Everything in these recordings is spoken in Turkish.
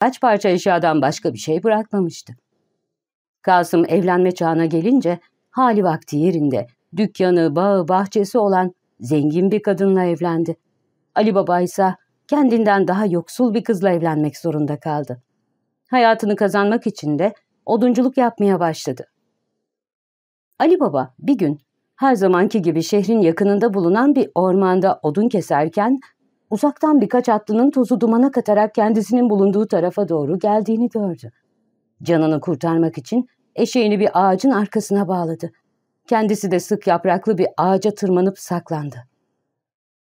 kaç parça eşyadan başka bir şey bırakmamıştı. Kasım evlenme çağına gelince hali vakti yerinde, dükkanı, bağı, bahçesi olan zengin bir kadınla evlendi. Ali Baba ise kendinden daha yoksul bir kızla evlenmek zorunda kaldı. Hayatını kazanmak için de odunculuk yapmaya başladı. Ali Baba bir gün her zamanki gibi şehrin yakınında bulunan bir ormanda odun keserken uzaktan birkaç atlının tozu dumana katarak kendisinin bulunduğu tarafa doğru geldiğini gördü. Canını kurtarmak için eşeğini bir ağacın arkasına bağladı. Kendisi de sık yapraklı bir ağaca tırmanıp saklandı.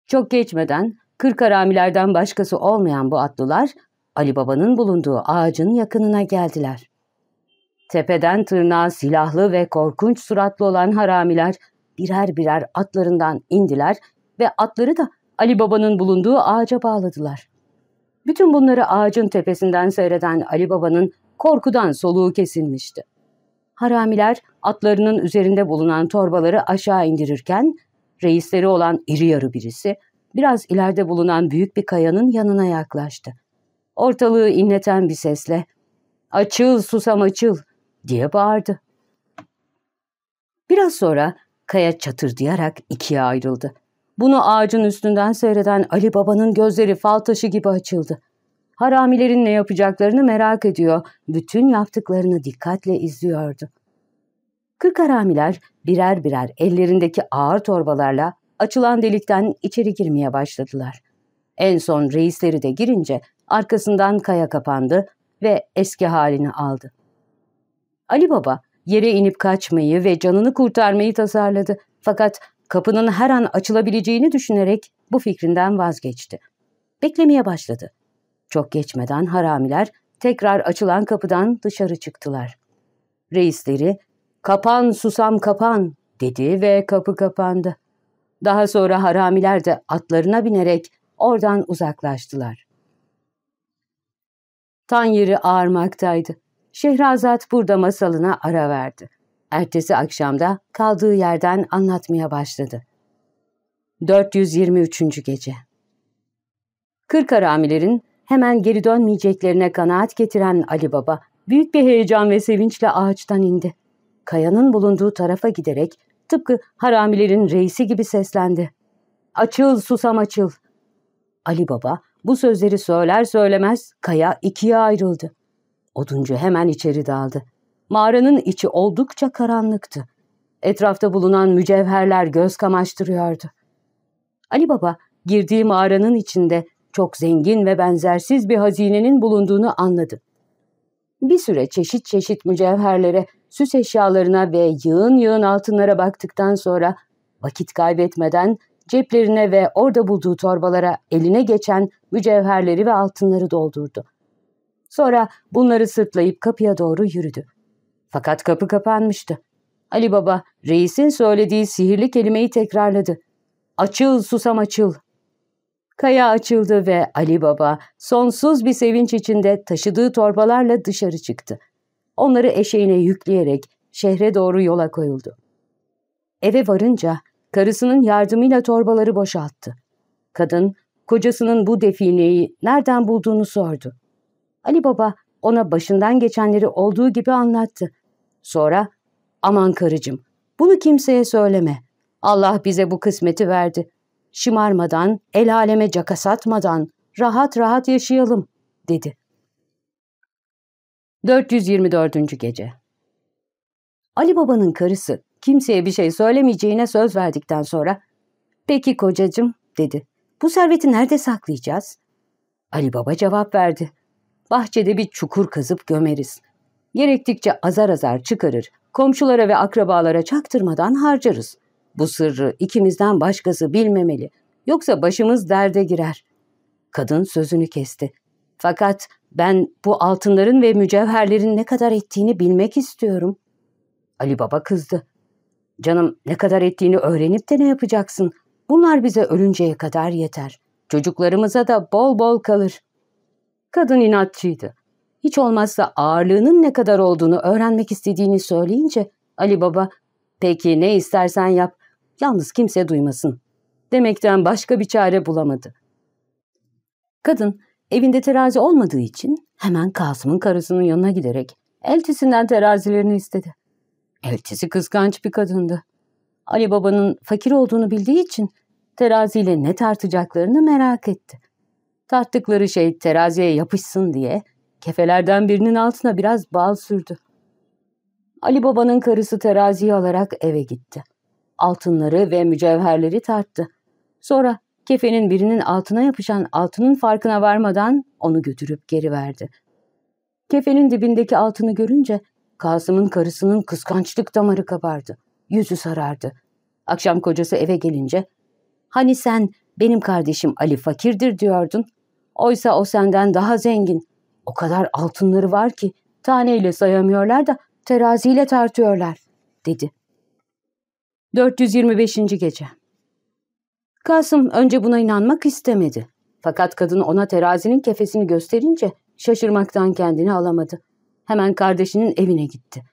Çok geçmeden kırk haramilerden başkası olmayan bu atlılar Ali Baba'nın bulunduğu ağacın yakınına geldiler. Tepeden tırnağa silahlı ve korkunç suratlı olan haramiler birer birer atlarından indiler ve atları da Ali Baba'nın bulunduğu ağaca bağladılar. Bütün bunları ağacın tepesinden seyreden Ali Baba'nın korkudan soluğu kesilmişti. Haramiler atlarının üzerinde bulunan torbaları aşağı indirirken reisleri olan iri yarı birisi biraz ileride bulunan büyük bir kayanın yanına yaklaştı. Ortalığı inleten bir sesle ''Açıl susam açıl!'' diye bağırdı. Biraz sonra kaya çatırdayarak ikiye ayrıldı. Bunu ağacın üstünden seyreden Ali Baba'nın gözleri fal taşı gibi açıldı. Haramilerin ne yapacaklarını merak ediyor, bütün yaptıklarını dikkatle izliyordu. Kırk haramiler birer birer ellerindeki ağır torbalarla açılan delikten içeri girmeye başladılar. En son reisleri de girince arkasından kaya kapandı ve eski halini aldı. Ali Baba yere inip kaçmayı ve canını kurtarmayı tasarladı fakat kapının her an açılabileceğini düşünerek bu fikrinden vazgeçti. Beklemeye başladı. Çok geçmeden haramiler tekrar açılan kapıdan dışarı çıktılar. Reisleri, kapan susam kapan dedi ve kapı kapandı. Daha sonra haramiler de atlarına binerek oradan uzaklaştılar. Tan yeri ağarmaktaydı. Şehrazat burada masalına ara verdi. Ertesi akşamda kaldığı yerden anlatmaya başladı. 423. Gece Kırk haramilerin hemen geri dönmeyeceklerine kanaat getiren Ali Baba, büyük bir heyecan ve sevinçle ağaçtan indi. Kayanın bulunduğu tarafa giderek tıpkı haramilerin reisi gibi seslendi. Açıl susam açıl. Ali Baba bu sözleri söyler söylemez kaya ikiye ayrıldı. Oduncu hemen içeri daldı. Mağaranın içi oldukça karanlıktı. Etrafta bulunan mücevherler göz kamaştırıyordu. Ali Baba girdiği mağaranın içinde çok zengin ve benzersiz bir hazinenin bulunduğunu anladı. Bir süre çeşit çeşit mücevherlere, süs eşyalarına ve yığın yığın altınlara baktıktan sonra vakit kaybetmeden ceplerine ve orada bulduğu torbalara eline geçen mücevherleri ve altınları doldurdu. Sonra bunları sırtlayıp kapıya doğru yürüdü. Fakat kapı kapanmıştı. Ali Baba reisin söylediği sihirli kelimeyi tekrarladı. Açıl susam açıl. Kaya açıldı ve Ali Baba sonsuz bir sevinç içinde taşıdığı torbalarla dışarı çıktı. Onları eşeğine yükleyerek şehre doğru yola koyuldu. Eve varınca karısının yardımıyla torbaları boşalttı. Kadın kocasının bu defineyi nereden bulduğunu sordu. Ali Baba ona başından geçenleri olduğu gibi anlattı. Sonra aman karıcığım bunu kimseye söyleme. Allah bize bu kısmeti verdi. Şımarmadan, el aleme caka satmadan rahat rahat yaşayalım dedi. 424. Gece Ali Baba'nın karısı kimseye bir şey söylemeyeceğine söz verdikten sonra ''Peki kocacığım'' dedi. ''Bu serveti nerede saklayacağız?'' Ali Baba cevap verdi. ''Bahçede bir çukur kazıp gömeriz. Gerektikçe azar azar çıkarır, komşulara ve akrabalara çaktırmadan harcarız. Bu sırrı ikimizden başkası bilmemeli. Yoksa başımız derde girer. Kadın sözünü kesti. Fakat ben bu altınların ve mücevherlerin ne kadar ettiğini bilmek istiyorum. Ali Baba kızdı. Canım ne kadar ettiğini öğrenip de ne yapacaksın? Bunlar bize ölünceye kadar yeter. Çocuklarımıza da bol bol kalır. Kadın inatçıydı. Hiç olmazsa ağırlığının ne kadar olduğunu öğrenmek istediğini söyleyince Ali Baba, peki ne istersen yap, yalnız kimse duymasın demekten başka bir çare bulamadı. Kadın evinde terazi olmadığı için Hemen Kasım'ın karısının yanına giderek eltisinden terazilerini istedi. Eltisi kıskanç bir kadındı. Ali Baba'nın fakir olduğunu bildiği için teraziyle ne tartacaklarını merak etti. Tarttıkları şey teraziye yapışsın diye kefelerden birinin altına biraz bal sürdü. Ali Baba'nın karısı teraziyi alarak eve gitti. Altınları ve mücevherleri tarttı. Sonra kefenin birinin altına yapışan altının farkına varmadan onu götürüp geri verdi. Kefenin dibindeki altını görünce Kasım'ın karısının kıskançlık damarı kabardı. Yüzü sarardı. Akşam kocası eve gelince ''Hani sen benim kardeşim Ali fakirdir diyordun. Oysa o senden daha zengin. O kadar altınları var ki taneyle sayamıyorlar da teraziyle tartıyorlar.'' dedi. 425. Gece Kasım önce buna inanmak istemedi. Fakat kadın ona terazinin kefesini gösterince şaşırmaktan kendini alamadı. Hemen kardeşinin evine gitti.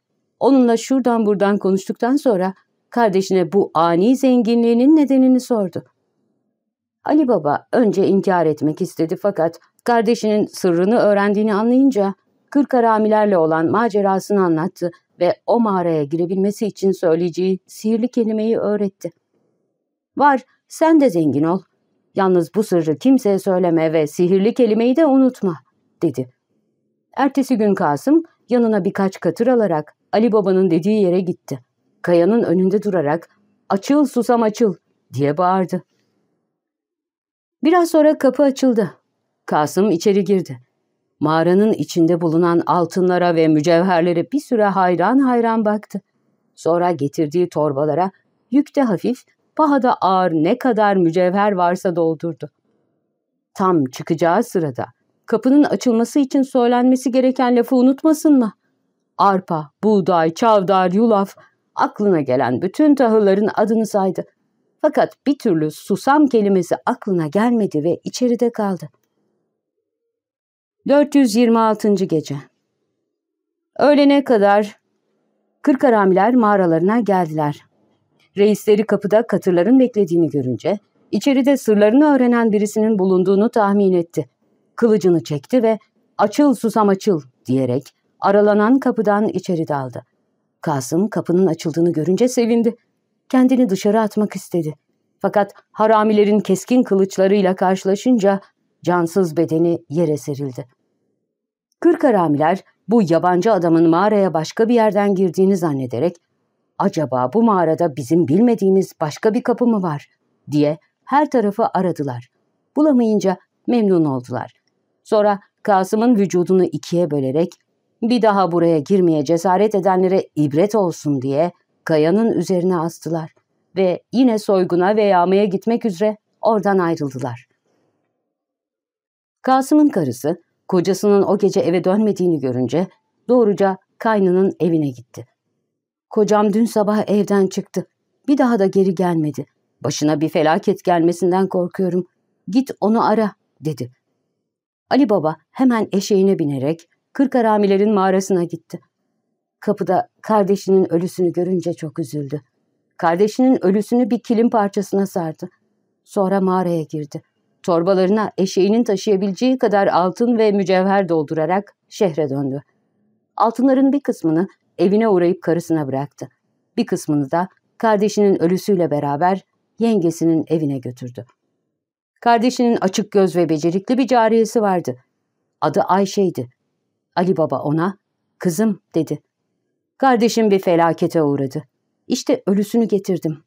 Onunla şuradan buradan konuştuktan sonra kardeşine bu ani zenginliğinin nedenini sordu. Ali Baba önce inkar etmek istedi fakat kardeşinin sırrını öğrendiğini anlayınca kırk haramilerle olan macerasını anlattı ve o mağaraya girebilmesi için söyleyeceği sihirli kelimeyi öğretti. Var, sen de zengin ol. Yalnız bu sırrı kimseye söyleme ve sihirli kelimeyi de unutma, dedi. Ertesi gün Kasım yanına birkaç katır alarak Ali Baba'nın dediği yere gitti. Kayanın önünde durarak açıl susam açıl diye bağırdı. Biraz sonra kapı açıldı. Kasım içeri girdi. Mağaranın içinde bulunan altınlara ve mücevherlere bir süre hayran hayran baktı. Sonra getirdiği torbalara yükte hafif, pahada ağır ne kadar mücevher varsa doldurdu. Tam çıkacağı sırada kapının açılması için söylenmesi gereken lafı unutmasın mı? Arpa, buğday, çavdar, yulaf, aklına gelen bütün tahılların adını saydı. Fakat bir türlü susam kelimesi aklına gelmedi ve içeride kaldı. 426. Gece Öğlene kadar kırk haramiler mağaralarına geldiler. Reisleri kapıda katırların beklediğini görünce içeride sırlarını öğrenen birisinin bulunduğunu tahmin etti. Kılıcını çekti ve açıl susam açıl diyerek aralanan kapıdan içeri daldı. Kasım kapının açıldığını görünce sevindi. Kendini dışarı atmak istedi. Fakat haramilerin keskin kılıçlarıyla karşılaşınca cansız bedeni yere serildi. Kırk haramiler bu yabancı adamın mağaraya başka bir yerden girdiğini zannederek acaba bu mağarada bizim bilmediğimiz başka bir kapı mı var diye her tarafı aradılar. Bulamayınca memnun oldular. Sonra Kasım'ın vücudunu ikiye bölerek bir daha buraya girmeye cesaret edenlere ibret olsun diye kayanın üzerine astılar ve yine soyguna ve yağmaya gitmek üzere oradan ayrıldılar. Kasım'ın karısı kocasının o gece eve dönmediğini görünce doğruca kaynının evine gitti. Kocam dün sabah evden çıktı. Bir daha da geri gelmedi. Başına bir felaket gelmesinden korkuyorum. Git onu ara, dedi. Ali Baba hemen eşeğine binerek kırk haramilerin mağarasına gitti. Kapıda kardeşinin ölüsünü görünce çok üzüldü. Kardeşinin ölüsünü bir kilim parçasına sardı. Sonra mağaraya girdi. Torbalarına eşeğinin taşıyabileceği kadar altın ve mücevher doldurarak şehre döndü. Altınların bir kısmını evine uğrayıp karısına bıraktı. Bir kısmını da kardeşinin ölüsüyle beraber yengesinin evine götürdü. Kardeşinin açık göz ve becerikli bir cariyesi vardı. Adı Ayşe'ydi. Ali Baba ona, kızım dedi. Kardeşim bir felakete uğradı. İşte ölüsünü getirdim.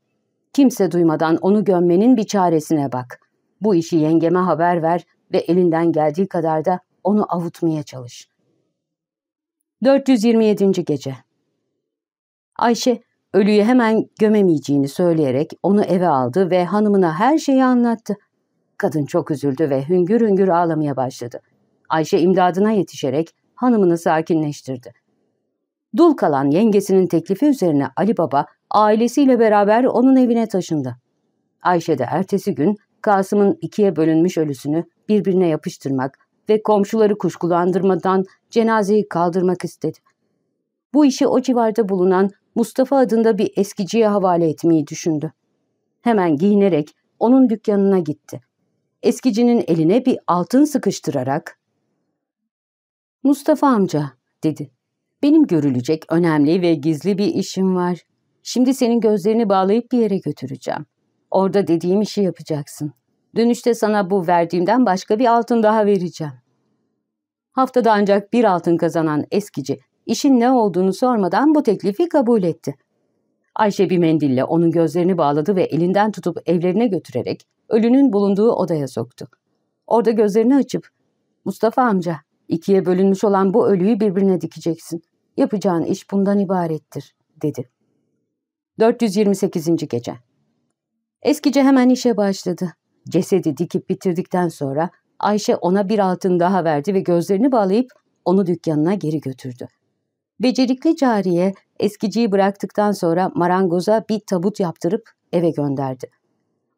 Kimse duymadan onu gömmenin bir çaresine bak. Bu işi yengeme haber ver ve elinden geldiği kadar da onu avutmaya çalış. 427. Gece Ayşe, ölüyü hemen gömemeyeceğini söyleyerek onu eve aldı ve hanımına her şeyi anlattı. Kadın çok üzüldü ve hüngür hüngür ağlamaya başladı. Ayşe imdadına yetişerek hanımını sakinleştirdi. Dul kalan yengesinin teklifi üzerine Ali Baba ailesiyle beraber onun evine taşındı. Ayşe de ertesi gün Kasım'ın ikiye bölünmüş ölüsünü birbirine yapıştırmak ve komşuları kuşkulandırmadan cenazeyi kaldırmak istedi. Bu işi o civarda bulunan Mustafa adında bir eskiciye havale etmeyi düşündü. Hemen giyinerek onun dükkanına gitti. Eskicinin eline bir altın sıkıştırarak Mustafa amca, dedi. Benim görülecek önemli ve gizli bir işim var. Şimdi senin gözlerini bağlayıp bir yere götüreceğim. Orada dediğim işi yapacaksın. Dönüşte sana bu verdiğimden başka bir altın daha vereceğim. Haftada ancak bir altın kazanan eskici, işin ne olduğunu sormadan bu teklifi kabul etti. Ayşe bir mendille onun gözlerini bağladı ve elinden tutup evlerine götürerek ölünün bulunduğu odaya soktu. Orada gözlerini açıp, ''Mustafa amca, ikiye bölünmüş olan bu ölüyü birbirine dikeceksin. Yapacağın iş bundan ibarettir.'' dedi. 428. Gece Eskice hemen işe başladı. Cesedi dikip bitirdikten sonra Ayşe ona bir altın daha verdi ve gözlerini bağlayıp onu dükkanına geri götürdü. Becerikli cariye eskiciyi bıraktıktan sonra marangoza bir tabut yaptırıp eve gönderdi.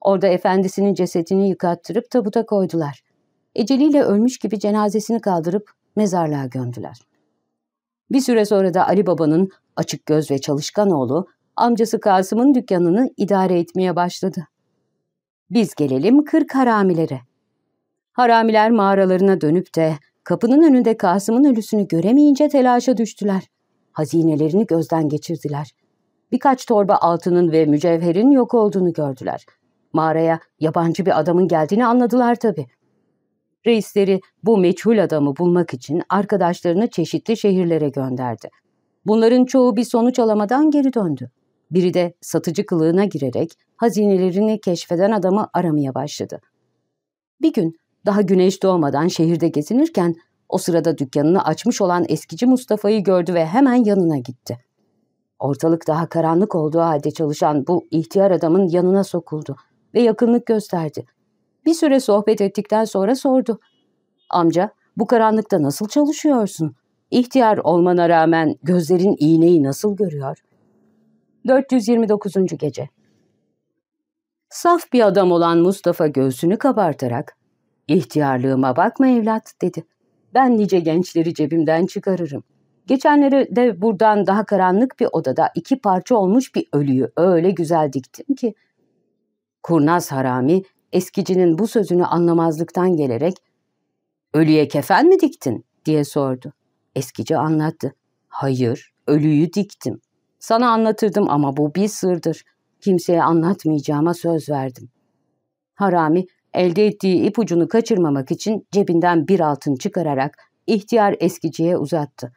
Orada efendisinin cesedini yıkattırıp tabuta koydular. Eceliyle ölmüş gibi cenazesini kaldırıp mezarlığa gömdüler. Bir süre sonra da Ali Baba'nın açık göz ve çalışkan oğlu amcası Kasım'ın dükkanını idare etmeye başladı. Biz gelelim kırk haramilere. Haramiler mağaralarına dönüp de kapının önünde Kasım'ın ölüsünü göremeyince telaşa düştüler. Hazinelerini gözden geçirdiler. Birkaç torba altının ve mücevherin yok olduğunu gördüler. Mağaraya yabancı bir adamın geldiğini anladılar tabii. Reisleri bu meçhul adamı bulmak için arkadaşlarını çeşitli şehirlere gönderdi. Bunların çoğu bir sonuç alamadan geri döndü. Biri de satıcı kılığına girerek hazinelerini keşfeden adamı aramaya başladı. Bir gün daha güneş doğmadan şehirde gezinirken o sırada dükkanını açmış olan eskici Mustafa'yı gördü ve hemen yanına gitti. Ortalık daha karanlık olduğu halde çalışan bu ihtiyar adamın yanına sokuldu ve yakınlık gösterdi. Bir süre sohbet ettikten sonra sordu. Amca bu karanlıkta nasıl çalışıyorsun? İhtiyar olmana rağmen gözlerin iğneyi nasıl görüyor? 429. Gece Saf bir adam olan Mustafa göğsünü kabartarak ''İhtiyarlığıma bakma evlat'' dedi. ''Ben nice gençleri cebimden çıkarırım. Geçenleri de buradan daha karanlık bir odada iki parça olmuş bir ölüyü öyle güzel diktim ki.'' Kurnaz harami eskicinin bu sözünü anlamazlıktan gelerek ''Ölüye kefen mi diktin?'' diye sordu. Eskici anlattı. ''Hayır, ölüyü diktim. Sana anlatırdım ama bu bir sırdır. Kimseye anlatmayacağıma söz verdim. Harami elde ettiği ipucunu kaçırmamak için cebinden bir altın çıkararak ihtiyar eskiciye uzattı.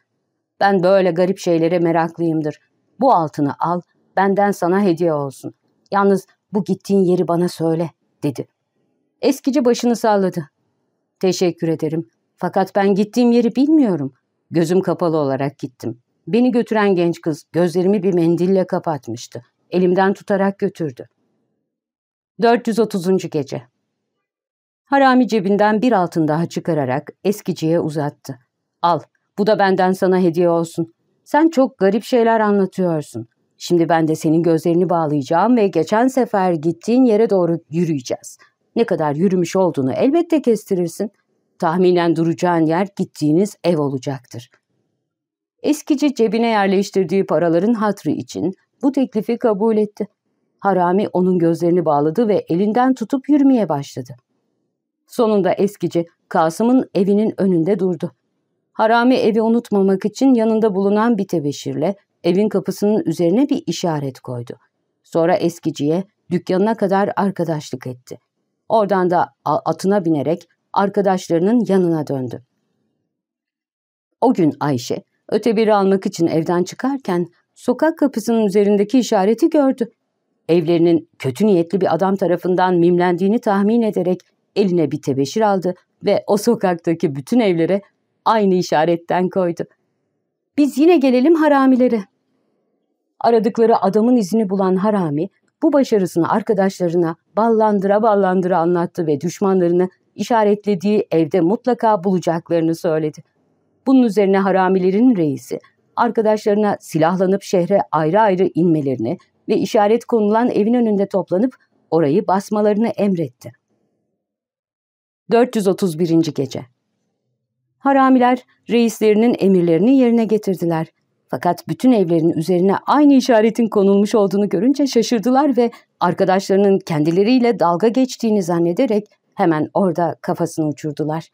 Ben böyle garip şeylere meraklıyımdır. Bu altını al, benden sana hediye olsun. Yalnız bu gittiğin yeri bana söyle, dedi. Eskici başını salladı. Teşekkür ederim. Fakat ben gittiğim yeri bilmiyorum. Gözüm kapalı olarak gittim. Beni götüren genç kız gözlerimi bir mendille kapatmıştı. Elimden tutarak götürdü. 430. Gece Harami cebinden bir altın daha çıkararak eskiciye uzattı. Al, bu da benden sana hediye olsun. Sen çok garip şeyler anlatıyorsun. Şimdi ben de senin gözlerini bağlayacağım ve geçen sefer gittiğin yere doğru yürüyeceğiz. Ne kadar yürümüş olduğunu elbette kestirirsin. Tahminen duracağın yer gittiğiniz ev olacaktır. Eskici cebine yerleştirdiği paraların hatrı için bu teklifi kabul etti. Harami onun gözlerini bağladı ve elinden tutup yürümeye başladı. Sonunda eskici Kasım'ın evinin önünde durdu. Harami evi unutmamak için yanında bulunan bir tebeşirle evin kapısının üzerine bir işaret koydu. Sonra eskiciye dükkanına kadar arkadaşlık etti. Oradan da atına binerek arkadaşlarının yanına döndü. O gün Ayşe öteberi almak için evden çıkarken sokak kapısının üzerindeki işareti gördü. Evlerinin kötü niyetli bir adam tarafından mimlendiğini tahmin ederek eline bir tebeşir aldı ve o sokaktaki bütün evlere aynı işaretten koydu. Biz yine gelelim haramilere. Aradıkları adamın izini bulan harami bu başarısını arkadaşlarına ballandıra ballandıra anlattı ve düşmanlarını işaretlediği evde mutlaka bulacaklarını söyledi. Bunun üzerine haramilerin reisi arkadaşlarına silahlanıp şehre ayrı ayrı inmelerini ve işaret konulan evin önünde toplanıp orayı basmalarını emretti. 431. Gece Haramiler reislerinin emirlerini yerine getirdiler. Fakat bütün evlerin üzerine aynı işaretin konulmuş olduğunu görünce şaşırdılar ve arkadaşlarının kendileriyle dalga geçtiğini zannederek hemen orada kafasını uçurdular.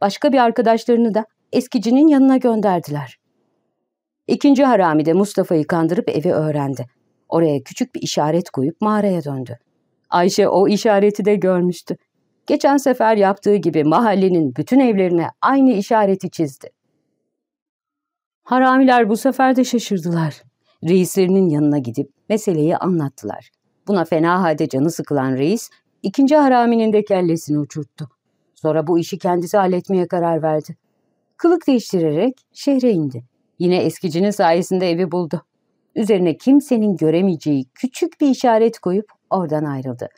Başka bir arkadaşlarını da eskicinin yanına gönderdiler. İkinci harami de Mustafa'yı kandırıp evi öğrendi. Oraya küçük bir işaret koyup mağaraya döndü. Ayşe o işareti de görmüştü. Geçen sefer yaptığı gibi mahallenin bütün evlerine aynı işareti çizdi. Haramiler bu sefer de şaşırdılar. Reislerinin yanına gidip meseleyi anlattılar. Buna fena halde canı sıkılan reis, ikinci haraminin de kellesini uçurttu. Sonra bu işi kendisi halletmeye karar verdi. Kılık değiştirerek şehre indi. Yine eskicinin sayesinde evi buldu. Üzerine kimsenin göremeyeceği küçük bir işaret koyup oradan ayrıldı.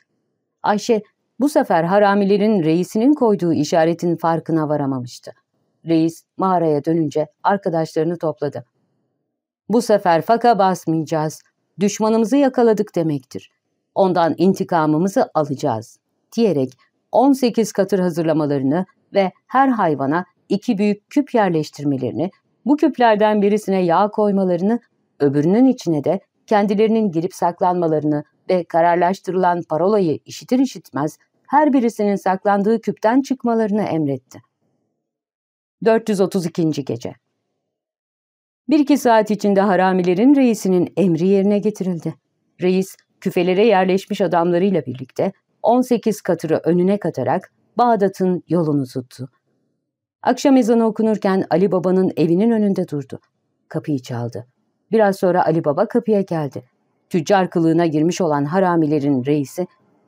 Ayşe bu sefer haramilerin reisinin koyduğu işaretin farkına varamamıştı. Reis mağaraya dönünce arkadaşlarını topladı. Bu sefer faka basmayacağız. Düşmanımızı yakaladık demektir. Ondan intikamımızı alacağız diyerek 18 katır hazırlamalarını ve her hayvana iki büyük küp yerleştirmelerini, bu küplerden birisine yağ koymalarını, öbürünün içine de kendilerinin girip saklanmalarını ve kararlaştırılan parolayı işitir işitmez her birisinin saklandığı küpten çıkmalarını emretti. 432. Gece Bir iki saat içinde haramilerin reisinin emri yerine getirildi. Reis, küfelere yerleşmiş adamlarıyla birlikte 18 katırı önüne katarak Bağdat'ın yolunu tuttu. Akşam ezanı okunurken Ali Baba'nın evinin önünde durdu. Kapıyı çaldı. Biraz sonra Ali Baba kapıya geldi. Tüccar kılığına girmiş olan haramilerin reisi,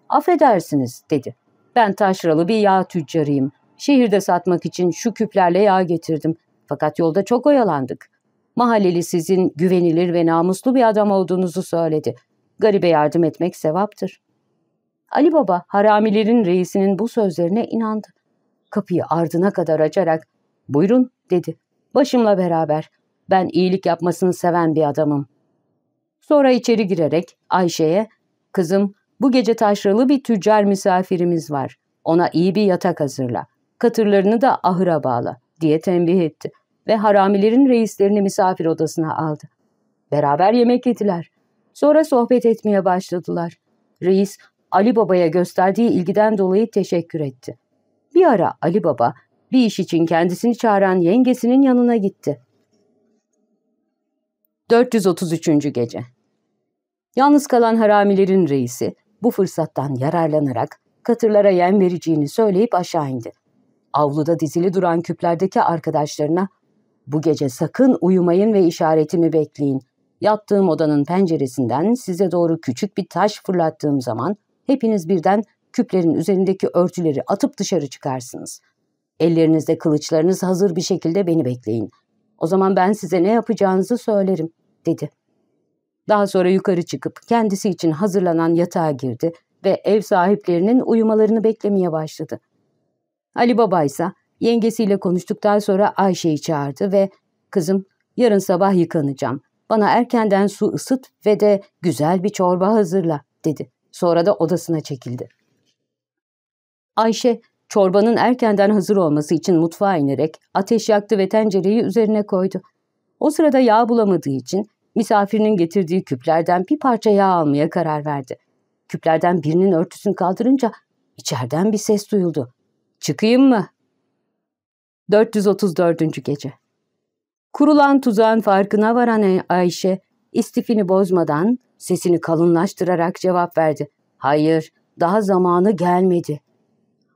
''Affedersiniz'' dedi. ''Ben taşralı bir yağ tüccarıyım. Şehirde satmak için şu küplerle yağ getirdim. Fakat yolda çok oyalandık. Mahalleli sizin güvenilir ve namuslu bir adam olduğunuzu söyledi. Garibe yardım etmek sevaptır.'' Ali Baba haramilerin reisinin bu sözlerine inandı. Kapıyı ardına kadar açarak ''Buyurun'' dedi. ''Başımla beraber. Ben iyilik yapmasını seven bir adamım.'' Sonra içeri girerek Ayşe'ye ''Kızım bu gece taşralı bir tüccar misafirimiz var. Ona iyi bir yatak hazırla. Katırlarını da ahıra bağla.'' diye tembih etti ve haramilerin reislerini misafir odasına aldı. Beraber yemek yediler. Sonra sohbet etmeye başladılar. Reis Ali Baba'ya gösterdiği ilgiden dolayı teşekkür etti. Bir ara Ali Baba bir iş için kendisini çağıran yengesinin yanına gitti. 433. Gece Yalnız kalan haramilerin reisi bu fırsattan yararlanarak katırlara yem vereceğini söyleyip aşağı indi. Avluda dizili duran küplerdeki arkadaşlarına ''Bu gece sakın uyumayın ve işaretimi bekleyin. Yattığım odanın penceresinden size doğru küçük bir taş fırlattığım zaman hepiniz birden küplerin üzerindeki örtüleri atıp dışarı çıkarsınız. Ellerinizde kılıçlarınız hazır bir şekilde beni bekleyin. O zaman ben size ne yapacağınızı söylerim, dedi. Daha sonra yukarı çıkıp kendisi için hazırlanan yatağa girdi ve ev sahiplerinin uyumalarını beklemeye başladı. Ali Baba ise yengesiyle konuştuktan sonra Ayşe'yi çağırdı ve ''Kızım, yarın sabah yıkanacağım. Bana erkenden su ısıt ve de güzel bir çorba hazırla.'' dedi. Sonra da odasına çekildi. Ayşe, çorbanın erkenden hazır olması için mutfağa inerek ateş yaktı ve tencereyi üzerine koydu. O sırada yağ bulamadığı için misafirinin getirdiği küplerden bir parça yağ almaya karar verdi. Küplerden birinin örtüsünü kaldırınca içeriden bir ses duyuldu. ''Çıkayım mı?'' 434. Gece Kurulan tuzağın farkına varan Ayşe, istifini bozmadan sesini kalınlaştırarak cevap verdi. ''Hayır, daha zamanı gelmedi.''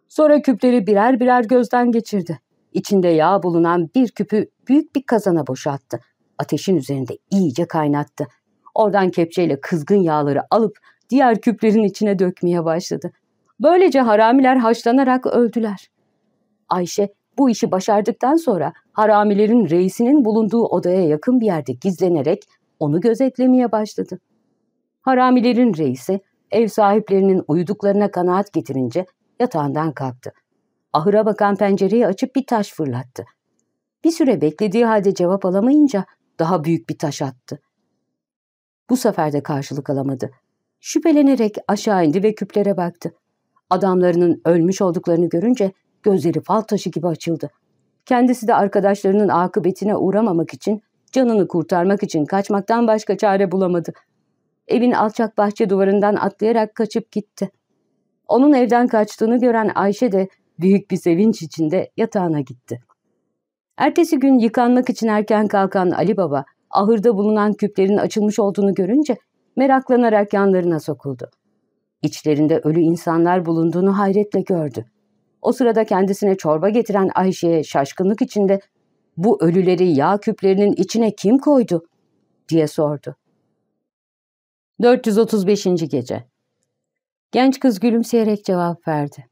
Sonra küpleri birer birer gözden geçirdi. İçinde yağ bulunan bir küpü büyük bir kazana boşalttı. Ateşin üzerinde iyice kaynattı. Oradan kepçeyle kızgın yağları alıp diğer küplerin içine dökmeye başladı. Böylece haramiler haşlanarak öldüler. Ayşe bu işi başardıktan sonra haramilerin reisinin bulunduğu odaya yakın bir yerde gizlenerek onu gözetlemeye başladı. Haramilerin reisi ev sahiplerinin uyuduklarına kanaat getirince yatağından kalktı. Ahıra bakan pencereyi açıp bir taş fırlattı. Bir süre beklediği halde cevap alamayınca daha büyük bir taş attı. Bu sefer de karşılık alamadı. Şüphelenerek aşağı indi ve küplere baktı. Adamlarının ölmüş olduklarını görünce gözleri fal taşı gibi açıldı. Kendisi de arkadaşlarının akıbetine uğramamak için, canını kurtarmak için kaçmaktan başka çare bulamadı. Evin alçak bahçe duvarından atlayarak kaçıp gitti. Onun evden kaçtığını gören Ayşe de büyük bir sevinç içinde yatağına gitti. Ertesi gün yıkanmak için erken kalkan Ali Baba, ahırda bulunan küplerin açılmış olduğunu görünce meraklanarak yanlarına sokuldu. İçlerinde ölü insanlar bulunduğunu hayretle gördü. O sırada kendisine çorba getiren Ayşe'ye şaşkınlık içinde bu ölüleri yağ küplerinin içine kim koydu diye sordu. 435. Gece Genç kız gülümseyerek cevap verdi.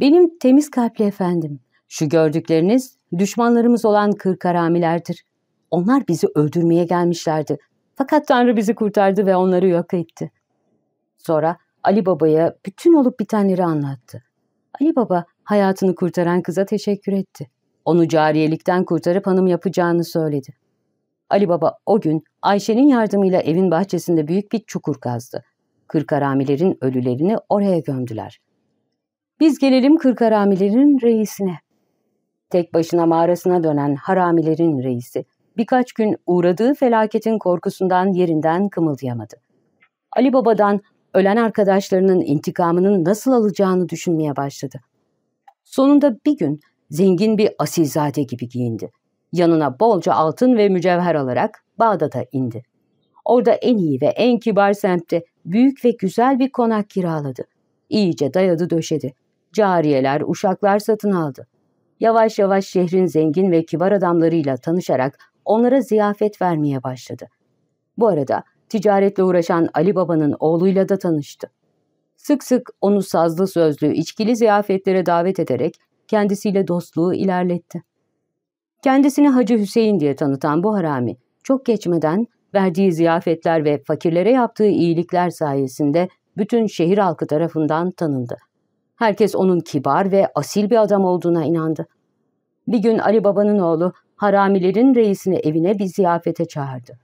Benim temiz kalpli efendim, şu gördükleriniz düşmanlarımız olan kırkaramilerdir. Onlar bizi öldürmeye gelmişlerdi. Fakat Tanrı bizi kurtardı ve onları yok etti. Sonra Ali Baba'ya bütün olup bitenleri anlattı. Ali Baba hayatını kurtaran kıza teşekkür etti. Onu cariyelikten kurtarıp hanım yapacağını söyledi. Ali Baba o gün Ayşe'nin yardımıyla evin bahçesinde büyük bir çukur kazdı. Kırkaramilerin ölülerini oraya gömdüler. Biz gelelim kırkaramilerin reisine. Tek başına mağarasına dönen haramilerin reisi birkaç gün uğradığı felaketin korkusundan yerinden kımıldayamadı. Ali Baba'dan ölen arkadaşlarının intikamının nasıl alacağını düşünmeye başladı. Sonunda bir gün zengin bir asilzade gibi giyindi. Yanına bolca altın ve mücevher alarak Bağdat'a indi. Orada en iyi ve en kibar semtte büyük ve güzel bir konak kiraladı. İyice dayadı döşedi. Cariyeler, uşaklar satın aldı. Yavaş yavaş şehrin zengin ve kibar adamlarıyla tanışarak onlara ziyafet vermeye başladı. Bu arada ticaretle uğraşan Ali Baba'nın oğluyla da tanıştı. Sık sık onu sazlı sözlü, içkili ziyafetlere davet ederek kendisiyle dostluğu ilerletti. Kendisini Hacı Hüseyin diye tanıtan bu harami, çok geçmeden verdiği ziyafetler ve fakirlere yaptığı iyilikler sayesinde bütün şehir halkı tarafından tanındı. Herkes onun kibar ve asil bir adam olduğuna inandı. Bir gün Ali Baba'nın oğlu haramilerin reisini evine bir ziyafete çağırdı.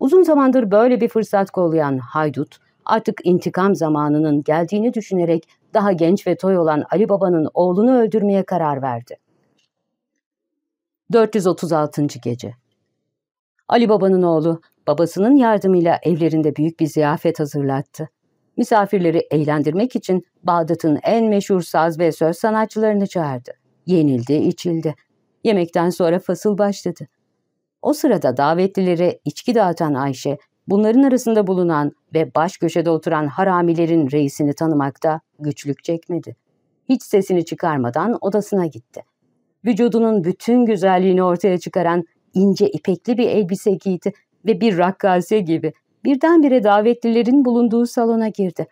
Uzun zamandır böyle bir fırsat kollayan haydut, artık intikam zamanının geldiğini düşünerek daha genç ve toy olan Ali Baba'nın oğlunu öldürmeye karar verdi. 436. Gece Ali Baba'nın oğlu, babasının yardımıyla evlerinde büyük bir ziyafet hazırlattı. Misafirleri eğlendirmek için Bağdat'ın en meşhur saz ve söz sanatçılarını çağırdı. Yenildi, içildi. Yemekten sonra fasıl başladı. O sırada davetlilere içki dağıtan Ayşe, bunların arasında bulunan ve baş köşede oturan haramilerin reisini tanımakta güçlük çekmedi. Hiç sesini çıkarmadan odasına gitti. Vücudunun bütün güzelliğini ortaya çıkaran ince ipekli bir elbise giydi ve bir rakkase gibi birdenbire davetlilerin bulunduğu salona girdi.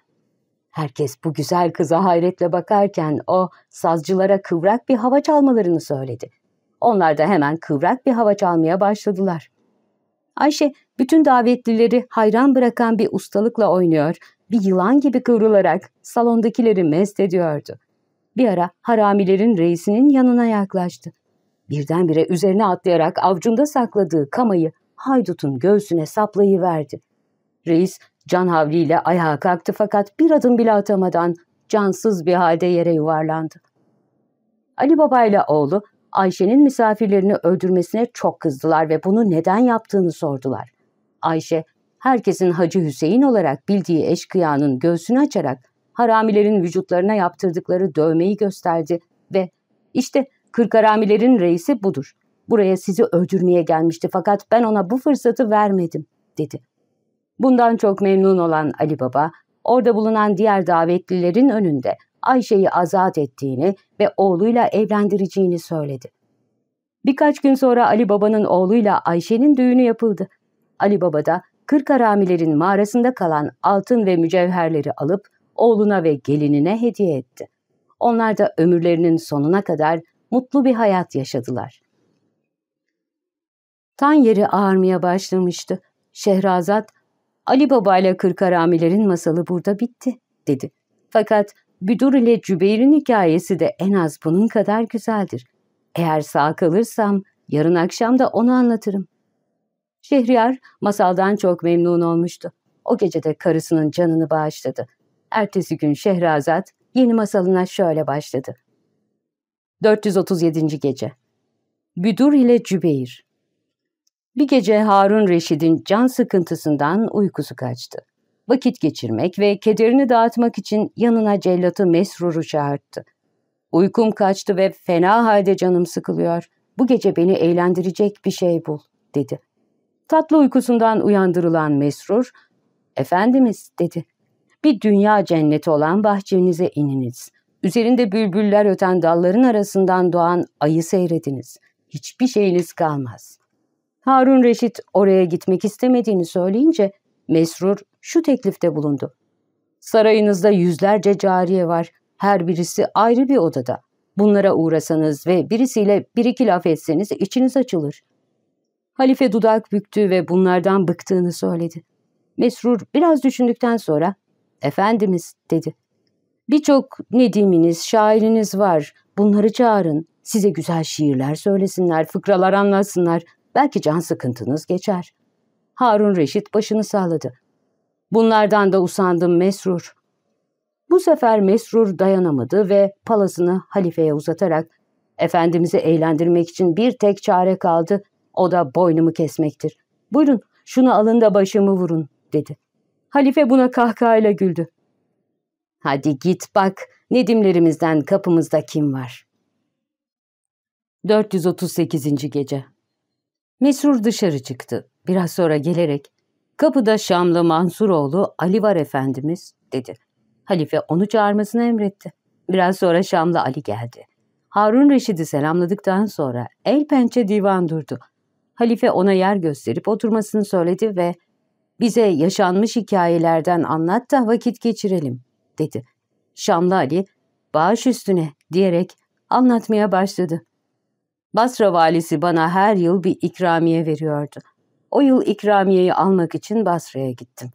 Herkes bu güzel kıza hayretle bakarken o sazcılara kıvrak bir hava çalmalarını söyledi. Onlar da hemen kıvrak bir hava çalmaya başladılar. Ayşe bütün davetlileri hayran bırakan bir ustalıkla oynuyor, bir yılan gibi kıvrılarak salondakileri mest ediyordu. Bir ara haramilerin reisinin yanına yaklaştı. Birdenbire üzerine atlayarak avcunda sakladığı kamayı haydutun göğsüne saplayıverdi. Reis can havliyle ayağa kalktı fakat bir adım bile atamadan cansız bir halde yere yuvarlandı. Ali Baba ile oğlu Ayşe'nin misafirlerini öldürmesine çok kızdılar ve bunu neden yaptığını sordular. Ayşe, herkesin Hacı Hüseyin olarak bildiği eşkıyanın göğsünü açarak haramilerin vücutlarına yaptırdıkları dövmeyi gösterdi ve işte kırk haramilerin reisi budur. Buraya sizi öldürmeye gelmişti fakat ben ona bu fırsatı vermedim, dedi. Bundan çok memnun olan Ali Baba, orada bulunan diğer davetlilerin önünde Ayşe'yi azat ettiğini ve oğluyla evlendireceğini söyledi. Birkaç gün sonra Ali Baba'nın oğluyla Ayşe'nin düğünü yapıldı. Ali Baba da kırk haramilerin mağarasında kalan altın ve mücevherleri alıp oğluna ve gelinine hediye etti. Onlar da ömürlerinin sonuna kadar mutlu bir hayat yaşadılar. Tan yeri ağarmaya başlamıştı. Şehrazat, Ali Baba ile kırk haramilerin masalı burada bitti, dedi. Fakat Büdur ile Cübeyr'in hikayesi de en az bunun kadar güzeldir. Eğer sağ kalırsam yarın akşam da onu anlatırım. Şehriyar masaldan çok memnun olmuştu. O gece de karısının canını bağışladı. Ertesi gün Şehrazat yeni masalına şöyle başladı. 437. Gece Büdur ile Cübeyr Bir gece Harun Reşid'in can sıkıntısından uykusu kaçtı vakit geçirmek ve kederini dağıtmak için yanına cellatı Mesrur'u çağırdı. Uykum kaçtı ve fena halde canım sıkılıyor. bu gece beni eğlendirecek bir şey bul, dedi. Tatlı uykusundan uyandırılan Mesrur, Efendimiz, dedi. Bir dünya cenneti olan bahçenize ininiz. Üzerinde bülbüller öten dalların arasından doğan ayı seyrediniz. Hiçbir şeyiniz kalmaz. Harun Reşit oraya gitmek istemediğini söyleyince Mesrur şu teklifte bulundu. Sarayınızda yüzlerce cariye var. Her birisi ayrı bir odada. Bunlara uğrasanız ve birisiyle bir iki laf etseniz içiniz açılır. Halife dudak büktü ve bunlardan bıktığını söyledi. Mesrur biraz düşündükten sonra ''Efendimiz'' dedi. ''Birçok nediminiz, şairiniz var. Bunları çağırın. Size güzel şiirler söylesinler, fıkralar anlatsınlar. Belki can sıkıntınız geçer.'' Harun Reşit başını salladı. ''Bunlardan da usandım Mesrur. Bu sefer Mesrur dayanamadı ve palasını halifeye uzatarak Efendimiz'i eğlendirmek için bir tek çare kaldı, o da boynumu kesmektir. Buyurun şunu alın da başımı vurun dedi. Halife buna kahkahayla güldü. Hadi git bak Nedimlerimizden kapımızda kim var? 438. Gece Mesrur dışarı çıktı. Biraz sonra gelerek kapıda Şamlı Mansuroğlu Ali var efendimiz dedi. Halife onu çağırmasını emretti. Biraz sonra Şamlı Ali geldi. Harun Reşid'i selamladıktan sonra el pençe divan durdu. Halife ona yer gösterip oturmasını söyledi ve bize yaşanmış hikayelerden anlat da vakit geçirelim dedi. Şamlı Ali bağış üstüne diyerek anlatmaya başladı. Basra valisi bana her yıl bir ikramiye veriyordu. O yıl ikramiyeyi almak için Basra'ya gittim.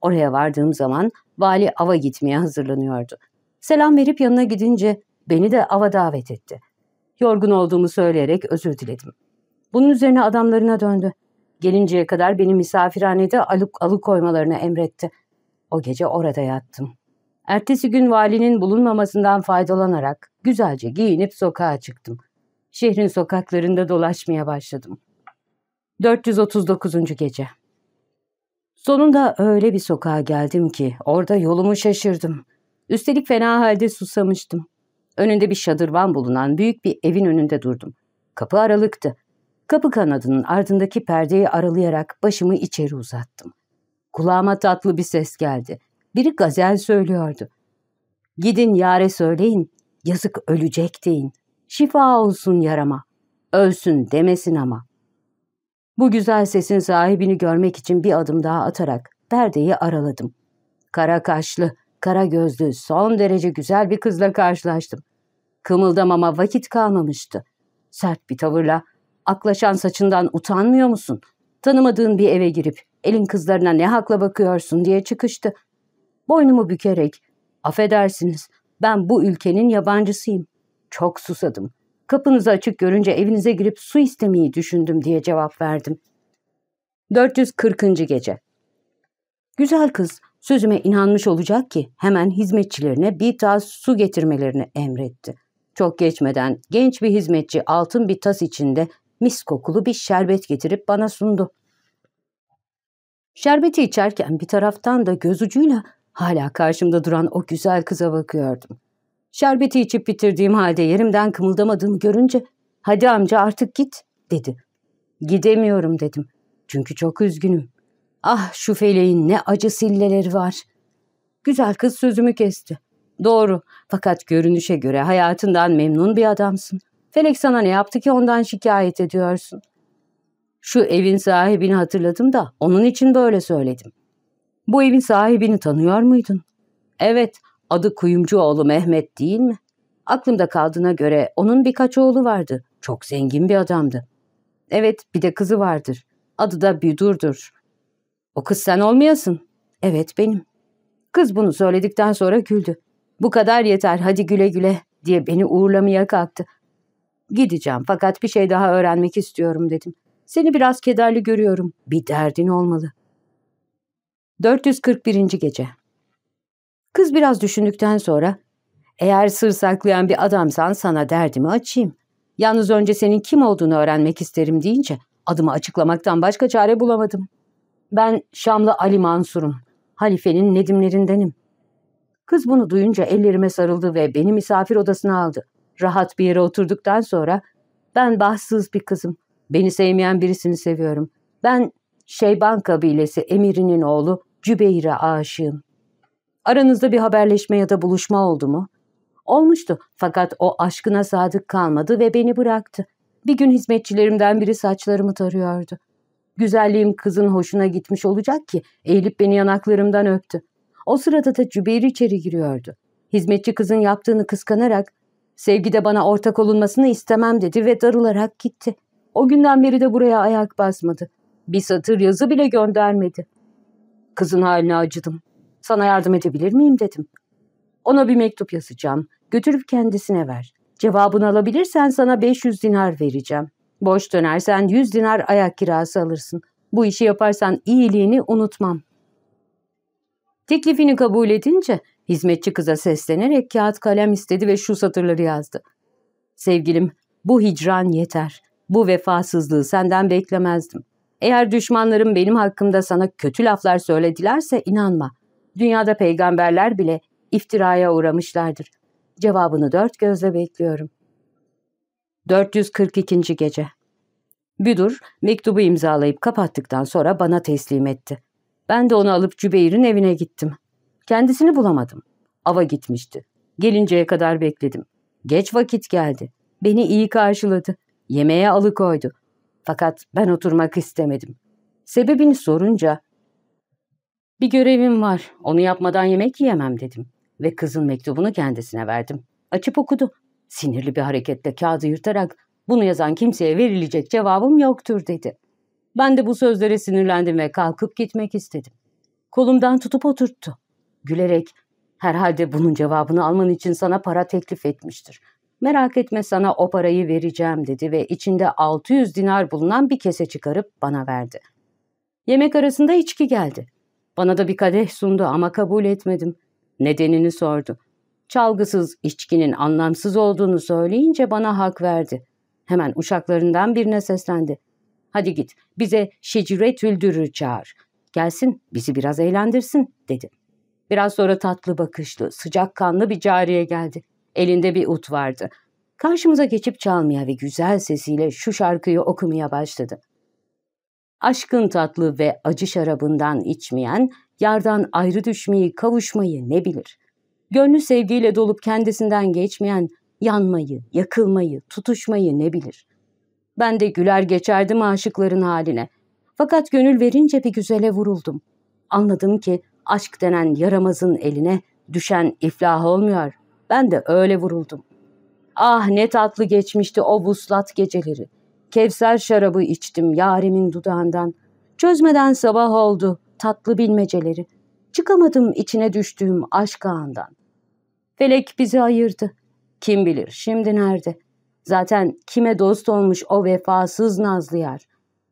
Oraya vardığım zaman vali ava gitmeye hazırlanıyordu. Selam verip yanına gidince beni de ava davet etti. Yorgun olduğumu söyleyerek özür diledim. Bunun üzerine adamlarına döndü. Gelinceye kadar beni misafirhanede alık alıkoymalarını emretti. O gece orada yattım. Ertesi gün valinin bulunmamasından faydalanarak güzelce giyinip sokağa çıktım. Şehrin sokaklarında dolaşmaya başladım. 439. Gece Sonunda öyle bir sokağa geldim ki orada yolumu şaşırdım. Üstelik fena halde susamıştım. Önünde bir şadırvan bulunan büyük bir evin önünde durdum. Kapı aralıktı. Kapı kanadının ardındaki perdeyi aralayarak başımı içeri uzattım. Kulağıma tatlı bir ses geldi. Biri gazel söylüyordu. Gidin yare söyleyin, yazık ölecek deyin. Şifa olsun yarama. Ölsün demesin ama. Bu güzel sesin sahibini görmek için bir adım daha atarak perdeyi araladım. Kara kaşlı, kara gözlü, son derece güzel bir kızla karşılaştım. Kımıldamama vakit kalmamıştı. Sert bir tavırla, aklaşan saçından utanmıyor musun? Tanımadığın bir eve girip elin kızlarına ne hakla bakıyorsun diye çıkıştı. Boynumu bükerek, affedersiniz ben bu ülkenin yabancısıyım. Çok susadım. Kapınızı açık görünce evinize girip su istemeyi düşündüm diye cevap verdim. 440. Gece Güzel kız sözüme inanmış olacak ki hemen hizmetçilerine bir tas su getirmelerini emretti. Çok geçmeden genç bir hizmetçi altın bir tas içinde mis kokulu bir şerbet getirip bana sundu. Şerbeti içerken bir taraftan da göz ucuyla hala karşımda duran o güzel kıza bakıyordum. Şerbeti içip bitirdiğim halde yerimden kımıldamadığımı görünce ''Hadi amca artık git'' dedi. ''Gidemiyorum'' dedim. Çünkü çok üzgünüm. Ah şu feleğin ne acı silleleri var. Güzel kız sözümü kesti. Doğru fakat görünüşe göre hayatından memnun bir adamsın. Felek sana ne yaptı ki ondan şikayet ediyorsun? Şu evin sahibini hatırladım da onun için böyle söyledim. Bu evin sahibini tanıyor muydun? Evet, adı Kuyumcuoğlu Mehmet değil mi? Aklımda kaldığına göre onun birkaç oğlu vardı. Çok zengin bir adamdı. Evet, bir de kızı vardır. Adı da Büdur'dur. O kız sen olmayasın. Evet, benim. Kız bunu söyledikten sonra güldü. Bu kadar yeter, hadi güle güle diye beni uğurlamaya kalktı. Gideceğim fakat bir şey daha öğrenmek istiyorum dedim. Seni biraz kederli görüyorum. Bir derdin olmalı. 441. Gece Kız biraz düşündükten sonra eğer sır saklayan bir adamsan sana derdimi açayım. Yalnız önce senin kim olduğunu öğrenmek isterim deyince adımı açıklamaktan başka çare bulamadım. Ben Şamlı Ali Mansur'um. Halifenin Nedimlerindenim. Kız bunu duyunca ellerime sarıldı ve beni misafir odasına aldı. Rahat bir yere oturduktan sonra Ben bahtsız bir kızım. Beni sevmeyen birisini seviyorum. Ben Şeyban kabilesi emirinin oğlu Cübeyr'e aşığım. Aranızda bir haberleşme ya da buluşma oldu mu? Olmuştu fakat o aşkına sadık kalmadı ve beni bıraktı. Bir gün hizmetçilerimden biri saçlarımı tarıyordu. Güzelliğim kızın hoşuna gitmiş olacak ki eğilip beni yanaklarımdan öptü. O sırada da Cübeyr içeri giriyordu. Hizmetçi kızın yaptığını kıskanarak sevgide bana ortak olunmasını istemem dedi ve darılarak gitti. O günden beri de buraya ayak basmadı. Bir satır yazı bile göndermedi. Kızın haline acıdım. Sana yardım edebilir miyim dedim. Ona bir mektup yazacağım. Götürüp kendisine ver. Cevabını alabilirsen sana 500 dinar vereceğim. Boş dönersen 100 dinar ayak kirası alırsın. Bu işi yaparsan iyiliğini unutmam. Teklifini kabul edince hizmetçi kıza seslenerek kağıt kalem istedi ve şu satırları yazdı. Sevgilim, bu hicran yeter. Bu vefasızlığı senden beklemezdim. Eğer düşmanlarım benim hakkımda sana kötü laflar söyledilerse inanma. Dünyada peygamberler bile iftiraya uğramışlardır. Cevabını dört gözle bekliyorum. 442. Gece Büdur mektubu imzalayıp kapattıktan sonra bana teslim etti. Ben de onu alıp Cübeyr'in evine gittim. Kendisini bulamadım. Ava gitmişti. Gelinceye kadar bekledim. Geç vakit geldi. Beni iyi karşıladı. Yemeğe alıkoydu. Fakat ben oturmak istemedim. Sebebini sorunca bir görevim var. Onu yapmadan yemek yiyemem dedim. Ve kızın mektubunu kendisine verdim. Açıp okudu. Sinirli bir hareketle kağıdı yırtarak bunu yazan kimseye verilecek cevabım yoktur dedi. Ben de bu sözlere sinirlendim ve kalkıp gitmek istedim. Kolumdan tutup oturttu. Gülerek herhalde bunun cevabını alman için sana para teklif etmiştir. Merak etme sana o parayı vereceğim dedi ve içinde 600 dinar bulunan bir kese çıkarıp bana verdi. Yemek arasında içki geldi. Bana da bir kadeh sundu ama kabul etmedim. Nedenini sordu. Çalgısız içkinin anlamsız olduğunu söyleyince bana hak verdi. Hemen uşaklarından birine seslendi. Hadi git bize Şecretül Dürr'ü çağır. Gelsin bizi biraz eğlendirsin dedi. Biraz sonra tatlı bakışlı, sıcak kanlı bir cariye geldi. Elinde bir ut vardı. Karşımıza geçip çalmaya ve güzel sesiyle şu şarkıyı okumaya başladı. Aşkın tatlı ve acı şarabından içmeyen, yardan ayrı düşmeyi, kavuşmayı ne bilir? Gönlü sevgiyle dolup kendisinden geçmeyen, yanmayı, yakılmayı, tutuşmayı ne bilir? Ben de güler geçerdim aşıkların haline. Fakat gönül verince bir güzele vuruldum. Anladım ki aşk denen yaramazın eline düşen iflah olmuyor. Ben de öyle vuruldum. Ah ne tatlı geçmişti o vuslat geceleri. Kevser şarabı içtim yarimin dudağından. Çözmeden sabah oldu tatlı bilmeceleri. Çıkamadım içine düştüğüm aşk ağından. Felek bizi ayırdı. Kim bilir şimdi nerede? Zaten kime dost olmuş o vefasız nazlı yar.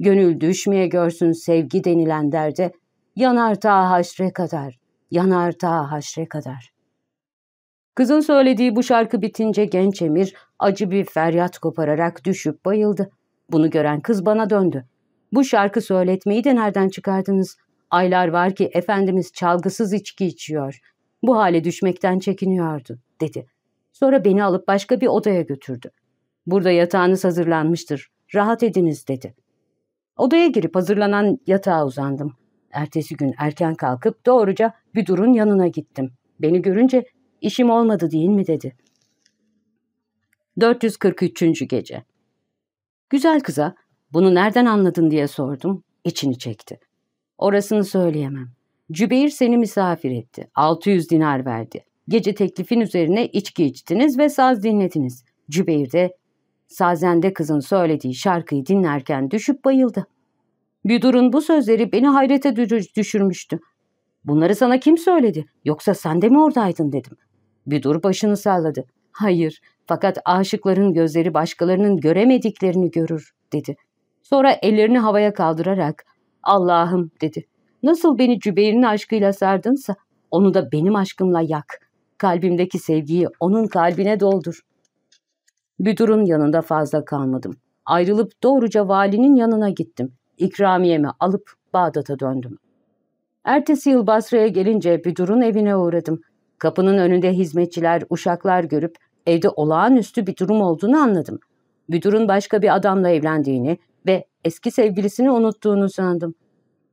Gönül düşmeye görsün sevgi denilen derde. Yanar ta haşre kadar, yanar ta haşre kadar. Kızın söylediği bu şarkı bitince genç emir acı bir feryat kopararak düşüp bayıldı. Bunu gören kız bana döndü. Bu şarkı söyletmeyi de nereden çıkardınız? Aylar var ki Efendimiz çalgısız içki içiyor. Bu hale düşmekten çekiniyordu, dedi. Sonra beni alıp başka bir odaya götürdü. Burada yatağınız hazırlanmıştır. Rahat ediniz, dedi. Odaya girip hazırlanan yatağa uzandım. Ertesi gün erken kalkıp doğruca Büdur'un yanına gittim. Beni görünce işim olmadı değil mi dedi. 443. Gece Güzel kıza bunu nereden anladın diye sordum. İçini çekti. Orasını söyleyemem. Cübeyr seni misafir etti. 600 dinar verdi. Gece teklifin üzerine içki içtiniz ve saz dinlediniz. Cübeyr de sazende kızın söylediği şarkıyı dinlerken düşüp bayıldı. Büdur'un bu sözleri beni hayrete düşürmüştü. Bunları sana kim söyledi? Yoksa sen de mi oradaydın dedim. Büdur başını salladı. Hayır, fakat aşıkların gözleri başkalarının göremediklerini görür, dedi. Sonra ellerini havaya kaldırarak, Allah'ım, dedi. Nasıl beni Cübeyr'in aşkıyla sardınsa, onu da benim aşkımla yak. Kalbimdeki sevgiyi onun kalbine doldur. Büdur'un yanında fazla kalmadım. Ayrılıp doğruca valinin yanına gittim. İkramiyemi alıp Bağdat'a döndüm. Ertesi yıl Basra'ya gelince Büdur'un evine uğradım. Kapının önünde hizmetçiler, uşaklar görüp evde olağanüstü bir durum olduğunu anladım. Büdur'un başka bir adamla evlendiğini ve eski sevgilisini unuttuğunu sandım.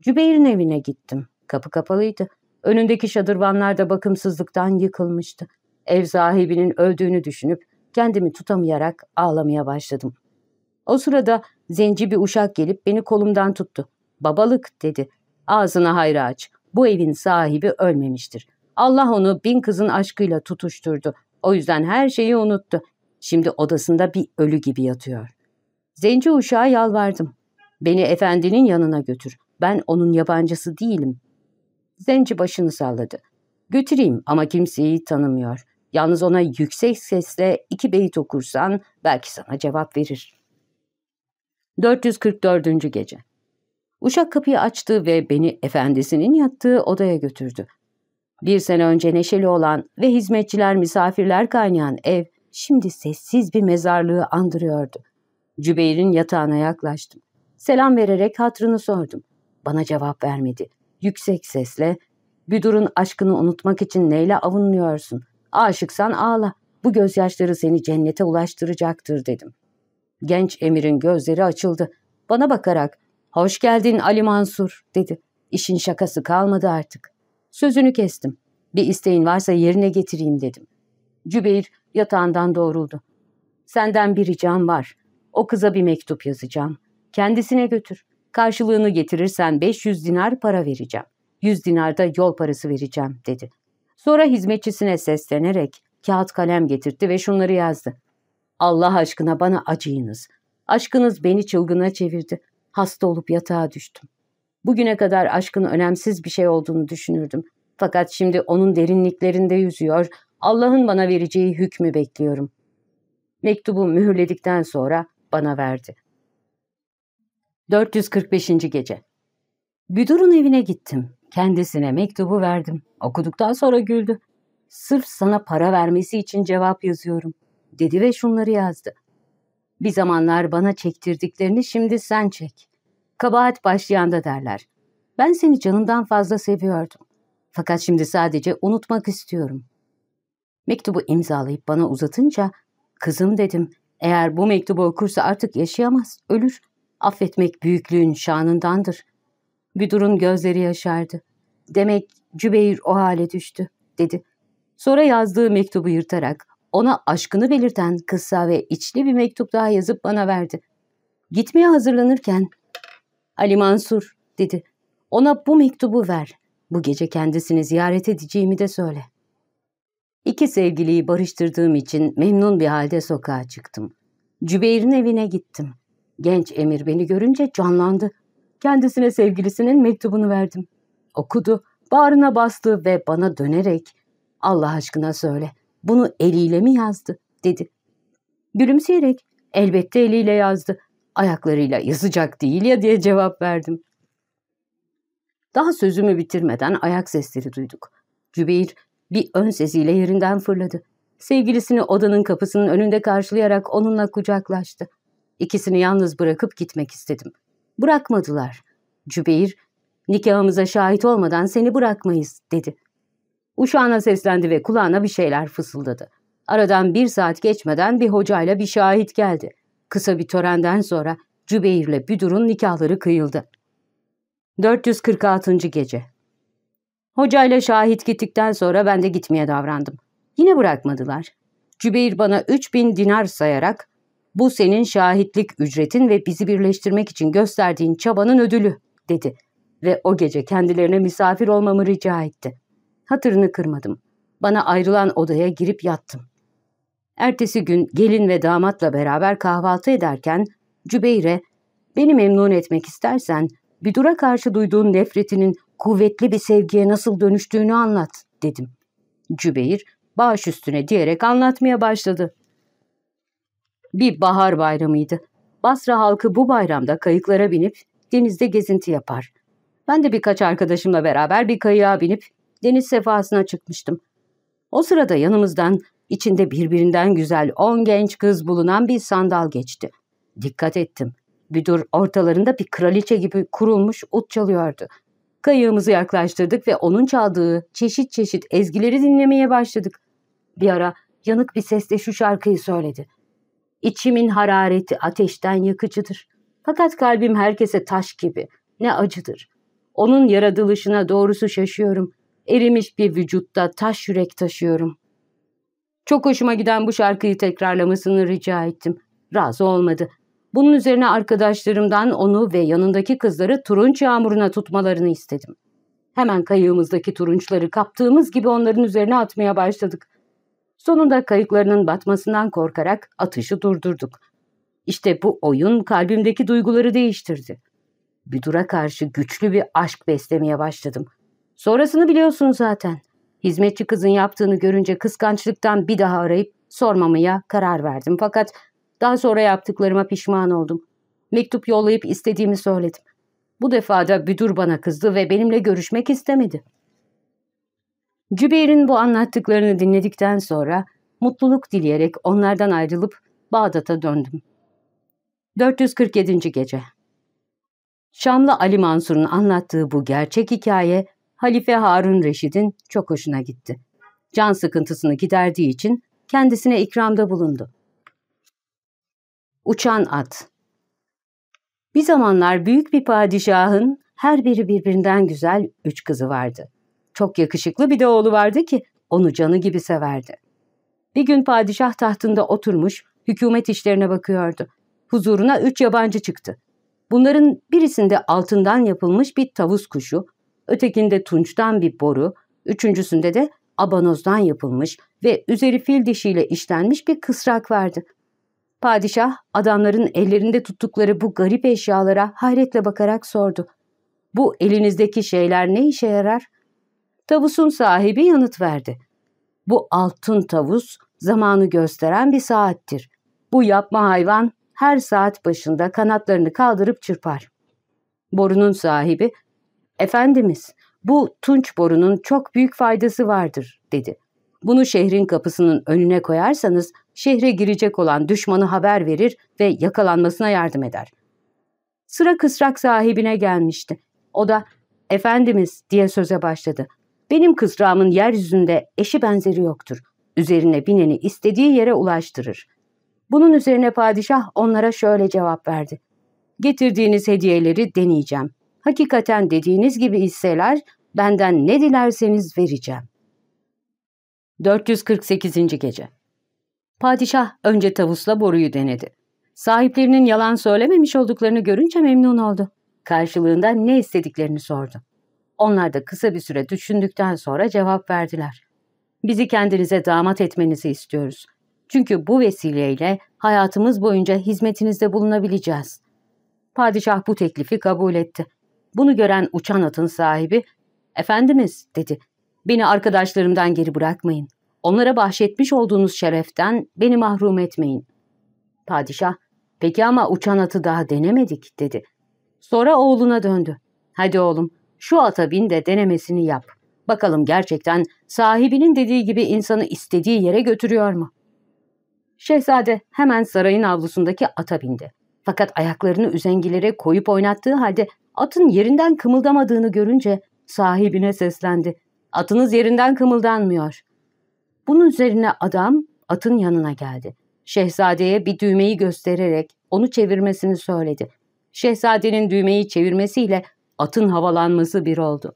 Cübeyr'in evine gittim. Kapı kapalıydı. Önündeki şadırvanlar da bakımsızlıktan yıkılmıştı. Ev sahibinin öldüğünü düşünüp kendimi tutamayarak ağlamaya başladım. O sırada zenci bir uşak gelip beni kolumdan tuttu. Babalık dedi. Ağzına hayra aç. Bu evin sahibi ölmemiştir. Allah onu bin kızın aşkıyla tutuşturdu. O yüzden her şeyi unuttu. Şimdi odasında bir ölü gibi yatıyor. Zenci uşağa yalvardım. Beni efendinin yanına götür. Ben onun yabancısı değilim. Zenci başını salladı. Götüreyim ama kimseyi tanımıyor. Yalnız ona yüksek sesle iki beyit okursan belki sana cevap verir. 444. Gece Uşak kapıyı açtı ve beni efendisinin yattığı odaya götürdü. Bir sene önce neşeli olan ve hizmetçiler misafirler kaynayan ev şimdi sessiz bir mezarlığı andırıyordu. Cübeyr'in yatağına yaklaştım. Selam vererek hatrını sordum. Bana cevap vermedi. Yüksek sesle, Büdur'un aşkını unutmak için neyle avunluyorsun? Aşıksan ağla. Bu gözyaşları seni cennete ulaştıracaktır dedim. Genç emirin gözleri açıldı. Bana bakarak, hoş geldin Ali Mansur dedi. İşin şakası kalmadı artık. Sözünü kestim. Bir isteğin varsa yerine getireyim dedim. Cübeyr yatağından doğruldu. Senden bir ricam var. O kıza bir mektup yazacağım. Kendisine götür. Karşılığını getirirsen 500 dinar para vereceğim. 100 dinar da yol parası vereceğim dedi. Sonra hizmetçisine seslenerek kağıt kalem getirtti ve şunları yazdı. Allah aşkına bana acıyınız. Aşkınız beni çılgına çevirdi. Hasta olup yatağa düştüm. Bugüne kadar aşkın önemsiz bir şey olduğunu düşünürdüm. Fakat şimdi onun derinliklerinde yüzüyor, Allah'ın bana vereceği hükmü bekliyorum. Mektubu mühürledikten sonra bana verdi. 445. Gece Büdur'un evine gittim. Kendisine mektubu verdim. Okuduktan sonra güldü. Sırf sana para vermesi için cevap yazıyorum, dedi ve şunları yazdı. Bir zamanlar bana çektirdiklerini şimdi sen çek. Kabahat başlayanda derler. Ben seni canından fazla seviyordum. Fakat şimdi sadece unutmak istiyorum. Mektubu imzalayıp bana uzatınca, kızım dedim, eğer bu mektubu okursa artık yaşayamaz, ölür. Affetmek büyüklüğün şanındandır. Büdur'un gözleri yaşardı. Demek Cübeyr o hale düştü, dedi. Sonra yazdığı mektubu yırtarak ona aşkını belirten kısa ve içli bir mektup daha yazıp bana verdi. Gitmeye hazırlanırken, Ali Mansur, dedi. Ona bu mektubu ver. Bu gece kendisini ziyaret edeceğimi de söyle. İki sevgiliyi barıştırdığım için memnun bir halde sokağa çıktım. Cübeyr'in evine gittim. Genç emir beni görünce canlandı. Kendisine sevgilisinin mektubunu verdim. Okudu, bağrına bastı ve bana dönerek ''Allah aşkına söyle, bunu eliyle mi yazdı?'' dedi. Gülümseyerek ''Elbette eliyle yazdı. Ayaklarıyla yazacak değil ya'' diye cevap verdim. Daha sözümü bitirmeden ayak sesleri duyduk. Cübeyr bir ön sesiyle yerinden fırladı. Sevgilisini odanın kapısının önünde karşılayarak onunla kucaklaştı. İkisini yalnız bırakıp gitmek istedim. Bırakmadılar. Cübeyr, nikahımıza şahit olmadan seni bırakmayız dedi. Uşağına seslendi ve kulağına bir şeyler fısıldadı. Aradan bir saat geçmeden bir hocayla bir şahit geldi. Kısa bir törenden sonra Cübeyr'le Büdur'un nikahları kıyıldı. 446. Gece Hocayla şahit gittikten sonra ben de gitmeye davrandım. Yine bırakmadılar. Cübeyr bana 3000 dinar sayarak bu senin şahitlik ücretin ve bizi birleştirmek için gösterdiğin çabanın ödülü dedi ve o gece kendilerine misafir olmamı rica etti. Hatırını kırmadım. Bana ayrılan odaya girip yattım. Ertesi gün gelin ve damatla beraber kahvaltı ederken Cübeyr'e beni memnun etmek istersen Büdur'a karşı duyduğun nefretinin kuvvetli bir sevgiye nasıl dönüştüğünü anlat dedim. Cübeyr baş üstüne diyerek anlatmaya başladı. Bir bahar bayramıydı. Basra halkı bu bayramda kayıklara binip denizde gezinti yapar. Ben de birkaç arkadaşımla beraber bir kayığa binip deniz sefasına çıkmıştım. O sırada yanımızdan içinde birbirinden güzel on genç kız bulunan bir sandal geçti. Dikkat ettim. Büdür ortalarında bir kraliçe gibi kurulmuş ut çalıyordu. Kayığımızı yaklaştırdık ve onun çaldığı çeşit çeşit ezgileri dinlemeye başladık. Bir ara yanık bir sesle şu şarkıyı söyledi. İçimin harareti ateşten yakıcıdır. Fakat kalbim herkese taş gibi. Ne acıdır. Onun yaratılışına doğrusu şaşıyorum. Erimiş bir vücutta taş yürek taşıyorum. Çok hoşuma giden bu şarkıyı tekrarlamasını rica ettim. Razı olmadı. Bunun üzerine arkadaşlarımdan onu ve yanındaki kızları turunç yağmuruna tutmalarını istedim. Hemen kayığımızdaki turunçları kaptığımız gibi onların üzerine atmaya başladık. Sonunda kayıklarının batmasından korkarak atışı durdurduk. İşte bu oyun kalbimdeki duyguları değiştirdi. Büdur'a karşı güçlü bir aşk beslemeye başladım. Sonrasını biliyorsun zaten. Hizmetçi kızın yaptığını görünce kıskançlıktan bir daha arayıp sormamaya karar verdim. Fakat daha sonra yaptıklarıma pişman oldum. Mektup yollayıp istediğimi söyledim. Bu defa da Büdür bana kızdı ve benimle görüşmek istemedi. Cübeyr'in bu anlattıklarını dinledikten sonra mutluluk dileyerek onlardan ayrılıp Bağdat'a döndüm. 447. Gece Şamlı Ali Mansur'un anlattığı bu gerçek hikaye Halife Harun Reşid'in çok hoşuna gitti. Can sıkıntısını giderdiği için kendisine ikramda bulundu. Uçan At Bir zamanlar büyük bir padişahın her biri birbirinden güzel üç kızı vardı. Çok yakışıklı bir de oğlu vardı ki onu canı gibi severdi. Bir gün padişah tahtında oturmuş hükümet işlerine bakıyordu. Huzuruna üç yabancı çıktı. Bunların birisinde altından yapılmış bir tavus kuşu, ötekinde tunçtan bir boru, üçüncüsünde de abanozdan yapılmış ve üzeri fil dişiyle işlenmiş bir kısrak vardı. Padişah adamların ellerinde tuttukları bu garip eşyalara hayretle bakarak sordu. Bu elinizdeki şeyler ne işe yarar? Tavusun sahibi yanıt verdi. Bu altın tavus zamanı gösteren bir saattir. Bu yapma hayvan her saat başında kanatlarını kaldırıp çırpar. Borunun sahibi, Efendimiz, bu tunç borunun çok büyük faydası vardır, dedi. Bunu şehrin kapısının önüne koyarsanız şehre girecek olan düşmanı haber verir ve yakalanmasına yardım eder. Sıra kısrak sahibine gelmişti. O da Efendimiz diye söze başladı. Benim kısrağımın yeryüzünde eşi benzeri yoktur. Üzerine bineni istediği yere ulaştırır. Bunun üzerine padişah onlara şöyle cevap verdi. Getirdiğiniz hediyeleri deneyeceğim. Hakikaten dediğiniz gibi hisseler benden ne dilerseniz vereceğim. 448. Gece Padişah önce tavusla boruyu denedi. Sahiplerinin yalan söylememiş olduklarını görünce memnun oldu. Karşılığında ne istediklerini sordu. Onlar da kısa bir süre düşündükten sonra cevap verdiler. Bizi kendinize damat etmenizi istiyoruz. Çünkü bu vesileyle hayatımız boyunca hizmetinizde bulunabileceğiz. Padişah bu teklifi kabul etti. Bunu gören uçan atın sahibi, ''Efendimiz'' dedi, ''beni arkadaşlarımdan geri bırakmayın. Onlara bahşetmiş olduğunuz şereften beni mahrum etmeyin.'' Padişah, ''Peki ama uçan atı daha denemedik.'' dedi. Sonra oğluna döndü. ''Hadi oğlum, şu ata bin de denemesini yap. Bakalım gerçekten sahibinin dediği gibi insanı istediği yere götürüyor mu?'' Şehzade hemen sarayın avlusundaki ata bindi. Fakat ayaklarını üzengilere koyup oynattığı halde atın yerinden kımıldamadığını görünce sahibine seslendi. Atınız yerinden kımıldanmıyor. Bunun üzerine adam atın yanına geldi. Şehzadeye bir düğmeyi göstererek onu çevirmesini söyledi. Şehzadenin düğmeyi çevirmesiyle atın havalanması bir oldu.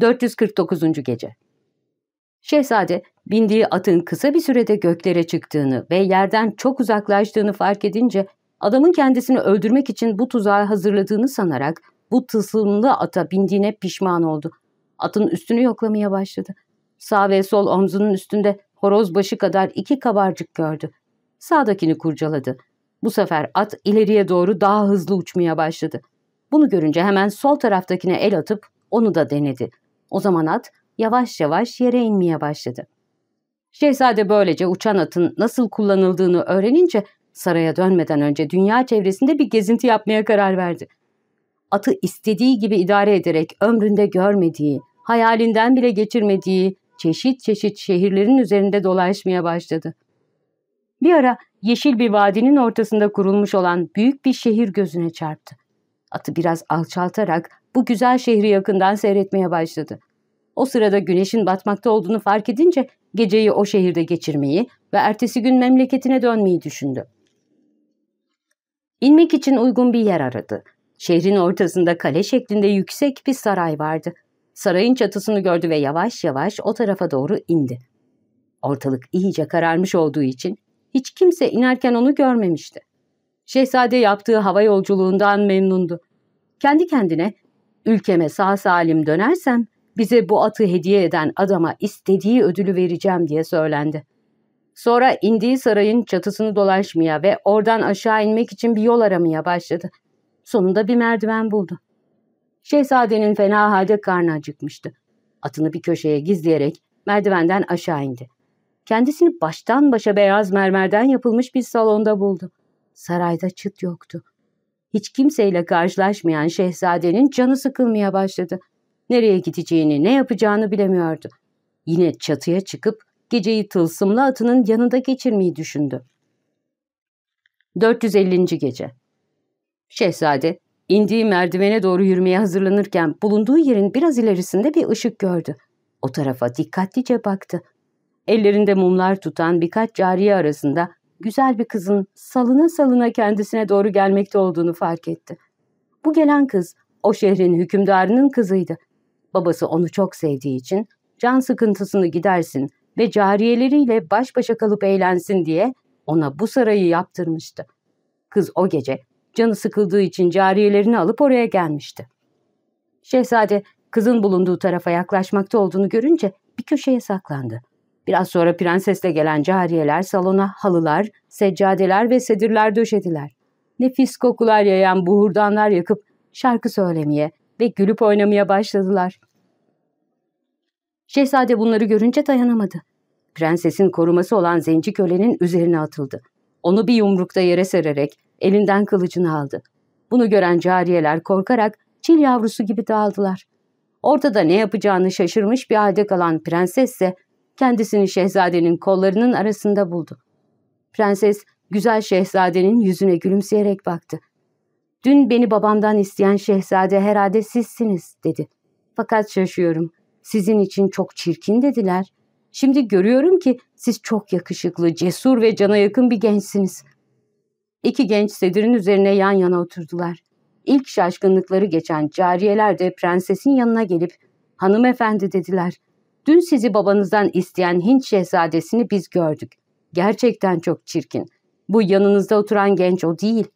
449. Gece Şehzade bindiği atın kısa bir sürede göklere çıktığını ve yerden çok uzaklaştığını fark edince adamın kendisini öldürmek için bu tuzağı hazırladığını sanarak bu tısımlı ata bindiğine pişman oldu. Atın üstünü yoklamaya başladı. Sağ ve sol omzunun üstünde horoz başı kadar iki kabarcık gördü. Sağdakini kurcaladı. Bu sefer at ileriye doğru daha hızlı uçmaya başladı. Bunu görünce hemen sol taraftakine el atıp onu da denedi. O zaman at yavaş yavaş yere inmeye başladı. Şehzade böylece uçan atın nasıl kullanıldığını öğrenince saraya dönmeden önce dünya çevresinde bir gezinti yapmaya karar verdi. Atı istediği gibi idare ederek ömründe görmediği, hayalinden bile geçirmediği çeşit çeşit şehirlerin üzerinde dolaşmaya başladı. Bir ara yeşil bir vadinin ortasında kurulmuş olan büyük bir şehir gözüne çarptı. Atı biraz alçaltarak bu güzel şehri yakından seyretmeye başladı. O sırada güneşin batmakta olduğunu fark edince geceyi o şehirde geçirmeyi ve ertesi gün memleketine dönmeyi düşündü. İnmek için uygun bir yer aradı. Şehrin ortasında kale şeklinde yüksek bir saray vardı. Sarayın çatısını gördü ve yavaş yavaş o tarafa doğru indi. Ortalık iyice kararmış olduğu için hiç kimse inerken onu görmemişti. Şehzade yaptığı hava yolculuğundan memnundu. Kendi kendine ülkeme sağ salim dönersem bize bu atı hediye eden adama istediği ödülü vereceğim diye söylendi. Sonra indiği sarayın çatısını dolaşmaya ve oradan aşağı inmek için bir yol aramaya başladı. Sonunda bir merdiven buldu. Şehzadenin fena halde karnı acıkmıştı. Atını bir köşeye gizleyerek merdivenden aşağı indi. Kendisini baştan başa beyaz mermerden yapılmış bir salonda buldu. Sarayda çıt yoktu. Hiç kimseyle karşılaşmayan şehzadenin canı sıkılmaya başladı. Nereye gideceğini, ne yapacağını bilemiyordu. Yine çatıya çıkıp geceyi tılsımlı atının yanında geçirmeyi düşündü. 450. Gece Şehzade, indiği merdivene doğru yürümeye hazırlanırken bulunduğu yerin biraz ilerisinde bir ışık gördü. O tarafa dikkatlice baktı. Ellerinde mumlar tutan birkaç cariye arasında güzel bir kızın salına salına kendisine doğru gelmekte olduğunu fark etti. Bu gelen kız o şehrin hükümdarının kızıydı. Babası onu çok sevdiği için can sıkıntısını gidersin ve cariyeleriyle baş başa kalıp eğlensin diye ona bu sarayı yaptırmıştı. Kız o gece canı sıkıldığı için cariyelerini alıp oraya gelmişti. Şehzade kızın bulunduğu tarafa yaklaşmakta olduğunu görünce bir köşeye saklandı. Biraz sonra prensesle gelen cariyeler salona halılar, seccadeler ve sedirler döşediler. Nefis kokular yayan buhurdanlar yakıp şarkı söylemeye ve gülüp oynamaya başladılar. Şehzade bunları görünce dayanamadı. Prensesin koruması olan zenci kölenin üzerine atıldı. Onu bir yumrukta yere sererek elinden kılıcını aldı. Bunu gören cariyeler korkarak çil yavrusu gibi dağıldılar. Ortada ne yapacağını şaşırmış bir halde kalan prenses ise kendisini şehzadenin kollarının arasında buldu. Prenses güzel şehzadenin yüzüne gülümseyerek baktı. Dün beni babamdan isteyen şehzade herhalde sizsiniz dedi. Fakat şaşıyorum. Sizin için çok çirkin dediler. Şimdi görüyorum ki siz çok yakışıklı, cesur ve cana yakın bir gençsiniz. İki genç sedirin üzerine yan yana oturdular. İlk şaşkınlıkları geçen cariyeler de prensesin yanına gelip hanımefendi dediler. Dün sizi babanızdan isteyen Hint şehzadesini biz gördük. Gerçekten çok çirkin. Bu yanınızda oturan genç o değil.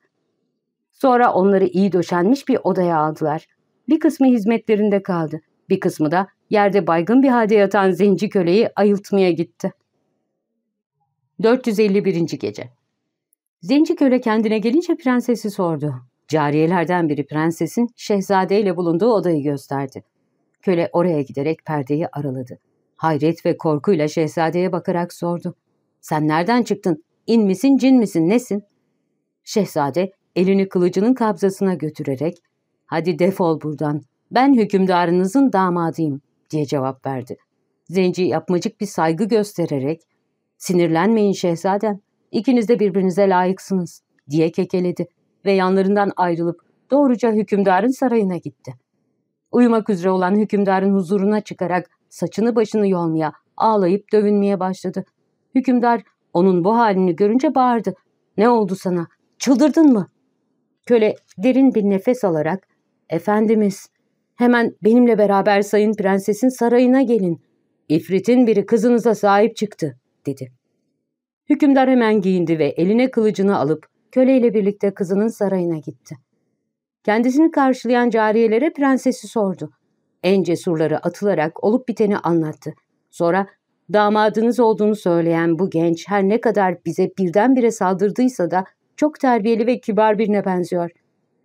Sonra onları iyi döşenmiş bir odaya aldılar. Bir kısmı hizmetlerinde kaldı. Bir kısmı da yerde baygın bir halde yatan zenci köleyi ayıltmaya gitti. 451. Gece Zenci köle kendine gelince prensesi sordu. Cariyelerden biri prensesin şehzadeyle bulunduğu odayı gösterdi. Köle oraya giderek perdeyi araladı. Hayret ve korkuyla şehzadeye bakarak sordu. Sen nereden çıktın? İn misin, cin misin, nesin? Şehzade elini kılıcının kabzasına götürerek hadi defol buradan ben hükümdarınızın damadıyım diye cevap verdi. Zenci yapmacık bir saygı göstererek sinirlenmeyin şehzadem ikiniz de birbirinize layıksınız diye kekeledi ve yanlarından ayrılıp doğruca hükümdarın sarayına gitti. Uyumak üzere olan hükümdarın huzuruna çıkarak saçını başını yolmaya, ağlayıp dövünmeye başladı. Hükümdar onun bu halini görünce bağırdı. Ne oldu sana? Çıldırdın mı? Köle derin bir nefes alarak, Efendimiz, hemen benimle beraber sayın prensesin sarayına gelin. İfritin biri kızınıza sahip çıktı, dedi. Hükümdar hemen giyindi ve eline kılıcını alıp köleyle birlikte kızının sarayına gitti. Kendisini karşılayan cariyelere prensesi sordu. En cesurları atılarak olup biteni anlattı. Sonra damadınız olduğunu söyleyen bu genç her ne kadar bize birdenbire saldırdıysa da çok terbiyeli ve kibar birine benziyor.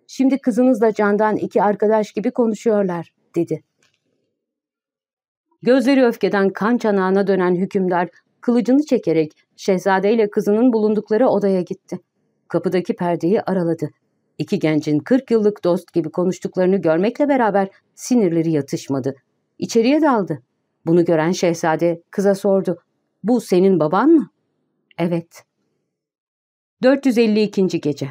Şimdi kızınızla Candan iki arkadaş gibi konuşuyorlar, dedi. Gözleri öfkeden kan çanağına dönen hükümdar kılıcını çekerek şehzade ile kızının bulundukları odaya gitti. Kapıdaki perdeyi araladı. İki gencin 40 yıllık dost gibi konuştuklarını görmekle beraber sinirleri yatışmadı. İçeriye daldı. Bunu gören şehzade kıza sordu. Bu senin baban mı? Evet. 452. Gece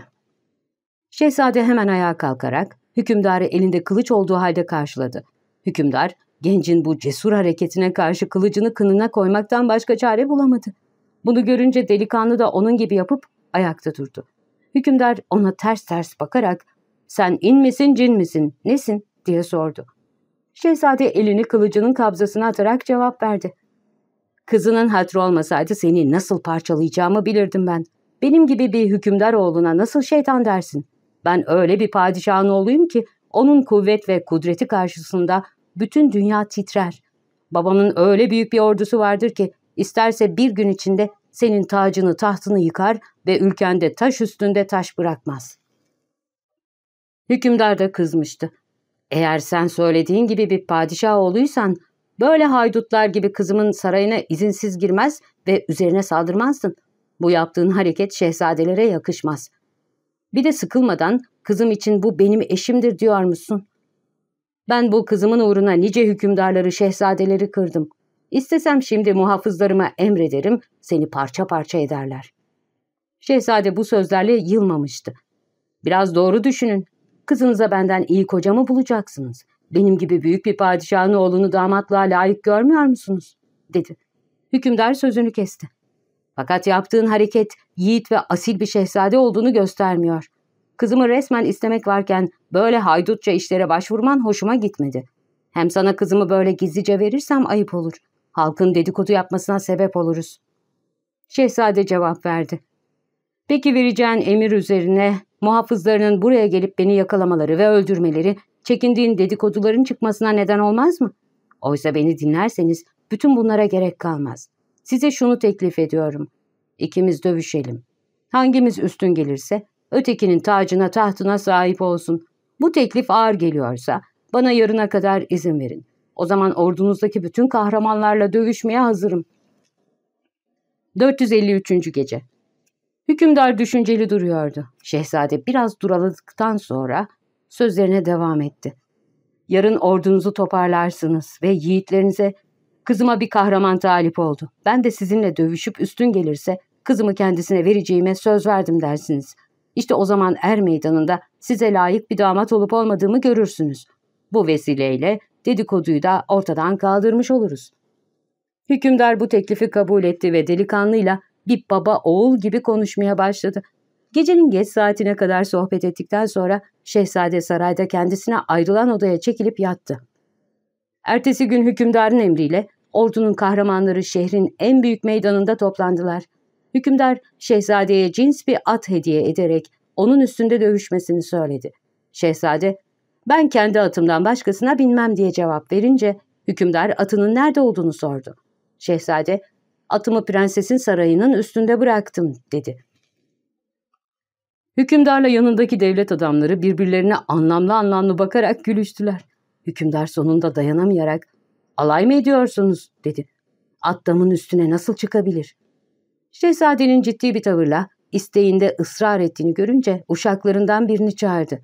Şehzade hemen ayağa kalkarak hükümdarı elinde kılıç olduğu halde karşıladı. Hükümdar gencin bu cesur hareketine karşı kılıcını kınına koymaktan başka çare bulamadı. Bunu görünce delikanlı da onun gibi yapıp ayakta durdu. Hükümdar ona ters ters bakarak ''Sen in misin cin misin, nesin?'' diye sordu. Şehzade elini kılıcının kabzasına atarak cevap verdi. ''Kızının hatrı olmasaydı seni nasıl parçalayacağımı bilirdim ben. Benim gibi bir hükümdar oğluna nasıl şeytan dersin? Ben öyle bir padişahın oğluyum ki onun kuvvet ve kudreti karşısında bütün dünya titrer. Babamın öyle büyük bir ordusu vardır ki isterse bir gün içinde senin tacını tahtını yıkar ve ülkende taş üstünde taş bırakmaz. Hükümdar da kızmıştı. Eğer sen söylediğin gibi bir padişah oğluysan böyle haydutlar gibi kızımın sarayına izinsiz girmez ve üzerine saldırmazsın. Bu yaptığın hareket şehzadelere yakışmaz. Bir de sıkılmadan kızım için bu benim eşimdir diyor musun? Ben bu kızımın uğruna nice hükümdarları, şehzadeleri kırdım. İstesem şimdi muhafızlarıma emrederim, seni parça parça ederler. Şehzade bu sözlerle yılmamıştı. Biraz doğru düşünün. Kızınıza benden iyi kocamı bulacaksınız. Benim gibi büyük bir padişahın oğlunu damatlığa layık görmüyor musunuz? dedi. Hükümdar sözünü kesti. Fakat yaptığın hareket yiğit ve asil bir şehzade olduğunu göstermiyor. Kızımı resmen istemek varken böyle haydutça işlere başvurman hoşuma gitmedi. Hem sana kızımı böyle gizlice verirsem ayıp olur. Halkın dedikodu yapmasına sebep oluruz. Şehzade cevap verdi. Peki vereceğin emir üzerine muhafızlarının buraya gelip beni yakalamaları ve öldürmeleri çekindiğin dedikoduların çıkmasına neden olmaz mı? Oysa beni dinlerseniz bütün bunlara gerek kalmaz. Size şunu teklif ediyorum. İkimiz dövüşelim. Hangimiz üstün gelirse ötekinin tacına tahtına sahip olsun. Bu teklif ağır geliyorsa bana yarına kadar izin verin. O zaman ordunuzdaki bütün kahramanlarla dövüşmeye hazırım. 453. Gece Hükümdar düşünceli duruyordu. Şehzade biraz duraladıktan sonra sözlerine devam etti. Yarın ordunuzu toparlarsınız ve yiğitlerinize kızıma bir kahraman talip oldu. Ben de sizinle dövüşüp üstün gelirse kızımı kendisine vereceğime söz verdim dersiniz. İşte o zaman er meydanında size layık bir damat olup olmadığımı görürsünüz. Bu vesileyle dedikoduyu da ortadan kaldırmış oluruz. Hükümdar bu teklifi kabul etti ve delikanlıyla bir baba oğul gibi konuşmaya başladı. Gecenin geç saatine kadar sohbet ettikten sonra şehzade sarayda kendisine ayrılan odaya çekilip yattı. Ertesi gün hükümdarın emriyle ordunun kahramanları şehrin en büyük meydanında toplandılar. Hükümdar şehzadeye cins bir at hediye ederek onun üstünde dövüşmesini söyledi. Şehzade ben kendi atımdan başkasına binmem diye cevap verince hükümdar atının nerede olduğunu sordu. Şehzade atımı prensesin sarayının üstünde bıraktım dedi. Hükümdarla yanındaki devlet adamları birbirlerine anlamlı anlamlı bakarak gülüştüler. Hükümdar sonunda dayanamayarak alay mı ediyorsunuz dedi. At üstüne nasıl çıkabilir? Şehzadenin ciddi bir tavırla isteğinde ısrar ettiğini görünce uşaklarından birini çağırdı.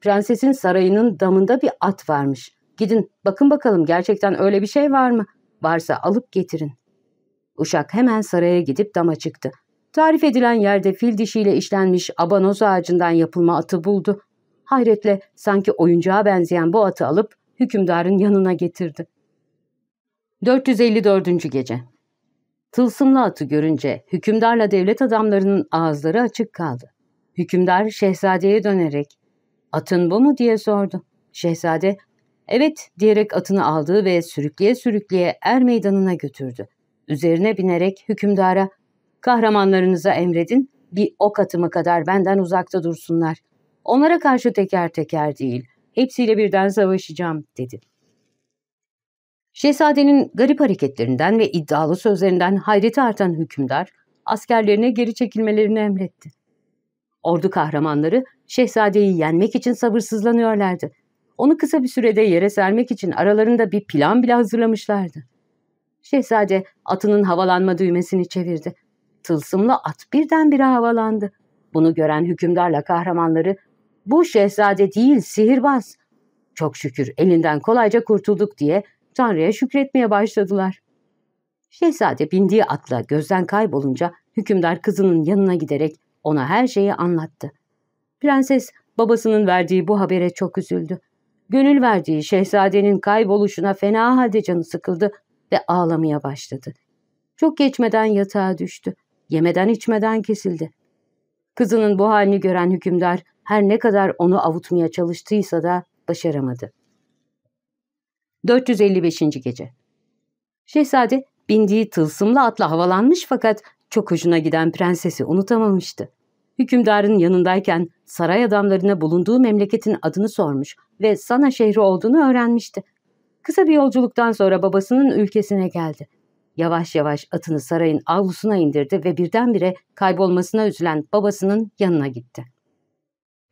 Prensesin sarayının damında bir at varmış. Gidin bakın bakalım gerçekten öyle bir şey var mı? Varsa alıp getirin. Uşak hemen saraya gidip dama çıktı. Tarif edilen yerde fil dişiyle işlenmiş abanoz ağacından yapılma atı buldu. Hayretle sanki oyuncağa benzeyen bu atı alıp hükümdarın yanına getirdi. 454. Gece Tılsımlı atı görünce hükümdarla devlet adamlarının ağızları açık kaldı. Hükümdar şehzadeye dönerek ''Atın bu mu?'' diye sordu. Şehzade ''Evet'' diyerek atını aldı ve sürükleye sürükleye er meydanına götürdü. Üzerine binerek hükümdara ''Kahramanlarınıza emredin, bir ok atımı kadar benden uzakta dursunlar. Onlara karşı teker teker değil, hepsiyle birden savaşacağım.'' dedi. Şehzadenin garip hareketlerinden ve iddialı sözlerinden hayreti artan hükümdar, askerlerine geri çekilmelerini emretti. Ordu kahramanları şehzadeyi yenmek için sabırsızlanıyorlardı. Onu kısa bir sürede yere sermek için aralarında bir plan bile hazırlamışlardı. Şehzade atının havalanma düğmesini çevirdi. Tılsımlı at birdenbire havalandı. Bunu gören hükümdarla kahramanları, ''Bu şehzade değil, sihirbaz. Çok şükür elinden kolayca kurtulduk.'' diye Tanrı'ya şükretmeye başladılar. Şehzade bindiği atla gözden kaybolunca hükümdar kızının yanına giderek ona her şeyi anlattı. Prenses babasının verdiği bu habere çok üzüldü. Gönül verdiği şehzadenin kayboluşuna fena halde canı sıkıldı ve ağlamaya başladı. Çok geçmeden yatağa düştü. Yemeden içmeden kesildi. Kızının bu halini gören hükümdar her ne kadar onu avutmaya çalıştıysa da başaramadı. 455. Gece Şehzade bindiği tılsımlı atla havalanmış fakat çok hoşuna giden prensesi unutamamıştı. Hükümdarın yanındayken saray adamlarına bulunduğu memleketin adını sormuş ve Sana şehri olduğunu öğrenmişti. Kısa bir yolculuktan sonra babasının ülkesine geldi. Yavaş yavaş atını sarayın avlusuna indirdi ve birdenbire kaybolmasına üzülen babasının yanına gitti.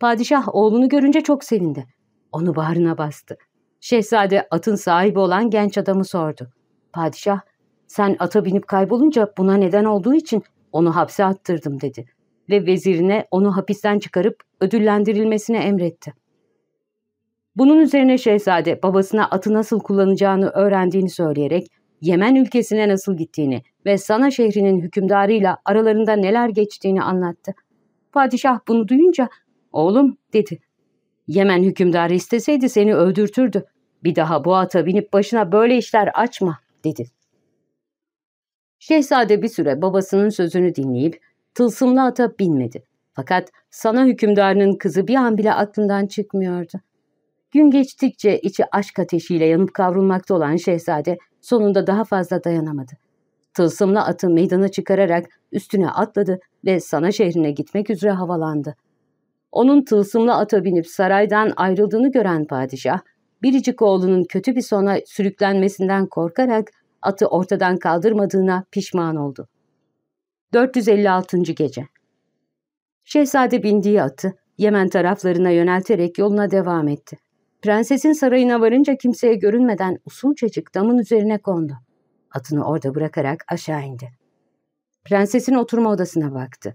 Padişah oğlunu görünce çok sevindi. Onu bağrına bastı. Şehzade atın sahibi olan genç adamı sordu. Padişah, sen ata binip kaybolunca buna neden olduğu için onu hapse attırdım dedi ve vezirine onu hapisten çıkarıp ödüllendirilmesine emretti. Bunun üzerine şehzade babasına atı nasıl kullanacağını öğrendiğini söyleyerek Yemen ülkesine nasıl gittiğini ve Sana şehrinin hükümdarıyla aralarında neler geçtiğini anlattı. Padişah bunu duyunca oğlum dedi. Yemen hükümdarı isteseydi seni öldürtürdü. Bir daha bu ata binip başına böyle işler açma dedi. Şehzade bir süre babasının sözünü dinleyip tılsımlı ata binmedi. Fakat sana hükümdarının kızı bir an bile aklından çıkmıyordu. Gün geçtikçe içi aşk ateşiyle yanıp kavrulmakta olan şehzade sonunda daha fazla dayanamadı. Tılsımlı atı meydana çıkararak üstüne atladı ve sana şehrine gitmek üzere havalandı. Onun tılsımlı ata binip saraydan ayrıldığını gören padişah, biricik oğlunun kötü bir sona sürüklenmesinden korkarak atı ortadan kaldırmadığına pişman oldu. 456. Gece Şehzade bindiği atı Yemen taraflarına yönelterek yoluna devam etti. Prensesin sarayına varınca kimseye görünmeden usulcacık damın üzerine kondu. Atını orada bırakarak aşağı indi. Prensesin oturma odasına baktı.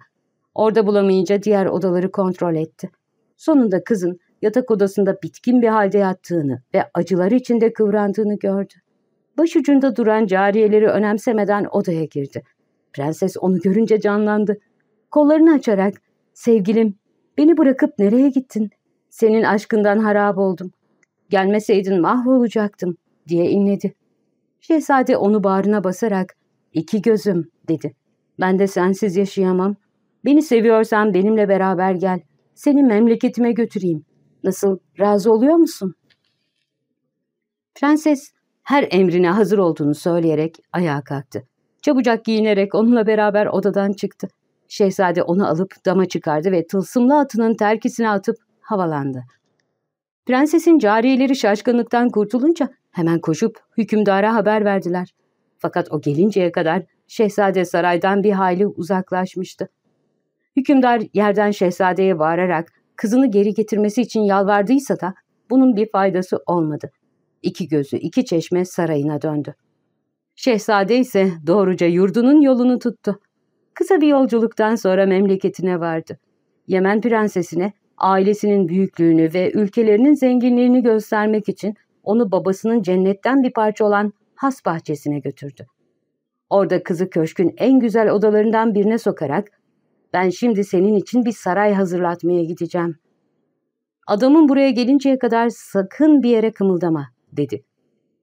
Orada bulamayınca diğer odaları kontrol etti. Sonunda kızın yatak odasında bitkin bir halde yattığını ve acıları içinde kıvrandığını gördü. Başucunda duran cariyeleri önemsemeden odaya girdi. Prenses onu görünce canlandı. Kollarını açarak, ''Sevgilim, beni bırakıp nereye gittin? Senin aşkından harap oldum. Gelmeseydin mahvolacaktım.'' diye inledi. Şehzade onu bağrına basarak, ''İki gözüm.'' dedi. ''Ben de sensiz yaşayamam. Beni seviyorsan benimle beraber gel. Seni memleketime götüreyim. Nasıl, razı oluyor musun?'' Prenses her emrine hazır olduğunu söyleyerek ayağa kalktı. Çabucak giyinerek onunla beraber odadan çıktı. Şehzade onu alıp dama çıkardı ve tılsımlı atının terkisine atıp havalandı. Prensesin cariyeleri şaşkınlıktan kurtulunca hemen koşup hükümdara haber verdiler. Fakat o gelinceye kadar şehzade saraydan bir hayli uzaklaşmıştı. Hükümdar yerden şehzadeye bağırarak kızını geri getirmesi için yalvardıysa da bunun bir faydası olmadı. İki gözü iki çeşme sarayına döndü. Şehzade ise doğruca yurdunun yolunu tuttu. Kısa bir yolculuktan sonra memleketine vardı. Yemen prensesine ailesinin büyüklüğünü ve ülkelerinin zenginliğini göstermek için onu babasının cennetten bir parça olan has bahçesine götürdü. Orada kızı köşkün en güzel odalarından birine sokarak ben şimdi senin için bir saray hazırlatmaya gideceğim. Adamın buraya gelinceye kadar sakın bir yere kımıldama dedi.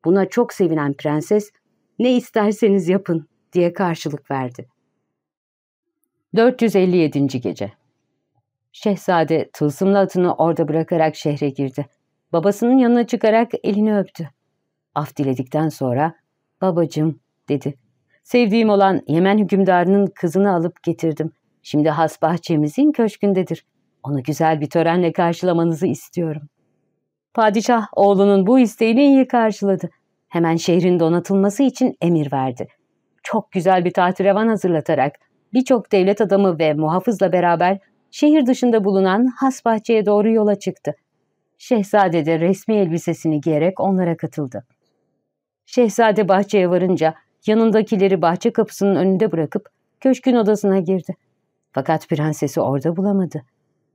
Buna çok sevinen prenses ne isterseniz yapın diye karşılık verdi. 457. Gece Şehzade tılsımlı atını orada bırakarak şehre girdi. Babasının yanına çıkarak elini öptü. Af diledikten sonra babacım dedi. Sevdiğim olan Yemen hükümdarının kızını alıp getirdim. Şimdi has bahçemizin köşkündedir. Onu güzel bir törenle karşılamanızı istiyorum. Padişah oğlunun bu isteğini iyi karşıladı. Hemen şehrin donatılması için emir verdi. Çok güzel bir tahterevan hazırlatarak birçok devlet adamı ve muhafızla beraber şehir dışında bulunan has bahçeye doğru yola çıktı. Şehzade de resmi elbisesini giyerek onlara katıldı. Şehzade bahçeye varınca yanındakileri bahçe kapısının önünde bırakıp köşkün odasına girdi. Fakat prensesi orada bulamadı.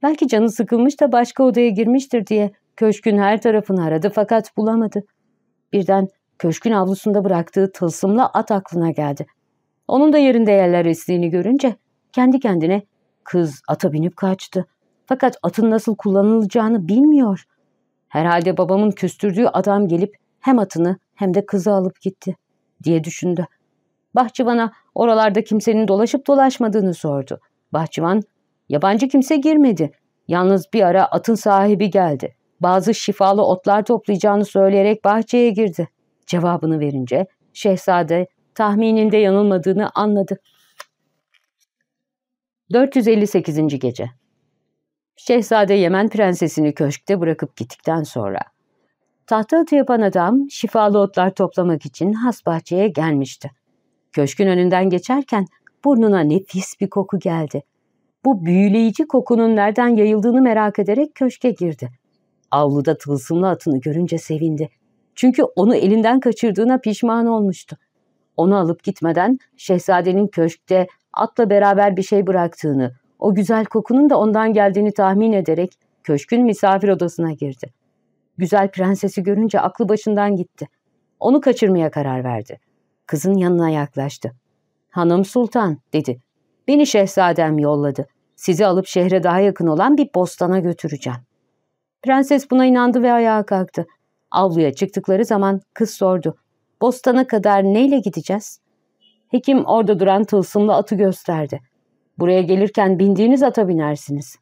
Belki canı sıkılmış da başka odaya girmiştir diye köşkün her tarafını aradı fakat bulamadı. Birden köşkün avlusunda bıraktığı tılsımlı at aklına geldi. Onun da yerinde yerler estiğini görünce kendi kendine kız ata binip kaçtı. Fakat atın nasıl kullanılacağını bilmiyor. Herhalde babamın küstürdüğü adam gelip hem atını hem de kızı alıp gitti diye düşündü. Bahçıvana oralarda kimsenin dolaşıp dolaşmadığını sordu. Bahçıvan, yabancı kimse girmedi. Yalnız bir ara atın sahibi geldi. Bazı şifalı otlar toplayacağını söyleyerek bahçeye girdi. Cevabını verince şehzade tahmininde yanılmadığını anladı. 458. Gece Şehzade Yemen prensesini köşkte bırakıp gittikten sonra tahta atı yapan adam şifalı otlar toplamak için has bahçeye gelmişti. Köşkün önünden geçerken burnuna nefis bir koku geldi. Bu büyüleyici kokunun nereden yayıldığını merak ederek köşke girdi. Avluda tılsımlı atını görünce sevindi. Çünkü onu elinden kaçırdığına pişman olmuştu. Onu alıp gitmeden şehzadenin köşkte atla beraber bir şey bıraktığını, o güzel kokunun da ondan geldiğini tahmin ederek köşkün misafir odasına girdi. Güzel prensesi görünce aklı başından gitti. Onu kaçırmaya karar verdi. Kızın yanına yaklaştı. Hanım sultan dedi. Beni şehzadem yolladı. Sizi alıp şehre daha yakın olan bir bostana götüreceğim. Prenses buna inandı ve ayağa kalktı. Avluya çıktıkları zaman kız sordu. Bostana kadar neyle gideceğiz? Hekim orada duran tılsımlı atı gösterdi. Buraya gelirken bindiğiniz ata binersiniz.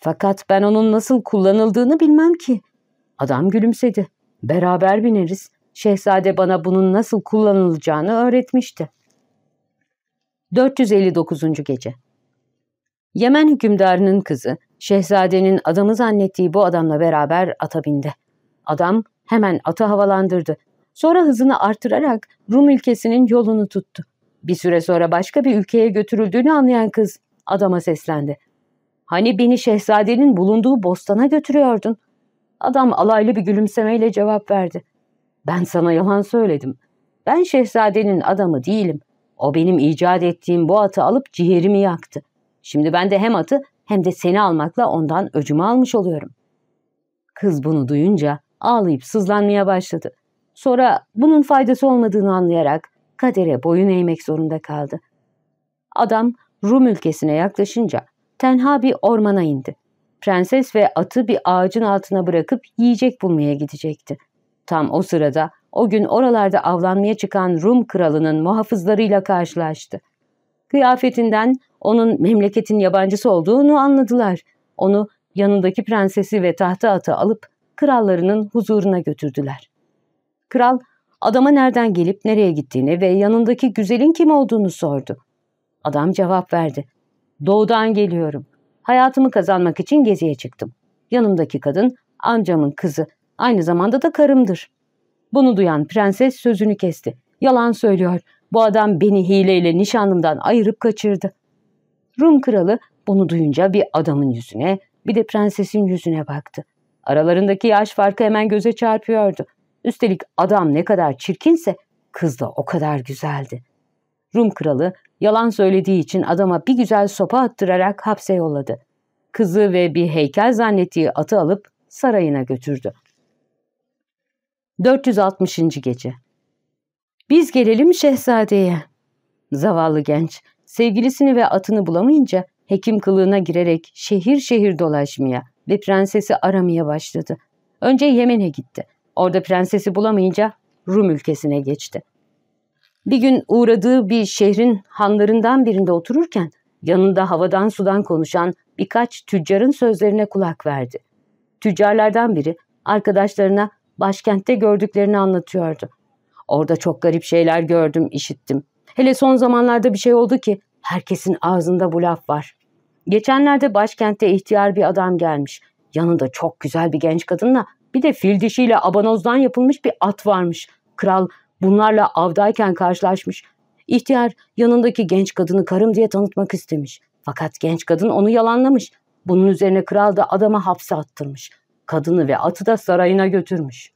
Fakat ben onun nasıl kullanıldığını bilmem ki. Adam gülümsedi. Beraber bineriz. Şehzade bana bunun nasıl kullanılacağını öğretmişti. 459. Gece Yemen hükümdarının kızı, şehzadenin adamı zannettiği bu adamla beraber ata bindi. Adam hemen atı havalandırdı. Sonra hızını artırarak Rum ülkesinin yolunu tuttu. Bir süre sonra başka bir ülkeye götürüldüğünü anlayan kız adama seslendi. Hani beni şehzadenin bulunduğu bostana götürüyordun? Adam alaylı bir gülümsemeyle cevap verdi. Ben sana yalan söyledim. Ben şehzadenin adamı değilim. O benim icat ettiğim bu atı alıp ciğerimi yaktı. Şimdi ben de hem atı hem de seni almakla ondan öcümü almış oluyorum. Kız bunu duyunca ağlayıp sızlanmaya başladı. Sonra bunun faydası olmadığını anlayarak kadere boyun eğmek zorunda kaldı. Adam Rum ülkesine yaklaşınca tenha bir ormana indi. Prenses ve atı bir ağacın altına bırakıp yiyecek bulmaya gidecekti. Tam o sırada o gün oralarda avlanmaya çıkan Rum kralının muhafızlarıyla karşılaştı. Kıyafetinden onun memleketin yabancısı olduğunu anladılar. Onu yanındaki prensesi ve tahta atı alıp krallarının huzuruna götürdüler. Kral adama nereden gelip nereye gittiğini ve yanındaki güzelin kim olduğunu sordu. Adam cevap verdi. Doğudan geliyorum. Hayatımı kazanmak için geziye çıktım. Yanımdaki kadın amcamın kızı, aynı zamanda da karımdır. Bunu duyan prenses sözünü kesti. Yalan söylüyor. Bu adam beni hileyle nişanlımdan ayırıp kaçırdı. Rum kralı bunu duyunca bir adamın yüzüne bir de prensesin yüzüne baktı. Aralarındaki yaş farkı hemen göze çarpıyordu. Üstelik adam ne kadar çirkinse kız da o kadar güzeldi. Rum kralı yalan söylediği için adama bir güzel sopa attırarak hapse yolladı. Kızı ve bir heykel zannettiği atı alıp sarayına götürdü. 460. Gece Biz gelelim şehzadeye. Zavallı genç, sevgilisini ve atını bulamayınca hekim kılığına girerek şehir şehir dolaşmaya ve prensesi aramaya başladı. Önce Yemen'e gitti. Orada prensesi bulamayınca Rum ülkesine geçti. Bir gün uğradığı bir şehrin hanlarından birinde otururken yanında havadan sudan konuşan birkaç tüccarın sözlerine kulak verdi. Tüccarlardan biri arkadaşlarına başkentte gördüklerini anlatıyordu. Orada çok garip şeyler gördüm, işittim. Hele son zamanlarda bir şey oldu ki herkesin ağzında bu laf var. Geçenlerde başkentte ihtiyar bir adam gelmiş. Yanında çok güzel bir genç kadınla bir de fil dişiyle abanozdan yapılmış bir at varmış. Kral bunlarla avdayken karşılaşmış. İhtiyar yanındaki genç kadını karım diye tanıtmak istemiş. Fakat genç kadın onu yalanlamış. Bunun üzerine kral da adama hapse attırmış. Kadını ve atı da sarayına götürmüş.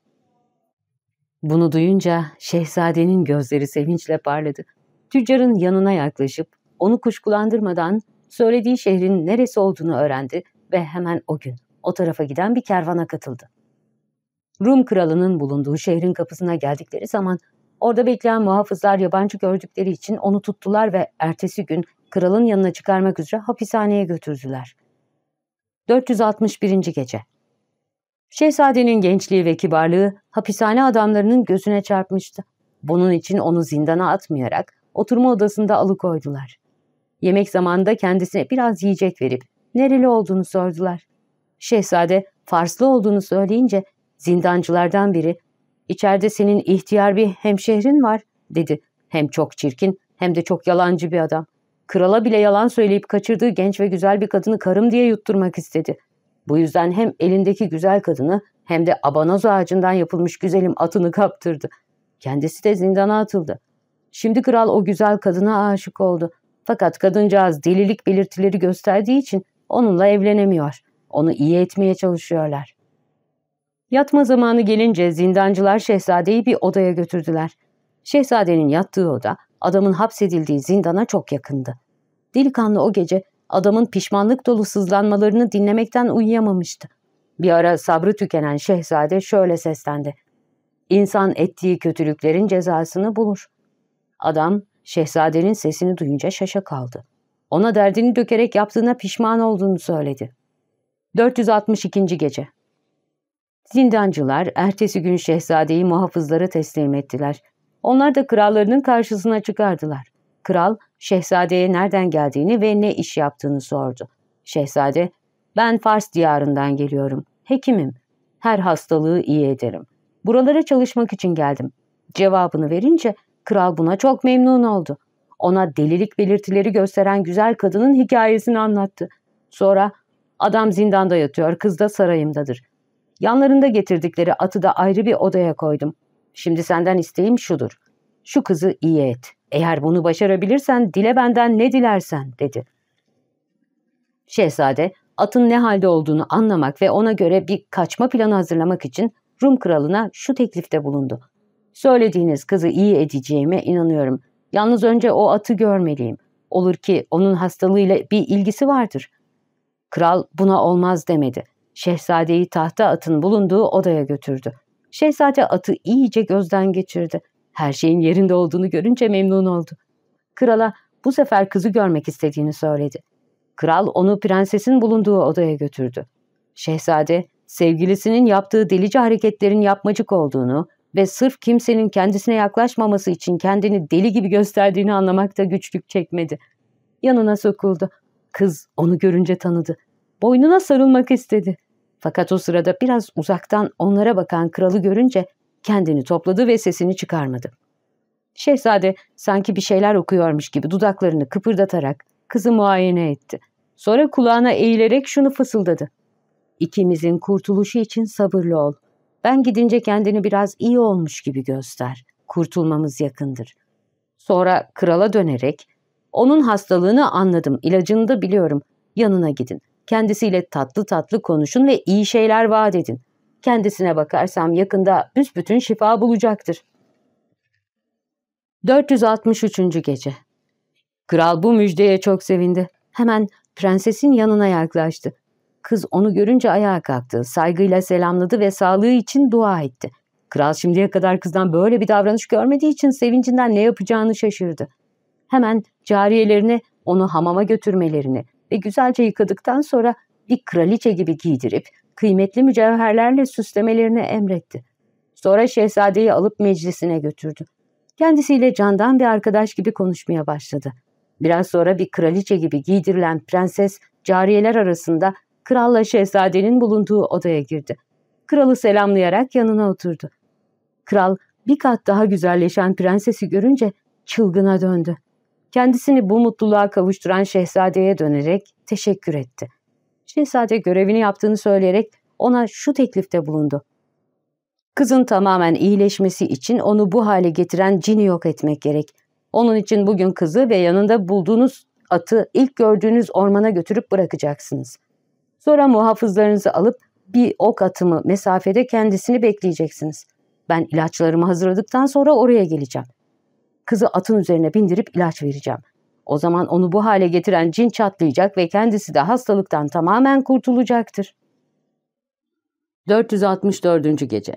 Bunu duyunca şehzadenin gözleri sevinçle parladı. Tüccarın yanına yaklaşıp onu kuşkulandırmadan söylediği şehrin neresi olduğunu öğrendi ve hemen o gün o tarafa giden bir kervana katıldı. Rum kralının bulunduğu şehrin kapısına geldikleri zaman orada bekleyen muhafızlar yabancı gördükleri için onu tuttular ve ertesi gün kralın yanına çıkarmak üzere hapishaneye götürdüler. 461. Gece Şehzadenin gençliği ve kibarlığı hapishane adamlarının gözüne çarpmıştı. Bunun için onu zindana atmayarak oturma odasında alıkoydular. Yemek zamanında kendisine biraz yiyecek verip nereli olduğunu sordular. Şehzade Farslı olduğunu söyleyince zindancılardan biri ''İçeride senin ihtiyar bir hemşehrin var.'' dedi. Hem çok çirkin hem de çok yalancı bir adam. Krala bile yalan söyleyip kaçırdığı genç ve güzel bir kadını karım diye yutturmak istedi. Bu yüzden hem elindeki güzel kadını hem de abanoz ağacından yapılmış güzelim atını kaptırdı. Kendisi de zindana atıldı. Şimdi kral o güzel kadına aşık oldu. Fakat kadıncağız delilik belirtileri gösterdiği için onunla evlenemiyor. Onu iyi etmeye çalışıyorlar. Yatma zamanı gelince zindancılar şehzadeyi bir odaya götürdüler. Şehzadenin yattığı oda adamın hapsedildiği zindana çok yakındı. Delikanlı o gece adamın pişmanlık dolu sızlanmalarını dinlemekten uyuyamamıştı. Bir ara sabrı tükenen şehzade şöyle seslendi. İnsan ettiği kötülüklerin cezasını bulur. Adam şehzadenin sesini duyunca şaşa kaldı. Ona derdini dökerek yaptığına pişman olduğunu söyledi. 462. Gece Zindancılar ertesi gün şehzadeyi muhafızlara teslim ettiler. Onlar da krallarının karşısına çıkardılar. Kral, şehzadeye nereden geldiğini ve ne iş yaptığını sordu. Şehzade, ben Fars diyarından geliyorum. Hekimim. Her hastalığı iyi ederim. Buralara çalışmak için geldim. Cevabını verince kral buna çok memnun oldu. Ona delilik belirtileri gösteren güzel kadının hikayesini anlattı. Sonra adam zindanda yatıyor, kız da sarayımdadır. Yanlarında getirdikleri atı da ayrı bir odaya koydum. Şimdi senden isteğim şudur. Şu kızı iyi et. Eğer bunu başarabilirsen dile benden ne dilersen dedi. Şehzade atın ne halde olduğunu anlamak ve ona göre bir kaçma planı hazırlamak için Rum kralına şu teklifte bulundu. Söylediğiniz kızı iyi edeceğime inanıyorum. Yalnız önce o atı görmeliyim. Olur ki onun hastalığıyla bir ilgisi vardır. Kral buna olmaz demedi. Şehzadeyi tahta atın bulunduğu odaya götürdü. Şehzade atı iyice gözden geçirdi. Her şeyin yerinde olduğunu görünce memnun oldu. Krala bu sefer kızı görmek istediğini söyledi. Kral onu prensesin bulunduğu odaya götürdü. Şehzade, sevgilisinin yaptığı delici hareketlerin yapmacık olduğunu ve sırf kimsenin kendisine yaklaşmaması için kendini deli gibi gösterdiğini anlamakta güçlük çekmedi. Yanına sokuldu. Kız onu görünce tanıdı. Boynuna sarılmak istedi. Fakat o sırada biraz uzaktan onlara bakan kralı görünce kendini topladı ve sesini çıkarmadı. Şehzade sanki bir şeyler okuyormuş gibi dudaklarını kıpırdatarak kızı muayene etti. Sonra kulağına eğilerek şunu fısıldadı. İkimizin kurtuluşu için sabırlı ol. Ben gidince kendini biraz iyi olmuş gibi göster. Kurtulmamız yakındır. Sonra krala dönerek, onun hastalığını anladım, ilacını da biliyorum. Yanına gidin. Kendisiyle tatlı tatlı konuşun ve iyi şeyler vaat edin. Kendisine bakarsam yakında büsbütün şifa bulacaktır. 463. Gece Kral bu müjdeye çok sevindi. Hemen prensesin yanına yaklaştı. Kız onu görünce ayağa kalktı, saygıyla selamladı ve sağlığı için dua etti. Kral şimdiye kadar kızdan böyle bir davranış görmediği için sevincinden ne yapacağını şaşırdı. Hemen cariyelerine onu hamama götürmelerini ve güzelce yıkadıktan sonra bir kraliçe gibi giydirip kıymetli mücevherlerle süslemelerini emretti. Sonra şehzadeyi alıp meclisine götürdü. Kendisiyle candan bir arkadaş gibi konuşmaya başladı. Biraz sonra bir kraliçe gibi giydirilen prenses cariyeler arasında kralla şehzadenin bulunduğu odaya girdi. Kralı selamlayarak yanına oturdu. Kral bir kat daha güzelleşen prensesi görünce çılgına döndü. Kendisini bu mutluluğa kavuşturan şehzadeye dönerek teşekkür etti. Şehzade görevini yaptığını söyleyerek ona şu teklifte bulundu. Kızın tamamen iyileşmesi için onu bu hale getiren cini yok etmek gerek. Onun için bugün kızı ve yanında bulduğunuz atı ilk gördüğünüz ormana götürüp bırakacaksınız. Sonra muhafızlarınızı alıp bir ok atımı mesafede kendisini bekleyeceksiniz. Ben ilaçlarımı hazırladıktan sonra oraya geleceğim. Kızı atın üzerine bindirip ilaç vereceğim. O zaman onu bu hale getiren cin çatlayacak ve kendisi de hastalıktan tamamen kurtulacaktır. 464. Gece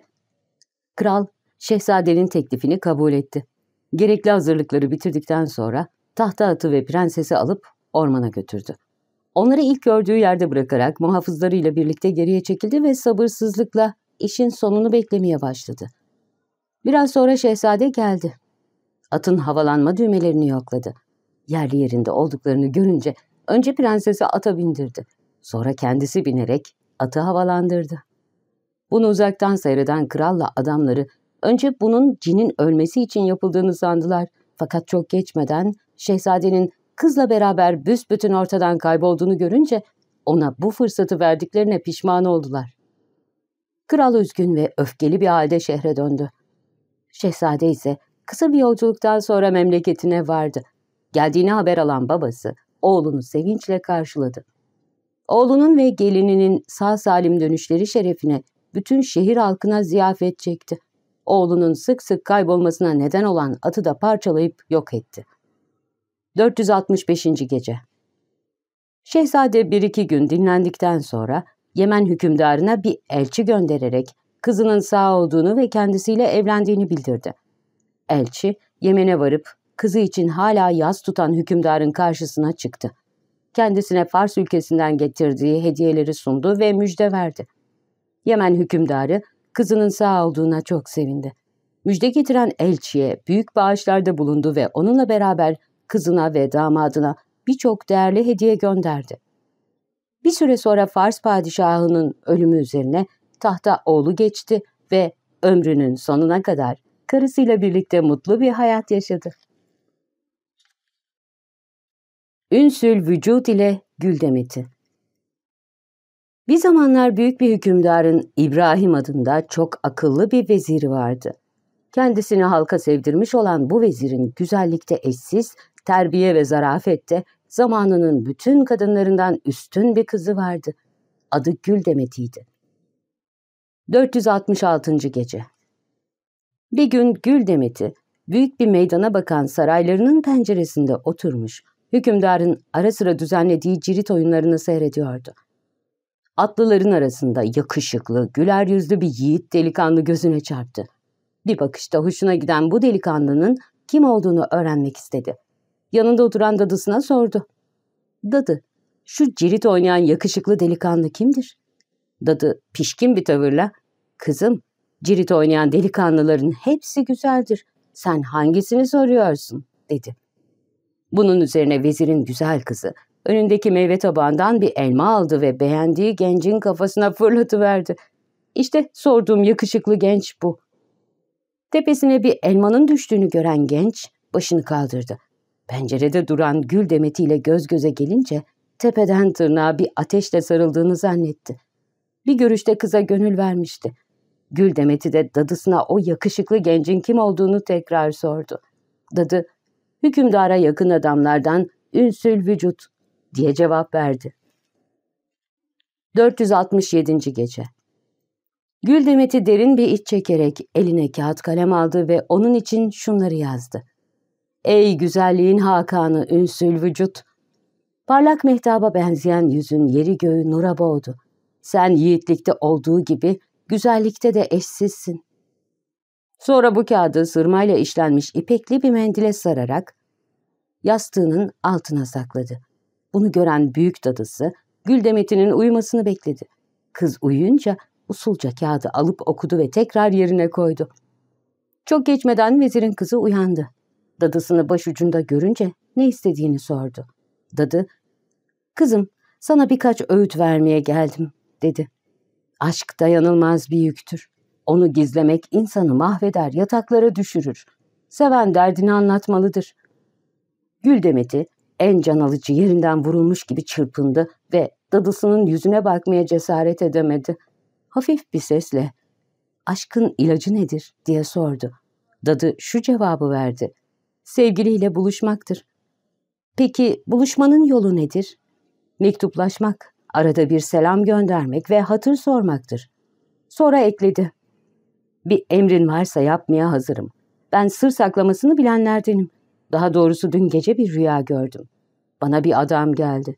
Kral, şehzadenin teklifini kabul etti. Gerekli hazırlıkları bitirdikten sonra tahta atı ve prensesi alıp ormana götürdü. Onları ilk gördüğü yerde bırakarak muhafızlarıyla birlikte geriye çekildi ve sabırsızlıkla işin sonunu beklemeye başladı. Biraz sonra şehzade geldi. Atın havalanma düğmelerini yokladı. Yerli yerinde olduklarını görünce önce prensesi ata bindirdi. Sonra kendisi binerek atı havalandırdı. Bunu uzaktan seyreden kralla adamları önce bunun cinin ölmesi için yapıldığını sandılar. Fakat çok geçmeden şehzadenin kızla beraber büsbütün ortadan kaybolduğunu görünce ona bu fırsatı verdiklerine pişman oldular. Kral üzgün ve öfkeli bir halde şehre döndü. Şehzade ise kısa bir yolculuktan sonra memleketine vardı. Geldiğini haber alan babası oğlunu sevinçle karşıladı. Oğlunun ve gelininin sağ salim dönüşleri şerefine bütün şehir halkına ziyafet çekti. Oğlunun sık sık kaybolmasına neden olan atı da parçalayıp yok etti. 465. Gece Şehzade bir iki gün dinlendikten sonra Yemen hükümdarına bir elçi göndererek kızının sağ olduğunu ve kendisiyle evlendiğini bildirdi. Elçi Yemen'e varıp kızı için hala yaz tutan hükümdarın karşısına çıktı. Kendisine Fars ülkesinden getirdiği hediyeleri sundu ve müjde verdi. Yemen hükümdarı kızının sağ olduğuna çok sevindi. Müjde getiren elçiye büyük bağışlarda bulundu ve onunla beraber kızına ve damadına birçok değerli hediye gönderdi. Bir süre sonra Fars padişahının ölümü üzerine tahta oğlu geçti ve ömrünün sonuna kadar karısıyla birlikte mutlu bir hayat yaşadı. Ünsül vücut ile gül demeti Bir zamanlar büyük bir hükümdarın İbrahim adında çok akıllı bir veziri vardı. Kendisini halka sevdirmiş olan bu vezirin güzellikte eşsiz, terbiye ve zarafette zamanının bütün kadınlarından üstün bir kızı vardı. Adı Gül Demet'iydi. 466. Gece Bir gün Gül Demet'i büyük bir meydana bakan saraylarının penceresinde oturmuş, hükümdarın ara sıra düzenlediği cirit oyunlarını seyrediyordu. Atlıların arasında yakışıklı, güler yüzlü bir yiğit delikanlı gözüne çarptı. Bir bakışta hoşuna giden bu delikanlının kim olduğunu öğrenmek istedi. Yanında oturan dadısına sordu. Dadı, şu cirit oynayan yakışıklı delikanlı kimdir? Dadı pişkin bir tavırla, kızım, cirit oynayan delikanlıların hepsi güzeldir. Sen hangisini soruyorsun? dedi. Bunun üzerine vezirin güzel kızı önündeki meyve tabağından bir elma aldı ve beğendiği gencin kafasına fırlatıverdi. İşte sorduğum yakışıklı genç bu. Tepesine bir elmanın düştüğünü gören genç başını kaldırdı. Pencerede duran gül demetiyle göz göze gelince tepeden tırnağa bir ateşle sarıldığını zannetti. Bir görüşte kıza gönül vermişti. Gül demeti de dadısına o yakışıklı gencin kim olduğunu tekrar sordu. Dadı, hükümdara yakın adamlardan ünsül vücut diye cevap verdi. 467. Gece Gül demeti derin bir iç çekerek eline kağıt kalem aldı ve onun için şunları yazdı. Ey güzelliğin hakanı ünsül vücut! Parlak mehtaba benzeyen yüzün yeri göğü nura boğdu. Sen yiğitlikte olduğu gibi güzellikte de eşsizsin. Sonra bu kağıdı sırmayla işlenmiş ipekli bir mendile sararak yastığının altına sakladı. Bunu gören büyük dadısı Gül Demet'inin uyumasını bekledi. Kız uyuyunca usulca kağıdı alıp okudu ve tekrar yerine koydu. Çok geçmeden vezirin kızı uyandı. Dadısını başucunda görünce ne istediğini sordu. Dadı, kızım sana birkaç öğüt vermeye geldim dedi. Aşk dayanılmaz bir yüktür. Onu gizlemek insanı mahveder, yataklara düşürür. Seven derdini anlatmalıdır. Gül demeti en can alıcı yerinden vurulmuş gibi çırpındı ve dadısının yüzüne bakmaya cesaret edemedi. Hafif bir sesle, aşkın ilacı nedir diye sordu. Dadı şu cevabı verdi sevgiliyle buluşmaktır. Peki buluşmanın yolu nedir? Mektuplaşmak, arada bir selam göndermek ve hatır sormaktır. Sonra ekledi. Bir emrin varsa yapmaya hazırım. Ben sır saklamasını bilenlerdenim. Daha doğrusu dün gece bir rüya gördüm. Bana bir adam geldi.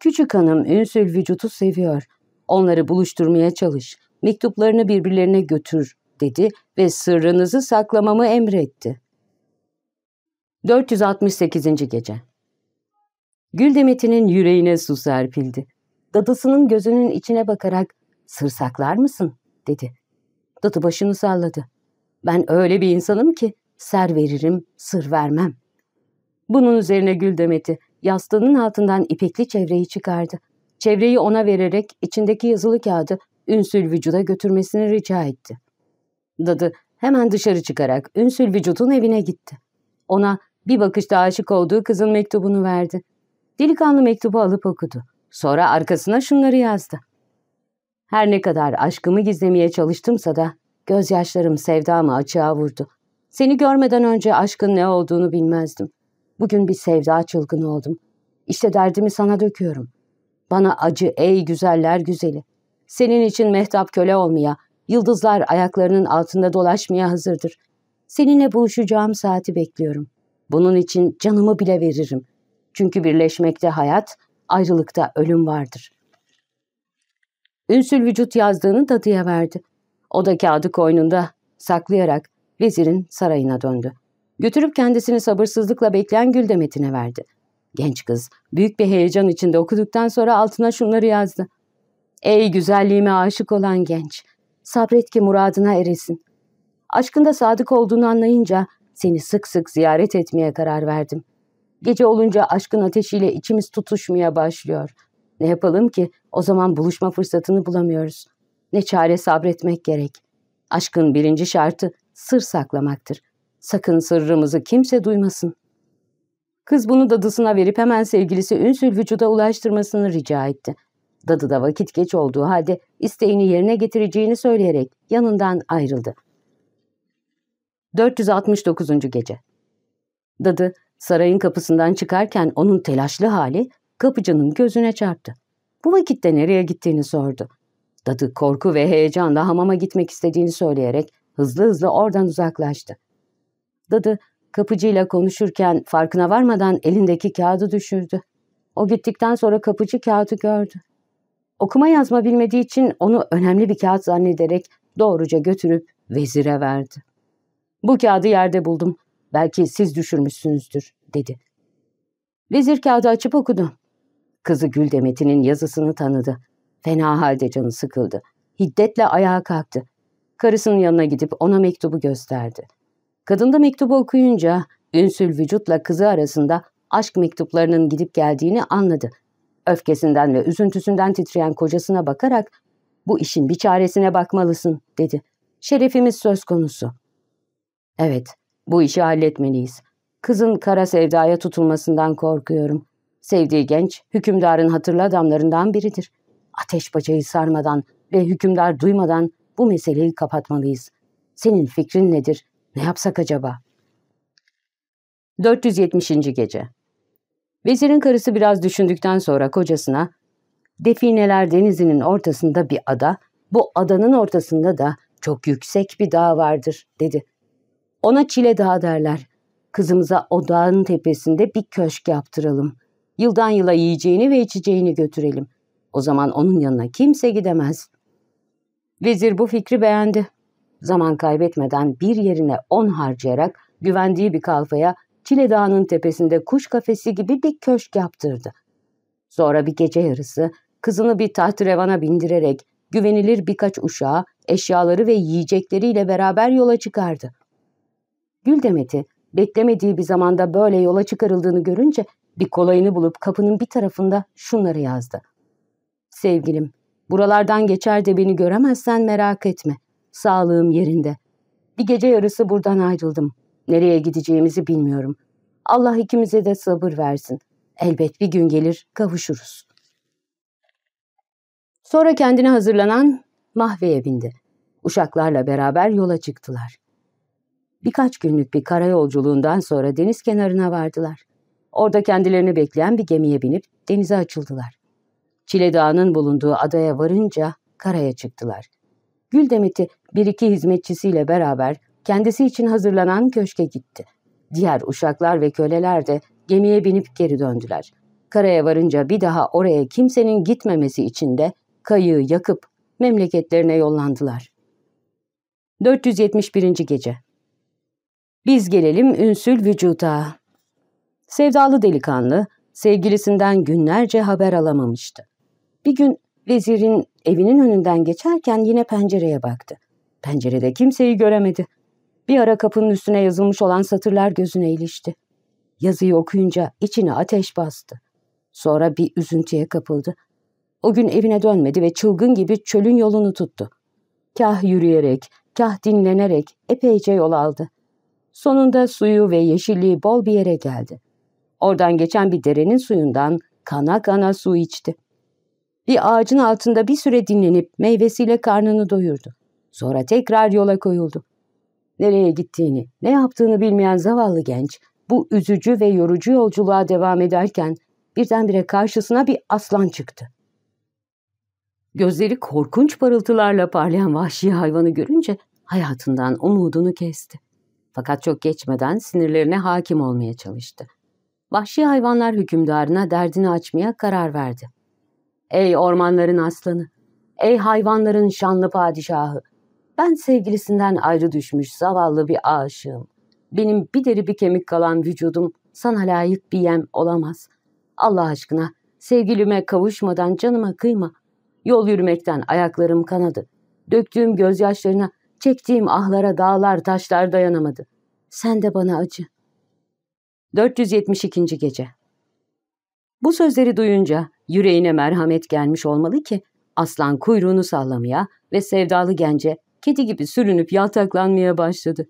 Küçük hanım ünsül vücutu seviyor. Onları buluşturmaya çalış. Mektuplarını birbirlerine götür dedi ve sırrınızı saklamamı emretti. 468. Gece Gül Demet'inin yüreğine su serpildi. Dadısının gözünün içine bakarak sır saklar mısın dedi. Dadı başını salladı. Ben öyle bir insanım ki ser veririm, sır vermem. Bunun üzerine Gül Demet'i yastığının altından ipekli çevreyi çıkardı. Çevreyi ona vererek içindeki yazılı kağıdı ünsül vücuda götürmesini rica etti. Dadı hemen dışarı çıkarak ünsül vücudun evine gitti. Ona bir bakışta aşık olduğu kızın mektubunu verdi. Delikanlı mektubu alıp okudu. Sonra arkasına şunları yazdı. Her ne kadar aşkımı gizlemeye çalıştımsa da gözyaşlarım sevdamı açığa vurdu. Seni görmeden önce aşkın ne olduğunu bilmezdim. Bugün bir sevda çılgını oldum. İşte derdimi sana döküyorum. Bana acı ey güzeller güzeli. Senin için mehtap köle olmaya, yıldızlar ayaklarının altında dolaşmaya hazırdır. Seninle buluşacağım saati bekliyorum. Bunun için canımı bile veririm. Çünkü birleşmekte hayat, ayrılıkta ölüm vardır. Ünsül vücut yazdığını dadıya verdi. O da kağıdı koynunda saklayarak vezirin sarayına döndü. Götürüp kendisini sabırsızlıkla bekleyen Güldemet'ine verdi. Genç kız büyük bir heyecan içinde okuduktan sonra altına şunları yazdı. Ey güzelliğime aşık olan genç, sabret ki muradına eresin. Aşkında sadık olduğunu anlayınca seni sık sık ziyaret etmeye karar verdim. Gece olunca aşkın ateşiyle içimiz tutuşmaya başlıyor. Ne yapalım ki o zaman buluşma fırsatını bulamıyoruz. Ne çare sabretmek gerek. Aşkın birinci şartı sır saklamaktır. Sakın sırrımızı kimse duymasın. Kız bunu dadısına verip hemen sevgilisi Ünsül vücuda ulaştırmasını rica etti. Dadı da vakit geç olduğu halde isteğini yerine getireceğini söyleyerek yanından ayrıldı. 469. Gece Dadı sarayın kapısından çıkarken onun telaşlı hali kapıcının gözüne çarptı. Bu vakitte nereye gittiğini sordu. Dadı korku ve heyecanla hamama gitmek istediğini söyleyerek hızlı hızlı oradan uzaklaştı. Dadı kapıcıyla konuşurken farkına varmadan elindeki kağıdı düşürdü. O gittikten sonra kapıcı kağıdı gördü. Okuma yazma bilmediği için onu önemli bir kağıt zannederek doğruca götürüp vezire verdi. Bu kağıdı yerde buldum. Belki siz düşürmüşsünüzdür, dedi. Vezir kağıdı açıp okudu. Kızı Güldemet'inin yazısını tanıdı. Fena halde canı sıkıldı. Hiddetle ayağa kalktı. Karısının yanına gidip ona mektubu gösterdi. Kadın da mektubu okuyunca ünsül vücutla kızı arasında aşk mektuplarının gidip geldiğini anladı. Öfkesinden ve üzüntüsünden titreyen kocasına bakarak bu işin bir çaresine bakmalısın dedi. Şerefimiz söz konusu. Evet, bu işi halletmeliyiz. Kızın kara sevdaya tutulmasından korkuyorum. Sevdiği genç, hükümdarın hatırlı adamlarından biridir. Ateş bacayı sarmadan ve hükümdar duymadan bu meseleyi kapatmalıyız. Senin fikrin nedir? Ne yapsak acaba? 470. Gece Vezirin karısı biraz düşündükten sonra kocasına, Defineler denizinin ortasında bir ada, bu adanın ortasında da çok yüksek bir dağ vardır, dedi. Ona Çile Dağı derler. Kızımıza o dağın tepesinde bir köşk yaptıralım. Yıldan yıla yiyeceğini ve içeceğini götürelim. O zaman onun yanına kimse gidemez. Vezir bu fikri beğendi. Zaman kaybetmeden bir yerine on harcayarak güvendiği bir kalfaya Çile Dağı'nın tepesinde kuş kafesi gibi bir köşk yaptırdı. Sonra bir gece yarısı kızını bir tahtrevana bindirerek güvenilir birkaç uşağı, eşyaları ve yiyecekleriyle beraber yola çıkardı. Gül Demet'i beklemediği bir zamanda böyle yola çıkarıldığını görünce bir kolayını bulup kapının bir tarafında şunları yazdı. Sevgilim, buralardan geçer de beni göremezsen merak etme. Sağlığım yerinde. Bir gece yarısı buradan ayrıldım. Nereye gideceğimizi bilmiyorum. Allah ikimize de sabır versin. Elbet bir gün gelir kavuşuruz. Sonra kendine hazırlanan mahveye bindi. Uşaklarla beraber yola çıktılar. Birkaç günlük bir karayolculuğundan sonra deniz kenarına vardılar. Orada kendilerini bekleyen bir gemiye binip denize açıldılar. Çile Dağı'nın bulunduğu adaya varınca karaya çıktılar. Gül Demet'i bir iki hizmetçisiyle beraber kendisi için hazırlanan köşke gitti. Diğer uşaklar ve köleler de gemiye binip geri döndüler. Karaya varınca bir daha oraya kimsenin gitmemesi için de kayığı yakıp memleketlerine yollandılar. 471. Gece Biz gelelim ünsül vücuta. Sevdalı delikanlı, sevgilisinden günlerce haber alamamıştı. Bir gün vezirin evinin önünden geçerken yine pencereye baktı. Pencerede kimseyi göremedi. Bir ara kapının üstüne yazılmış olan satırlar gözüne ilişti. Yazıyı okuyunca içine ateş bastı. Sonra bir üzüntüye kapıldı. O gün evine dönmedi ve çılgın gibi çölün yolunu tuttu. Kah yürüyerek, kah dinlenerek epeyce yol aldı. Sonunda suyu ve yeşilliği bol bir yere geldi. Oradan geçen bir derenin suyundan kana kana su içti. Bir ağacın altında bir süre dinlenip meyvesiyle karnını doyurdu. Sonra tekrar yola koyuldu. Nereye gittiğini, ne yaptığını bilmeyen zavallı genç bu üzücü ve yorucu yolculuğa devam ederken birdenbire karşısına bir aslan çıktı. Gözleri korkunç parıltılarla parlayan vahşi hayvanı görünce hayatından umudunu kesti. Fakat çok geçmeden sinirlerine hakim olmaya çalıştı. Vahşi hayvanlar hükümdarına derdini açmaya karar verdi. Ey ormanların aslanı, ey hayvanların şanlı padişahı, ben sevgilisinden ayrı düşmüş zavallı bir aşığım. Benim bir deri bir kemik kalan vücudum sana layık bir yem olamaz. Allah aşkına sevgilime kavuşmadan canıma kıyma. Yol yürümekten ayaklarım kanadı. Döktüğüm gözyaşlarına, çektiğim ahlara dağlar taşlar dayanamadı. Sen de bana acı. 472. Gece Bu sözleri duyunca yüreğine merhamet gelmiş olmalı ki aslan kuyruğunu sallamaya ve sevdalı gence kedi gibi sürünüp yaltaklanmaya başladı.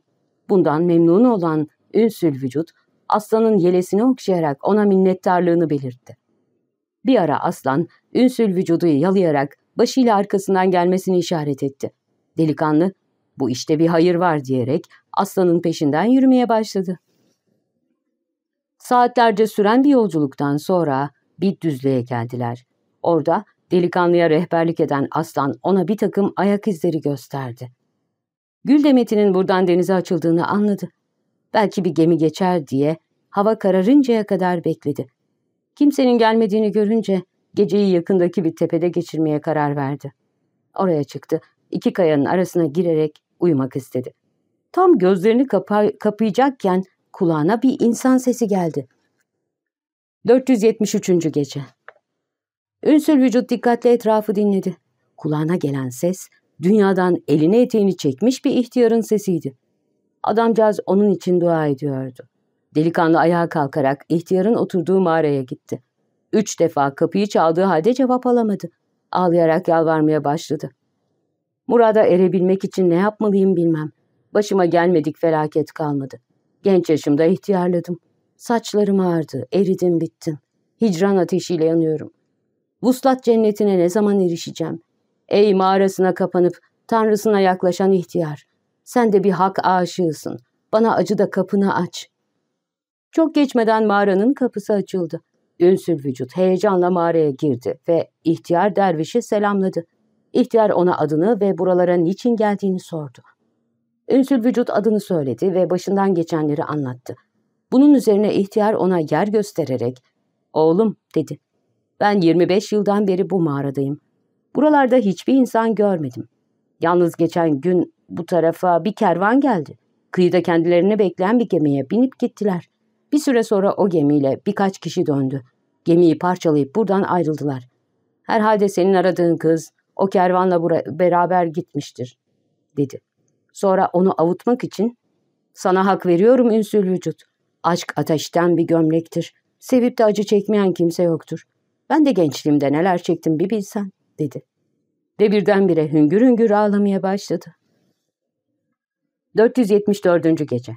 Bundan memnun olan ünsül vücut aslanın yelesini okşayarak ona minnettarlığını belirtti. Bir ara aslan ünsül vücudu yalayarak başıyla arkasından gelmesini işaret etti. Delikanlı bu işte bir hayır var diyerek aslanın peşinden yürümeye başladı. Saatlerce süren bir yolculuktan sonra bir düzlüğe geldiler. Orada delikanlıya rehberlik eden aslan ona bir takım ayak izleri gösterdi. Gül demetinin buradan denize açıldığını anladı. Belki bir gemi geçer diye hava kararıncaya kadar bekledi. Kimsenin gelmediğini görünce geceyi yakındaki bir tepede geçirmeye karar verdi. Oraya çıktı, iki kayanın arasına girerek uyumak istedi. Tam gözlerini kapa kapayacakken kulağına bir insan sesi geldi. 473. Gece Ünsül vücut dikkatle etrafı dinledi. Kulağına gelen ses, dünyadan elini eteğini çekmiş bir ihtiyarın sesiydi. Adamcağız onun için dua ediyordu. Delikanlı ayağa kalkarak ihtiyarın oturduğu mağaraya gitti. Üç defa kapıyı çaldığı halde cevap alamadı. Ağlayarak yalvarmaya başladı. Murada erebilmek için ne yapmalıyım bilmem. Başıma gelmedik felaket kalmadı. Genç yaşımda ihtiyarladım. Saçlarım ağardı, eridim bittim. Hicran ateşiyle yanıyorum. Vuslat cennetine ne zaman erişeceğim? Ey mağarasına kapanıp tanrısına yaklaşan ihtiyar. Sen de bir hak aşığısın. Bana acı da kapını aç. Çok geçmeden mağaranın kapısı açıldı. Ünsül vücut heyecanla mağaraya girdi ve ihtiyar dervişi selamladı. İhtiyar ona adını ve buralara niçin geldiğini sordu. Ünsül vücut adını söyledi ve başından geçenleri anlattı. Bunun üzerine ihtiyar ona yer göstererek, ''Oğlum'' dedi. ''Ben 25 yıldan beri bu mağaradayım. Buralarda hiçbir insan görmedim. Yalnız geçen gün bu tarafa bir kervan geldi. Kıyıda kendilerini bekleyen bir gemiye binip gittiler. Bir süre sonra o gemiyle birkaç kişi döndü. Gemiyi parçalayıp buradan ayrıldılar. Herhalde senin aradığın kız o kervanla beraber gitmiştir, dedi. Sonra onu avutmak için, sana hak veriyorum ünsül vücut. Aşk ateşten bir gömlektir. Sevip de acı çekmeyen kimse yoktur. Ben de gençliğimde neler çektim bir bilsen, dedi. Ve birdenbire hüngür hüngür ağlamaya başladı. 474. Gece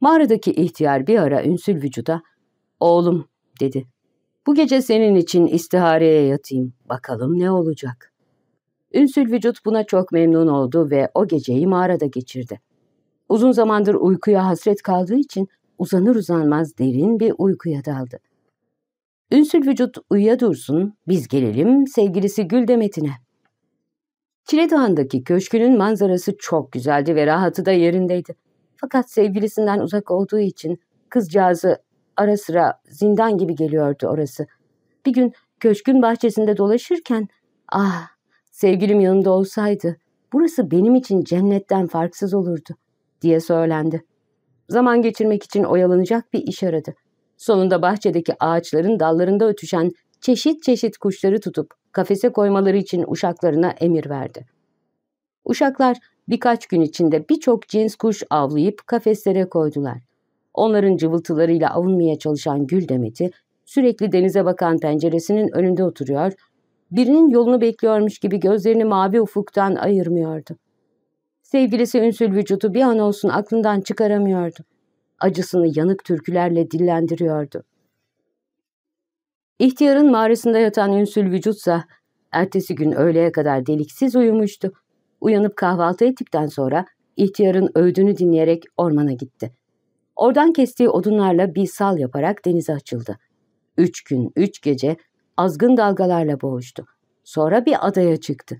Mağaradaki ihtiyar bir ara ünsül vücuda, ''Oğlum'' dedi. ''Bu gece senin için istihareye yatayım. Bakalım ne olacak.'' Ünsül vücut buna çok memnun oldu ve o geceyi mağarada geçirdi. Uzun zamandır uykuya hasret kaldığı için uzanır uzanmaz derin bir uykuya daldı. Ünsül vücut uyuya dursun, biz gelelim sevgilisi Gül Demet'ine. Çile Dağı'ndaki köşkünün manzarası çok güzeldi ve rahatı da yerindeydi. Fakat sevgilisinden uzak olduğu için kızcağızı ara sıra zindan gibi geliyordu orası. Bir gün köşkün bahçesinde dolaşırken, ah sevgilim yanımda olsaydı burası benim için cennetten farksız olurdu diye söylendi. Zaman geçirmek için oyalanacak bir iş aradı. Sonunda bahçedeki ağaçların dallarında ötüşen çeşit çeşit kuşları tutup kafese koymaları için uşaklarına emir verdi. Uşaklar birkaç gün içinde birçok cins kuş avlayıp kafeslere koydular. Onların cıvıltılarıyla avunmaya çalışan Gül Demet'i sürekli denize bakan penceresinin önünde oturuyor, birinin yolunu bekliyormuş gibi gözlerini mavi ufuktan ayırmıyordu. Sevgilisi ünsül vücudu bir an olsun aklından çıkaramıyordu. Acısını yanık türkülerle dillendiriyordu. İhtiyarın mağarasında yatan ünsül vücutsa ertesi gün öğleye kadar deliksiz uyumuştu. Uyanıp kahvaltı ettikten sonra ihtiyarın övdüğünü dinleyerek ormana gitti. Oradan kestiği odunlarla bir sal yaparak denize açıldı. Üç gün, üç gece azgın dalgalarla boğuştu. Sonra bir adaya çıktı.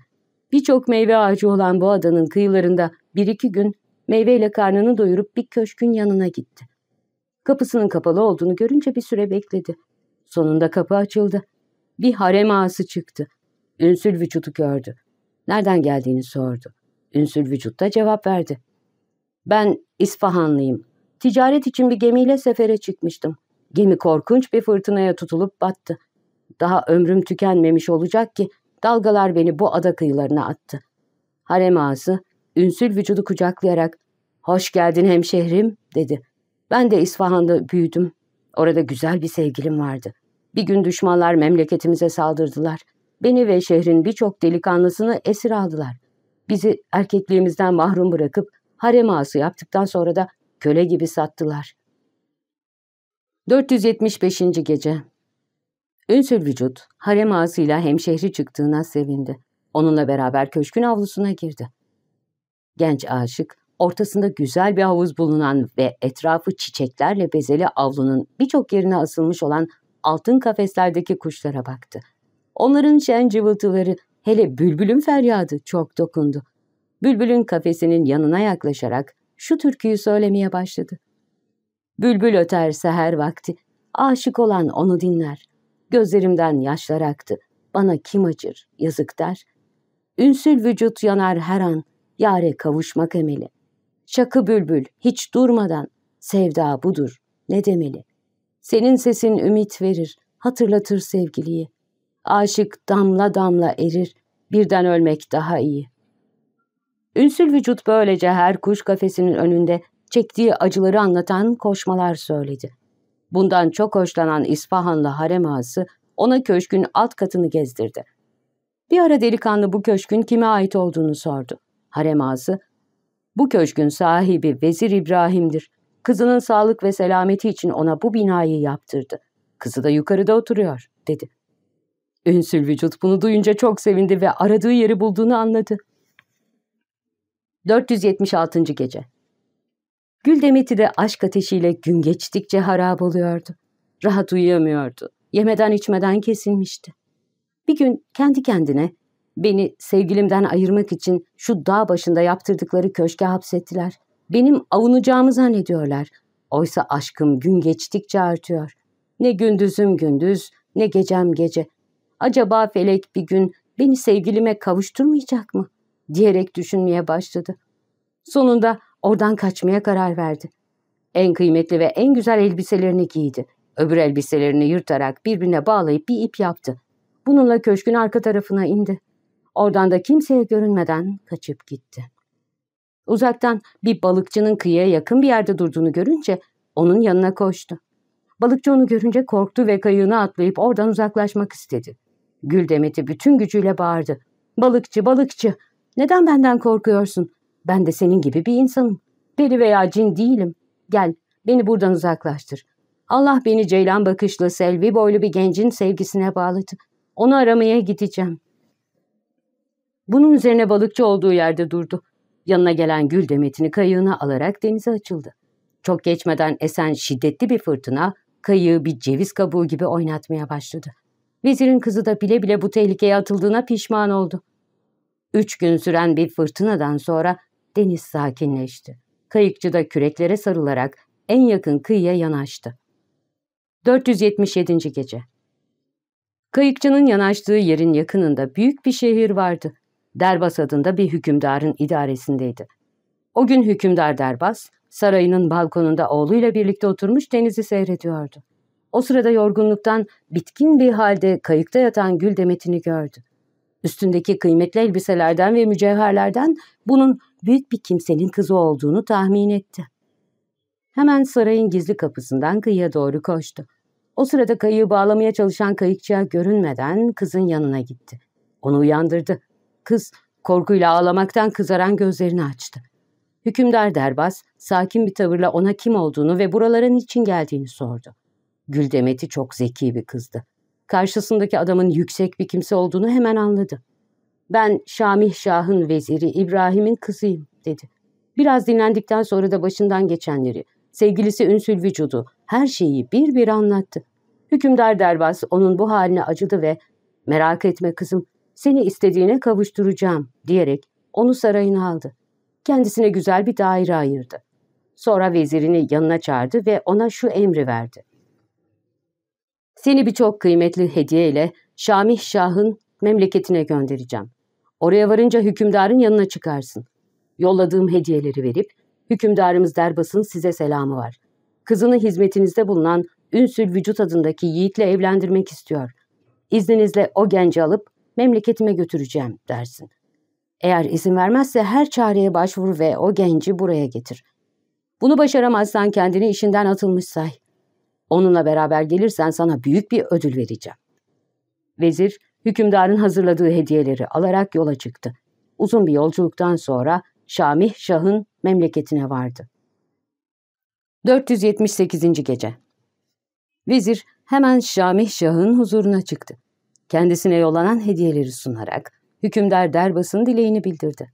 Birçok meyve ağacı olan bu adanın kıyılarında bir iki gün meyveyle karnını doyurup bir köşkün yanına gitti. Kapısının kapalı olduğunu görünce bir süre bekledi. Sonunda kapı açıldı. Bir harem ağası çıktı. Ünsül vücudu gördü. Nereden geldiğini sordu. Ünsül vücut da cevap verdi. Ben İsfahanlıyım. Ticaret için bir gemiyle sefere çıkmıştım. Gemi korkunç bir fırtınaya tutulup battı. Daha ömrüm tükenmemiş olacak ki dalgalar beni bu ada kıyılarına attı. Harem ağası ünsül vücudu kucaklayarak ''Hoş geldin hemşehrim'' dedi. Ben de İsfahan'da büyüdüm. Orada güzel bir sevgilim vardı. Bir gün düşmanlar memleketimize saldırdılar. Beni ve şehrin birçok delikanlısını esir aldılar. Bizi erkekliğimizden mahrum bırakıp harem ağası yaptıktan sonra da köle gibi sattılar. 475. Gece Ünsül vücut, harem ağasıyla hemşehri çıktığına sevindi. Onunla beraber köşkün avlusuna girdi. Genç aşık, ortasında güzel bir havuz bulunan ve etrafı çiçeklerle bezeli avlunun birçok yerine asılmış olan altın kafeslerdeki kuşlara baktı. Onların şen cıvıltıları, hele bülbülün feryadı çok dokundu. Bülbülün kafesinin yanına yaklaşarak şu türküyü söylemeye başladı. Bülbül öter seher vakti, aşık olan onu dinler. Gözlerimden yaşlar aktı, bana kim acır, yazık der. Ünsül vücut yanar her an, yare kavuşmak emeli. Şakı bülbül, hiç durmadan, sevda budur, ne demeli. Senin sesin ümit verir, hatırlatır sevgiliyi. Aşık damla damla erir, birden ölmek daha iyi. Ünsül vücut böylece her kuş kafesinin önünde çektiği acıları anlatan koşmalar söyledi. Bundan çok hoşlanan İsfahanlı harem ağası ona köşkün alt katını gezdirdi. Bir ara delikanlı bu köşkün kime ait olduğunu sordu. Harem ağası, bu köşkün sahibi Vezir İbrahim'dir. Kızının sağlık ve selameti için ona bu binayı yaptırdı. Kızı da yukarıda oturuyor, dedi. Ünsül vücut bunu duyunca çok sevindi ve aradığı yeri bulduğunu anladı. 476. Gece Gül Demet'i de aşk ateşiyle gün geçtikçe harap oluyordu. Rahat uyuyamıyordu. Yemeden içmeden kesilmişti. Bir gün kendi kendine beni sevgilimden ayırmak için şu dağ başında yaptırdıkları köşke hapsettiler. Benim avunacağımı zannediyorlar. Oysa aşkım gün geçtikçe artıyor. Ne gündüzüm gündüz, ne gecem gece. Acaba felek bir gün beni sevgilime kavuşturmayacak mı? diyerek düşünmeye başladı. Sonunda oradan kaçmaya karar verdi. En kıymetli ve en güzel elbiselerini giydi. Öbür elbiselerini yırtarak birbirine bağlayıp bir ip yaptı. Bununla köşkün arka tarafına indi. Oradan da kimseye görünmeden kaçıp gitti. Uzaktan bir balıkçının kıyıya yakın bir yerde durduğunu görünce onun yanına koştu. Balıkçı onu görünce korktu ve kayığına atlayıp oradan uzaklaşmak istedi. Gül Demet'i bütün gücüyle bağırdı. Balıkçı, balıkçı, neden benden korkuyorsun? Ben de senin gibi bir insanım. Peri veya cin değilim. Gel, beni buradan uzaklaştır. Allah beni ceylan bakışlı, selvi boylu bir gencin sevgisine bağladı. Onu aramaya gideceğim. Bunun üzerine balıkçı olduğu yerde durdu. Yanına gelen gül demetini kayığına alarak denize açıldı. Çok geçmeden esen şiddetli bir fırtına kayığı bir ceviz kabuğu gibi oynatmaya başladı. Vezirin kızı da bile bile bu tehlikeye atıldığına pişman oldu. Üç gün süren bir fırtınadan sonra deniz sakinleşti. Kayıkçı da küreklere sarılarak en yakın kıyıya yanaştı. 477. Gece Kayıkçının yanaştığı yerin yakınında büyük bir şehir vardı. Derbas adında bir hükümdarın idaresindeydi. O gün hükümdar Derbas, sarayının balkonunda oğluyla birlikte oturmuş denizi seyrediyordu. O sırada yorgunluktan bitkin bir halde kayıkta yatan Gül Demet'ini gördü. Üstündeki kıymetli elbiselerden ve mücevherlerden bunun büyük bir kimsenin kızı olduğunu tahmin etti. Hemen sarayın gizli kapısından kıyıya doğru koştu. O sırada kayığı bağlamaya çalışan kayıkçıya görünmeden kızın yanına gitti. Onu uyandırdı. Kız korkuyla ağlamaktan kızaran gözlerini açtı. Hükümdar Derbas sakin bir tavırla ona kim olduğunu ve buralara niçin geldiğini sordu. Gül Demet'i çok zeki bir kızdı. Karşısındaki adamın yüksek bir kimse olduğunu hemen anladı. Ben Şamih Şah'ın veziri İbrahim'in kızıyım dedi. Biraz dinlendikten sonra da başından geçenleri, sevgilisi Ünsül vücudu, her şeyi bir bir anlattı. Hükümdar Derbas onun bu haline acıdı ve merak etme kızım seni istediğine kavuşturacağım diyerek onu sarayına aldı. Kendisine güzel bir daire ayırdı. Sonra vezirini yanına çağırdı ve ona şu emri verdi. Seni birçok kıymetli hediye ile Şamih Şah'ın memleketine göndereceğim. Oraya varınca hükümdarın yanına çıkarsın. Yolladığım hediyeleri verip, hükümdarımız Derbas'ın size selamı var. Kızını hizmetinizde bulunan Ünsül Vücut adındaki yiğitle evlendirmek istiyor. İzninizle o genci alıp memleketime götüreceğim dersin. Eğer izin vermezse her çareye başvur ve o genci buraya getir. Bunu başaramazsan kendini işinden atılmış say. Onunla beraber gelirsen sana büyük bir ödül vereceğim. Vezir, hükümdarın hazırladığı hediyeleri alarak yola çıktı. Uzun bir yolculuktan sonra Şamih Şah'ın memleketine vardı. 478. Gece Vezir hemen Şamih Şah'ın huzuruna çıktı. Kendisine yollanan hediyeleri sunarak hükümdar Derbas'ın dileğini bildirdi.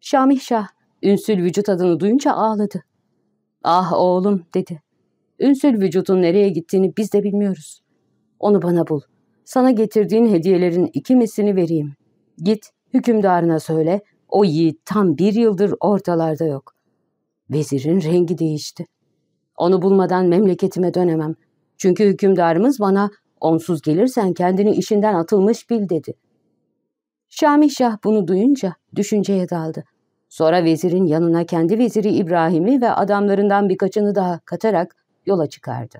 Şamih Şah, ünsül vücut adını duyunca ağladı. Ah oğlum dedi. Ünsül vücudun nereye gittiğini biz de bilmiyoruz. Onu bana bul. Sana getirdiğin hediyelerin iki mislini vereyim. Git hükümdarına söyle, o yiğit tam bir yıldır ortalarda yok. Vezirin rengi değişti. Onu bulmadan memleketime dönemem. Çünkü hükümdarımız bana onsuz gelirsen kendini işinden atılmış bil dedi. Şamih bunu duyunca düşünceye daldı. Sonra vezirin yanına kendi veziri İbrahim'i ve adamlarından birkaçını daha katarak yola çıkardı.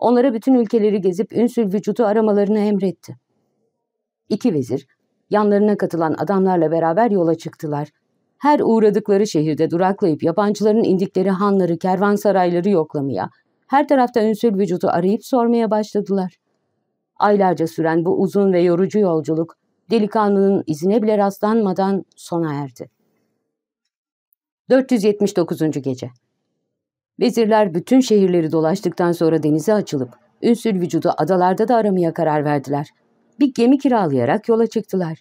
Onlara bütün ülkeleri gezip ünsül vücudu aramalarını emretti. İki vezir, yanlarına katılan adamlarla beraber yola çıktılar. Her uğradıkları şehirde duraklayıp yabancıların indikleri hanları, kervansarayları yoklamaya, her tarafta ünsül vücudu arayıp sormaya başladılar. Aylarca süren bu uzun ve yorucu yolculuk, delikanlının izine bile rastlanmadan sona erdi. 479. Gece Vezirler bütün şehirleri dolaştıktan sonra denize açılıp ünsül vücudu adalarda da aramaya karar verdiler. Bir gemi kiralayarak yola çıktılar.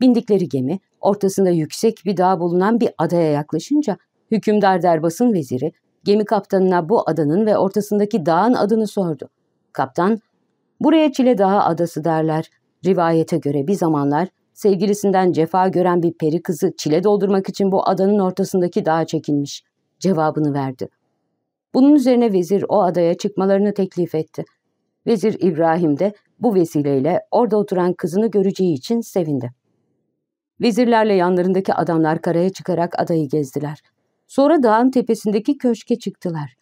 Bindikleri gemi ortasında yüksek bir dağ bulunan bir adaya yaklaşınca hükümdar derbasın veziri gemi kaptanına bu adanın ve ortasındaki dağın adını sordu. Kaptan, buraya Çile Dağı adası derler. Rivayete göre bir zamanlar sevgilisinden cefa gören bir peri kızı çile doldurmak için bu adanın ortasındaki dağa çekilmiş. Cevabını verdi. Bunun üzerine vezir o adaya çıkmalarını teklif etti. Vezir İbrahim de bu vesileyle orada oturan kızını göreceği için sevindi. Vezirlerle yanlarındaki adamlar karaya çıkarak adayı gezdiler. Sonra dağın tepesindeki köşke çıktılar.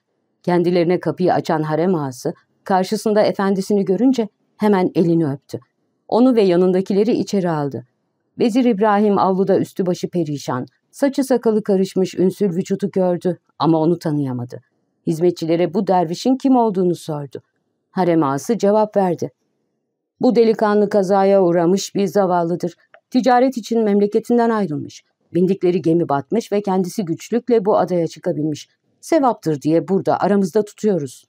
Kendilerine kapıyı açan harem ağası karşısında efendisini görünce hemen elini öptü. Onu ve yanındakileri içeri aldı. Vezir İbrahim avluda üstü başı perişan, saçı sakalı karışmış ünsül vücudu gördü ama onu tanıyamadı. Hizmetçilere bu dervişin kim olduğunu sordu. Harem ağası cevap verdi. Bu delikanlı kazaya uğramış bir zavallıdır. Ticaret için memleketinden ayrılmış. Bindikleri gemi batmış ve kendisi güçlükle bu adaya çıkabilmiş. Sevaptır diye burada aramızda tutuyoruz.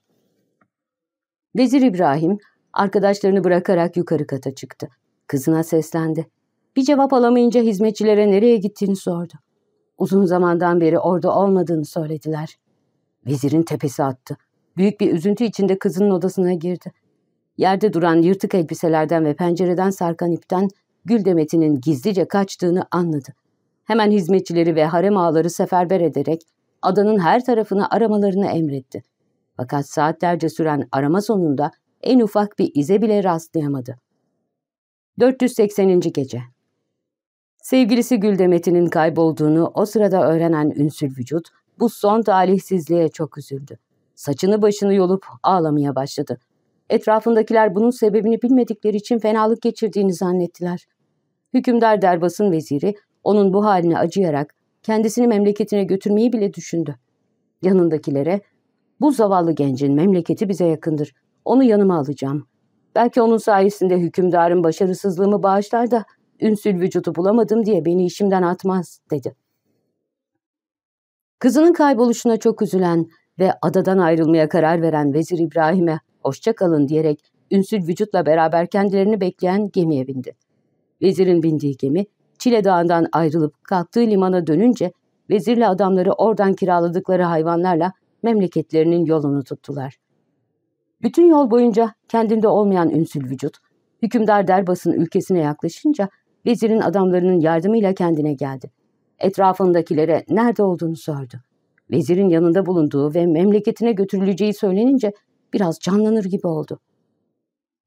Vezir İbrahim arkadaşlarını bırakarak yukarı kata çıktı. Kızına seslendi. Bir cevap alamayınca hizmetçilere nereye gittiğini sordu. Uzun zamandan beri orada olmadığını söylediler. Vezirin tepesi attı. Büyük bir üzüntü içinde kızının odasına girdi. Yerde duran yırtık elbiselerden ve pencereden sarkan ipten Gül Demet'inin gizlice kaçtığını anladı. Hemen hizmetçileri ve harem ağları seferber ederek adanın her tarafını aramalarını emretti. Fakat saatlerce süren arama sonunda en ufak bir ize bile rastlayamadı. 480. Gece Sevgilisi Gül Demet'inin kaybolduğunu o sırada öğrenen ünsül vücut, bu son talihsizliğe çok üzüldü. Saçını başını yolup ağlamaya başladı. Etrafındakiler bunun sebebini bilmedikleri için fenalık geçirdiğini zannettiler. Hükümdar Derbas'ın veziri onun bu haline acıyarak kendisini memleketine götürmeyi bile düşündü. Yanındakilere bu zavallı gencin memleketi bize yakındır. Onu yanıma alacağım. Belki onun sayesinde hükümdarın başarısızlığımı bağışlar da ünsül vücudu bulamadım diye beni işimden atmaz dedi. Kızının kayboluşuna çok üzülen ve adadan ayrılmaya karar veren Vezir İbrahim'e hoşça kalın diyerek ünsül vücutla beraber kendilerini bekleyen gemiye bindi. Vezirin bindiği gemi Çile Dağı'ndan ayrılıp kalktığı limana dönünce vezirle adamları oradan kiraladıkları hayvanlarla memleketlerinin yolunu tuttular. Bütün yol boyunca kendinde olmayan ünsül vücut, hükümdar Derbas'ın ülkesine yaklaşınca vezirin adamlarının yardımıyla kendine geldi. Etrafındakilere nerede olduğunu sordu. Vezirin yanında bulunduğu ve memleketine götürüleceği söylenince biraz canlanır gibi oldu.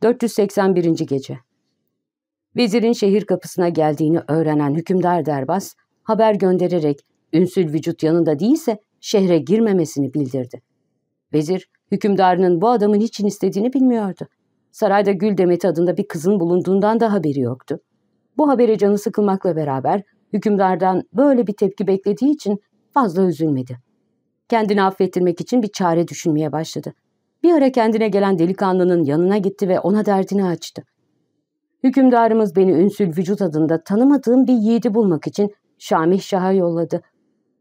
481. Gece Vezirin şehir kapısına geldiğini öğrenen hükümdar Derbas, haber göndererek ünsül vücut yanında değilse şehre girmemesini bildirdi. Vezir, hükümdarının bu adamın için istediğini bilmiyordu. Sarayda Gül Demet adında bir kızın bulunduğundan da haberi yoktu. Bu habere canı sıkılmakla beraber hükümdardan böyle bir tepki beklediği için fazla üzülmedi. Kendini affettirmek için bir çare düşünmeye başladı. Bir ara kendine gelen delikanlının yanına gitti ve ona derdini açtı. Hükümdarımız beni ünsül vücut adında tanımadığım bir yiğidi bulmak için Şamih Şah'a yolladı.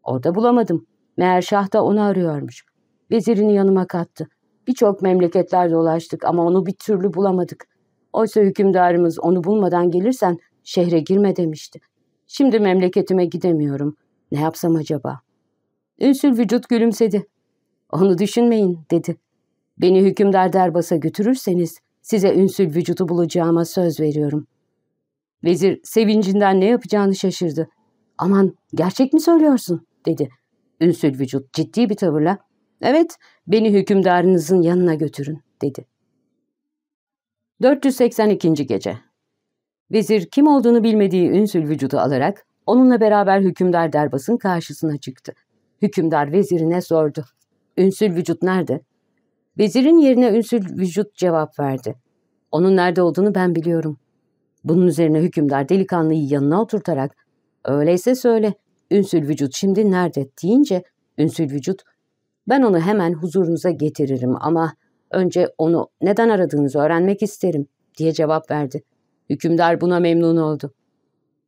Orada bulamadım. Meğer Şah da onu arıyormuş. Vezirini yanıma kattı. Birçok memleketler dolaştık ama onu bir türlü bulamadık. Oysa hükümdarımız onu bulmadan gelirsen şehre girme demişti. Şimdi memleketime gidemiyorum. Ne yapsam acaba? Ünsül vücut gülümsedi. Onu düşünmeyin dedi. Beni hükümdar derbasa götürürseniz size ünsül vücudu bulacağıma söz veriyorum. Vezir sevincinden ne yapacağını şaşırdı. Aman gerçek mi söylüyorsun dedi. Ünsül vücut ciddi bir tavırla evet beni hükümdarınızın yanına götürün dedi. 482. Gece Vezir kim olduğunu bilmediği ünsül vücudu alarak onunla beraber hükümdar derbasın karşısına çıktı. Hükümdar vezirine sordu. Ünsül vücut nerede? Vezirin yerine ünsül vücut cevap verdi. Onun nerede olduğunu ben biliyorum. Bunun üzerine hükümdar delikanlıyı yanına oturtarak öyleyse söyle ünsül vücut şimdi nerede deyince ünsül vücut ben onu hemen huzurunuza getiririm ama önce onu neden aradığınızı öğrenmek isterim diye cevap verdi. Hükümdar buna memnun oldu.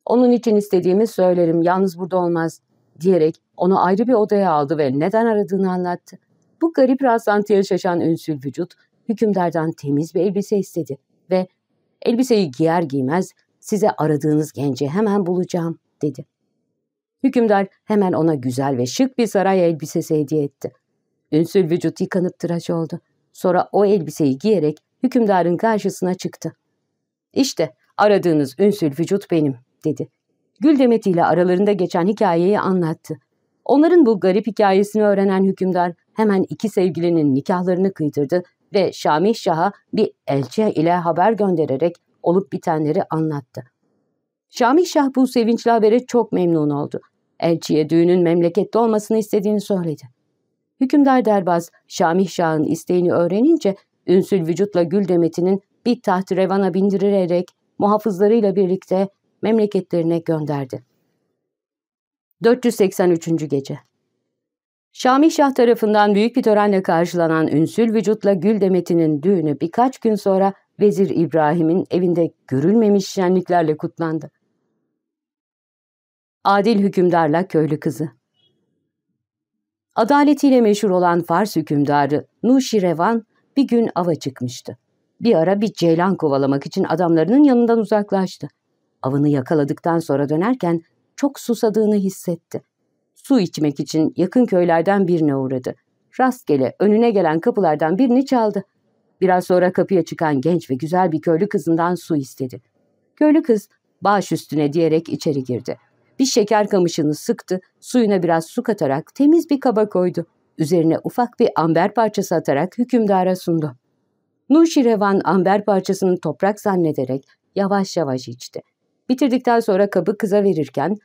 Onun için istediğimi söylerim, yalnız burada olmaz diyerek onu ayrı bir odaya aldı ve neden aradığını anlattı. Bu garip rastlantıya şaşan ünsül vücut, hükümdardan temiz bir elbise istedi ve elbiseyi giyer giymez size aradığınız genci hemen bulacağım dedi. Hükümdar hemen ona güzel ve şık bir saray elbisesi hediye etti. Ünsül vücut yıkanıp tıraş oldu. Sonra o elbiseyi giyerek hükümdarın karşısına çıktı. İşte aradığınız ünsül vücut benim dedi. Gül Demet ile aralarında geçen hikayeyi anlattı. Onların bu garip hikayesini öğrenen hükümdar hemen iki sevgilinin nikahlarını kıydırdı ve Şamih Şah'a bir elçi ile haber göndererek olup bitenleri anlattı. Şamih Şah bu sevinçli habere çok memnun oldu. Elçiye düğünün memlekette olmasını istediğini söyledi. Hükümdar Derbaz, Şamih Şah'ın isteğini öğrenince ünsül vücutla Gül Demet'inin bir taht revana bindirerek muhafızlarıyla birlikte memleketlerine gönderdi. 483. Gece Şami Şah tarafından büyük bir törenle karşılanan ünsül vücutla Gül Demet'inin düğünü birkaç gün sonra Vezir İbrahim'in evinde görülmemiş şenliklerle kutlandı. Adil hükümdarla köylü kızı Adaletiyle meşhur olan Fars hükümdarı Nuşirevan bir gün ava çıkmıştı. Bir ara bir ceylan kovalamak için adamlarının yanından uzaklaştı. Avını yakaladıktan sonra dönerken çok susadığını hissetti. Su içmek için yakın köylerden birine uğradı. Rastgele önüne gelen kapılardan birini çaldı. Biraz sonra kapıya çıkan genç ve güzel bir köylü kızından su istedi. Köylü kız baş üstüne diyerek içeri girdi. Bir şeker kamışını sıktı, suyuna biraz su katarak temiz bir kaba koydu. Üzerine ufak bir amber parçası atarak hükümdara sundu. Nuşirevan amber parçasını toprak zannederek yavaş yavaş içti. Bitirdikten sonra kabı kıza verirken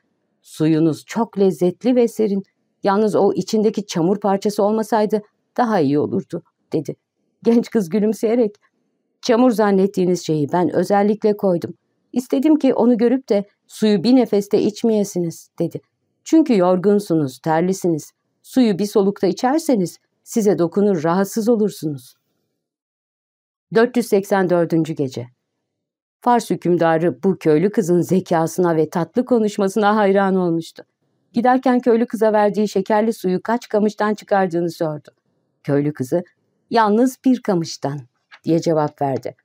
suyunuz çok lezzetli ve serin. Yalnız o içindeki çamur parçası olmasaydı daha iyi olurdu dedi. Genç kız gülümseyerek Çamur zannettiğiniz şeyi ben özellikle koydum. İstedim ki onu görüp de suyu bir nefeste içmeyesiniz dedi. Çünkü yorgunsunuz, terlisiniz. Suyu bir solukta içerseniz size dokunur, rahatsız olursunuz. 484. Gece Fars hükümdarı bu köylü kızın zekasına ve tatlı konuşmasına hayran olmuştu. Giderken köylü kıza verdiği şekerli suyu kaç kamıştan çıkardığını sordu. Köylü kızı, yalnız bir kamıştan diye cevap verdi.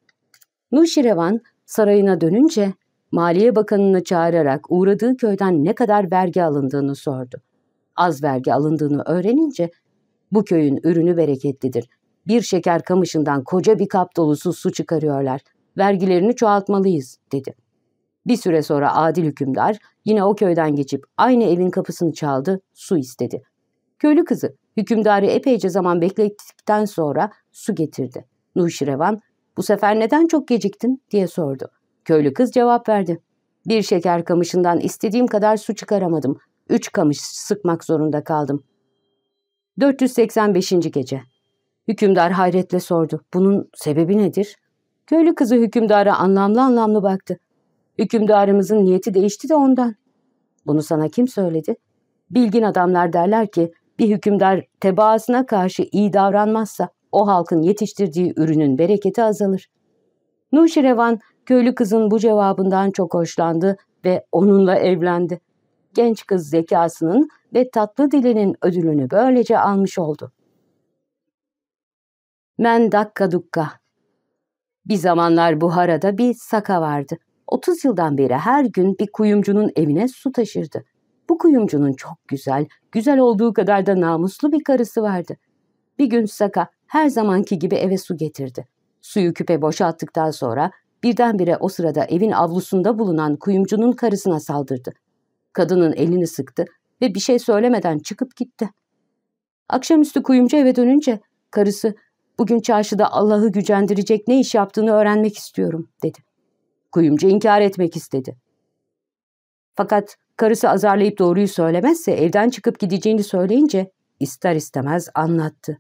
Nuşirevan sarayına dönünce Maliye Bakanı'nı çağırarak uğradığı köyden ne kadar vergi alındığını sordu. Az vergi alındığını öğrenince bu köyün ürünü bereketlidir. Bir şeker kamışından koca bir kap dolusu su çıkarıyorlar. Vergilerini çoğaltmalıyız dedi. Bir süre sonra adil hükümdar yine o köyden geçip aynı evin kapısını çaldı, su istedi. Köylü kızı hükümdarı epeyce zaman beklettikten sonra su getirdi. Nuşirevan, bu sefer neden çok geciktin diye sordu. Köylü kız cevap verdi. Bir şeker kamışından istediğim kadar su çıkaramadım. Üç kamış sıkmak zorunda kaldım. 485. Gece Hükümdar hayretle sordu. Bunun sebebi nedir? Köylü kızı hükümdara anlamlı anlamlı baktı. Hükümdarımızın niyeti değişti de ondan. Bunu sana kim söyledi? Bilgin adamlar derler ki bir hükümdar tebaasına karşı iyi davranmazsa o halkın yetiştirdiği ürünün bereketi azalır. Nuşirevan köylü kızın bu cevabından çok hoşlandı ve onunla evlendi. Genç kız zekasının ve tatlı dilinin ödülünü böylece almış oldu. Men dakka dukka. Bir zamanlar Buhara'da bir saka vardı. 30 yıldan beri her gün bir kuyumcunun evine su taşırdı. Bu kuyumcunun çok güzel, güzel olduğu kadar da namuslu bir karısı vardı. Bir gün Saka her zamanki gibi eve su getirdi. Suyu küpe boşalttıktan sonra birdenbire o sırada evin avlusunda bulunan kuyumcunun karısına saldırdı. Kadının elini sıktı ve bir şey söylemeden çıkıp gitti. Akşamüstü kuyumcu eve dönünce karısı bugün çarşıda Allah'ı gücendirecek ne iş yaptığını öğrenmek istiyorum dedi. Kuyumcu inkar etmek istedi. Fakat karısı azarlayıp doğruyu söylemezse evden çıkıp gideceğini söyleyince ister istemez anlattı.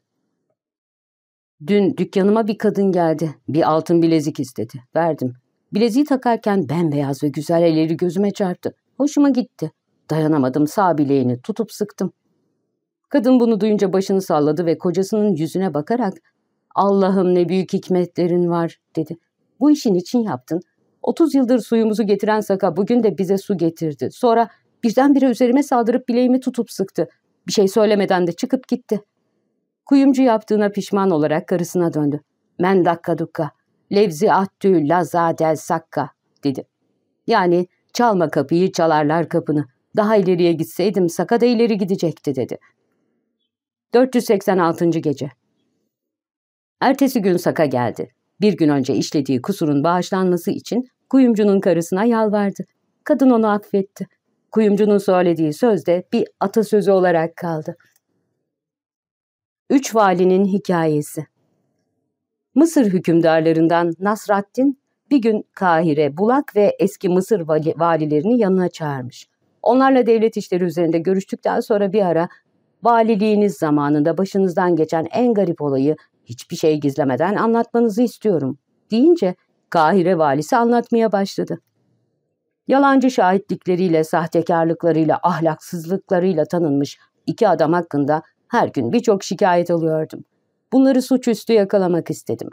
Dün dükkanıma bir kadın geldi. Bir altın bilezik istedi. Verdim. Bileziği takarken bembeyaz ve güzel elleri gözüme çarptı. Hoşuma gitti. Dayanamadım sağ bileğini tutup sıktım. Kadın bunu duyunca başını salladı ve kocasının yüzüne bakarak ''Allah'ım ne büyük hikmetlerin var.'' dedi. ''Bu işin için yaptın. 30 yıldır suyumuzu getiren Saka bugün de bize su getirdi. Sonra birdenbire üzerime saldırıp bileğimi tutup sıktı. Bir şey söylemeden de çıkıp gitti. Kuyumcu yaptığına pişman olarak karısına döndü. Men dakka dukka, levzi attü laza del sakka dedi. Yani çalma kapıyı çalarlar kapını. Daha ileriye gitseydim Saka da ileri gidecekti dedi. 486. Gece Ertesi gün Saka geldi. Bir gün önce işlediği kusurun bağışlanması için kuyumcunun karısına yalvardı. Kadın onu affetti. Kuyumcunun söylediği söz de bir atasözü olarak kaldı. Üç Valinin Hikayesi Mısır hükümdarlarından Nasraddin bir gün Kahire, Bulak ve eski Mısır vali, valilerini yanına çağırmış. Onlarla devlet işleri üzerinde görüştükten sonra bir ara valiliğiniz zamanında başınızdan geçen en garip olayı hiçbir şey gizlemeden anlatmanızı istiyorum deyince Kahire valisi anlatmaya başladı. Yalancı şahitlikleriyle, sahtekarlıklarıyla, ahlaksızlıklarıyla tanınmış iki adam hakkında her gün birçok şikayet alıyordum. Bunları suçüstü yakalamak istedim.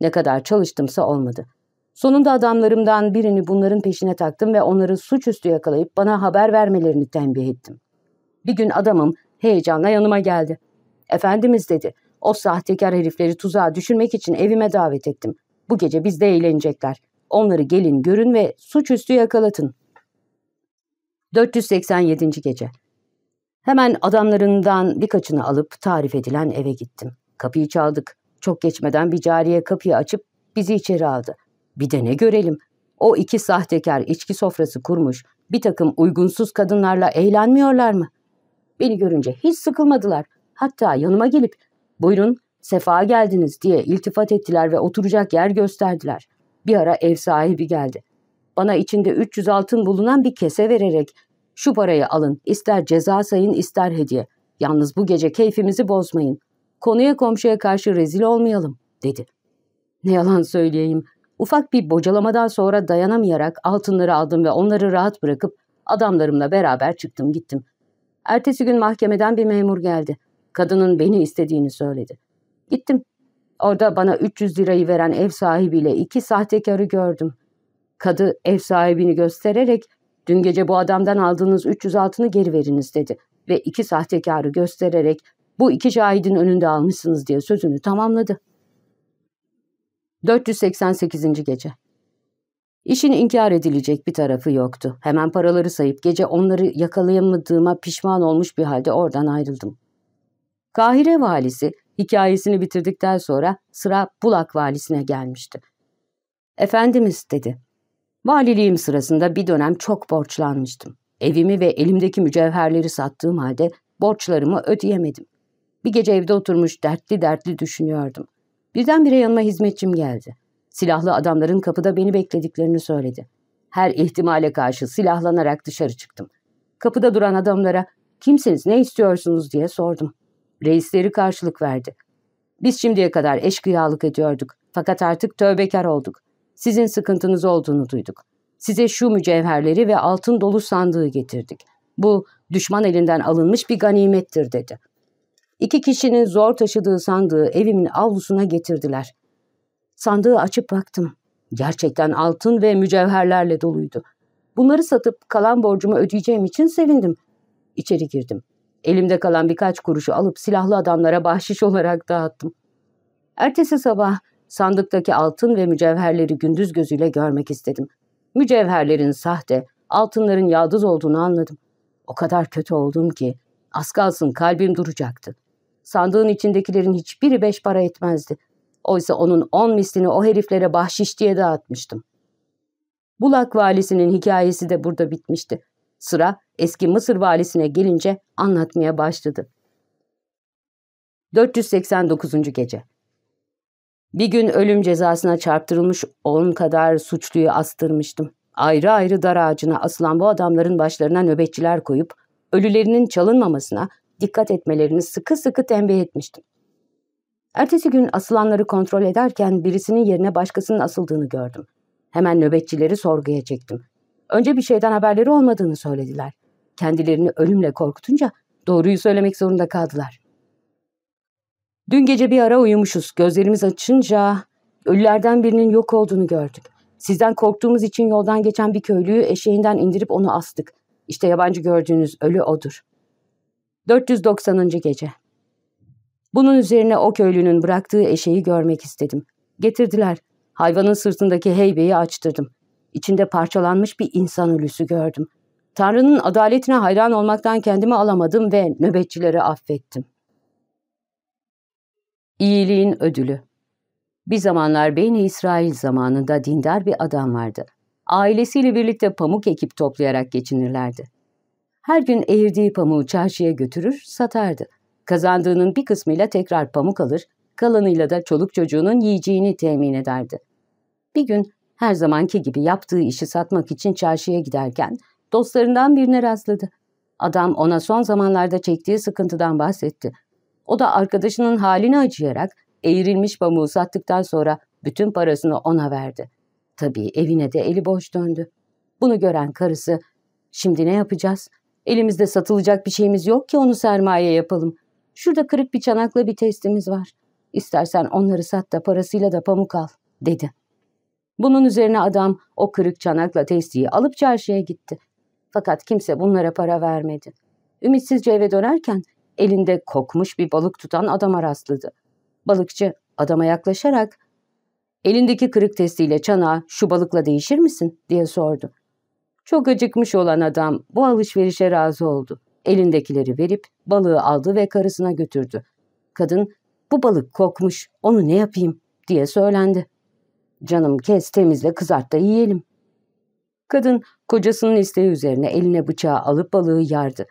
Ne kadar çalıştımsa olmadı. Sonunda adamlarımdan birini bunların peşine taktım ve onları suçüstü yakalayıp bana haber vermelerini tembih ettim. Bir gün adamım heyecanla yanıma geldi. Efendimiz dedi, o sahtekar herifleri tuzağa düşürmek için evime davet ettim. Bu gece bizde eğlenecekler. Onları gelin görün ve suçüstü yakalatın. 487. Gece Hemen adamlarından birkaçını alıp tarif edilen eve gittim. Kapıyı çaldık. Çok geçmeden bir cariye kapıyı açıp bizi içeri aldı. Bir de ne görelim. O iki sahtekar içki sofrası kurmuş. Bir takım uygunsuz kadınlarla eğlenmiyorlar mı? Beni görünce hiç sıkılmadılar. Hatta yanıma gelip buyurun sefa geldiniz diye iltifat ettiler ve oturacak yer gösterdiler. Bir ara ev sahibi geldi. Bana içinde 300 altın bulunan bir kese vererek şu parayı alın, ister ceza sayın ister hediye. Yalnız bu gece keyfimizi bozmayın. Konuya komşuya karşı rezil olmayalım, dedi. Ne yalan söyleyeyim. Ufak bir bocalamadan sonra dayanamayarak altınları aldım ve onları rahat bırakıp adamlarımla beraber çıktım gittim. Ertesi gün mahkemeden bir memur geldi. Kadının beni istediğini söyledi. Gittim. Orada bana 300 lirayı veren ev sahibiyle iki sahtekarı gördüm. Kadı ev sahibini göstererek dün gece bu adamdan aldığınız 300 altını geri veriniz dedi ve iki sahtekarı göstererek bu iki şahidin önünde almışsınız diye sözünü tamamladı. 488. Gece İşin inkar edilecek bir tarafı yoktu. Hemen paraları sayıp gece onları yakalayamadığıma pişman olmuş bir halde oradan ayrıldım. Kahire valisi hikayesini bitirdikten sonra sıra Bulak valisine gelmişti. Efendimiz dedi. Valiliğim sırasında bir dönem çok borçlanmıştım. Evimi ve elimdeki mücevherleri sattığım halde borçlarımı ödeyemedim. Bir gece evde oturmuş dertli dertli düşünüyordum. Birdenbire yanıma hizmetçim geldi. Silahlı adamların kapıda beni beklediklerini söyledi. Her ihtimale karşı silahlanarak dışarı çıktım. Kapıda duran adamlara kimsiniz ne istiyorsunuz diye sordum. Reisleri karşılık verdi. Biz şimdiye kadar eşkıyalık ediyorduk fakat artık tövbekar olduk. Sizin sıkıntınız olduğunu duyduk. Size şu mücevherleri ve altın dolu sandığı getirdik. Bu düşman elinden alınmış bir ganimettir dedi. İki kişinin zor taşıdığı sandığı evimin avlusuna getirdiler. Sandığı açıp baktım. Gerçekten altın ve mücevherlerle doluydu. Bunları satıp kalan borcumu ödeyeceğim için sevindim. İçeri girdim. Elimde kalan birkaç kuruşu alıp silahlı adamlara bahşiş olarak dağıttım. Ertesi sabah sandıktaki altın ve mücevherleri gündüz gözüyle görmek istedim. Mücevherlerin sahte, altınların yaldız olduğunu anladım. O kadar kötü oldum ki az kalsın kalbim duracaktı. Sandığın içindekilerin hiçbiri beş para etmezdi. Oysa onun on mislini o heriflere bahşiş diye dağıtmıştım. Bulak valisinin hikayesi de burada bitmişti. Sıra eski Mısır valisine gelince anlatmaya başladı. 489. Gece Bir gün ölüm cezasına çarptırılmış on kadar suçluyu astırmıştım. Ayrı ayrı dar ağacına asılan bu adamların başlarına nöbetçiler koyup ölülerinin çalınmamasına dikkat etmelerini sıkı sıkı tembih etmiştim. Ertesi gün asılanları kontrol ederken birisinin yerine başkasının asıldığını gördüm. Hemen nöbetçileri sorguya çektim. Önce bir şeyden haberleri olmadığını söylediler. Kendilerini ölümle korkutunca doğruyu söylemek zorunda kaldılar. Dün gece bir ara uyumuşuz. Gözlerimiz açınca ölülerden birinin yok olduğunu gördük. Sizden korktuğumuz için yoldan geçen bir köylüyü eşeğinden indirip onu astık. İşte yabancı gördüğünüz ölü odur. 490. Gece Bunun üzerine o köylünün bıraktığı eşeği görmek istedim. Getirdiler. Hayvanın sırtındaki heybeyi açtırdım. İçinde parçalanmış bir insan ölüsü gördüm. Tanrı'nın adaletine hayran olmaktan kendimi alamadım ve nöbetçileri affettim. İyiliğin ödülü Bir zamanlar Beyni İsrail zamanında dindar bir adam vardı. Ailesiyle birlikte pamuk ekip toplayarak geçinirlerdi. Her gün eğirdiği pamuğu çarşıya götürür, satardı. Kazandığının bir kısmıyla tekrar pamuk alır, kalanıyla da çoluk çocuğunun yiyeceğini temin ederdi. Bir gün her zamanki gibi yaptığı işi satmak için çarşıya giderken dostlarından birine rastladı. Adam ona son zamanlarda çektiği sıkıntıdan bahsetti. O da arkadaşının halini acıyarak eğrilmiş pamuğu sattıktan sonra bütün parasını ona verdi. Tabii evine de eli boş döndü. Bunu gören karısı, şimdi ne yapacağız? Elimizde satılacak bir şeyimiz yok ki onu sermaye yapalım. Şurada kırık bir çanakla bir testimiz var. İstersen onları sat da parasıyla da pamuk al, dedi. Bunun üzerine adam o kırık çanakla testiyi alıp çarşıya gitti. Fakat kimse bunlara para vermedi. Ümitsizce eve dönerken elinde kokmuş bir balık tutan adama rastladı. Balıkçı adama yaklaşarak elindeki kırık testiyle çanağı şu balıkla değişir misin diye sordu. Çok acıkmış olan adam bu alışverişe razı oldu. Elindekileri verip balığı aldı ve karısına götürdü. Kadın bu balık kokmuş onu ne yapayım diye söylendi. Canım kes temizle kızart da yiyelim. Kadın kocasının isteği üzerine eline bıçağı alıp balığı yardı.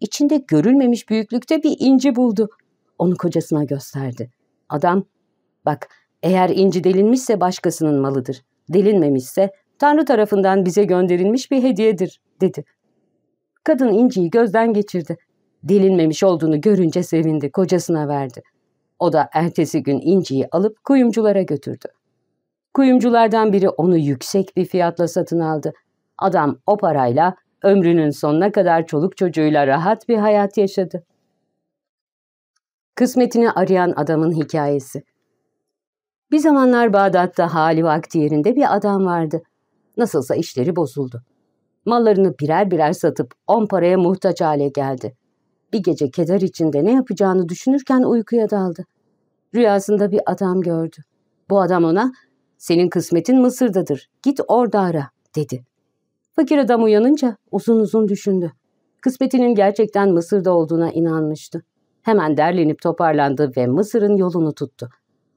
İçinde görülmemiş büyüklükte bir inci buldu. Onu kocasına gösterdi. Adam, bak eğer inci delinmişse başkasının malıdır. Delinmemişse Tanrı tarafından bize gönderilmiş bir hediyedir, dedi. Kadın inciyi gözden geçirdi. Delinmemiş olduğunu görünce sevindi, kocasına verdi. O da ertesi gün inciyi alıp kuyumculara götürdü. Kuyumculardan biri onu yüksek bir fiyatla satın aldı. Adam o parayla ömrünün sonuna kadar çoluk çocuğuyla rahat bir hayat yaşadı. Kısmetini arayan adamın hikayesi. Bir zamanlar Bağdat'ta hali vakti yerinde bir adam vardı. Nasılsa işleri bozuldu. Mallarını birer birer satıp on paraya muhtaç hale geldi. Bir gece keder içinde ne yapacağını düşünürken uykuya daldı. Rüyasında bir adam gördü. Bu adam ona, senin kısmetin Mısır'dadır, git orada ara, dedi. Fakir adam uyanınca uzun uzun düşündü. Kısmetinin gerçekten Mısır'da olduğuna inanmıştı. Hemen derlenip toparlandı ve Mısır'ın yolunu tuttu.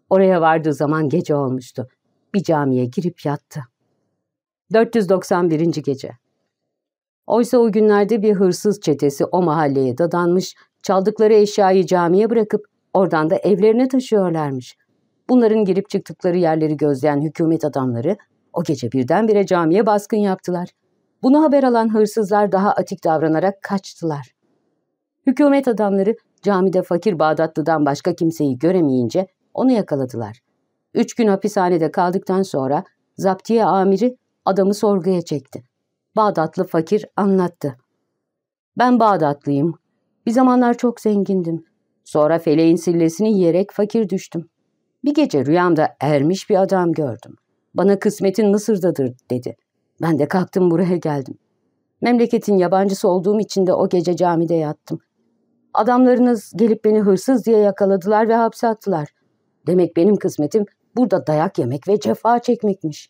Oraya vardığı zaman gece olmuştu. Bir camiye girip yattı. 491. Gece Oysa o günlerde bir hırsız çetesi o mahalleye dadanmış, çaldıkları eşyayı camiye bırakıp oradan da evlerine taşıyorlarmış. Bunların girip çıktıkları yerleri gözleyen hükümet adamları o gece birdenbire camiye baskın yaptılar. Bunu haber alan hırsızlar daha atik davranarak kaçtılar. Hükümet adamları camide fakir Bağdatlı'dan başka kimseyi göremeyince onu yakaladılar. Üç gün hapishanede kaldıktan sonra zaptiye amiri adamı sorguya çekti. Bağdatlı fakir anlattı. Ben Bağdatlıyım. Bir zamanlar çok zengindim. Sonra feleğin sillesini yiyerek fakir düştüm. Bir gece rüyamda ermiş bir adam gördüm. Bana kısmetin Mısır'dadır dedi. Ben de kalktım buraya geldim. Memleketin yabancısı olduğum için de o gece camide yattım. Adamlarınız gelip beni hırsız diye yakaladılar ve hapse attılar. Demek benim kısmetim burada dayak yemek ve cefa çekmekmiş.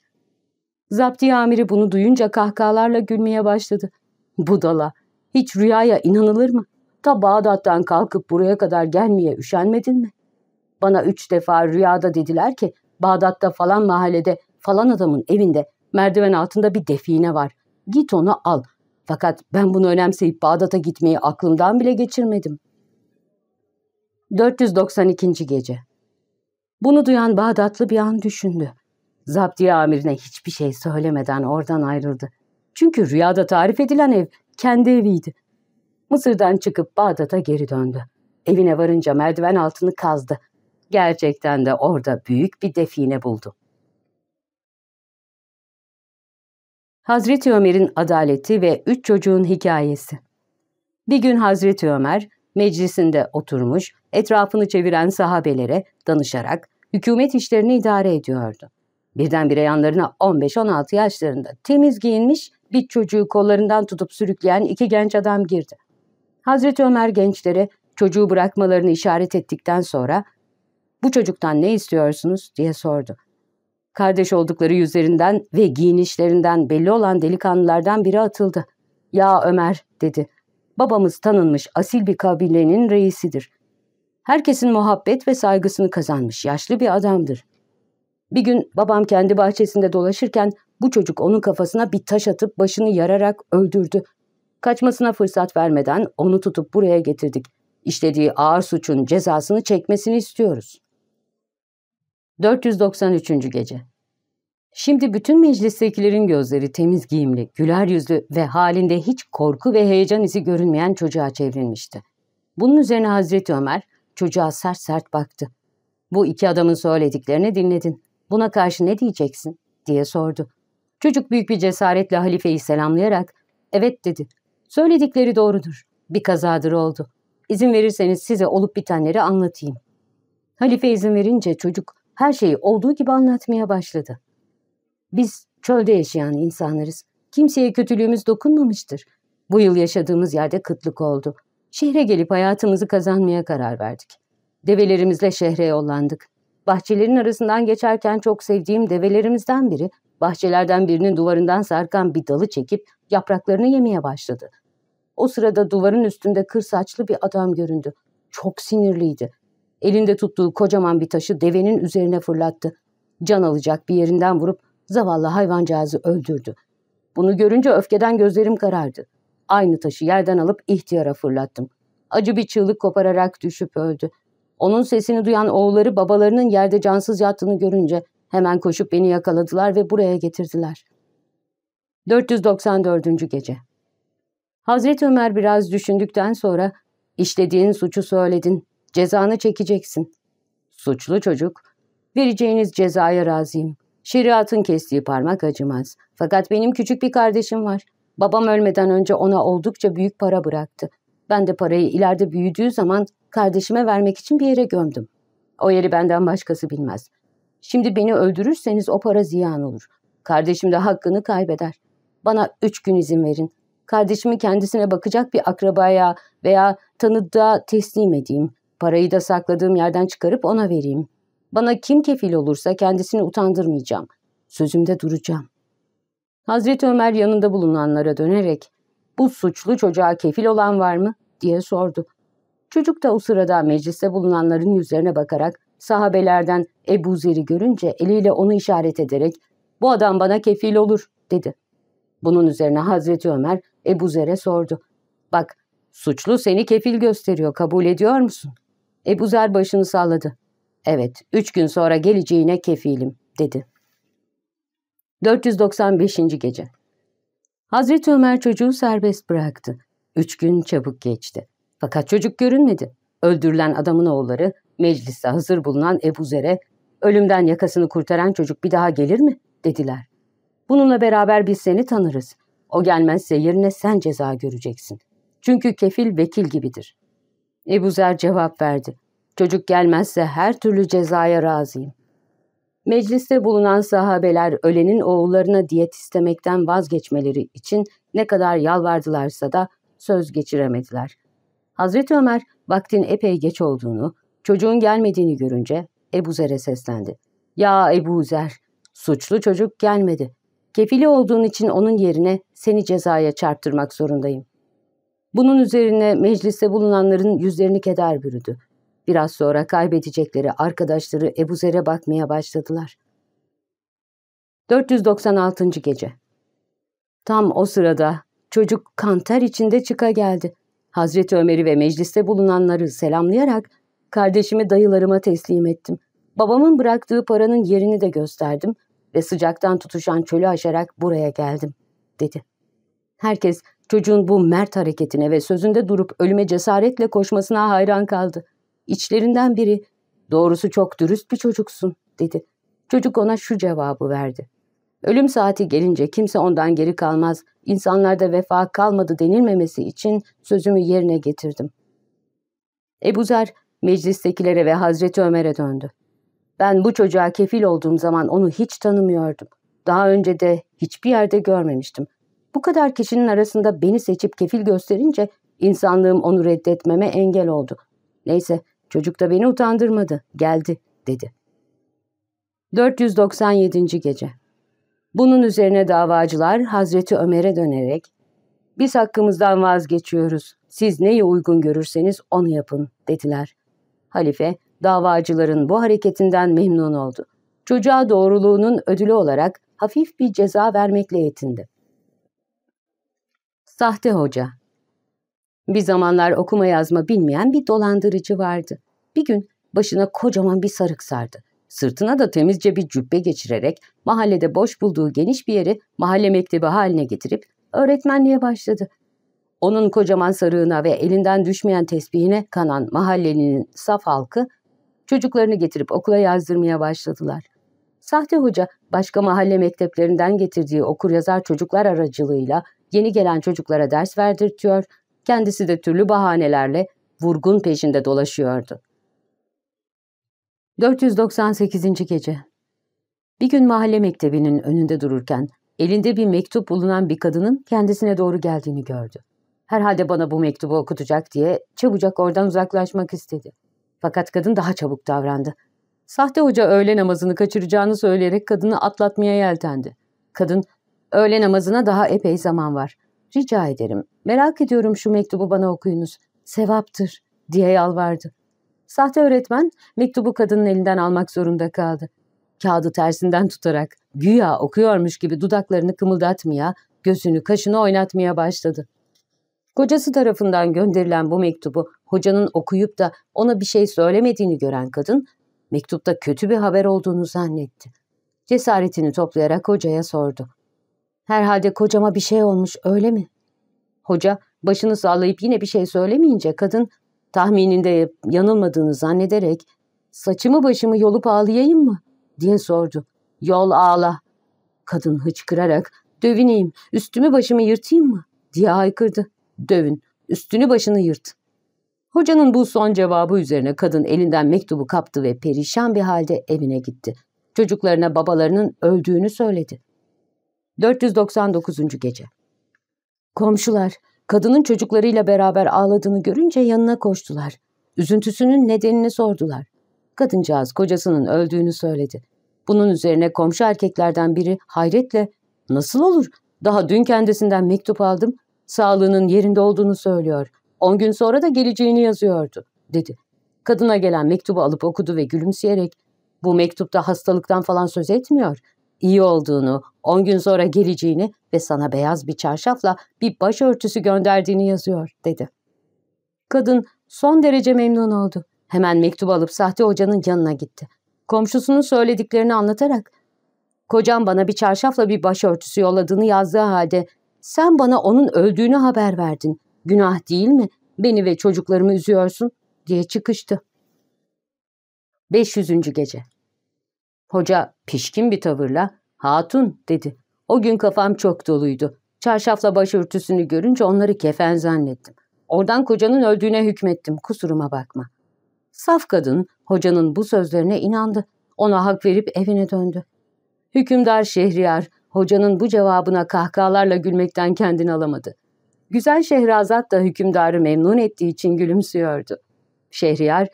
Zaptiye amiri bunu duyunca kahkahalarla gülmeye başladı. Budala, hiç rüyaya inanılır mı? Ta Bağdat'tan kalkıp buraya kadar gelmeye üşenmedin mi? Bana üç defa rüyada dediler ki Bağdat'ta falan mahallede falan adamın evinde merdiven altında bir define var. Git onu al. Fakat ben bunu önemseyip Bağdat'a gitmeyi aklımdan bile geçirmedim. 492. Gece Bunu duyan Bağdatlı bir an düşündü. Zaptiye amirine hiçbir şey söylemeden oradan ayrıldı. Çünkü rüyada tarif edilen ev kendi eviydi. Mısır'dan çıkıp Bağdat'a geri döndü. Evine varınca merdiven altını kazdı. Gerçekten de orada büyük bir define buldu. Hazreti Ömer'in adaleti ve üç çocuğun hikayesi. Bir gün Hazreti Ömer meclisinde oturmuş, etrafını çeviren sahabelere danışarak hükümet işlerini idare ediyordu. Birdenbire yanlarına 15-16 yaşlarında temiz giyinmiş bir çocuğu kollarından tutup sürükleyen iki genç adam girdi. Hazreti Ömer gençlere çocuğu bırakmalarını işaret ettikten sonra ''Bu çocuktan ne istiyorsunuz?'' diye sordu. Kardeş oldukları yüzlerinden ve giyinişlerinden belli olan delikanlılardan biri atıldı. ''Ya Ömer'' dedi. ''Babamız tanınmış asil bir kabilenin reisidir. Herkesin muhabbet ve saygısını kazanmış yaşlı bir adamdır. Bir gün babam kendi bahçesinde dolaşırken bu çocuk onun kafasına bir taş atıp başını yararak öldürdü. Kaçmasına fırsat vermeden onu tutup buraya getirdik. İşlediği ağır suçun cezasını çekmesini istiyoruz. 493. Gece Şimdi bütün meclistekilerin gözleri temiz giyimli, güler yüzlü ve halinde hiç korku ve heyecan izi görünmeyen çocuğa çevrilmişti. Bunun üzerine Hazreti Ömer çocuğa sert sert baktı. Bu iki adamın söylediklerini dinledin. Buna karşı ne diyeceksin? diye sordu. Çocuk büyük bir cesaretle halifeyi selamlayarak evet dedi. Söyledikleri doğrudur. Bir kazadır oldu. İzin verirseniz size olup bitenleri anlatayım. Halife izin verince çocuk her şeyi olduğu gibi anlatmaya başladı. Biz çölde yaşayan insanlarız. Kimseye kötülüğümüz dokunmamıştır. Bu yıl yaşadığımız yerde kıtlık oldu. Şehre gelip hayatımızı kazanmaya karar verdik. Develerimizle şehre yollandık. Bahçelerin arasından geçerken çok sevdiğim develerimizden biri, bahçelerden birinin duvarından sarkan bir dalı çekip yapraklarını yemeye başladı. O sırada duvarın üstünde kır saçlı bir adam göründü. Çok sinirliydi. Elinde tuttuğu kocaman bir taşı devenin üzerine fırlattı. Can alacak bir yerinden vurup zavallı hayvancağızı öldürdü. Bunu görünce öfkeden gözlerim karardı. Aynı taşı yerden alıp ihtiyara fırlattım. Acı bir çığlık kopararak düşüp öldü. Onun sesini duyan oğulları babalarının yerde cansız yattığını görünce hemen koşup beni yakaladılar ve buraya getirdiler. 494. Gece Hazreti Ömer biraz düşündükten sonra işlediğin suçu söyledin, cezanı çekeceksin. Suçlu çocuk, vereceğiniz cezaya razıyım. Şeriatın kestiği parmak acımaz. Fakat benim küçük bir kardeşim var. Babam ölmeden önce ona oldukça büyük para bıraktı. Ben de parayı ileride büyüdüğü zaman kardeşime vermek için bir yere gömdüm. O yeri benden başkası bilmez. Şimdi beni öldürürseniz o para ziyan olur. Kardeşim de hakkını kaybeder. Bana üç gün izin verin. Kardeşimi kendisine bakacak bir akrabaya veya tanıdığa teslim edeyim. Parayı da sakladığım yerden çıkarıp ona vereyim. Bana kim kefil olursa kendisini utandırmayacağım. Sözümde duracağım. Hazreti Ömer yanında bulunanlara dönerek bu suçlu çocuğa kefil olan var mı diye sordu. Çocuk da o sırada mecliste bulunanların yüzlerine bakarak sahabelerden Ebu Zer'i görünce eliyle onu işaret ederek bu adam bana kefil olur dedi. Bunun üzerine Hazreti Ömer Ebu Zer'e sordu. Bak suçlu seni kefil gösteriyor kabul ediyor musun? Ebu Zer başını salladı. Evet üç gün sonra geleceğine kefilim dedi. 495. Gece Hazreti Ömer çocuğu serbest bıraktı. Üç gün çabuk geçti. Fakat çocuk görünmedi. Öldürülen adamın oğulları mecliste hazır bulunan Ebu Zer'e ölümden yakasını kurtaran çocuk bir daha gelir mi? dediler. Bununla beraber biz seni tanırız. O gelmezse yerine sen ceza göreceksin. Çünkü kefil vekil gibidir. Ebu Zer cevap verdi. Çocuk gelmezse her türlü cezaya razıyım. Mecliste bulunan sahabeler ölenin oğullarına diyet istemekten vazgeçmeleri için ne kadar yalvardılarsa da söz geçiremediler. Hazreti Ömer vaktin epey geç olduğunu, çocuğun gelmediğini görünce Ebu Zer'e seslendi. Ya Ebu Zer, suçlu çocuk gelmedi. Kefili olduğun için onun yerine seni cezaya çarptırmak zorundayım. Bunun üzerine mecliste bulunanların yüzlerini keder bürüdü. Biraz sonra kaybedecekleri arkadaşları Ebu Zer'e bakmaya başladılar. 496. Gece Tam o sırada çocuk kanter içinde çıka geldi. Hazreti Ömer'i ve mecliste bulunanları selamlayarak kardeşimi dayılarıma teslim ettim. Babamın bıraktığı paranın yerini de gösterdim ve sıcaktan tutuşan çölü aşarak buraya geldim, dedi. Herkes çocuğun bu mert hareketine ve sözünde durup ölüme cesaretle koşmasına hayran kaldı. İçlerinden biri, doğrusu çok dürüst bir çocuksun, dedi. Çocuk ona şu cevabı verdi. Ölüm saati gelince kimse ondan geri kalmaz, insanlarda vefa kalmadı denilmemesi için sözümü yerine getirdim. Ebu Zer, meclistekilere ve Hazreti Ömer'e döndü. Ben bu çocuğa kefil olduğum zaman onu hiç tanımıyordum. Daha önce de hiçbir yerde görmemiştim. Bu kadar kişinin arasında beni seçip kefil gösterince insanlığım onu reddetmeme engel oldu. Neyse çocuk da beni utandırmadı. Geldi dedi. 497. Gece Bunun üzerine davacılar Hazreti Ömer'e dönerek biz hakkımızdan vazgeçiyoruz. Siz neyi uygun görürseniz onu yapın dediler. Halife davacıların bu hareketinden memnun oldu. Çocuğa doğruluğunun ödülü olarak hafif bir ceza vermekle yetindi. Sahte hoca Bir zamanlar okuma yazma bilmeyen bir dolandırıcı vardı. Bir gün başına kocaman bir sarık sardı. Sırtına da temizce bir cübbe geçirerek mahallede boş bulduğu geniş bir yeri mahalle mektebi haline getirip öğretmenliğe başladı. Onun kocaman sarığına ve elinden düşmeyen tesbihine kanan mahallenin saf halkı çocuklarını getirip okula yazdırmaya başladılar. Sahte hoca başka mahalle mekteplerinden getirdiği okur yazar çocuklar aracılığıyla yeni gelen çocuklara ders verdirtiyor, kendisi de türlü bahanelerle vurgun peşinde dolaşıyordu. 498. Gece Bir gün mahalle mektebinin önünde dururken elinde bir mektup bulunan bir kadının kendisine doğru geldiğini gördü. Herhalde bana bu mektubu okutacak diye çabucak oradan uzaklaşmak istedi. Fakat kadın daha çabuk davrandı. Sahte hoca öğle namazını kaçıracağını söyleyerek kadını atlatmaya yeltendi. Kadın, öğle namazına daha epey zaman var. Rica ederim, merak ediyorum şu mektubu bana okuyunuz. Sevaptır, diye yalvardı. Sahte öğretmen mektubu kadının elinden almak zorunda kaldı. Kağıdı tersinden tutarak güya okuyormuş gibi dudaklarını kımıldatmaya, gözünü kaşını oynatmaya başladı. Kocası tarafından gönderilen bu mektubu hocanın okuyup da ona bir şey söylemediğini gören kadın, mektupta kötü bir haber olduğunu zannetti. Cesaretini toplayarak hocaya sordu. Herhalde kocama bir şey olmuş öyle mi? Hoca başını sallayıp yine bir şey söylemeyince kadın tahmininde yanılmadığını zannederek saçımı başımı yolup ağlayayım mı diye sordu. Yol ağla. Kadın hıçkırarak dövüneyim, üstümü başımı yırtayım mı? diye haykırdı. Dövün, üstünü başını yırt. Hocanın bu son cevabı üzerine kadın elinden mektubu kaptı ve perişan bir halde evine gitti. Çocuklarına babalarının öldüğünü söyledi. 499. Gece Komşular, kadının çocuklarıyla beraber ağladığını görünce yanına koştular. Üzüntüsünün nedenini sordular. Kadıncağız kocasının öldüğünü söyledi. Bunun üzerine komşu erkeklerden biri hayretle ''Nasıl olur? Daha dün kendisinden mektup aldım. Sağlığının yerinde olduğunu söylüyor. On gün sonra da geleceğini yazıyordu.'' dedi. Kadına gelen mektubu alıp okudu ve gülümseyerek ''Bu mektupta hastalıktan falan söz etmiyor. İyi olduğunu, on gün sonra geleceğini ve sana beyaz bir çarşafla bir başörtüsü gönderdiğini yazıyor.'' dedi. Kadın son derece memnun oldu. Hemen mektubu alıp sahte hocanın yanına gitti. Komşusunun söylediklerini anlatarak Kocam bana bir çarşafla bir başörtüsü yolladığını yazdığı halde sen bana onun öldüğünü haber verdin. Günah değil mi? Beni ve çocuklarımı üzüyorsun diye çıkıştı. 500. Gece Hoca pişkin bir tavırla hatun dedi. O gün kafam çok doluydu. Çarşafla başörtüsünü görünce onları kefen zannettim. Oradan kocanın öldüğüne hükmettim kusuruma bakma. Saf kadın hocanın bu sözlerine inandı. Ona hak verip evine döndü. Hükümdar Şehriyar, hocanın bu cevabına kahkahalarla gülmekten kendini alamadı. Güzel Şehrazat da hükümdarı memnun ettiği için gülümsüyordu. Şehriyar,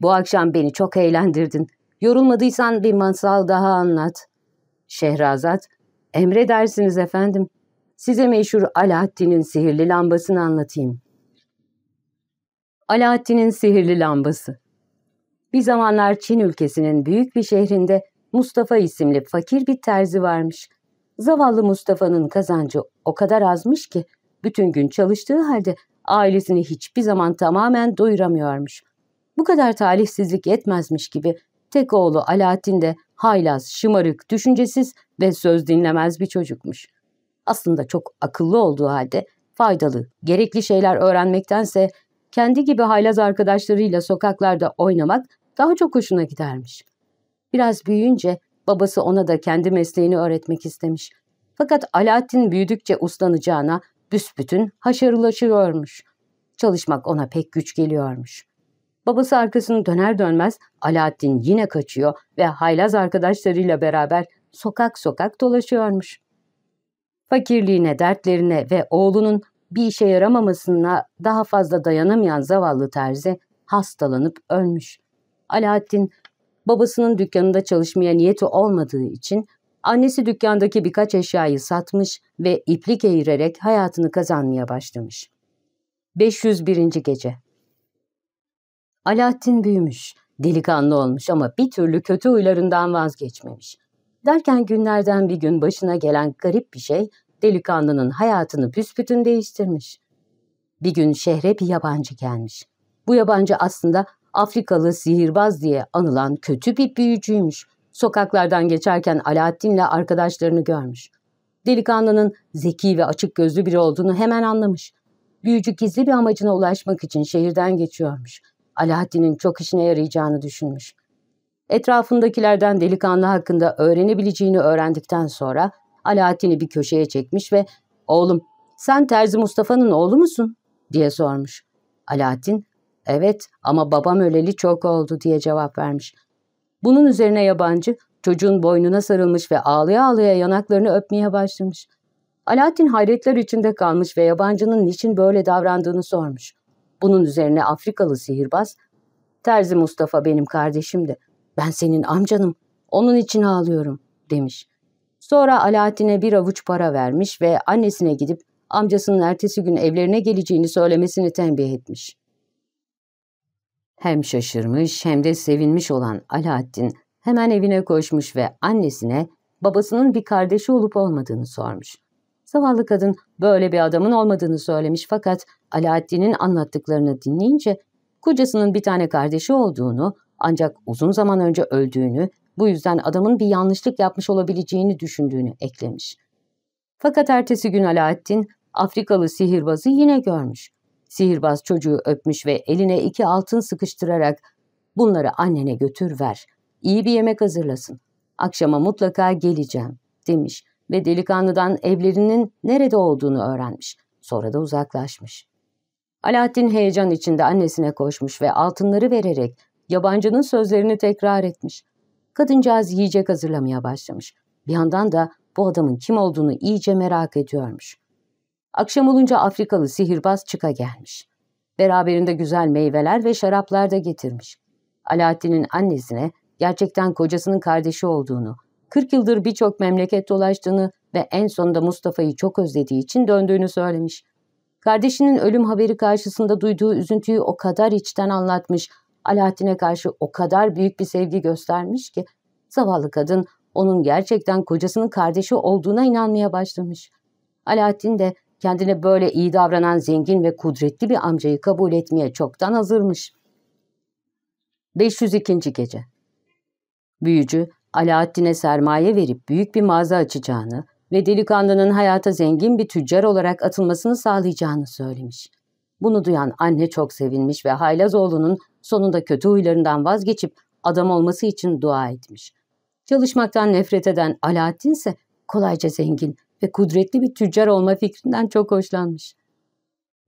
bu akşam beni çok eğlendirdin. Yorulmadıysan bir masal daha anlat. Şehrazat, emredersiniz efendim. Size meşhur Alaaddin'in sihirli lambasını anlatayım. Alaaddin'in sihirli lambası Bir zamanlar Çin ülkesinin büyük bir şehrinde Mustafa isimli fakir bir terzi varmış. Zavallı Mustafa'nın kazancı o kadar azmış ki bütün gün çalıştığı halde ailesini hiçbir zaman tamamen doyuramıyormuş. Bu kadar talihsizlik yetmezmiş gibi tek oğlu Alaaddin de haylaz, şımarık, düşüncesiz ve söz dinlemez bir çocukmuş. Aslında çok akıllı olduğu halde faydalı, gerekli şeyler öğrenmektense kendi gibi haylaz arkadaşlarıyla sokaklarda oynamak daha çok hoşuna gidermiş. Biraz büyüyünce babası ona da kendi mesleğini öğretmek istemiş. Fakat Alaaddin büyüdükçe uslanacağına büsbütün haşarılaşıyormuş. Çalışmak ona pek güç geliyormuş. Babası arkasını döner dönmez Alaaddin yine kaçıyor ve haylaz arkadaşlarıyla beraber sokak sokak dolaşıyormuş. Fakirliğine, dertlerine ve oğlunun bir işe yaramamasına daha fazla dayanamayan zavallı terzi hastalanıp ölmüş. Alaaddin babasının dükkanında çalışmaya niyeti olmadığı için annesi dükkandaki birkaç eşyayı satmış ve iplik eğirerek hayatını kazanmaya başlamış. 501. Gece Alaaddin büyümüş, delikanlı olmuş ama bir türlü kötü huylarından vazgeçmemiş. Derken günlerden bir gün başına gelen garip bir şey delikanlının hayatını büsbütün değiştirmiş. Bir gün şehre bir yabancı gelmiş. Bu yabancı aslında Afrikalı sihirbaz diye anılan kötü bir büyücüymüş. Sokaklardan geçerken Alaaddin'le arkadaşlarını görmüş. Delikanlının zeki ve açık gözlü biri olduğunu hemen anlamış. Büyücü gizli bir amacına ulaşmak için şehirden geçiyormuş. Alaaddin'in çok işine yarayacağını düşünmüş. Etrafındakilerden delikanlı hakkında öğrenebileceğini öğrendikten sonra Alaaddin'i bir köşeye çekmiş ve ''Oğlum sen Terzi Mustafa'nın oğlu musun?'' diye sormuş. Alaaddin Evet ama babam öleli çok oldu diye cevap vermiş. Bunun üzerine yabancı çocuğun boynuna sarılmış ve ağlaya ağlaya yanaklarını öpmeye başlamış. Alaaddin hayretler içinde kalmış ve yabancının niçin böyle davrandığını sormuş. Bunun üzerine Afrikalı sihirbaz, Terzi Mustafa benim kardeşimdi. Ben senin amcanım. Onun için ağlıyorum demiş. Sonra Alaaddin'e bir avuç para vermiş ve annesine gidip amcasının ertesi gün evlerine geleceğini söylemesini tembih etmiş. Hem şaşırmış hem de sevinmiş olan Alaaddin hemen evine koşmuş ve annesine babasının bir kardeşi olup olmadığını sormuş. Zavallı kadın böyle bir adamın olmadığını söylemiş fakat Alaaddin'in anlattıklarını dinleyince kocasının bir tane kardeşi olduğunu ancak uzun zaman önce öldüğünü bu yüzden adamın bir yanlışlık yapmış olabileceğini düşündüğünü eklemiş. Fakat ertesi gün Alaaddin Afrikalı sihirbazı yine görmüş. Sihirbaz çocuğu öpmüş ve eline iki altın sıkıştırarak bunları annene götür ver. İyi bir yemek hazırlasın. Akşama mutlaka geleceğim demiş ve delikanlıdan evlerinin nerede olduğunu öğrenmiş. Sonra da uzaklaşmış. Alaaddin heyecan içinde annesine koşmuş ve altınları vererek yabancının sözlerini tekrar etmiş. Kadıncağız yiyecek hazırlamaya başlamış. Bir yandan da bu adamın kim olduğunu iyice merak ediyormuş. Akşam olunca Afrikalı sihirbaz çıka gelmiş. Beraberinde güzel meyveler ve şaraplar da getirmiş. Alaaddin'in annesine gerçekten kocasının kardeşi olduğunu, 40 yıldır birçok memleket dolaştığını ve en sonunda Mustafa'yı çok özlediği için döndüğünü söylemiş. Kardeşinin ölüm haberi karşısında duyduğu üzüntüyü o kadar içten anlatmış, Alaaddin'e karşı o kadar büyük bir sevgi göstermiş ki, zavallı kadın onun gerçekten kocasının kardeşi olduğuna inanmaya başlamış. Alaaddin de kendine böyle iyi davranan zengin ve kudretli bir amcayı kabul etmeye çoktan hazırmış. 502. Gece Büyücü, Alaaddin'e sermaye verip büyük bir mağaza açacağını ve delikanlının hayata zengin bir tüccar olarak atılmasını sağlayacağını söylemiş. Bunu duyan anne çok sevinmiş ve Haylazoğlu'nun sonunda kötü huylarından vazgeçip adam olması için dua etmiş. Çalışmaktan nefret eden Alaaddin ise kolayca zengin ve kudretli bir tüccar olma fikrinden çok hoşlanmış.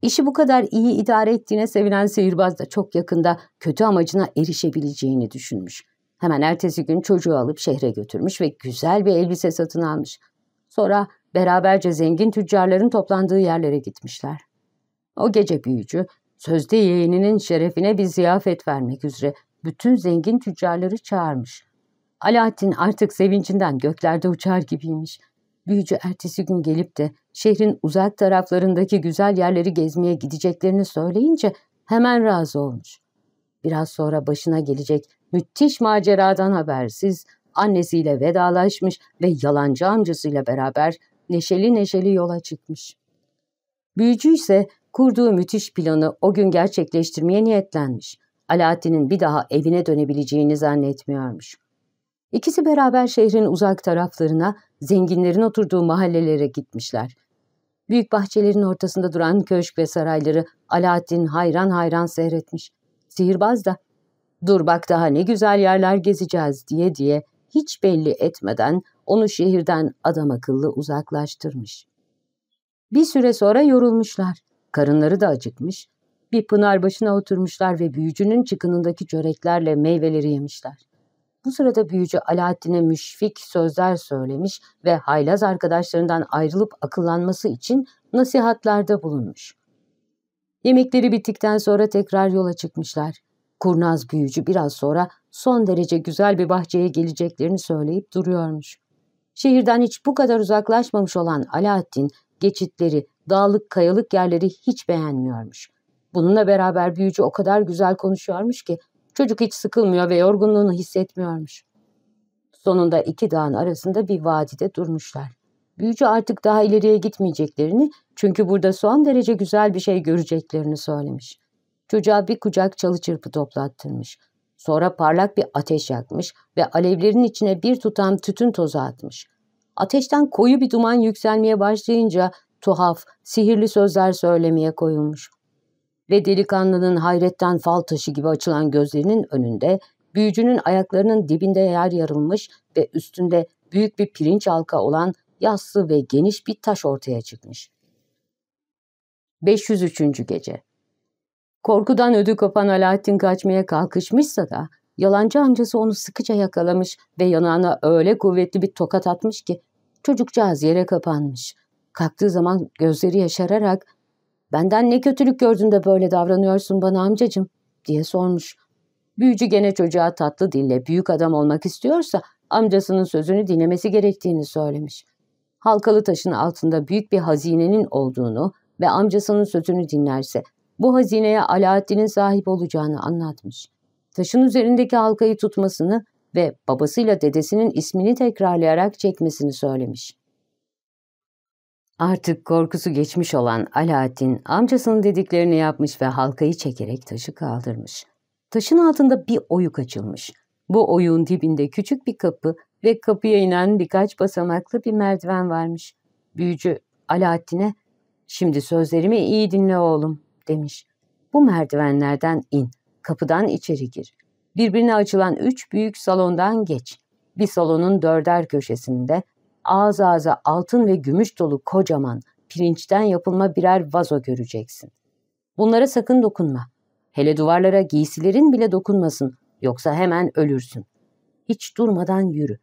İşi bu kadar iyi idare ettiğine sevinen sihirbaz da çok yakında kötü amacına erişebileceğini düşünmüş. Hemen ertesi gün çocuğu alıp şehre götürmüş ve güzel bir elbise satın almış. Sonra beraberce zengin tüccarların toplandığı yerlere gitmişler. O gece büyücü, sözde yeğeninin şerefine bir ziyafet vermek üzere bütün zengin tüccarları çağırmış. Alaaddin artık sevincinden göklerde uçar gibiymiş. Büyücü ertesi gün gelip de şehrin uzak taraflarındaki güzel yerleri gezmeye gideceklerini söyleyince hemen razı olmuş. Biraz sonra başına gelecek müthiş maceradan habersiz annesiyle vedalaşmış ve yalancı amcasıyla beraber neşeli neşeli yola çıkmış. Büyücü ise kurduğu müthiş planı o gün gerçekleştirmeye niyetlenmiş. Alaaddin'in bir daha evine dönebileceğini zannetmiyormuş. İkisi beraber şehrin uzak taraflarına, zenginlerin oturduğu mahallelere gitmişler. Büyük bahçelerin ortasında duran köşk ve sarayları Alaaddin hayran hayran seyretmiş. Sihirbaz da, ''Dur bak daha ne güzel yerler gezeceğiz.'' diye diye hiç belli etmeden onu şehirden adam akıllı uzaklaştırmış. Bir süre sonra yorulmuşlar. Karınları da acıkmış. Bir pınar başına oturmuşlar ve büyücünün çıkınındaki çöreklerle meyveleri yemişler. Bu sırada büyücü Alaaddin'e müşfik sözler söylemiş ve haylaz arkadaşlarından ayrılıp akıllanması için nasihatlarda bulunmuş. Yemekleri bittikten sonra tekrar yola çıkmışlar. Kurnaz büyücü biraz sonra son derece güzel bir bahçeye geleceklerini söyleyip duruyormuş. Şehirden hiç bu kadar uzaklaşmamış olan Alaaddin geçitleri, dağlık kayalık yerleri hiç beğenmiyormuş. Bununla beraber büyücü o kadar güzel konuşuyormuş ki çocuk hiç sıkılmıyor ve yorgunluğunu hissetmiyormuş. Sonunda iki dağın arasında bir vadide durmuşlar. Büyücü artık daha ileriye gitmeyeceklerini çünkü burada son derece güzel bir şey göreceklerini söylemiş. Çocuğa bir kucak çalı çırpı toplattırmış. Sonra parlak bir ateş yakmış ve alevlerin içine bir tutam tütün tozu atmış. Ateşten koyu bir duman yükselmeye başlayınca tuhaf, sihirli sözler söylemeye koyulmuş. Ve delikanlının hayretten fal taşı gibi açılan gözlerinin önünde büyücünün ayaklarının dibinde yer yarılmış ve üstünde büyük bir pirinç halka olan yassı ve geniş bir taş ortaya çıkmış. 503. Gece Korkudan ödü kopan Alaaddin kaçmaya kalkışmışsa da yalancı amcası onu sıkıca yakalamış ve yanağına öyle kuvvetli bir tokat atmış ki çocukcağız yere kapanmış. Kalktığı zaman gözleri yaşararak ''Benden ne kötülük gördün de böyle davranıyorsun bana amcacım?'' diye sormuş. Büyücü gene çocuğa tatlı dille büyük adam olmak istiyorsa amcasının sözünü dinlemesi gerektiğini söylemiş. Halkalı taşın altında büyük bir hazinenin olduğunu ve amcasının sözünü dinlerse bu hazineye Alaaddin'in sahip olacağını anlatmış. Taşın üzerindeki halkayı tutmasını ve babasıyla dedesinin ismini tekrarlayarak çekmesini söylemiş. Artık korkusu geçmiş olan Alaaddin amcasının dediklerini yapmış ve halkayı çekerek taşı kaldırmış. Taşın altında bir oyuk açılmış. Bu oyuğun dibinde küçük bir kapı ve kapıya inen birkaç basamaklı bir merdiven varmış. Büyücü Alaaddin'e ''Şimdi sözlerimi iyi dinle oğlum'' demiş. Bu merdivenlerden in, kapıdan içeri gir. Birbirine açılan üç büyük salondan geç. bir salonun dörder köşesinde ağız ağza altın ve gümüş dolu kocaman, pirinçten yapılma birer vazo göreceksin. Bunlara sakın dokunma. Hele duvarlara giysilerin bile dokunmasın, yoksa hemen ölürsün. Hiç durmadan yürü.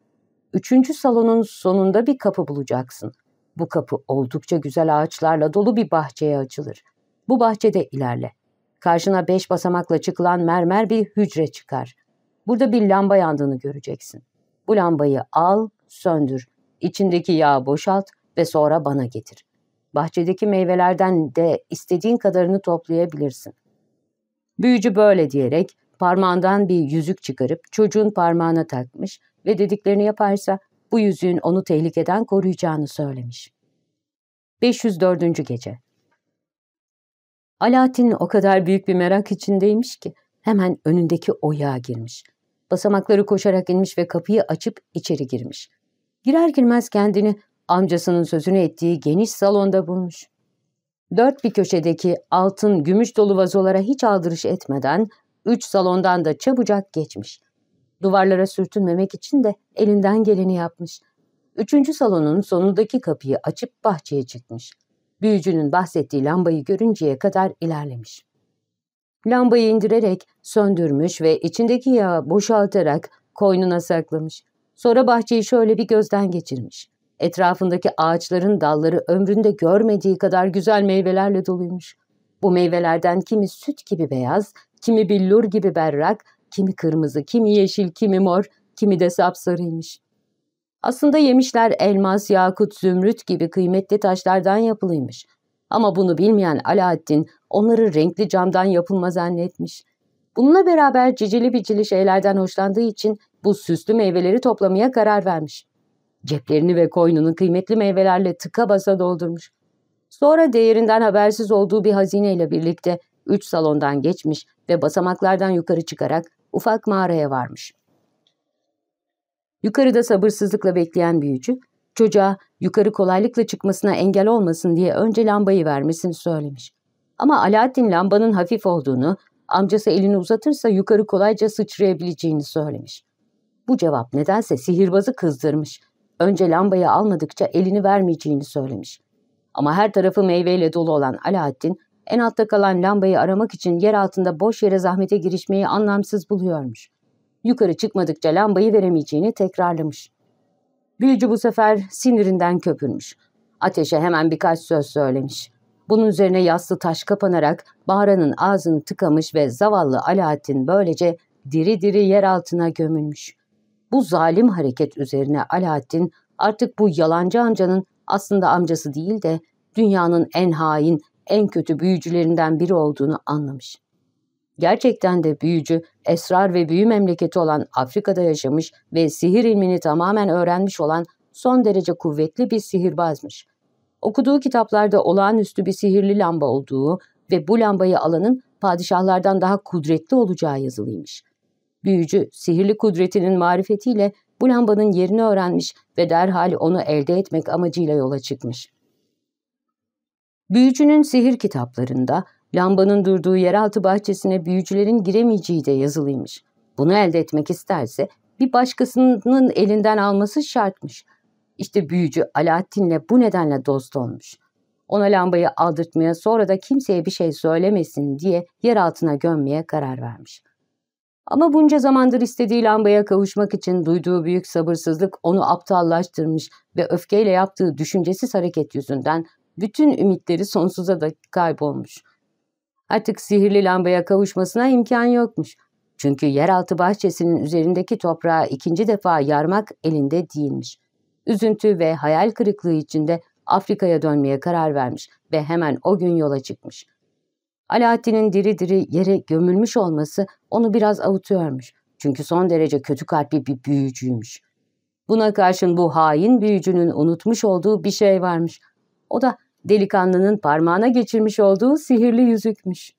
Üçüncü salonun sonunda bir kapı bulacaksın. Bu kapı oldukça güzel ağaçlarla dolu bir bahçeye açılır. Bu bahçede ilerle. Karşına beş basamakla çıkılan mermer bir hücre çıkar. Burada bir lamba yandığını göreceksin. Bu lambayı al, söndür. İçindeki yağı boşalt ve sonra bana getir. Bahçedeki meyvelerden de istediğin kadarını toplayabilirsin. Büyücü böyle diyerek parmağından bir yüzük çıkarıp çocuğun parmağına takmış ve dediklerini yaparsa bu yüzüğün onu tehlikeden koruyacağını söylemiş. 504. Gece Alaaddin o kadar büyük bir merak içindeymiş ki hemen önündeki oyağa girmiş. Basamakları koşarak inmiş ve kapıyı açıp içeri girmiş. Girer girmez kendini amcasının sözünü ettiği geniş salonda bulmuş. Dört bir köşedeki altın, gümüş dolu vazolara hiç aldırış etmeden üç salondan da çabucak geçmiş. Duvarlara sürtünmemek için de elinden geleni yapmış. Üçüncü salonun sonundaki kapıyı açıp bahçeye çıkmış. Büyücünün bahsettiği lambayı görünceye kadar ilerlemiş. Lambayı indirerek söndürmüş ve içindeki yağı boşaltarak koynuna saklamış. Sonra bahçeyi şöyle bir gözden geçirmiş. Etrafındaki ağaçların dalları ömründe görmediği kadar güzel meyvelerle doluymuş. Bu meyvelerden kimi süt gibi beyaz, kimi billur gibi berrak, kimi kırmızı, kimi yeşil, kimi mor, kimi de sapsarıymış. Aslında yemişler elmas, yakut, zümrüt gibi kıymetli taşlardan yapılıymış. Ama bunu bilmeyen Alaaddin onları renkli camdan yapılma zannetmiş. Bununla beraber cicili bicili şeylerden hoşlandığı için bu süslü meyveleri toplamaya karar vermiş. Ceplerini ve koynunu kıymetli meyvelerle tıka basa doldurmuş. Sonra değerinden habersiz olduğu bir hazineyle birlikte üç salondan geçmiş ve basamaklardan yukarı çıkarak ufak mağaraya varmış. Yukarıda sabırsızlıkla bekleyen büyücü, çocuğa yukarı kolaylıkla çıkmasına engel olmasın diye önce lambayı vermesini söylemiş. Ama Alaaddin lambanın hafif olduğunu, amcası elini uzatırsa yukarı kolayca sıçrayabileceğini söylemiş. Bu cevap nedense sihirbazı kızdırmış. Önce lambayı almadıkça elini vermeyeceğini söylemiş. Ama her tarafı meyveyle dolu olan Alaaddin, en altta kalan lambayı aramak için yer altında boş yere zahmete girişmeyi anlamsız buluyormuş. Yukarı çıkmadıkça lambayı veremeyeceğini tekrarlamış. Büyücü bu sefer sinirinden köpürmüş. Ateşe hemen birkaç söz söylemiş. Bunun üzerine yassı taş kapanarak Bahara'nın ağzını tıkamış ve zavallı Alaaddin böylece diri diri yer altına gömülmüş. Bu zalim hareket üzerine Alaaddin artık bu yalancı amcanın aslında amcası değil de dünyanın en hain, en kötü büyücülerinden biri olduğunu anlamış. Gerçekten de büyücü, esrar ve büyü memleketi olan Afrika'da yaşamış ve sihir ilmini tamamen öğrenmiş olan son derece kuvvetli bir sihirbazmış. Okuduğu kitaplarda olağanüstü bir sihirli lamba olduğu ve bu lambayı alanın padişahlardan daha kudretli olacağı yazılıymış. Büyücü, sihirli kudretinin marifetiyle bu lambanın yerini öğrenmiş ve derhal onu elde etmek amacıyla yola çıkmış. Büyücünün sihir kitaplarında lambanın durduğu yeraltı bahçesine büyücülerin giremeyeceği de yazılıymış. Bunu elde etmek isterse bir başkasının elinden alması şartmış. İşte büyücü Alaaddin'le bu nedenle dost olmuş. Ona lambayı aldırtmaya sonra da kimseye bir şey söylemesin diye yer altına gömmeye karar vermiş. Ama bunca zamandır istediği lambaya kavuşmak için duyduğu büyük sabırsızlık onu aptallaştırmış ve öfkeyle yaptığı düşüncesiz hareket yüzünden bütün ümitleri sonsuza da kaybolmuş. Artık sihirli lambaya kavuşmasına imkan yokmuş. Çünkü yeraltı bahçesinin üzerindeki toprağı ikinci defa yarmak elinde değilmiş. Üzüntü ve hayal kırıklığı içinde Afrika'ya dönmeye karar vermiş ve hemen o gün yola çıkmış. Alaaddin'in diri diri yere gömülmüş olması onu biraz avutuyormuş. Çünkü son derece kötü kalpli bir büyücüymüş. Buna karşın bu hain büyücünün unutmuş olduğu bir şey varmış. O da delikanlının parmağına geçirmiş olduğu sihirli yüzükmüş.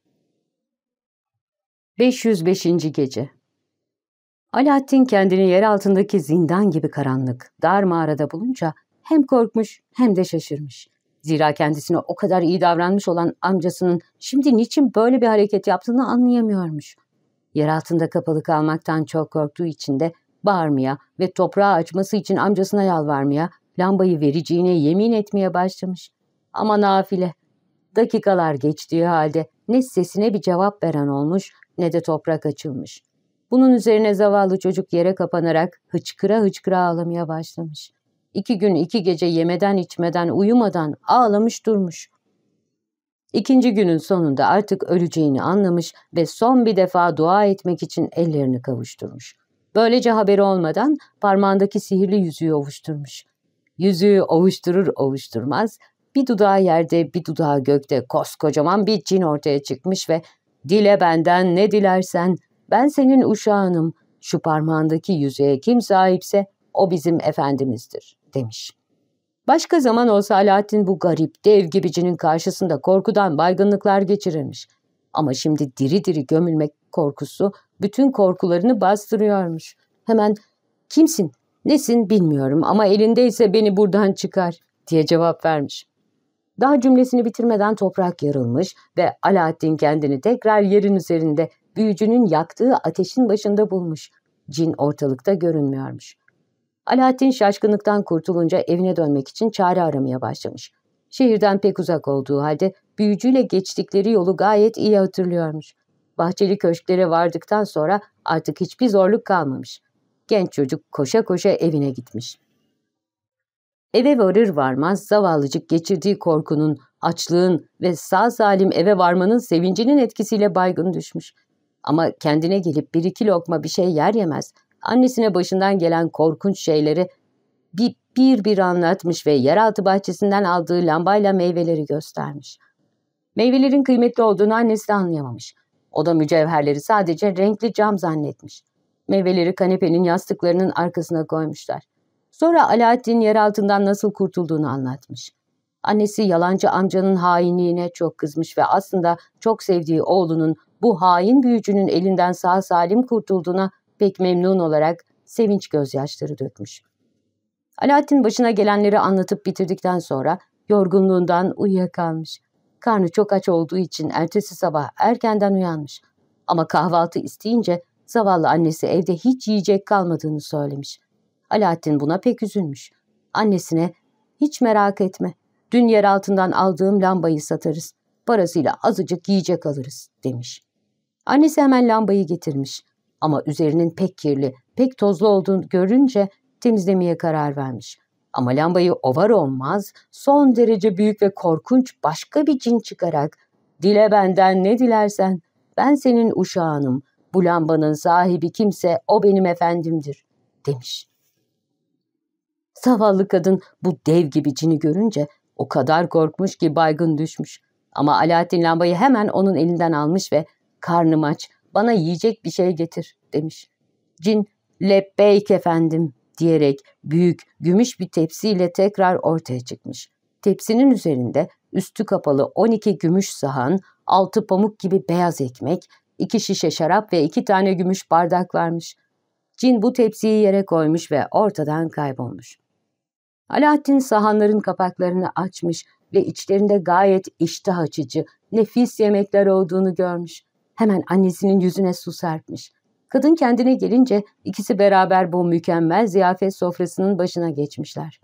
505. Gece Alaaddin kendini yer altındaki zindan gibi karanlık, dar mağarada bulunca hem korkmuş hem de şaşırmış. Zira kendisine o kadar iyi davranmış olan amcasının şimdi niçin böyle bir hareket yaptığını anlayamıyormuş. Yer altında kapalı kalmaktan çok korktuğu için de bağırmaya ve toprağı açması için amcasına yalvarmaya, lambayı vereceğine yemin etmeye başlamış. Ama nafile. Dakikalar geçtiği halde ne sesine bir cevap veren olmuş ne de toprak açılmış. Bunun üzerine zavallı çocuk yere kapanarak hıçkıra hıçkıra ağlamaya başlamış. İki gün iki gece yemeden içmeden uyumadan ağlamış durmuş. İkinci günün sonunda artık öleceğini anlamış ve son bir defa dua etmek için ellerini kavuşturmuş. Böylece haberi olmadan parmağındaki sihirli yüzüğü ovuşturmuş. Yüzüğü ovuşturur ovuşturmaz bir dudağı yerde bir dudağı gökte koskocaman bir cin ortaya çıkmış ve ''Dile benden ne dilersen ben senin uşağınım şu parmağındaki yüzüğe kim sahipse o bizim efendimizdir.'' demiş. Başka zaman olsa Alaaddin bu garip dev gibi cinin karşısında korkudan baygınlıklar geçirirmiş. Ama şimdi diri diri gömülmek korkusu bütün korkularını bastırıyormuş. Hemen kimsin, nesin bilmiyorum ama elindeyse beni buradan çıkar diye cevap vermiş. Daha cümlesini bitirmeden toprak yarılmış ve Alaaddin kendini tekrar yerin üzerinde büyücünün yaktığı ateşin başında bulmuş. Cin ortalıkta görünmüyormuş. Alaaddin şaşkınlıktan kurtulunca evine dönmek için çare aramaya başlamış. Şehirden pek uzak olduğu halde büyücüyle geçtikleri yolu gayet iyi hatırlıyormuş. Bahçeli köşklere vardıktan sonra artık hiçbir zorluk kalmamış. Genç çocuk koşa koşa evine gitmiş. Eve varır varmaz zavallıcık geçirdiği korkunun, açlığın ve sağ salim eve varmanın sevincinin etkisiyle baygın düşmüş. Ama kendine gelip bir iki lokma bir şey yer yemez, annesine başından gelen korkunç şeyleri bir bir, bir anlatmış ve yeraltı bahçesinden aldığı lambayla meyveleri göstermiş. Meyvelerin kıymetli olduğunu annesi de anlayamamış. O da mücevherleri sadece renkli cam zannetmiş. Meyveleri kanepenin yastıklarının arkasına koymuşlar. Sonra Alaaddin yer nasıl kurtulduğunu anlatmış. Annesi yalancı amcanın hainliğine çok kızmış ve aslında çok sevdiği oğlunun bu hain büyücünün elinden sağ salim kurtulduğuna pek memnun olarak sevinç gözyaşları dökmüş. Alaaddin başına gelenleri anlatıp bitirdikten sonra yorgunluğundan uyuyakalmış. Karnı çok aç olduğu için ertesi sabah erkenden uyanmış. Ama kahvaltı isteyince zavallı annesi evde hiç yiyecek kalmadığını söylemiş. Alaaddin buna pek üzülmüş. Annesine hiç merak etme dün yer altından aldığım lambayı satarız. Parasıyla azıcık yiyecek alırız demiş. Annesi hemen lambayı getirmiş. Ama üzerinin pek kirli, pek tozlu olduğunu görünce temizlemeye karar vermiş. Ama lambayı ovar olmaz son derece büyük ve korkunç başka bir cin çıkarak ''Dile benden ne dilersen, ben senin uşağınım, bu lambanın sahibi kimse o benim efendimdir.'' demiş. Zavallı kadın bu dev gibi cini görünce o kadar korkmuş ki baygın düşmüş. Ama Alaaddin lambayı hemen onun elinden almış ve karnım aç, bana yiyecek bir şey getir demiş. Cin, lebbeyk efendim diyerek büyük gümüş bir tepsiyle tekrar ortaya çıkmış. Tepsinin üzerinde üstü kapalı 12 gümüş sahan, altı pamuk gibi beyaz ekmek, iki şişe şarap ve iki tane gümüş bardak varmış. Cin bu tepsiyi yere koymuş ve ortadan kaybolmuş. Alaaddin sahanların kapaklarını açmış ve içlerinde gayet iştah açıcı, nefis yemekler olduğunu görmüş. Hemen annesinin yüzüne su serpmiş. Kadın kendine gelince ikisi beraber bu mükemmel ziyafet sofrasının başına geçmişler.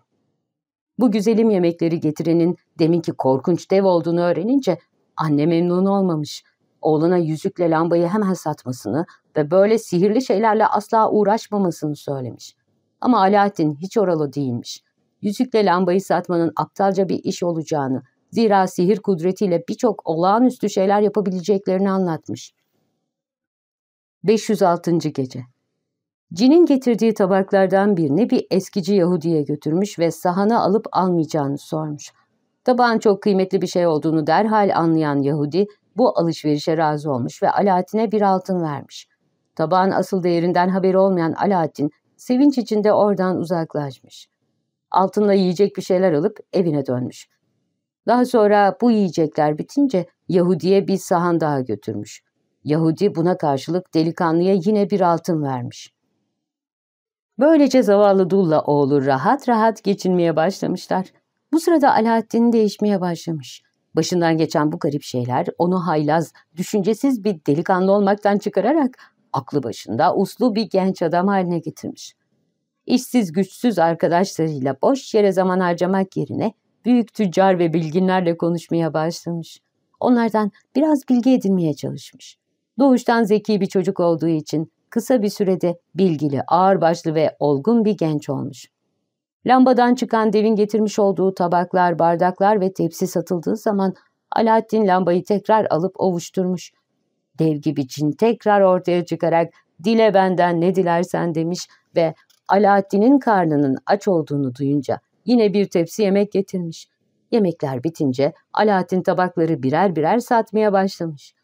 Bu güzelim yemekleri getirenin deminki korkunç dev olduğunu öğrenince anne memnun olmamış. Oğluna yüzükle lambayı hemen satmasını ve böyle sihirli şeylerle asla uğraşmamasını söylemiş. Ama Alaaddin hiç oralı değilmiş yüzükle lambayı satmanın aptalca bir iş olacağını, zira sihir kudretiyle birçok olağanüstü şeyler yapabileceklerini anlatmış. 506. Gece Cin'in getirdiği tabaklardan birini bir eskici Yahudi'ye götürmüş ve sahana alıp almayacağını sormuş. Tabağın çok kıymetli bir şey olduğunu derhal anlayan Yahudi bu alışverişe razı olmuş ve Alaaddin'e bir altın vermiş. Tabağın asıl değerinden haberi olmayan Alaaddin sevinç içinde oradan uzaklaşmış altınla yiyecek bir şeyler alıp evine dönmüş. Daha sonra bu yiyecekler bitince Yahudi'ye bir sahan daha götürmüş. Yahudi buna karşılık delikanlıya yine bir altın vermiş. Böylece zavallı Dulla oğlu rahat rahat geçinmeye başlamışlar. Bu sırada Alaaddin değişmeye başlamış. Başından geçen bu garip şeyler onu haylaz, düşüncesiz bir delikanlı olmaktan çıkararak aklı başında uslu bir genç adam haline getirmiş. İşsiz güçsüz arkadaşlarıyla boş yere zaman harcamak yerine büyük tüccar ve bilginlerle konuşmaya başlamış. Onlardan biraz bilgi edinmeye çalışmış. Doğuştan zeki bir çocuk olduğu için kısa bir sürede bilgili, ağırbaşlı ve olgun bir genç olmuş. Lambadan çıkan devin getirmiş olduğu tabaklar, bardaklar ve tepsi satıldığı zaman Alaaddin lambayı tekrar alıp ovuşturmuş. Dev gibi cin tekrar ortaya çıkarak dile benden ne dilersen demiş ve Alaaddin'in karnının aç olduğunu duyunca yine bir tepsi yemek getirmiş. Yemekler bitince Alaaddin tabakları birer birer satmaya başlamış.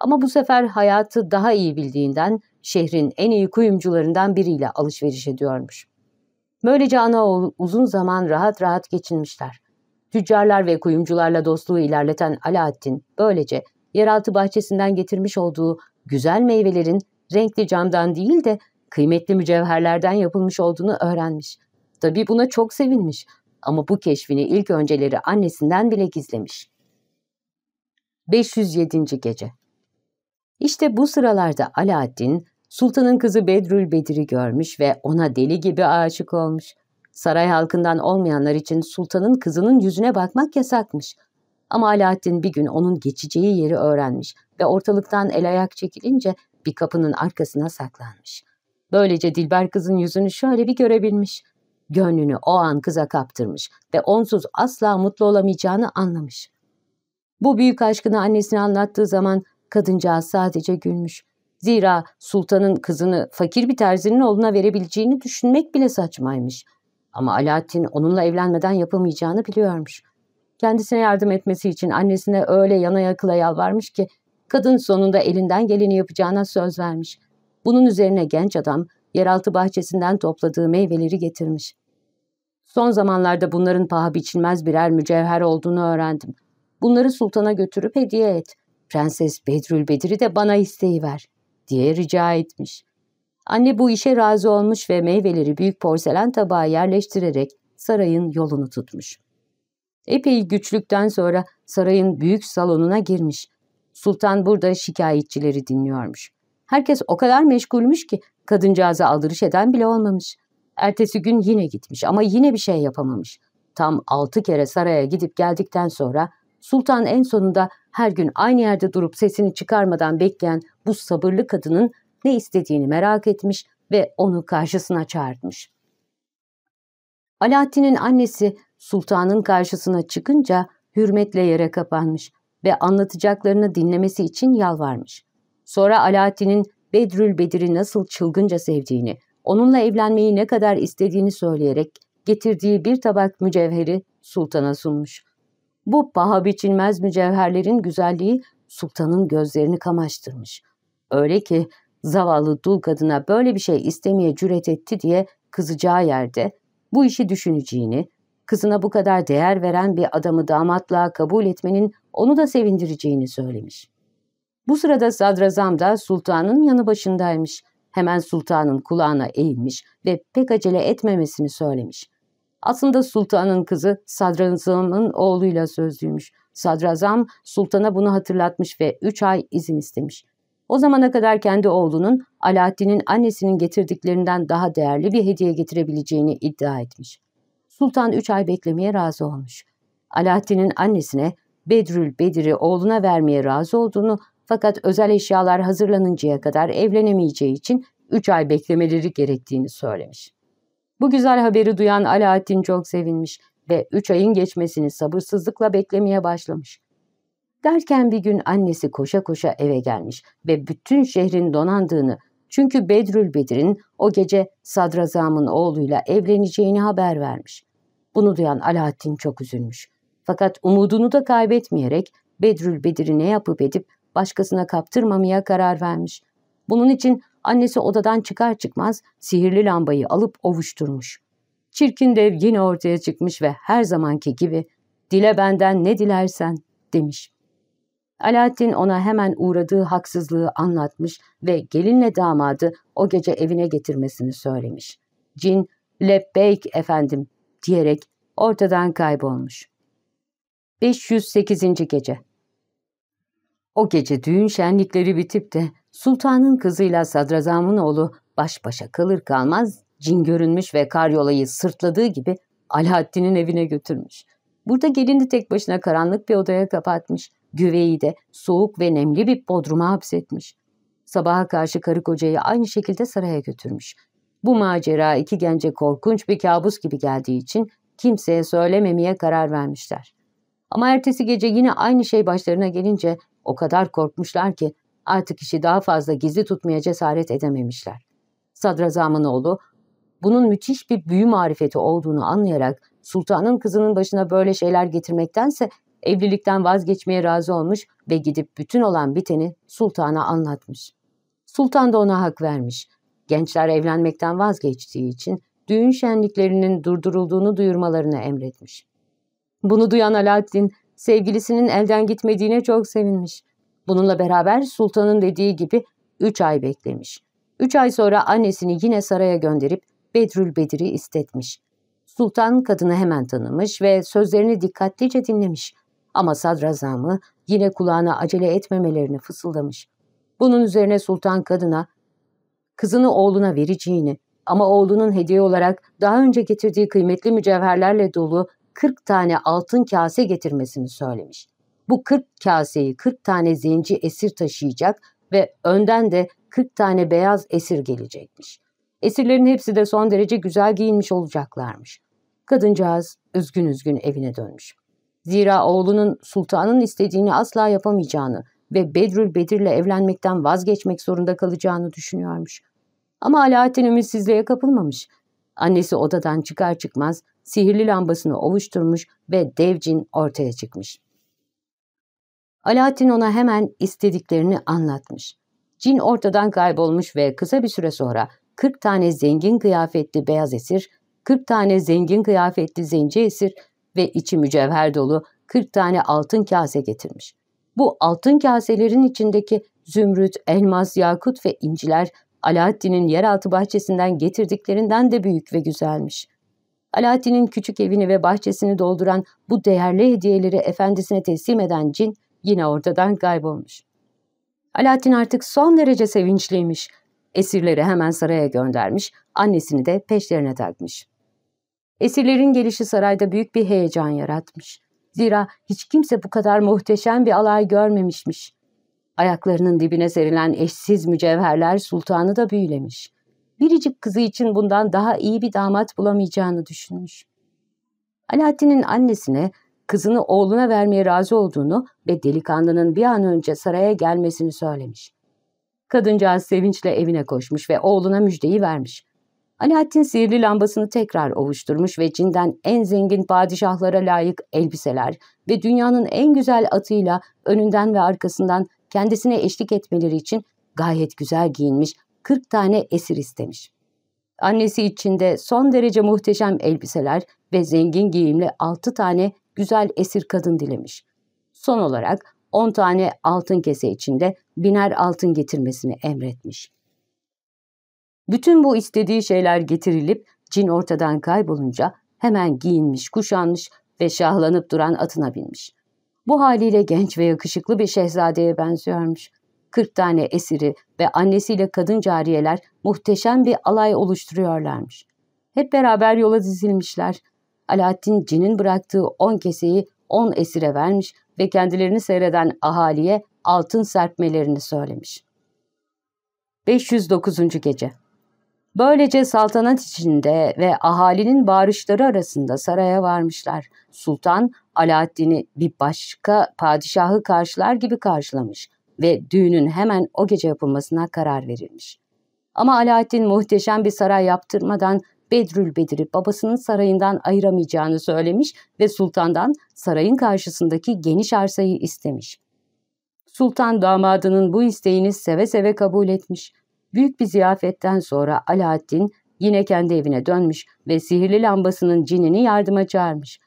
Ama bu sefer hayatı daha iyi bildiğinden şehrin en iyi kuyumcularından biriyle alışveriş ediyormuş. Böylece ana oğul uzun zaman rahat rahat geçinmişler. Tüccarlar ve kuyumcularla dostluğu ilerleten Alaaddin böylece yeraltı bahçesinden getirmiş olduğu güzel meyvelerin renkli camdan değil de kıymetli mücevherlerden yapılmış olduğunu öğrenmiş. Tabii buna çok sevinmiş ama bu keşfini ilk önceleri annesinden bile gizlemiş. 507. Gece İşte bu sıralarda Alaaddin, sultanın kızı Bedrül Bedir'i görmüş ve ona deli gibi aşık olmuş. Saray halkından olmayanlar için sultanın kızının yüzüne bakmak yasakmış. Ama Alaaddin bir gün onun geçeceği yeri öğrenmiş ve ortalıktan el ayak çekilince bir kapının arkasına saklanmış. Böylece Dilber kızın yüzünü şöyle bir görebilmiş. Gönlünü o an kıza kaptırmış ve onsuz asla mutlu olamayacağını anlamış. Bu büyük aşkını annesine anlattığı zaman kadıncağız sadece gülmüş. Zira sultanın kızını fakir bir terzinin oğluna verebileceğini düşünmek bile saçmaymış. Ama Alaaddin onunla evlenmeden yapamayacağını biliyormuş. Kendisine yardım etmesi için annesine öyle yana yakıla yalvarmış ki kadın sonunda elinden geleni yapacağına söz vermiş. Bunun üzerine genç adam yeraltı bahçesinden topladığı meyveleri getirmiş. Son zamanlarda bunların paha biçilmez birer mücevher olduğunu öğrendim. Bunları sultana götürüp hediye et. Prenses Bedrül Bedir'i de bana isteği ver diye rica etmiş. Anne bu işe razı olmuş ve meyveleri büyük porselen tabağa yerleştirerek sarayın yolunu tutmuş. Epey güçlükten sonra sarayın büyük salonuna girmiş. Sultan burada şikayetçileri dinliyormuş. Herkes o kadar meşgulmüş ki kadıncağıza aldırış eden bile olmamış. Ertesi gün yine gitmiş ama yine bir şey yapamamış. Tam altı kere saraya gidip geldikten sonra sultan en sonunda her gün aynı yerde durup sesini çıkarmadan bekleyen bu sabırlı kadının ne istediğini merak etmiş ve onu karşısına çağırmış. Alaaddin'in annesi sultanın karşısına çıkınca hürmetle yere kapanmış ve anlatacaklarını dinlemesi için yalvarmış. Sonra Alaaddin'in Bedrül Bedir'i nasıl çılgınca sevdiğini, onunla evlenmeyi ne kadar istediğini söyleyerek getirdiği bir tabak mücevheri sultana sunmuş. Bu paha biçilmez mücevherlerin güzelliği sultanın gözlerini kamaştırmış. Öyle ki zavallı dul kadına böyle bir şey istemeye cüret etti diye kızacağı yerde bu işi düşüneceğini, kızına bu kadar değer veren bir adamı damatlığa kabul etmenin onu da sevindireceğini söylemiş. Bu sırada sadrazam da sultanın yanı başındaymış. Hemen sultanın kulağına eğilmiş ve pek acele etmemesini söylemiş. Aslında sultanın kızı sadrazamın oğluyla sözlüymüş. Sadrazam sultana bunu hatırlatmış ve üç ay izin istemiş. O zamana kadar kendi oğlunun Alaaddin'in annesinin getirdiklerinden daha değerli bir hediye getirebileceğini iddia etmiş. Sultan üç ay beklemeye razı olmuş. Alaaddin'in annesine Bedrül Bedir'i oğluna vermeye razı olduğunu fakat özel eşyalar hazırlanıncaya kadar evlenemeyeceği için üç ay beklemeleri gerektiğini söylemiş. Bu güzel haberi duyan Alaaddin çok sevinmiş ve üç ayın geçmesini sabırsızlıkla beklemeye başlamış. Derken bir gün annesi koşa koşa eve gelmiş ve bütün şehrin donandığını çünkü Bedrül Bedir'in o gece sadrazamın oğluyla evleneceğini haber vermiş. Bunu duyan Alaaddin çok üzülmüş. Fakat umudunu da kaybetmeyerek Bedrül Bedir'i ne yapıp edip başkasına kaptırmamaya karar vermiş. Bunun için annesi odadan çıkar çıkmaz sihirli lambayı alıp ovuşturmuş. Çirkin dev yine ortaya çıkmış ve her zamanki gibi dile benden ne dilersen demiş. Alaaddin ona hemen uğradığı haksızlığı anlatmış ve gelinle damadı o gece evine getirmesini söylemiş. Cin, lebbeyk efendim diyerek ortadan kaybolmuş. 508. Gece O gece düğün şenlikleri bitip de Sultanın kızıyla sadrazamın oğlu baş başa kalır kalmaz cin görünmüş ve karyolayı sırtladığı gibi Alaaddin'in evine götürmüş. Burada gelini tek başına karanlık bir odaya kapatmış. Güveyi de soğuk ve nemli bir bodruma hapsetmiş. Sabaha karşı karı kocayı aynı şekilde saraya götürmüş. Bu macera iki gence korkunç bir kabus gibi geldiği için kimseye söylememeye karar vermişler. Ama ertesi gece yine aynı şey başlarına gelince o kadar korkmuşlar ki artık işi daha fazla gizli tutmaya cesaret edememişler. Sadrazamın oğlu bunun müthiş bir büyü marifeti olduğunu anlayarak sultanın kızının başına böyle şeyler getirmektense evlilikten vazgeçmeye razı olmuş ve gidip bütün olan biteni sultana anlatmış. Sultan da ona hak vermiş. Gençler evlenmekten vazgeçtiği için düğün şenliklerinin durdurulduğunu duyurmalarını emretmiş. Bunu duyan Alaaddin sevgilisinin elden gitmediğine çok sevinmiş. Bununla beraber sultanın dediği gibi üç ay beklemiş. Üç ay sonra annesini yine saraya gönderip Bedrül Bedir'i istetmiş. Sultan kadını hemen tanımış ve sözlerini dikkatlice dinlemiş. Ama sadrazamı yine kulağına acele etmemelerini fısıldamış. Bunun üzerine sultan kadına kızını oğluna vereceğini ama oğlunun hediye olarak daha önce getirdiği kıymetli mücevherlerle dolu 40 tane altın kase getirmesini söylemiş. Bu 40 kaseyi 40 tane zenci esir taşıyacak ve önden de 40 tane beyaz esir gelecekmiş. Esirlerin hepsi de son derece güzel giyinmiş olacaklarmış. Kadıncağız üzgün üzgün evine dönmüş. Zira oğlunun sultanın istediğini asla yapamayacağını ve Bedrül Bedir'le evlenmekten vazgeçmek zorunda kalacağını düşünüyormuş. Ama Alaaddin ümitsizliğe kapılmamış. Annesi odadan çıkar çıkmaz sihirli lambasını ovuşturmuş ve dev cin ortaya çıkmış. Alaaddin ona hemen istediklerini anlatmış. Cin ortadan kaybolmuş ve kısa bir süre sonra 40 tane zengin kıyafetli beyaz esir, 40 tane zengin kıyafetli zenci esir ve içi mücevher dolu 40 tane altın kase getirmiş. Bu altın kaselerin içindeki zümrüt, elmas, yakut ve inciler Alaaddin'in yeraltı bahçesinden getirdiklerinden de büyük ve güzelmiş. Alaaddin'in küçük evini ve bahçesini dolduran bu değerli hediyeleri efendisine teslim eden cin yine ortadan kaybolmuş. Alaaddin artık son derece sevinçliymiş. Esirleri hemen saraya göndermiş, annesini de peşlerine takmış. Esirlerin gelişi sarayda büyük bir heyecan yaratmış. Zira hiç kimse bu kadar muhteşem bir alay görmemişmiş. Ayaklarının dibine serilen eşsiz mücevherler sultanı da büyülemiş. Biricik kızı için bundan daha iyi bir damat bulamayacağını düşünmüş. Alaaddin'in annesine kızını oğluna vermeye razı olduğunu ve delikanlının bir an önce saraya gelmesini söylemiş. Kadıncağız sevinçle evine koşmuş ve oğluna müjdeyi vermiş. Alaaddin sihirli lambasını tekrar ovuşturmuş ve cinden en zengin padişahlara layık elbiseler ve dünyanın en güzel atıyla önünden ve arkasından kendisine eşlik etmeleri için gayet güzel giyinmiş 40 tane esir istemiş. Annesi için de son derece muhteşem elbiseler ve zengin giyimli 6 tane güzel esir kadın dilemiş. Son olarak 10 tane altın kese içinde biner altın getirmesini emretmiş. Bütün bu istediği şeyler getirilip cin ortadan kaybolunca hemen giyinmiş, kuşanmış ve şahlanıp duran atına binmiş. Bu haliyle genç ve yakışıklı bir şehzadeye benziyormuş. 40 tane esiri ve annesiyle kadın cariyeler muhteşem bir alay oluşturuyorlarmış. Hep beraber yola dizilmişler. Alaaddin cinin bıraktığı 10 keseyi 10 esire vermiş ve kendilerini seyreden ahaliye altın serpmelerini söylemiş. 509. Gece Böylece saltanat içinde ve ahalinin bağırışları arasında saraya varmışlar. Sultan Alaaddin'i bir başka padişahı karşılar gibi karşılamış ve düğünün hemen o gece yapılmasına karar verilmiş. Ama Alaaddin muhteşem bir saray yaptırmadan Bedrül Bedir'i babasının sarayından ayıramayacağını söylemiş ve sultandan sarayın karşısındaki geniş arsayı istemiş. Sultan damadının bu isteğini seve seve kabul etmiş. Büyük bir ziyafetten sonra Alaaddin yine kendi evine dönmüş ve sihirli lambasının cinini yardıma çağırmış.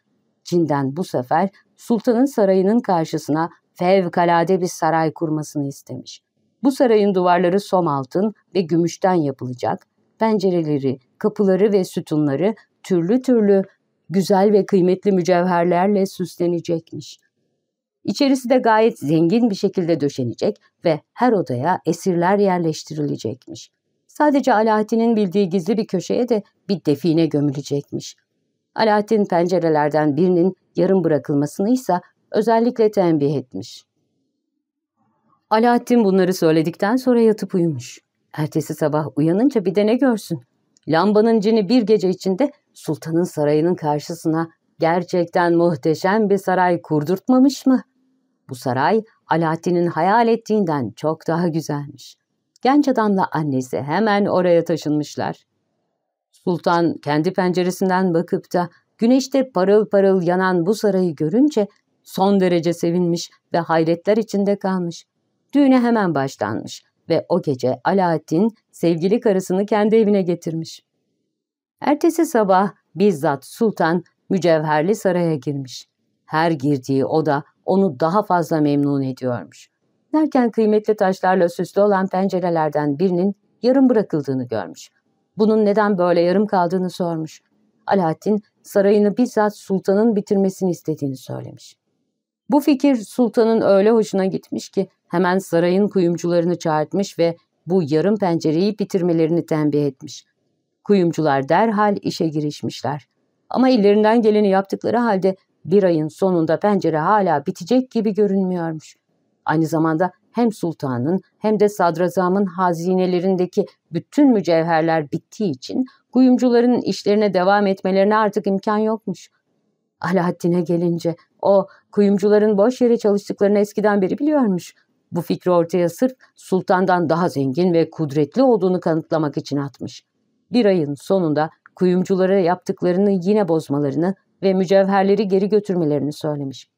Cinden bu sefer sultanın sarayının karşısına fevkalade bir saray kurmasını istemiş. Bu sarayın duvarları som altın ve gümüşten yapılacak, pencereleri, kapıları ve sütunları türlü türlü güzel ve kıymetli mücevherlerle süslenecekmiş. İçerisi de gayet zengin bir şekilde döşenecek ve her odaya esirler yerleştirilecekmiş. Sadece Alaaddin'in bildiği gizli bir köşeye de bir define gömülecekmiş. Alaaddin pencerelerden birinin yarım bırakılmasını ise özellikle tembih etmiş. Alaaddin bunları söyledikten sonra yatıp uyumuş. Ertesi sabah uyanınca bir de ne görsün? Lambanın cini bir gece içinde sultanın sarayının karşısına gerçekten muhteşem bir saray kurdurtmamış mı? Bu saray Alaaddin'in hayal ettiğinden çok daha güzelmiş. Genç adamla annesi hemen oraya taşınmışlar. Sultan kendi penceresinden bakıp da güneşte parıl parıl yanan bu sarayı görünce son derece sevinmiş ve hayretler içinde kalmış. Düğüne hemen başlanmış ve o gece Alaaddin sevgili karısını kendi evine getirmiş. Ertesi sabah bizzat sultan mücevherli saraya girmiş. Her girdiği oda onu daha fazla memnun ediyormuş. Derken kıymetli taşlarla süslü olan pencerelerden birinin yarım bırakıldığını görmüş. Bunun neden böyle yarım kaldığını sormuş. Alaaddin sarayını bizzat sultanın bitirmesini istediğini söylemiş. Bu fikir sultanın öyle hoşuna gitmiş ki hemen sarayın kuyumcularını çağırtmış ve bu yarım pencereyi bitirmelerini tembih etmiş. Kuyumcular derhal işe girişmişler. Ama ellerinden geleni yaptıkları halde bir ayın sonunda pencere hala bitecek gibi görünmüyormuş. Aynı zamanda hem sultanın hem de sadrazamın hazinelerindeki bütün mücevherler bittiği için kuyumcuların işlerine devam etmelerine artık imkan yokmuş. Alaaddin'e gelince o kuyumcuların boş yere çalıştıklarını eskiden beri biliyormuş. Bu fikri ortaya sırf sultandan daha zengin ve kudretli olduğunu kanıtlamak için atmış. Bir ayın sonunda kuyumculara yaptıklarını yine bozmalarını ve mücevherleri geri götürmelerini söylemiş.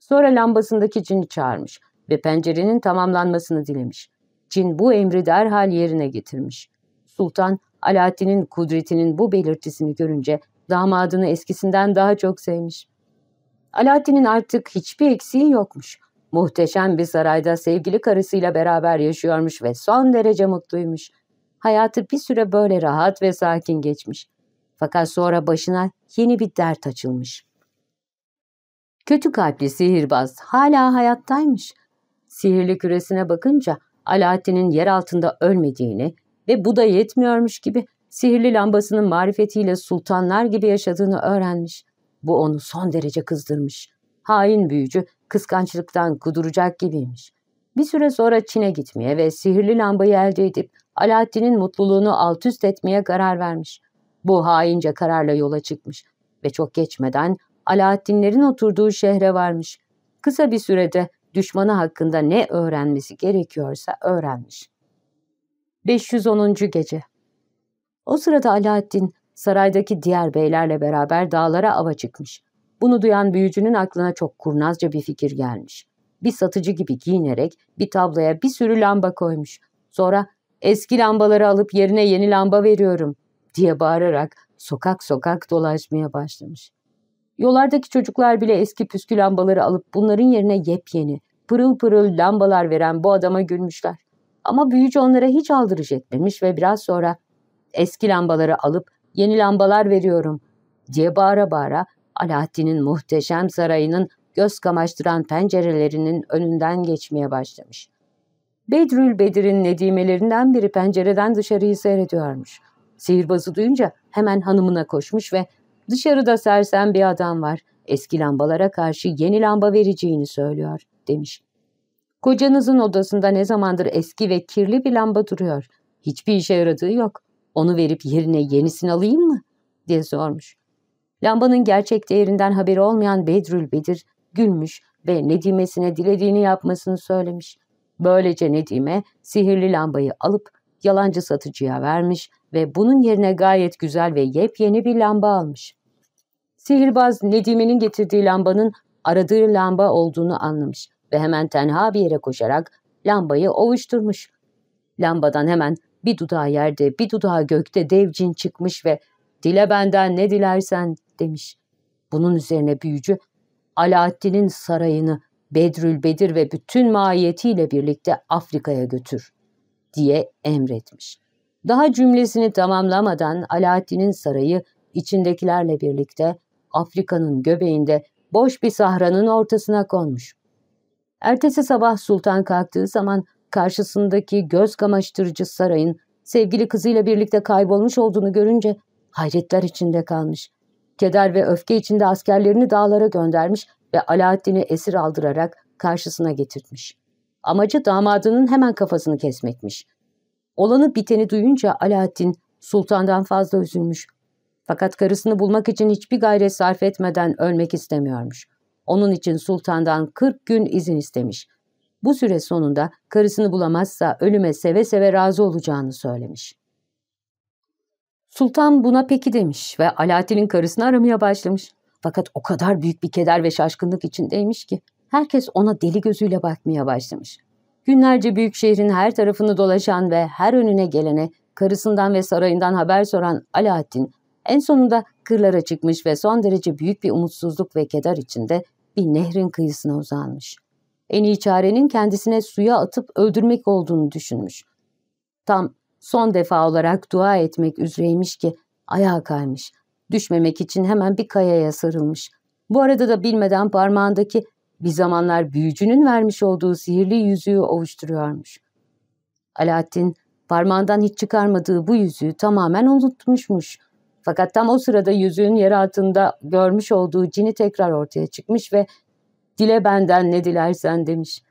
Sonra lambasındaki cini çağırmış ve pencerenin tamamlanmasını dilemiş. Cin bu emri derhal yerine getirmiş. Sultan, Alaaddin'in kudretinin bu belirtisini görünce damadını eskisinden daha çok sevmiş. Alaaddin'in artık hiçbir eksiği yokmuş. Muhteşem bir sarayda sevgili karısıyla beraber yaşıyormuş ve son derece mutluymuş. Hayatı bir süre böyle rahat ve sakin geçmiş. Fakat sonra başına yeni bir dert açılmış. Kötü kalpli sihirbaz hala hayattaymış. Sihirli küresine bakınca Alaaddin'in yer altında ölmediğini ve bu da yetmiyormuş gibi sihirli lambasının marifetiyle sultanlar gibi yaşadığını öğrenmiş. Bu onu son derece kızdırmış. Hain büyücü kıskançlıktan kuduracak gibiymiş. Bir süre sonra Çin'e gitmeye ve sihirli lambayı elde edip Alaaddin'in mutluluğunu alt üst etmeye karar vermiş. Bu haince kararla yola çıkmış ve çok geçmeden Alaaddinlerin oturduğu şehre varmış. Kısa bir sürede düşmanı hakkında ne öğrenmesi gerekiyorsa öğrenmiş. 510. Gece O sırada Alaaddin saraydaki diğer beylerle beraber dağlara ava çıkmış. Bunu duyan büyücünün aklına çok kurnazca bir fikir gelmiş. Bir satıcı gibi giyinerek bir tabloya bir sürü lamba koymuş. Sonra eski lambaları alıp yerine yeni lamba veriyorum diye bağırarak sokak sokak dolaşmaya başlamış. Yollardaki çocuklar bile eski püskü lambaları alıp bunların yerine yepyeni, pırıl pırıl lambalar veren bu adama gülmüşler. Ama büyücü onlara hiç aldırış etmemiş ve biraz sonra eski lambaları alıp yeni lambalar veriyorum diye bağıra bağıra Alaaddin'in muhteşem sarayının göz kamaştıran pencerelerinin önünden geçmeye başlamış. Bedrül Bedir'in nedimelerinden biri pencereden dışarıyı seyrediyormuş. Sihirbazı duyunca hemen hanımına koşmuş ve dışarıda sersem bir adam var. Eski lambalara karşı yeni lamba vereceğini söylüyor demiş. Kocanızın odasında ne zamandır eski ve kirli bir lamba duruyor. Hiçbir işe yaradığı yok. Onu verip yerine yenisini alayım mı? diye sormuş. Lambanın gerçek değerinden haberi olmayan Bedrül Bedir gülmüş ve Nedime'sine dilediğini yapmasını söylemiş. Böylece Nedime sihirli lambayı alıp yalancı satıcıya vermiş ve bunun yerine gayet güzel ve yepyeni bir lamba almış. Sihirbaz Nedime'nin getirdiği lambanın aradığı lamba olduğunu anlamış ve hemen tenha bir yere koşarak lambayı ovuşturmuş. Lambadan hemen bir dudağı yerde bir dudağı gökte dev cin çıkmış ve dile benden ne dilersen demiş. Bunun üzerine büyücü Alaaddin'in sarayını Bedrül Bedir ve bütün mahiyetiyle birlikte Afrika'ya götür diye emretmiş. Daha cümlesini tamamlamadan Alaaddin'in sarayı içindekilerle birlikte Afrika'nın göbeğinde boş bir sahranın ortasına konmuş. Ertesi sabah sultan kalktığı zaman karşısındaki göz kamaştırıcı sarayın sevgili kızıyla birlikte kaybolmuş olduğunu görünce hayretler içinde kalmış. Keder ve öfke içinde askerlerini dağlara göndermiş ve Alaaddin'i esir aldırarak karşısına getirtmiş. Amacı damadının hemen kafasını kesmekmiş. Olanı biteni duyunca Alaaddin sultandan fazla üzülmüş. Fakat karısını bulmak için hiçbir gayret sarf etmeden ölmek istemiyormuş. Onun için sultandan 40 gün izin istemiş. Bu süre sonunda karısını bulamazsa ölüme seve seve razı olacağını söylemiş. Sultan buna peki demiş ve Alaaddin'in karısını aramaya başlamış. Fakat o kadar büyük bir keder ve şaşkınlık içindeymiş ki herkes ona deli gözüyle bakmaya başlamış. Günlerce büyük şehrin her tarafını dolaşan ve her önüne gelene karısından ve sarayından haber soran Alaaddin en sonunda kırlara çıkmış ve son derece büyük bir umutsuzluk ve keder içinde bir nehrin kıyısına uzanmış. En iyi çarenin kendisine suya atıp öldürmek olduğunu düşünmüş. Tam son defa olarak dua etmek üzereymiş ki ayağa kaymış. Düşmemek için hemen bir kayaya sarılmış. Bu arada da bilmeden parmağındaki bir zamanlar büyücünün vermiş olduğu sihirli yüzüğü ovuşturuyormuş. Alaaddin parmağından hiç çıkarmadığı bu yüzüğü tamamen unutmuşmuş. Fakat tam o sırada yüzüğün yer altında görmüş olduğu cini tekrar ortaya çıkmış ve dile benden ne dilersen demiş.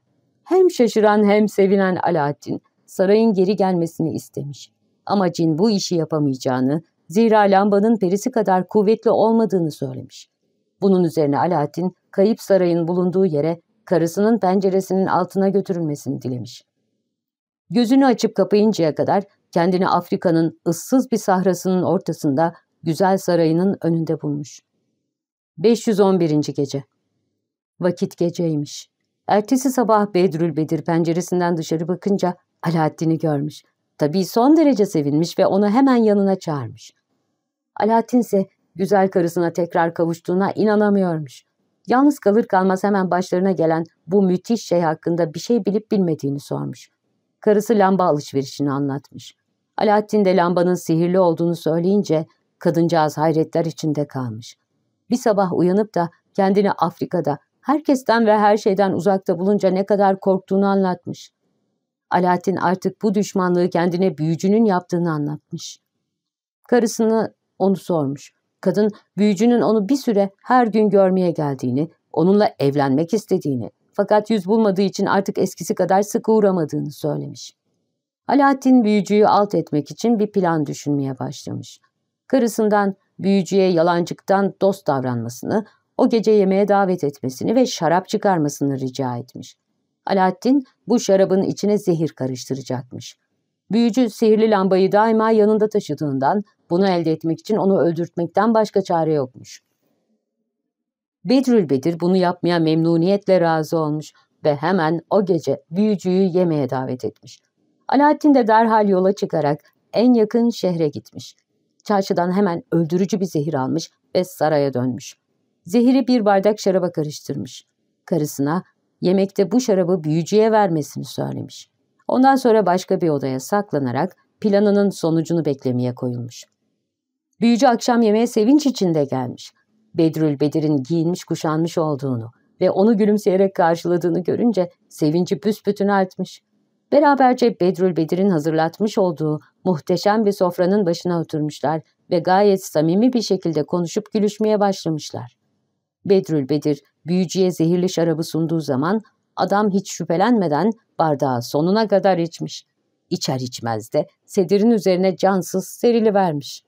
Hem şaşıran hem sevinen Alaaddin sarayın geri gelmesini istemiş. Ama cin bu işi yapamayacağını, zira lambanın perisi kadar kuvvetli olmadığını söylemiş. Bunun üzerine Alaaddin kayıp sarayın bulunduğu yere karısının penceresinin altına götürülmesini dilemiş. Gözünü açıp kapayıncaya kadar kendini Afrika'nın ıssız bir sahrasının ortasında güzel sarayının önünde bulmuş. 511. Gece Vakit geceymiş. Ertesi sabah Bedrül penceresinden dışarı bakınca Alaaddin'i görmüş. Tabii son derece sevinmiş ve onu hemen yanına çağırmış. Alaaddin ise güzel karısına tekrar kavuştuğuna inanamıyormuş. Yalnız kalır kalmaz hemen başlarına gelen bu müthiş şey hakkında bir şey bilip bilmediğini sormuş. Karısı lamba alışverişini anlatmış. Alaaddin de lambanın sihirli olduğunu söyleyince kadıncağız hayretler içinde kalmış. Bir sabah uyanıp da kendini Afrika'da herkesten ve her şeyden uzakta bulunca ne kadar korktuğunu anlatmış. Alaaddin artık bu düşmanlığı kendine büyücünün yaptığını anlatmış. Karısını onu sormuş. Kadın büyücünün onu bir süre her gün görmeye geldiğini, onunla evlenmek istediğini fakat yüz bulmadığı için artık eskisi kadar sık uğramadığını söylemiş. Alaaddin büyücüyü alt etmek için bir plan düşünmeye başlamış. Karısından büyücüye yalancıktan dost davranmasını, o gece yemeğe davet etmesini ve şarap çıkarmasını rica etmiş. Alaaddin bu şarabın içine zehir karıştıracakmış. Büyücü sihirli lambayı daima yanında taşıdığından bunu elde etmek için onu öldürtmekten başka çare yokmuş. Bedrül Bedir bunu yapmaya memnuniyetle razı olmuş ve hemen o gece büyücüyü yemeğe davet etmiş. Alaaddin de derhal yola çıkarak en yakın şehre gitmiş. Çarşıdan hemen öldürücü bir zehir almış ve saraya dönmüş. Zehiri bir bardak şaraba karıştırmış. Karısına yemekte bu şarabı büyücüye vermesini söylemiş. Ondan sonra başka bir odaya saklanarak planının sonucunu beklemeye koyulmuş. Büyücü akşam yemeğe sevinç içinde gelmiş. Bedrül Bedir'in giyinmiş kuşanmış olduğunu ve onu gülümseyerek karşıladığını görünce sevinci büsbütün artmış. Beraberce Bedrül Bedir'in hazırlatmış olduğu muhteşem bir sofranın başına oturmuşlar ve gayet samimi bir şekilde konuşup gülüşmeye başlamışlar. Bedrül Bedir büyücüye zehirli şarabı sunduğu zaman adam hiç şüphelenmeden bardağı sonuna kadar içmiş. İçer içmez de sedirin üzerine cansız serili vermiş.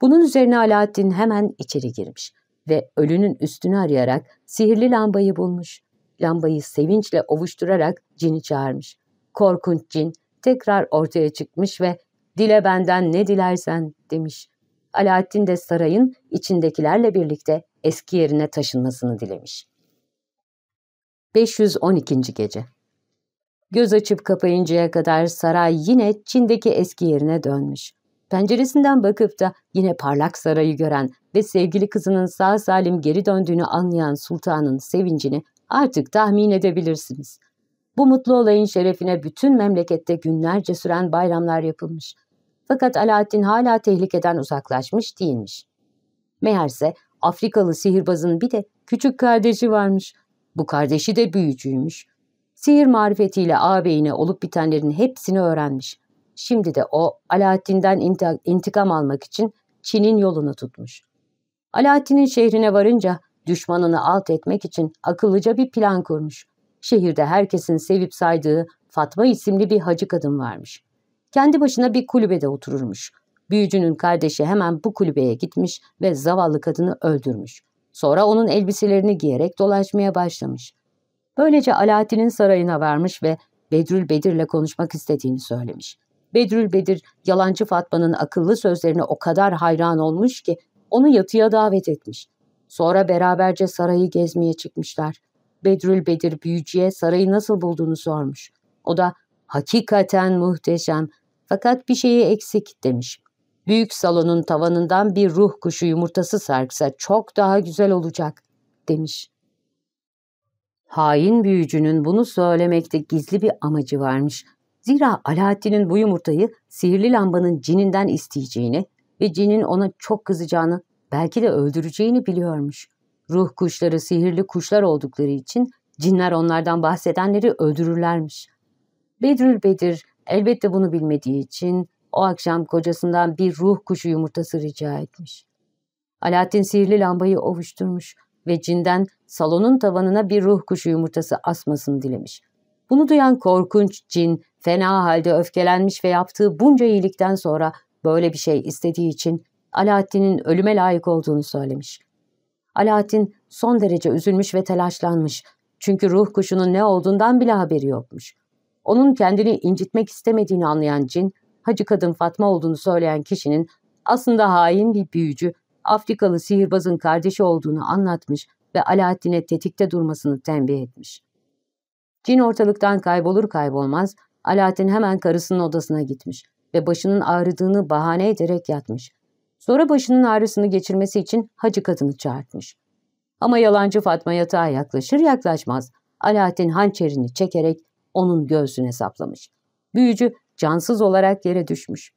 Bunun üzerine Alaaddin hemen içeri girmiş ve ölünün üstünü arayarak sihirli lambayı bulmuş. Lambayı sevinçle ovuşturarak cini çağırmış. Korkunç cin tekrar ortaya çıkmış ve dile benden ne dilersen demiş. Alaaddin de sarayın içindekilerle birlikte eski yerine taşınmasını dilemiş. 512. Gece Göz açıp kapayıncaya kadar saray yine Çin'deki eski yerine dönmüş. Penceresinden bakıp da yine parlak sarayı gören ve sevgili kızının sağ salim geri döndüğünü anlayan sultanın sevincini artık tahmin edebilirsiniz. Bu mutlu olayın şerefine bütün memlekette günlerce süren bayramlar yapılmış. Fakat Alaaddin hala tehlikeden uzaklaşmış değilmiş. Meğerse Afrikalı sihirbazın bir de küçük kardeşi varmış. Bu kardeşi de büyücüymüş. Sihir marifetiyle ağabeyine olup bitenlerin hepsini öğrenmiş. Şimdi de o Alaaddin'den intikam almak için Çin'in yolunu tutmuş. Alaaddin'in şehrine varınca düşmanını alt etmek için akıllıca bir plan kurmuş. Şehirde herkesin sevip saydığı Fatma isimli bir hacı kadın varmış. Kendi başına bir kulübede otururmuş. Büyücünün kardeşi hemen bu kulübeye gitmiş ve zavallı kadını öldürmüş. Sonra onun elbiselerini giyerek dolaşmaya başlamış. Böylece Alaaddin'in sarayına varmış ve Bedrül Bedir'le konuşmak istediğini söylemiş. Bedrül Bedir, yalancı Fatma'nın akıllı sözlerine o kadar hayran olmuş ki onu yatıya davet etmiş. Sonra beraberce sarayı gezmeye çıkmışlar. Bedrül Bedir büyücüye sarayı nasıl bulduğunu sormuş. O da hakikaten muhteşem fakat bir şeyi eksik demiş. Büyük salonun tavanından bir ruh kuşu yumurtası sarksa çok daha güzel olacak demiş. Hain büyücünün bunu söylemekte gizli bir amacı varmış. Zira Alaaddin'in bu yumurtayı sihirli lambanın cininden isteyeceğini ve cinin ona çok kızacağını, belki de öldüreceğini biliyormuş. Ruh kuşları sihirli kuşlar oldukları için cinler onlardan bahsedenleri öldürürlermiş. Bedrül Bedir elbette bunu bilmediği için o akşam kocasından bir ruh kuşu yumurtası rica etmiş. Alaaddin sihirli lambayı ovuşturmuş ve cinden salonun tavanına bir ruh kuşu yumurtası asmasını dilemiş. Bunu duyan korkunç cin fena halde öfkelenmiş ve yaptığı bunca iyilikten sonra böyle bir şey istediği için Alaaddin'in ölüme layık olduğunu söylemiş. Alaaddin son derece üzülmüş ve telaşlanmış. Çünkü ruh kuşunun ne olduğundan bile haberi yokmuş. Onun kendini incitmek istemediğini anlayan cin, hacı kadın Fatma olduğunu söyleyen kişinin aslında hain bir büyücü, Afrikalı sihirbazın kardeşi olduğunu anlatmış ve Alaaddin'e tetikte durmasını tembih etmiş. Cin ortalıktan kaybolur kaybolmaz Alaaddin hemen karısının odasına gitmiş ve başının ağrıdığını bahane ederek yatmış. Sonra başının ağrısını geçirmesi için hacı kadını çağırtmış. Ama yalancı Fatma yatağa yaklaşır yaklaşmaz Alaaddin hançerini çekerek onun göğsüne saplamış. Büyücü cansız olarak yere düşmüş.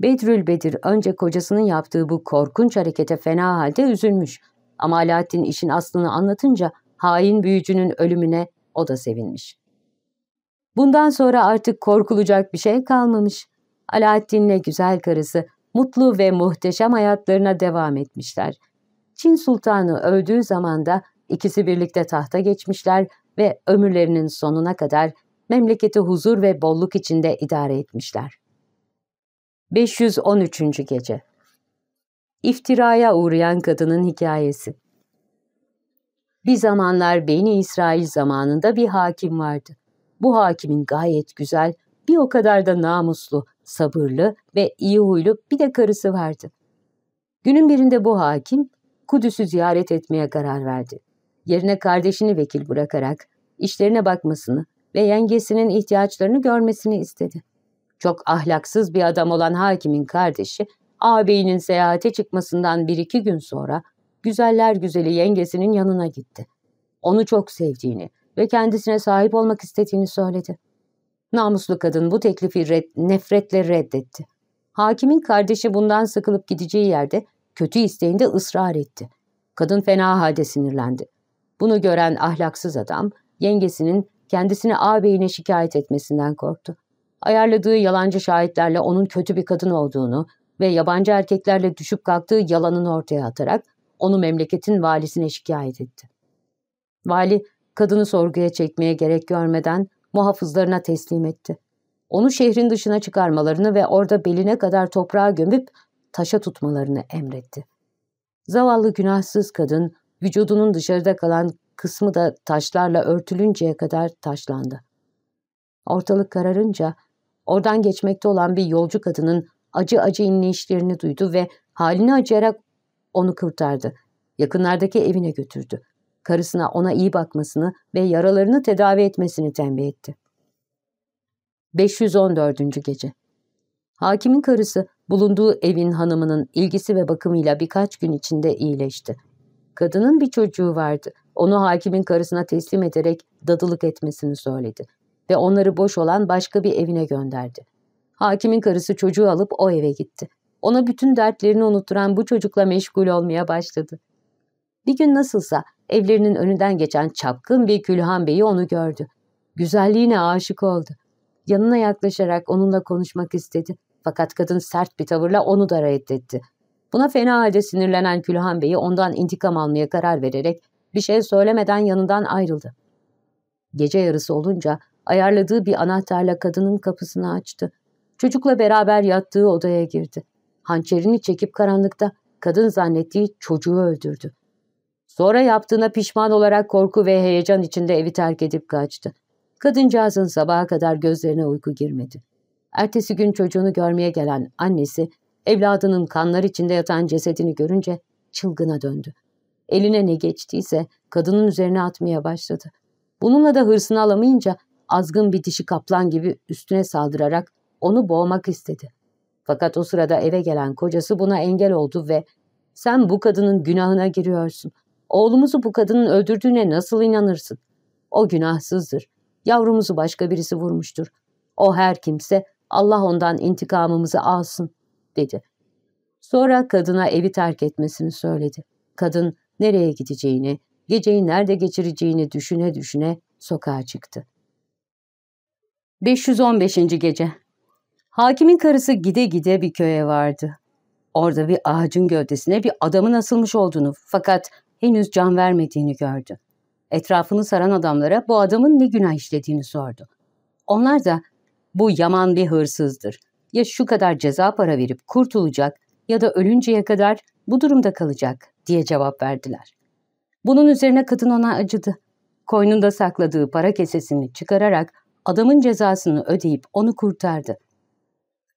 Bedrül Bedir önce kocasının yaptığı bu korkunç harekete fena halde üzülmüş. Ama Alaaddin işin aslını anlatınca hain büyücünün ölümüne o da sevinmiş. Bundan sonra artık korkulacak bir şey kalmamış. Alaaddin'le güzel karısı mutlu ve muhteşem hayatlarına devam etmişler. Çin Sultanı öldüğü zaman da ikisi birlikte tahta geçmişler ve ömürlerinin sonuna kadar memleketi huzur ve bolluk içinde idare etmişler. 513. Gece İftiraya uğrayan kadının hikayesi Bir zamanlar Beni İsrail zamanında bir hakim vardı. Bu hakimin gayet güzel, bir o kadar da namuslu, sabırlı ve iyi huylu bir de karısı vardı. Günün birinde bu hakim Kudüs'ü ziyaret etmeye karar verdi. Yerine kardeşini vekil bırakarak işlerine bakmasını ve yengesinin ihtiyaçlarını görmesini istedi. Çok ahlaksız bir adam olan hakimin kardeşi, ağabeyinin seyahate çıkmasından bir iki gün sonra güzeller güzeli yengesinin yanına gitti. Onu çok sevdiğini ve kendisine sahip olmak istediğini söyledi. Namuslu kadın bu teklifi red, nefretle reddetti. Hakimin kardeşi bundan sıkılıp gideceği yerde kötü isteğinde ısrar etti. Kadın fena halde sinirlendi. Bunu gören ahlaksız adam yengesinin kendisini ağabeyine şikayet etmesinden korktu. Ayarladığı yalancı şahitlerle onun kötü bir kadın olduğunu ve yabancı erkeklerle düşüp kalktığı yalanını ortaya atarak onu memleketin valisine şikayet etti. Vali kadını sorguya çekmeye gerek görmeden muhafızlarına teslim etti. Onu şehrin dışına çıkarmalarını ve orada beline kadar toprağa gömüp taşa tutmalarını emretti. Zavallı günahsız kadın vücudunun dışarıda kalan kısmı da taşlarla örtülünceye kadar taşlandı. Ortalık kararınca oradan geçmekte olan bir yolcu kadının acı acı inleyişlerini duydu ve halini acıyarak onu kurtardı. Yakınlardaki evine götürdü. Karısına ona iyi bakmasını ve yaralarını tedavi etmesini tembih etti. 514. Gece Hakimin karısı bulunduğu evin hanımının ilgisi ve bakımıyla birkaç gün içinde iyileşti. Kadının bir çocuğu vardı. Onu hakimin karısına teslim ederek dadılık etmesini söyledi ve onları boş olan başka bir evine gönderdi. Hakimin karısı çocuğu alıp o eve gitti. Ona bütün dertlerini unutturan bu çocukla meşgul olmaya başladı. Bir gün nasılsa Evlerinin önünden geçen çapkın bir Külhan Bey'i onu gördü. Güzelliğine aşık oldu. Yanına yaklaşarak onunla konuşmak istedi. Fakat kadın sert bir tavırla onu da reddetti. Buna fena halde sinirlenen Külhan Bey'i ondan intikam almaya karar vererek bir şey söylemeden yanından ayrıldı. Gece yarısı olunca ayarladığı bir anahtarla kadının kapısını açtı. Çocukla beraber yattığı odaya girdi. Hançerini çekip karanlıkta kadın zannettiği çocuğu öldürdü. Sonra yaptığına pişman olarak korku ve heyecan içinde evi terk edip kaçtı. Kadıncağızın sabaha kadar gözlerine uyku girmedi. Ertesi gün çocuğunu görmeye gelen annesi, evladının kanlar içinde yatan cesedini görünce çılgına döndü. Eline ne geçtiyse kadının üzerine atmaya başladı. Bununla da hırsını alamayınca azgın bir dişi kaplan gibi üstüne saldırarak onu boğmak istedi. Fakat o sırada eve gelen kocası buna engel oldu ve ''Sen bu kadının günahına giriyorsun. Oğlumuzu bu kadının öldürdüğüne nasıl inanırsın? O günahsızdır. Yavrumuzu başka birisi vurmuştur. O her kimse Allah ondan intikamımızı alsın.'' dedi. Sonra kadına evi terk etmesini söyledi. Kadın nereye gideceğini, geceyi nerede geçireceğini düşüne düşüne sokağa çıktı. 515. Gece Hakimin karısı gide gide bir köye vardı. Orada bir ağacın gövdesine bir adamın asılmış olduğunu fakat henüz can vermediğini gördü. Etrafını saran adamlara bu adamın ne günah işlediğini sordu. Onlar da bu yaman bir hırsızdır. Ya şu kadar ceza para verip kurtulacak ya da ölünceye kadar bu durumda kalacak diye cevap verdiler. Bunun üzerine kadın ona acıdı. Koynunda sakladığı para kesesini çıkararak adamın cezasını ödeyip onu kurtardı.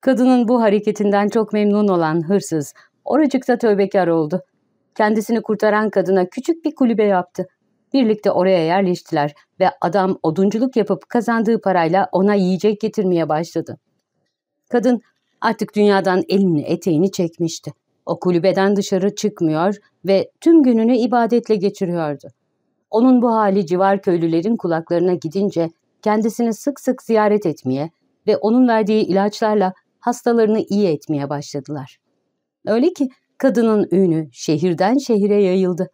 Kadının bu hareketinden çok memnun olan hırsız oracıkta tövbekar oldu. Kendisini kurtaran kadına küçük bir kulübe yaptı. Birlikte oraya yerleştiler ve adam odunculuk yapıp kazandığı parayla ona yiyecek getirmeye başladı. Kadın artık dünyadan elini eteğini çekmişti. O kulübeden dışarı çıkmıyor ve tüm gününü ibadetle geçiriyordu. Onun bu hali civar köylülerin kulaklarına gidince kendisini sık sık ziyaret etmeye ve onun verdiği ilaçlarla hastalarını iyi etmeye başladılar. Öyle ki kadının ünü şehirden şehire yayıldı.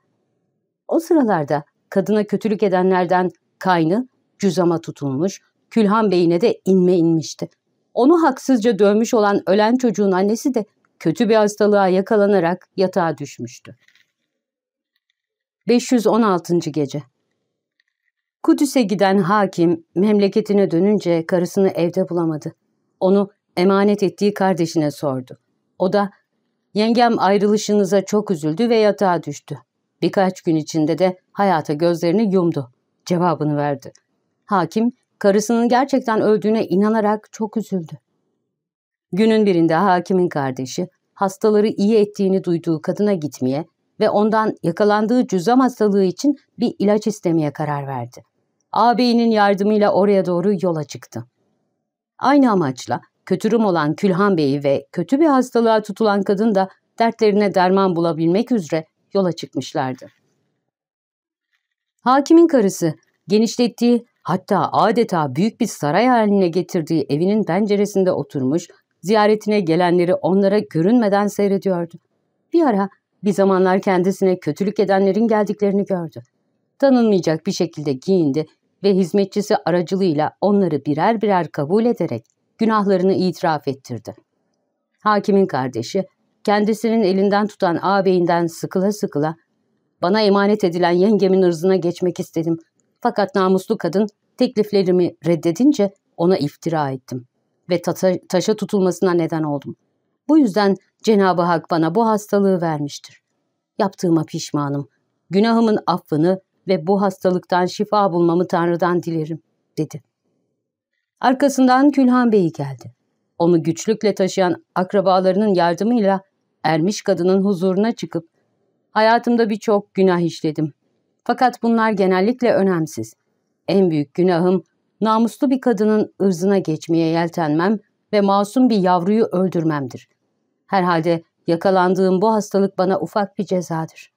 O sıralarda kadına kötülük edenlerden kaynı cüzama tutulmuş, Külhan Bey'ine de inme inmişti. Onu haksızca dövmüş olan ölen çocuğun annesi de kötü bir hastalığa yakalanarak yatağa düşmüştü. 516. Gece Kudüs'e giden hakim memleketine dönünce karısını evde bulamadı. Onu emanet ettiği kardeşine sordu. O da yengem ayrılışınıza çok üzüldü ve yatağa düştü. Birkaç gün içinde de hayata gözlerini yumdu. Cevabını verdi. Hakim karısının gerçekten öldüğüne inanarak çok üzüldü. Günün birinde hakimin kardeşi hastaları iyi ettiğini duyduğu kadına gitmeye ve ondan yakalandığı cüzam hastalığı için bir ilaç istemeye karar verdi. Ağabeyinin yardımıyla oraya doğru yola çıktı. Aynı amaçla kötürüm olan Külhan Bey'i ve kötü bir hastalığa tutulan kadın da dertlerine derman bulabilmek üzere yola çıkmışlardı. Hakimin karısı genişlettiği hatta adeta büyük bir saray haline getirdiği evinin penceresinde oturmuş, ziyaretine gelenleri onlara görünmeden seyrediyordu. Bir ara bir zamanlar kendisine kötülük edenlerin geldiklerini gördü. Tanınmayacak bir şekilde giyindi ve hizmetçisi aracılığıyla onları birer birer kabul ederek günahlarını itiraf ettirdi. Hakimin kardeşi, kendisinin elinden tutan ağabeyinden sıkıla sıkıla, bana emanet edilen yengemin ırzına geçmek istedim. Fakat namuslu kadın tekliflerimi reddedince ona iftira ettim ve ta taşa tutulmasına neden oldum. Bu yüzden Cenab-ı Hak bana bu hastalığı vermiştir. Yaptığıma pişmanım. Günahımın affını ve bu hastalıktan şifa bulmamı Tanrı'dan dilerim, dedi. Arkasından Külhan Bey geldi. Onu güçlükle taşıyan akrabalarının yardımıyla ermiş kadının huzuruna çıkıp hayatımda birçok günah işledim. Fakat bunlar genellikle önemsiz. En büyük günahım namuslu bir kadının ırzına geçmeye yeltenmem ve masum bir yavruyu öldürmemdir. Herhalde yakalandığım bu hastalık bana ufak bir cezadır.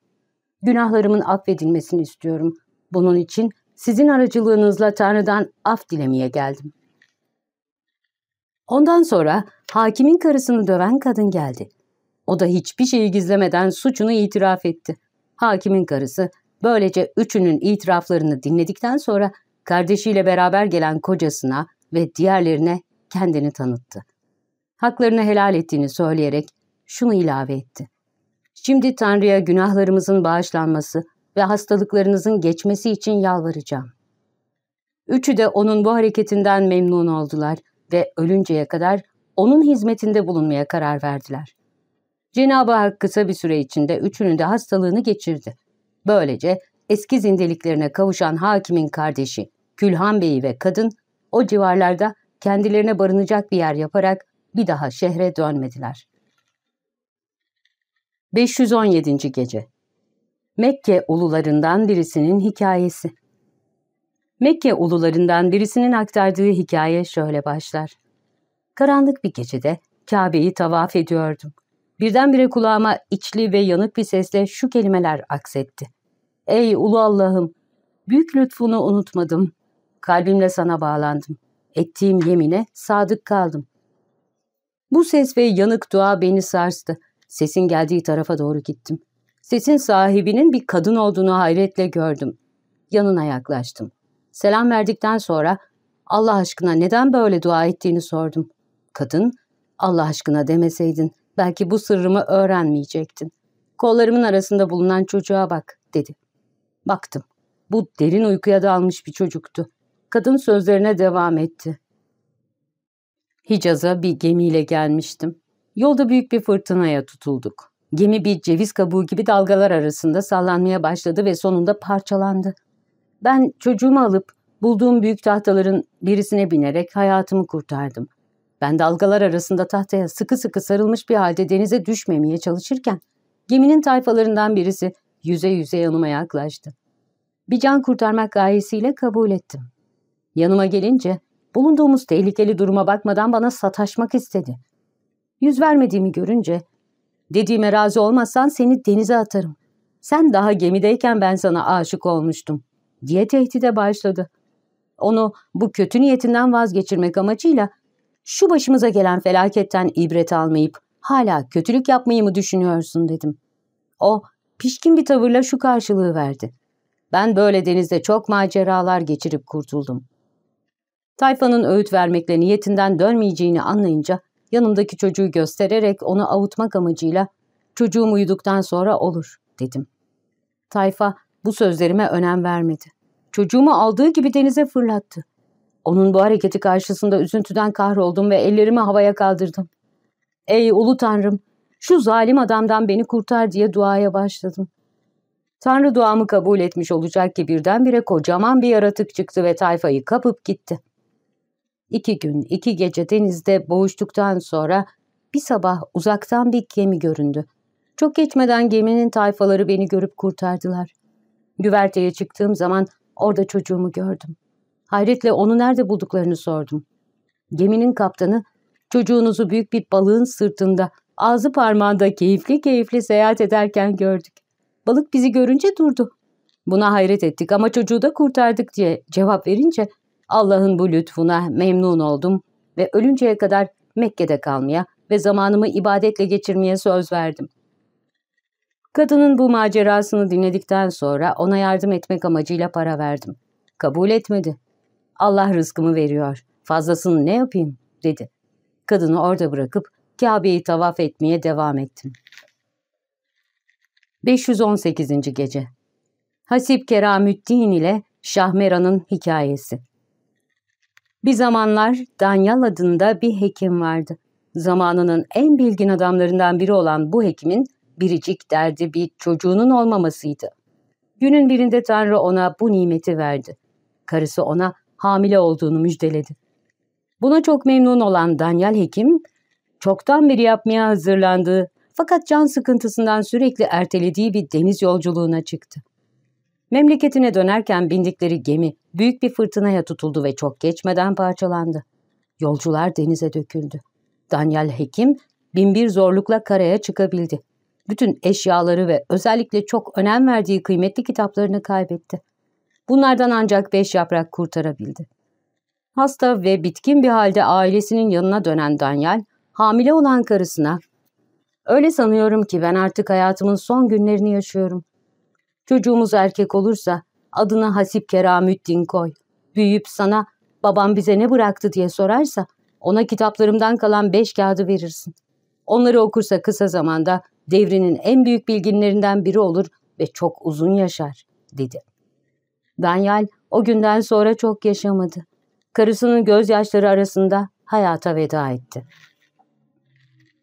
Günahlarımın affedilmesini istiyorum. Bunun için sizin aracılığınızla Tanrı'dan af dilemeye geldim.'' Ondan sonra hakimin karısını döven kadın geldi. O da hiçbir şeyi gizlemeden suçunu itiraf etti. Hakimin karısı Böylece üçünün itiraflarını dinledikten sonra kardeşiyle beraber gelen kocasına ve diğerlerine kendini tanıttı. Haklarını helal ettiğini söyleyerek şunu ilave etti. Şimdi Tanrı'ya günahlarımızın bağışlanması ve hastalıklarınızın geçmesi için yalvaracağım. Üçü de onun bu hareketinden memnun oldular ve ölünceye kadar onun hizmetinde bulunmaya karar verdiler. Cenab-ı Hak kısa bir süre içinde üçünün de hastalığını geçirdi. Böylece eski zindeliklerine kavuşan hakimin kardeşi Külhan Bey'i ve kadın o civarlarda kendilerine barınacak bir yer yaparak bir daha şehre dönmediler. 517. Gece Mekke ulularından birisinin hikayesi Mekke ulularından birisinin aktardığı hikaye şöyle başlar. Karanlık bir gecede Kabe'yi tavaf ediyordum. Birdenbire kulağıma içli ve yanık bir sesle şu kelimeler aksetti. Ey ulu Allah'ım! Büyük lütfunu unutmadım. Kalbimle sana bağlandım. Ettiğim yemine sadık kaldım. Bu ses ve yanık dua beni sarstı. Sesin geldiği tarafa doğru gittim. Sesin sahibinin bir kadın olduğunu hayretle gördüm. Yanına yaklaştım. Selam verdikten sonra Allah aşkına neden böyle dua ettiğini sordum. Kadın, Allah aşkına demeseydin belki bu sırrımı öğrenmeyecektin. Kollarımın arasında bulunan çocuğa bak dedi. Baktım. Bu derin uykuya dalmış bir çocuktu. Kadın sözlerine devam etti. Hicaz'a bir gemiyle gelmiştim. Yolda büyük bir fırtınaya tutulduk. Gemi bir ceviz kabuğu gibi dalgalar arasında sallanmaya başladı ve sonunda parçalandı. Ben çocuğumu alıp bulduğum büyük tahtaların birisine binerek hayatımı kurtardım. Ben dalgalar arasında tahtaya sıkı sıkı sarılmış bir halde denize düşmemeye çalışırken geminin tayfalarından birisi yüze yüze yanıma yaklaştı. Bir can kurtarmak gayesiyle kabul ettim. Yanıma gelince bulunduğumuz tehlikeli duruma bakmadan bana sataşmak istedi. Yüz vermediğimi görünce dediğime razı olmazsan seni denize atarım. Sen daha gemideyken ben sana aşık olmuştum diye tehdide başladı. Onu bu kötü niyetinden vazgeçirmek amacıyla şu başımıza gelen felaketten ibret almayıp hala kötülük yapmayı mı düşünüyorsun dedim. O pişkin bir tavırla şu karşılığı verdi. Ben böyle denizde çok maceralar geçirip kurtuldum. Tayfanın öğüt vermekle niyetinden dönmeyeceğini anlayınca yanımdaki çocuğu göstererek onu avutmak amacıyla çocuğum uyuduktan sonra olur dedim. Tayfa bu sözlerime önem vermedi. Çocuğumu aldığı gibi denize fırlattı. Onun bu hareketi karşısında üzüntüden kahroldum ve ellerimi havaya kaldırdım. Ey ulu tanrım, şu zalim adamdan beni kurtar diye duaya başladım. Tanrı duamı kabul etmiş olacak ki birdenbire kocaman bir yaratık çıktı ve tayfayı kapıp gitti. İki gün, iki gece denizde boğuştuktan sonra bir sabah uzaktan bir gemi göründü. Çok geçmeden geminin tayfaları beni görüp kurtardılar. Güverteye çıktığım zaman orada çocuğumu gördüm. Hayretle onu nerede bulduklarını sordum. Geminin kaptanı, çocuğunuzu büyük bir balığın sırtında, ağzı parmağında keyifli keyifli seyahat ederken gördük. Balık bizi görünce durdu. Buna hayret ettik ama çocuğu da kurtardık diye cevap verince Allah'ın bu lütfuna memnun oldum ve ölünceye kadar Mekke'de kalmaya ve zamanımı ibadetle geçirmeye söz verdim. Kadının bu macerasını dinledikten sonra ona yardım etmek amacıyla para verdim. Kabul etmedi. Allah rızkımı veriyor. Fazlasını ne yapayım? dedi. Kadını orada bırakıp Kabe'yi tavaf etmeye devam ettim. 518. Gece Hasip Keramüddin ile Şahmeran'ın hikayesi Bir zamanlar Danyal adında bir hekim vardı. Zamanının en bilgin adamlarından biri olan bu hekimin biricik derdi bir çocuğunun olmamasıydı. Günün birinde Tanrı ona bu nimeti verdi. Karısı ona hamile olduğunu müjdeledi. Buna çok memnun olan Daniel Hekim, çoktan beri yapmaya hazırlandığı fakat can sıkıntısından sürekli ertelediği bir deniz yolculuğuna çıktı. Memleketine dönerken bindikleri gemi büyük bir fırtınaya tutuldu ve çok geçmeden parçalandı. Yolcular denize döküldü. Daniel Hekim binbir zorlukla karaya çıkabildi. Bütün eşyaları ve özellikle çok önem verdiği kıymetli kitaplarını kaybetti. Bunlardan ancak beş yaprak kurtarabildi. Hasta ve bitkin bir halde ailesinin yanına dönen Daniel, hamile olan karısına ''Öyle sanıyorum ki ben artık hayatımın son günlerini yaşıyorum. Çocuğumuz erkek olursa adını Hasip Keramüddin koy. Büyüyüp sana babam bize ne bıraktı diye sorarsa ona kitaplarımdan kalan beş kağıdı verirsin. Onları okursa kısa zamanda devrinin en büyük bilginlerinden biri olur ve çok uzun yaşar, dedi. Daniel o günden sonra çok yaşamadı. Karısının gözyaşları arasında hayata veda etti.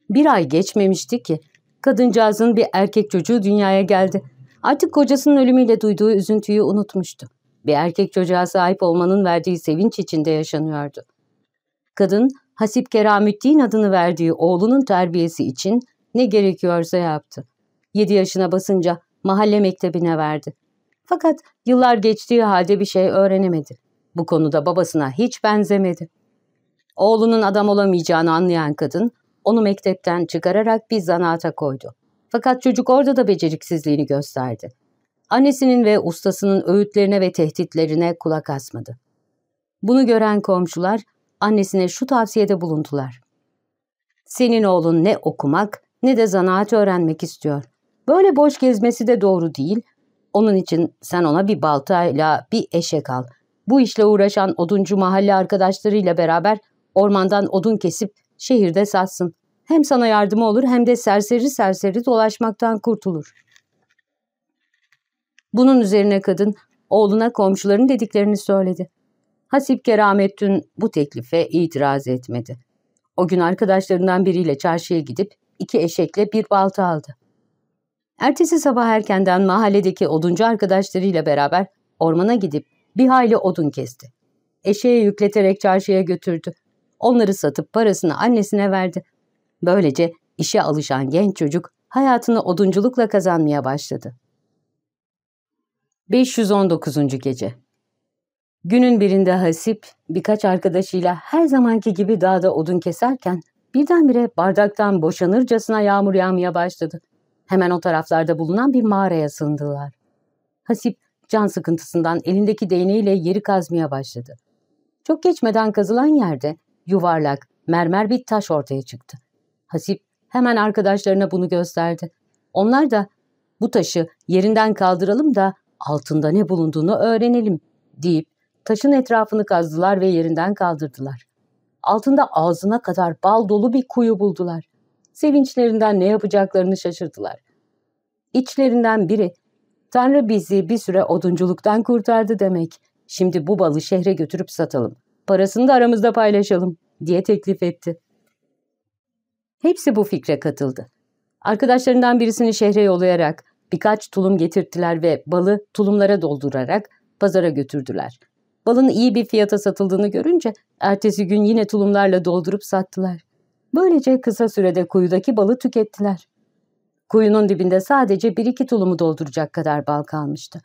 Bir ay geçmemişti ki kadıncağızın bir erkek çocuğu dünyaya geldi. Artık kocasının ölümüyle duyduğu üzüntüyü unutmuştu. Bir erkek çocuğa sahip olmanın verdiği sevinç içinde yaşanıyordu. Kadın, Hasip Keramüddin adını verdiği oğlunun terbiyesi için ne gerekiyorsa yaptı. Yedi yaşına basınca mahalle mektebine verdi. Fakat yıllar geçtiği halde bir şey öğrenemedi. Bu konuda babasına hiç benzemedi. Oğlunun adam olamayacağını anlayan kadın onu mektepten çıkararak bir zanaata koydu. Fakat çocuk orada da beceriksizliğini gösterdi. Annesinin ve ustasının öğütlerine ve tehditlerine kulak asmadı. Bunu gören komşular annesine şu tavsiyede bulundular. Senin oğlun ne okumak ne de zanaat öğrenmek istiyor. Böyle boş gezmesi de doğru değil. Onun için sen ona bir baltayla bir eşek al. Bu işle uğraşan oduncu mahalle arkadaşlarıyla beraber ormandan odun kesip şehirde satsın. Hem sana yardımı olur hem de serseri serseri dolaşmaktan kurtulur. Bunun üzerine kadın oğluna komşuların dediklerini söyledi. Hasip Keramettün bu teklife itiraz etmedi. O gün arkadaşlarından biriyle çarşıya gidip iki eşekle bir balta aldı. Ertesi sabah erkenden mahalledeki oduncu arkadaşlarıyla beraber ormana gidip bir hayli odun kesti. Eşeğe yükleterek çarşıya götürdü. Onları satıp parasını annesine verdi. Böylece işe alışan genç çocuk hayatını odunculukla kazanmaya başladı. 519. Gece Günün birinde Hasip birkaç arkadaşıyla her zamanki gibi dağda odun keserken birdenbire bardaktan boşanırcasına yağmur yağmaya başladı. Hemen o taraflarda bulunan bir mağaraya sığındılar. Hasip can sıkıntısından elindeki değneğiyle yeri kazmaya başladı. Çok geçmeden kazılan yerde yuvarlak, mermer bir taş ortaya çıktı. Hasip hemen arkadaşlarına bunu gösterdi. Onlar da bu taşı yerinden kaldıralım da altında ne bulunduğunu öğrenelim deyip taşın etrafını kazdılar ve yerinden kaldırdılar. Altında ağzına kadar bal dolu bir kuyu buldular. Sevinçlerinden ne yapacaklarını şaşırdılar. İçlerinden biri, Tanrı bizi bir süre odunculuktan kurtardı demek. Şimdi bu balı şehre götürüp satalım. Parasını da aramızda paylaşalım diye teklif etti. Hepsi bu fikre katıldı. Arkadaşlarından birisini şehre yollayarak birkaç tulum getirttiler ve balı tulumlara doldurarak pazara götürdüler. Balın iyi bir fiyata satıldığını görünce ertesi gün yine tulumlarla doldurup sattılar. Böylece kısa sürede kuyudaki balı tükettiler. Kuyunun dibinde sadece bir iki tulumu dolduracak kadar bal kalmıştı.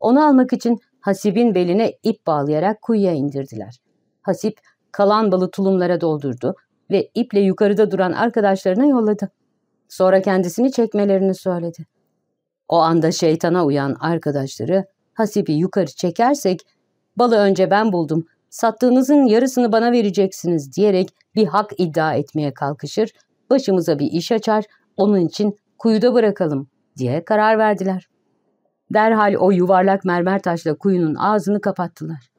Onu almak için Hasip'in beline ip bağlayarak kuyuya indirdiler. Hasip kalan balı tulumlara doldurdu ve iple yukarıda duran arkadaşlarına yolladı. Sonra kendisini çekmelerini söyledi. O anda şeytana uyan arkadaşları Hasip'i yukarı çekersek balı önce ben buldum, sattığınızın yarısını bana vereceksiniz diyerek bir hak iddia etmeye kalkışır, başımıza bir iş açar, onun için kuyuda bırakalım diye karar verdiler. Derhal o yuvarlak mermer taşla kuyunun ağzını kapattılar.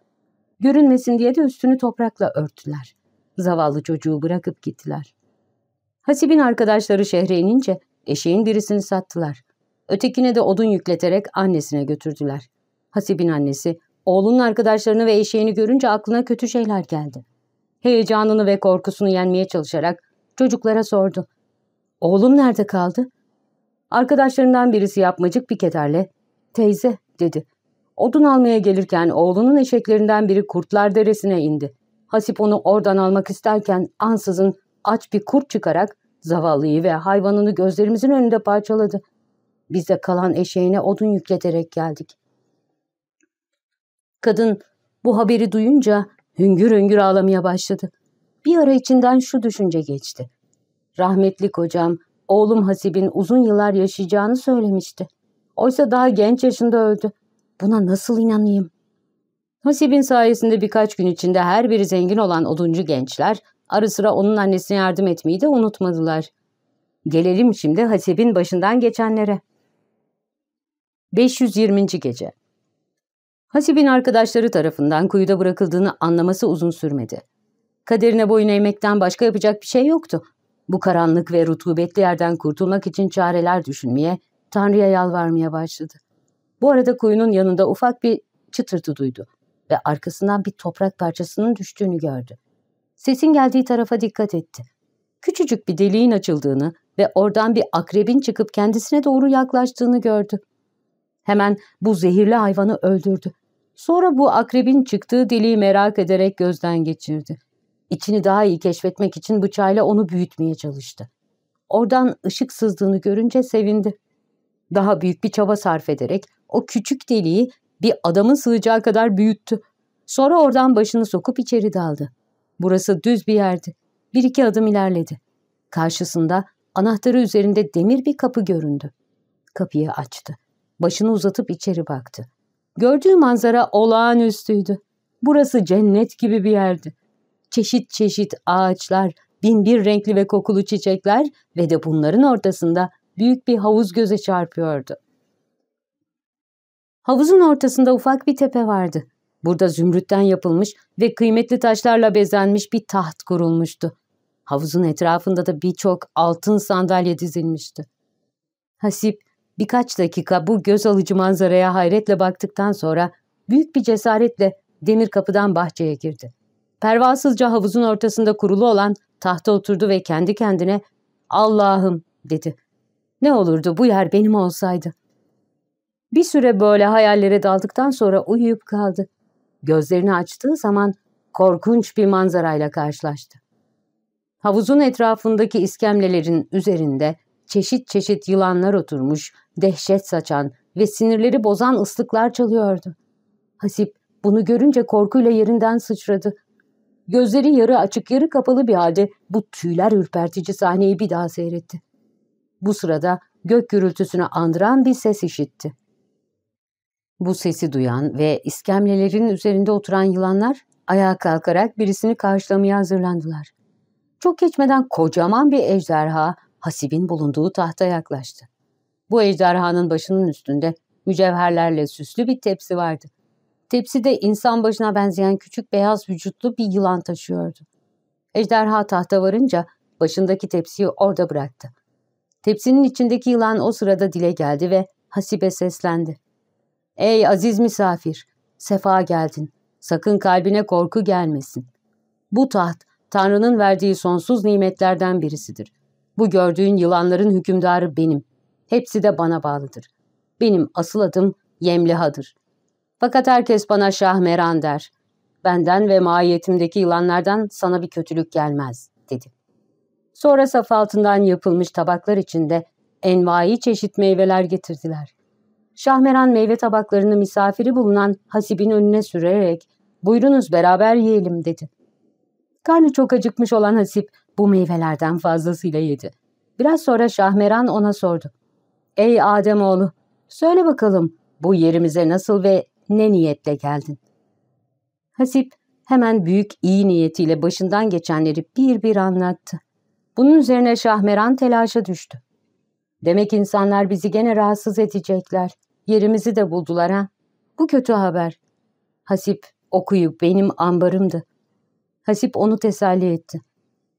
Görünmesin diye de üstünü toprakla örttüler. Zavallı çocuğu bırakıp gittiler. Hasib'in arkadaşları şehre inince eşeğin birisini sattılar. Ötekine de odun yükleterek annesine götürdüler. Hasib'in annesi oğlunun arkadaşlarını ve eşeğini görünce aklına kötü şeyler geldi. Heyecanını ve korkusunu yenmeye çalışarak çocuklara sordu. Oğlum nerede kaldı? Arkadaşlarından birisi yapmacık bir kederle teyze dedi. Odun almaya gelirken oğlunun eşeklerinden biri Kurtlar Deresi'ne indi. Hasip onu oradan almak isterken ansızın aç bir kurt çıkarak zavallıyı ve hayvanını gözlerimizin önünde parçaladı. Biz de kalan eşeğine odun yükleterek geldik. Kadın bu haberi duyunca hüngür hüngür ağlamaya başladı. Bir ara içinden şu düşünce geçti. Rahmetli kocam oğlum Hasip'in uzun yıllar yaşayacağını söylemişti. Oysa daha genç yaşında öldü. Buna nasıl inanayım? Hasib'in sayesinde birkaç gün içinde her biri zengin olan oduncu gençler ara sıra onun annesine yardım etmeyi de unutmadılar. Gelelim şimdi Hasib'in başından geçenlere. 520. Gece Hasib'in arkadaşları tarafından kuyuda bırakıldığını anlaması uzun sürmedi. Kaderine boyun eğmekten başka yapacak bir şey yoktu. Bu karanlık ve rutubetli yerden kurtulmak için çareler düşünmeye, Tanrı'ya yalvarmaya başladı. Bu arada kuyunun yanında ufak bir çıtırtı duydu ve arkasından bir toprak parçasının düştüğünü gördü. Sesin geldiği tarafa dikkat etti. Küçücük bir deliğin açıldığını ve oradan bir akrebin çıkıp kendisine doğru yaklaştığını gördü. Hemen bu zehirli hayvanı öldürdü. Sonra bu akrebin çıktığı deliği merak ederek gözden geçirdi. İçini daha iyi keşfetmek için bıçağıyla onu büyütmeye çalıştı. Oradan ışık sızdığını görünce sevindi. Daha büyük bir çaba sarf ederek o küçük deliği bir adamın sığacağı kadar büyüttü. Sonra oradan başını sokup içeri daldı. Burası düz bir yerdi. Bir iki adım ilerledi. Karşısında anahtarı üzerinde demir bir kapı göründü. Kapıyı açtı. Başını uzatıp içeri baktı. Gördüğü manzara olağanüstüydü. Burası cennet gibi bir yerdi. Çeşit çeşit ağaçlar, bin bir renkli ve kokulu çiçekler ve de bunların ortasında büyük bir havuz göze çarpıyordu. Havuzun ortasında ufak bir tepe vardı. Burada zümrütten yapılmış ve kıymetli taşlarla bezenmiş bir taht kurulmuştu. Havuzun etrafında da birçok altın sandalye dizilmişti. Hasip birkaç dakika bu göz alıcı manzaraya hayretle baktıktan sonra büyük bir cesaretle demir kapıdan bahçeye girdi. Pervasızca havuzun ortasında kurulu olan tahta oturdu ve kendi kendine ''Allah'ım'' dedi. ''Ne olurdu bu yer benim olsaydı.'' Bir süre böyle hayallere daldıktan sonra uyuyup kaldı. Gözlerini açtığı zaman korkunç bir manzarayla karşılaştı. Havuzun etrafındaki iskemlelerin üzerinde çeşit çeşit yılanlar oturmuş, dehşet saçan ve sinirleri bozan ıslıklar çalıyordu. Hasip bunu görünce korkuyla yerinden sıçradı. Gözleri yarı açık yarı kapalı bir halde bu tüyler ürpertici sahneyi bir daha seyretti. Bu sırada gök gürültüsünü andıran bir ses işitti. Bu sesi duyan ve iskemlelerin üzerinde oturan yılanlar ayağa kalkarak birisini karşılamaya hazırlandılar. Çok geçmeden kocaman bir ejderha Hasib'in bulunduğu tahta yaklaştı. Bu ejderhanın başının üstünde mücevherlerle süslü bir tepsi vardı. Tepside insan başına benzeyen küçük beyaz vücutlu bir yılan taşıyordu. Ejderha tahta varınca başındaki tepsiyi orada bıraktı. Tepsinin içindeki yılan o sırada dile geldi ve Hasibe seslendi. Ey aziz misafir, sefa geldin. Sakın kalbine korku gelmesin. Bu taht, Tanrı'nın verdiği sonsuz nimetlerden birisidir. Bu gördüğün yılanların hükümdarı benim. Hepsi de bana bağlıdır. Benim asıl adım Yemliha'dır. Fakat herkes bana Şahmeran der. Benden ve mahiyetimdeki yılanlardan sana bir kötülük gelmez, dedi. Sonra saf altından yapılmış tabaklar içinde envai çeşit meyveler getirdiler. Şahmeran meyve tabaklarını misafiri bulunan Hasib'in önüne sürerek ''Buyurunuz beraber yiyelim'' dedi. Karnı çok acıkmış olan Hasip bu meyvelerden fazlasıyla yedi. Biraz sonra Şahmeran ona sordu. ''Ey Ademoğlu, söyle bakalım bu yerimize nasıl ve ne niyetle geldin?'' Hasip hemen büyük iyi niyetiyle başından geçenleri bir bir anlattı. Bunun üzerine Şahmeran telaşa düştü. Demek insanlar bizi gene rahatsız edecekler. Yerimizi de buldular ha. Bu kötü haber. Hasip okuyu benim ambarımdı. Hasip onu teselli etti.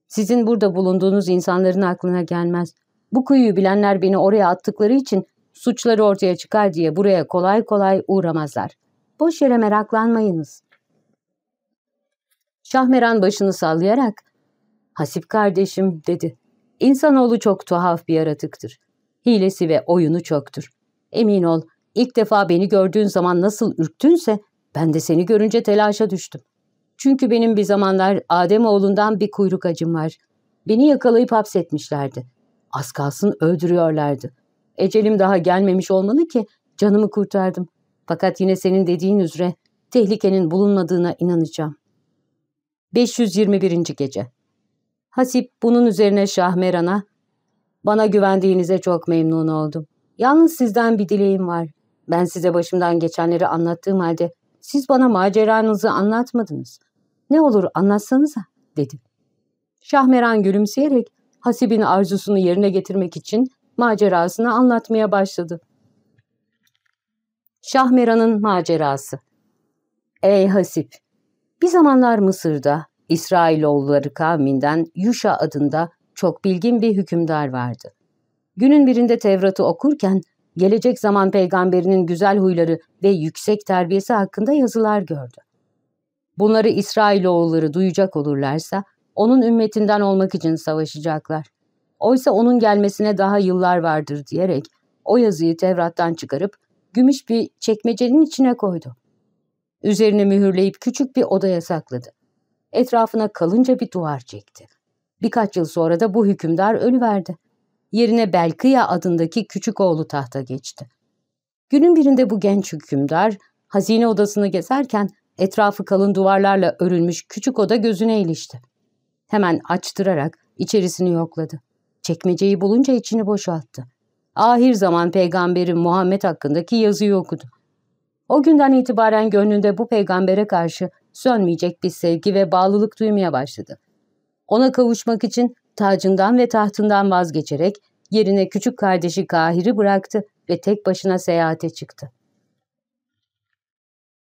Sizin burada bulunduğunuz insanların aklına gelmez. Bu kuyuyu bilenler beni oraya attıkları için suçları ortaya çıkar diye buraya kolay kolay uğramazlar. Boş yere meraklanmayınız. Şahmeran başını sallayarak, Hasip kardeşim dedi. İnsanoğlu çok tuhaf bir yaratıktır. Hilesi ve oyunu çoktur. Emin ol, ilk defa beni gördüğün zaman nasıl ürktünse ben de seni görünce telaşa düştüm. Çünkü benim bir zamanlar Adem oğlundan bir kuyruk acım var. Beni yakalayıp hapsetmişlerdi. Az kalsın öldürüyorlardı. Ecelim daha gelmemiş olmalı ki canımı kurtardım. Fakat yine senin dediğin üzere tehlikenin bulunmadığına inanacağım. 521. Gece Hasip bunun üzerine Şahmeran'a bana güvendiğinize çok memnun oldum. Yalnız sizden bir dileğim var. Ben size başımdan geçenleri anlattığım halde siz bana maceranızı anlatmadınız. Ne olur anlatsanıza dedi. Şahmeran gülümseyerek Hasib'in arzusunu yerine getirmek için macerasını anlatmaya başladı. Şahmeran'ın macerası Ey Hasip! Bir zamanlar Mısır'da İsrailoğulları kavminden Yuşa adında çok bilgin bir hükümdar vardı. Günün birinde Tevrat'ı okurken gelecek zaman peygamberinin güzel huyları ve yüksek terbiyesi hakkında yazılar gördü. Bunları İsrailoğulları duyacak olurlarsa onun ümmetinden olmak için savaşacaklar. Oysa onun gelmesine daha yıllar vardır diyerek o yazıyı Tevrat'tan çıkarıp gümüş bir çekmecenin içine koydu. Üzerine mühürleyip küçük bir odaya sakladı. Etrafına kalınca bir duvar çekti. Birkaç yıl sonra da bu hükümdar ölüverdi. Yerine Belkıya adındaki küçük oğlu tahta geçti. Günün birinde bu genç hükümdar hazine odasını gezerken etrafı kalın duvarlarla örülmüş küçük oda gözüne ilişti. Hemen açtırarak içerisini yokladı. Çekmeceyi bulunca içini boşalttı. Ahir zaman peygamberi Muhammed hakkındaki yazıyı okudu. O günden itibaren gönlünde bu peygambere karşı sönmeyecek bir sevgi ve bağlılık duymaya başladı. Ona kavuşmak için tacından ve tahtından vazgeçerek yerine küçük kardeşi Kahir'i bıraktı ve tek başına seyahate çıktı.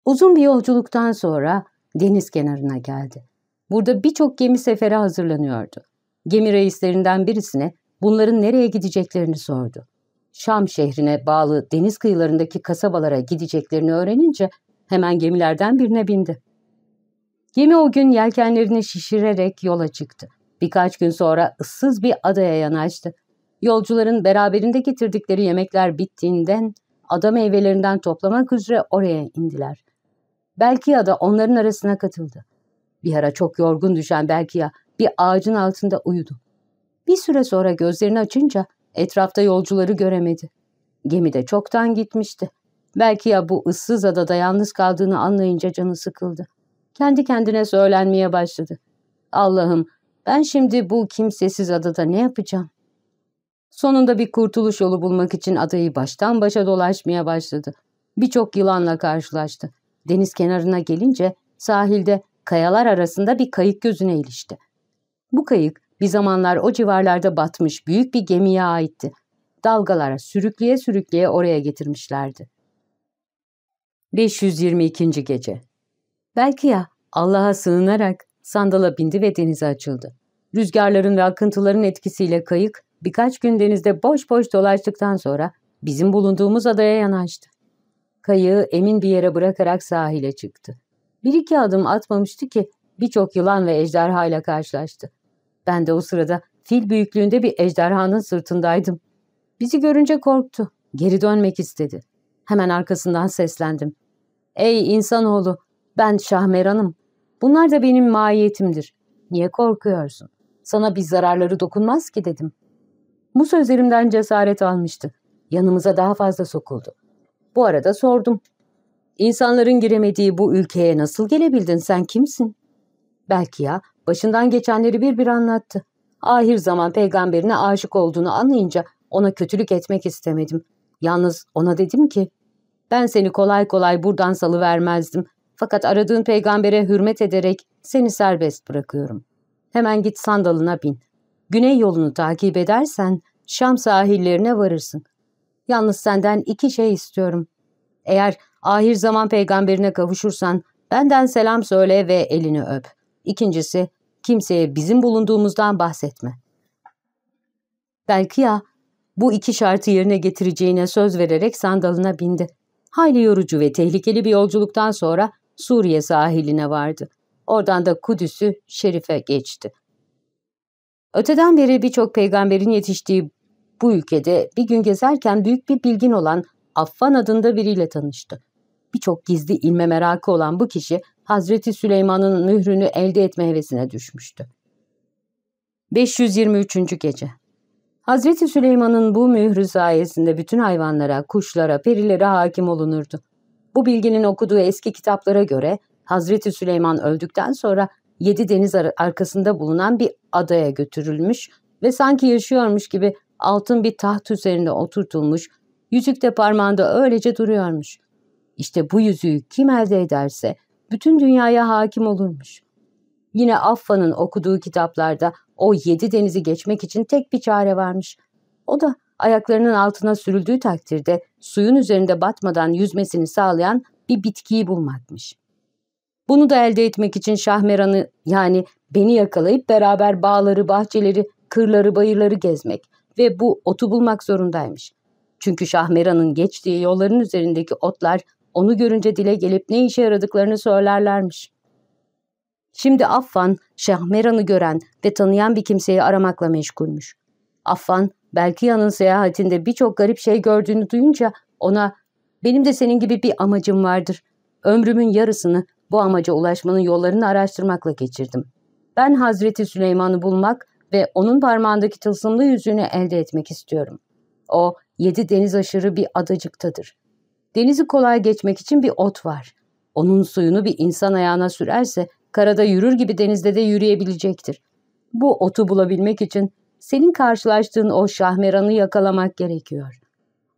Uzun bir yolculuktan sonra deniz kenarına geldi. Burada birçok gemi sefere hazırlanıyordu. Gemi reislerinden birisine bunların nereye gideceklerini sordu. Şam şehrine bağlı deniz kıyılarındaki kasabalara gideceklerini öğrenince hemen gemilerden birine bindi. Gemi o gün yelkenlerini şişirerek yola çıktı. Birkaç gün sonra ıssız bir adaya yanaştı. Yolcuların beraberinde getirdikleri yemekler bittiğinden ada meyvelerinden toplamak üzere oraya indiler. Belkiya da onların arasına katıldı. Bir ara çok yorgun düşen Belkiya bir ağacın altında uyudu. Bir süre sonra gözlerini açınca etrafta yolcuları göremedi. Gemi de çoktan gitmişti. Belki ya bu ıssız adada yalnız kaldığını anlayınca canı sıkıldı. Kendi kendine söylenmeye başladı. Allah'ım ben şimdi bu kimsesiz adada ne yapacağım? Sonunda bir kurtuluş yolu bulmak için adayı baştan başa dolaşmaya başladı. Birçok yılanla karşılaştı. Deniz kenarına gelince sahilde kayalar arasında bir kayık gözüne ilişti. Bu kayık bir zamanlar o civarlarda batmış büyük bir gemiye aitti. Dalgalar sürükleye sürükleye oraya getirmişlerdi. 522. Gece Belki ya Allah'a sığınarak sandala bindi ve denize açıldı. Rüzgarların ve akıntıların etkisiyle kayık birkaç gün denizde boş boş dolaştıktan sonra bizim bulunduğumuz adaya yanaştı. Kayığı emin bir yere bırakarak sahile çıktı. Bir iki adım atmamıştı ki birçok yılan ve ejderha ile karşılaştı. Ben de o sırada fil büyüklüğünde bir ejderhanın sırtındaydım. Bizi görünce korktu. Geri dönmek istedi. Hemen arkasından seslendim. Ey insanoğlu, ben Şahmeran'ım. Bunlar da benim mahiyetimdir. Niye korkuyorsun? Sana bir zararları dokunmaz ki dedim. Bu sözlerimden cesaret almıştı. Yanımıza daha fazla sokuldu. Bu arada sordum. İnsanların giremediği bu ülkeye nasıl gelebildin sen kimsin? Belki ya başından geçenleri bir bir anlattı. Ahir zaman peygamberine aşık olduğunu anlayınca ona kötülük etmek istemedim. Yalnız ona dedim ki ben seni kolay kolay buradan salıvermezdim. Fakat aradığın peygambere hürmet ederek seni serbest bırakıyorum. Hemen git sandalına bin. Güney yolunu takip edersen Şam sahillerine varırsın. Yalnız senden iki şey istiyorum. Eğer ahir zaman peygamberine kavuşursan benden selam söyle ve elini öp. İkincisi kimseye bizim bulunduğumuzdan bahsetme. Belki ya bu iki şartı yerine getireceğine söz vererek sandalına bindi. Hayli yorucu ve tehlikeli bir yolculuktan sonra Suriye sahiline vardı. Oradan da Kudüs'ü Şerif'e geçti. Öteden beri birçok peygamberin yetiştiği bu ülkede bir gün gezerken büyük bir bilgin olan Affan adında biriyle tanıştı. Birçok gizli ilme merakı olan bu kişi Hazreti Süleyman'ın mührünü elde etme hevesine düşmüştü. 523. Gece Hazreti Süleyman'ın bu mührü sayesinde bütün hayvanlara, kuşlara, perilere hakim olunurdu. Bu bilginin okuduğu eski kitaplara göre Hazreti Süleyman öldükten sonra yedi deniz arkasında bulunan bir adaya götürülmüş ve sanki yaşıyormuş gibi altın bir taht üzerinde oturtulmuş, yüzük de parmağında öylece duruyormuş. İşte bu yüzüğü kim elde ederse bütün dünyaya hakim olurmuş. Yine Affa'nın okuduğu kitaplarda o yedi denizi geçmek için tek bir çare varmış. O da ayaklarının altına sürüldüğü takdirde suyun üzerinde batmadan yüzmesini sağlayan bir bitkiyi bulmakmış. Bunu da elde etmek için Şahmeran'ı yani beni yakalayıp beraber bağları, bahçeleri, kırları, bayırları gezmek ve bu otu bulmak zorundaymış. Çünkü Şahmeran'ın geçtiği yolların üzerindeki otlar onu görünce dile gelip ne işe yaradıklarını söylerlermiş. Şimdi Affan, Şahmeran'ı gören ve tanıyan bir kimseyi aramakla meşgulmüş. Affan, Belkiya'nın seyahatinde birçok garip şey gördüğünü duyunca ona ''Benim de senin gibi bir amacım vardır. Ömrümün yarısını bu amaca ulaşmanın yollarını araştırmakla geçirdim. Ben Hazreti Süleyman'ı bulmak ve onun parmağındaki tılsımlı yüzüğünü elde etmek istiyorum. O yedi deniz aşırı bir adacıktadır. Denizi kolay geçmek için bir ot var. Onun suyunu bir insan ayağına sürerse karada yürür gibi denizde de yürüyebilecektir. Bu otu bulabilmek için senin karşılaştığın o şahmeranı yakalamak gerekiyor.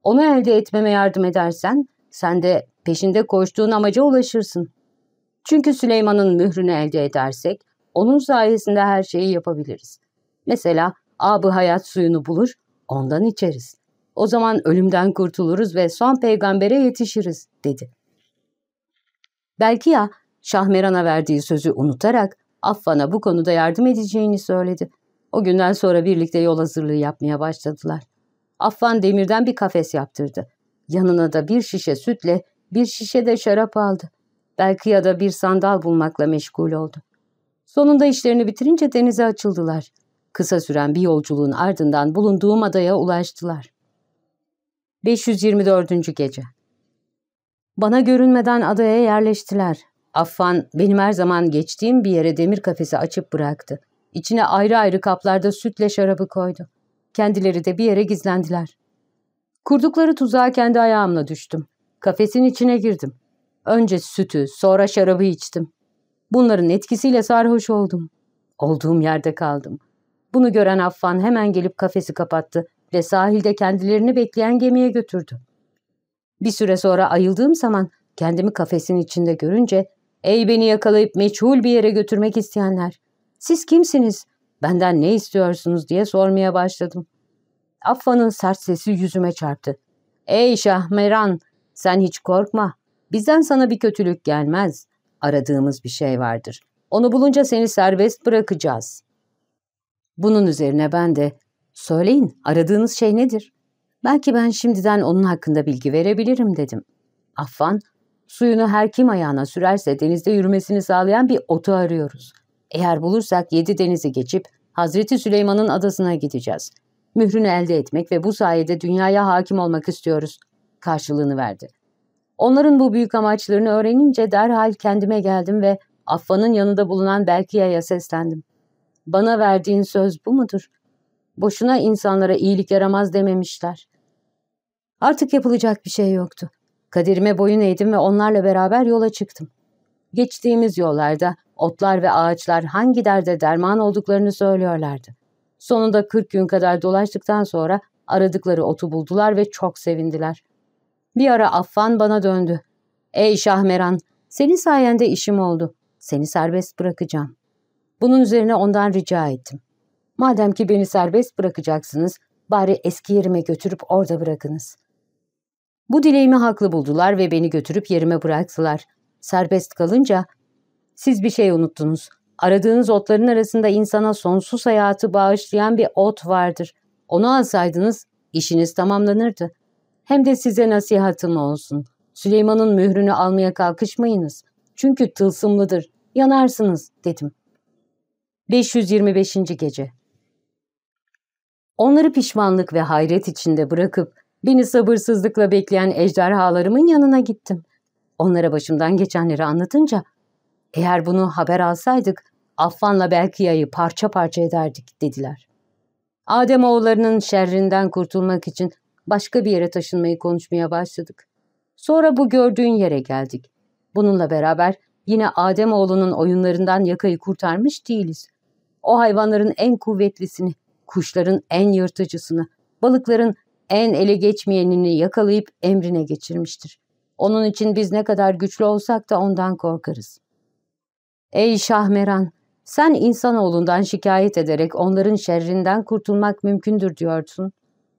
Onu elde etmeme yardım edersen sen de peşinde koştuğun amaca ulaşırsın. Çünkü Süleyman'ın mührünü elde edersek onun sayesinde her şeyi yapabiliriz. Mesela abı hayat suyunu bulur, ondan içeriz. O zaman ölümden kurtuluruz ve son peygambere yetişiriz, dedi. Belki ya Şahmeran'a verdiği sözü unutarak Affan'a bu konuda yardım edeceğini söyledi. O günden sonra birlikte yol hazırlığı yapmaya başladılar. Affan demirden bir kafes yaptırdı. Yanına da bir şişe sütle bir şişe de şarap aldı. Belki ya da bir sandal bulmakla meşgul oldu. Sonunda işlerini bitirince denize açıldılar. Kısa süren bir yolculuğun ardından bulunduğum adaya ulaştılar. 524. Gece Bana görünmeden adaya yerleştiler. Affan benim her zaman geçtiğim bir yere demir kafesi açıp bıraktı. İçine ayrı ayrı kaplarda sütle şarabı koydu. Kendileri de bir yere gizlendiler. Kurdukları tuzağa kendi ayağımla düştüm. Kafesin içine girdim. Önce sütü, sonra şarabı içtim. Bunların etkisiyle sarhoş oldum. Olduğum yerde kaldım. Bunu gören Affan hemen gelip kafesi kapattı ve sahilde kendilerini bekleyen gemiye götürdü. Bir süre sonra ayıldığım zaman kendimi kafesin içinde görünce ''Ey beni yakalayıp meçhul bir yere götürmek isteyenler! Siz kimsiniz? Benden ne istiyorsunuz?'' diye sormaya başladım. Affan'ın sert sesi yüzüme çarptı. ''Ey Şahmeran! Sen hiç korkma. Bizden sana bir kötülük gelmez. Aradığımız bir şey vardır. Onu bulunca seni serbest bırakacağız.'' Bunun üzerine ben de ''Söyleyin, aradığınız şey nedir?'' Belki ben şimdiden onun hakkında bilgi verebilirim dedim. Affan, suyunu her kim ayağına sürerse denizde yürümesini sağlayan bir otu arıyoruz. Eğer bulursak yedi denizi geçip Hazreti Süleyman'ın adasına gideceğiz. Mührünü elde etmek ve bu sayede dünyaya hakim olmak istiyoruz. Karşılığını verdi. Onların bu büyük amaçlarını öğrenince derhal kendime geldim ve Affan'ın yanında bulunan Belkiye'ye seslendim. Bana verdiğin söz bu mudur? Boşuna insanlara iyilik yaramaz dememişler. Artık yapılacak bir şey yoktu. Kaderime boyun eğdim ve onlarla beraber yola çıktım. Geçtiğimiz yollarda otlar ve ağaçlar hangi derde derman olduklarını söylüyorlardı. Sonunda 40 gün kadar dolaştıktan sonra aradıkları otu buldular ve çok sevindiler. Bir ara Affan bana döndü. ''Ey Şahmeran, senin sayende işim oldu. Seni serbest bırakacağım.'' Bunun üzerine ondan rica ettim. ''Madem ki beni serbest bırakacaksınız, bari eski yerime götürüp orada bırakınız.'' Bu dileğimi haklı buldular ve beni götürüp yerime bıraktılar. Serbest kalınca, ''Siz bir şey unuttunuz. Aradığınız otların arasında insana sonsuz hayatı bağışlayan bir ot vardır. Onu alsaydınız işiniz tamamlanırdı. Hem de size nasihatım olsun. Süleyman'ın mührünü almaya kalkışmayınız. Çünkü tılsımlıdır. Yanarsınız dedim. 525. Gece Onları pişmanlık ve hayret içinde bırakıp beni sabırsızlıkla bekleyen ejderhalarımın yanına gittim. Onlara başımdan geçenleri anlatınca eğer bunu haber alsaydık Affan'la Belkiya'yı parça parça ederdik dediler. Adem oğullarının şerrinden kurtulmak için başka bir yere taşınmayı konuşmaya başladık. Sonra bu gördüğün yere geldik. Bununla beraber yine Adem oğlunun oyunlarından yakayı kurtarmış değiliz. O hayvanların en kuvvetlisini, kuşların en yırtıcısını, balıkların en ele geçmeyenini yakalayıp emrine geçirmiştir. Onun için biz ne kadar güçlü olsak da ondan korkarız. Ey Şahmeran, sen insanoğlundan şikayet ederek onların şerrinden kurtulmak mümkündür diyorsun.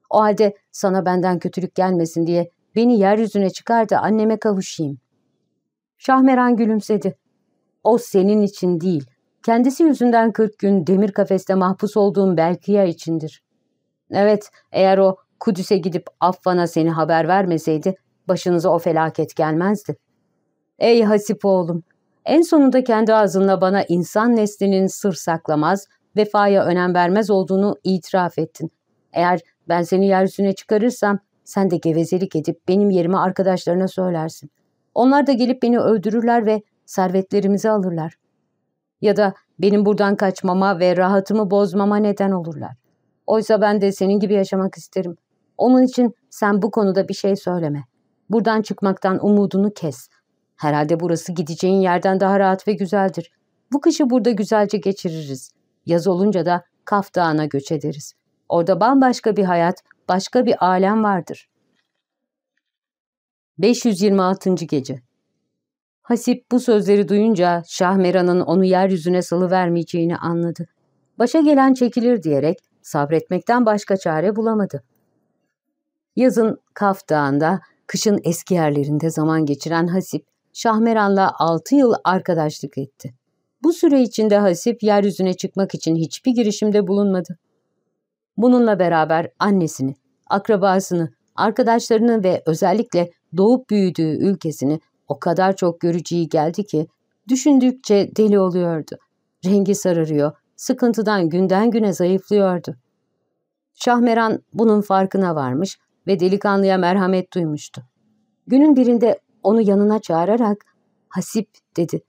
O halde sana benden kötülük gelmesin diye beni yeryüzüne çıkar da anneme kavuşayım. Şahmeran gülümsedi. O senin için değil, kendisi yüzünden kırk gün demir kafeste mahpus olduğum Belkiya içindir. Evet, eğer o Kudüs'e gidip Affan'a seni haber vermeseydi, başınıza o felaket gelmezdi. Ey Hasip oğlum, en sonunda kendi ağzınla bana insan neslinin sır saklamaz, vefaya önem vermez olduğunu itiraf ettin. Eğer ben seni yeryüzüne çıkarırsam, sen de gevezelik edip benim yerime arkadaşlarına söylersin. Onlar da gelip beni öldürürler ve servetlerimizi alırlar. Ya da benim buradan kaçmama ve rahatımı bozmama neden olurlar. Oysa ben de senin gibi yaşamak isterim. Onun için sen bu konuda bir şey söyleme. Buradan çıkmaktan umudunu kes. Herhalde burası gideceğin yerden daha rahat ve güzeldir. Bu kışı burada güzelce geçiririz. Yaz olunca da Kaf Dağı'na göç ederiz. Orada bambaşka bir hayat, başka bir alem vardır. 526. Gece Hasip bu sözleri duyunca Şahmeran'ın onu yeryüzüne salıvermeyeceğini anladı. Başa gelen çekilir diyerek sabretmekten başka çare bulamadı. Yazın Kaf Dağı'nda, kışın eski yerlerinde zaman geçiren Hasip, Şahmeran'la altı yıl arkadaşlık etti. Bu süre içinde Hasip yeryüzüne çıkmak için hiçbir girişimde bulunmadı. Bununla beraber annesini, akrabasını, arkadaşlarını ve özellikle doğup büyüdüğü ülkesini o kadar çok göreceği geldi ki düşündükçe deli oluyordu. Rengi sararıyor, sıkıntıdan günden güne zayıflıyordu. Şahmeran bunun farkına varmış ve delikanlıya merhamet duymuştu. Günün birinde onu yanına çağırarak Hasip dedi.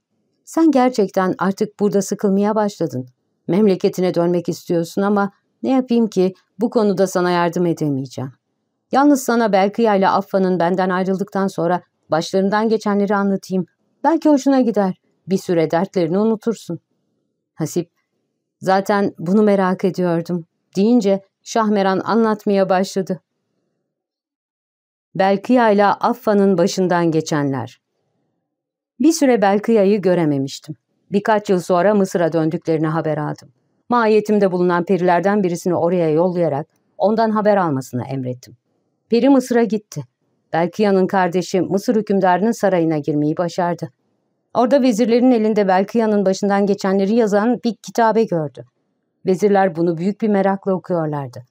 Sen gerçekten artık burada sıkılmaya başladın. Memleketine dönmek istiyorsun ama ne yapayım ki bu konuda sana yardım edemeyeceğim. Yalnız sana Belkıya ile Affa'nın benden ayrıldıktan sonra başlarından geçenleri anlatayım. Belki hoşuna gider. Bir süre dertlerini unutursun. Hasip, zaten bunu merak ediyordum deyince Şahmeran anlatmaya başladı. Belkıya ile Affa'nın başından geçenler. Bir süre Belkıya'yı görememiştim. Birkaç yıl sonra Mısır'a döndüklerini haber aldım. Mahiyetimde bulunan perilerden birisini oraya yollayarak ondan haber almasını emrettim. Peri Mısır'a gitti. Belkıya'nın kardeşi Mısır hükümdarının sarayına girmeyi başardı. Orada vezirlerin elinde Belkıya'nın başından geçenleri yazan bir kitabe gördü. Vezirler bunu büyük bir merakla okuyorlardı.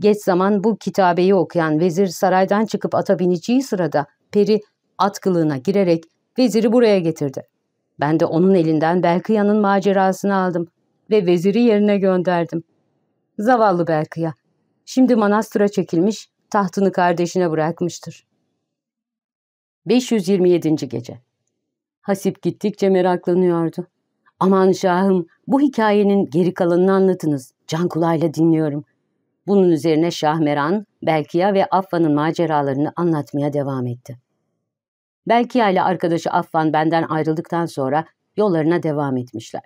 Geç zaman bu kitabeyi okuyan vezir saraydan çıkıp ata bineceği sırada peri at kılığına girerek veziri buraya getirdi. Ben de onun elinden Belkıya'nın macerasını aldım ve veziri yerine gönderdim. Zavallı Belkıya. Şimdi manastıra çekilmiş, tahtını kardeşine bırakmıştır. 527. Gece Hasip gittikçe meraklanıyordu. Aman şahım, bu hikayenin geri kalanını anlatınız. Can kulağıyla dinliyorum. Bunun üzerine Şahmeran, Belkiya ve Affan'ın maceralarını anlatmaya devam etti. Belkiya ile arkadaşı Affan benden ayrıldıktan sonra yollarına devam etmişler.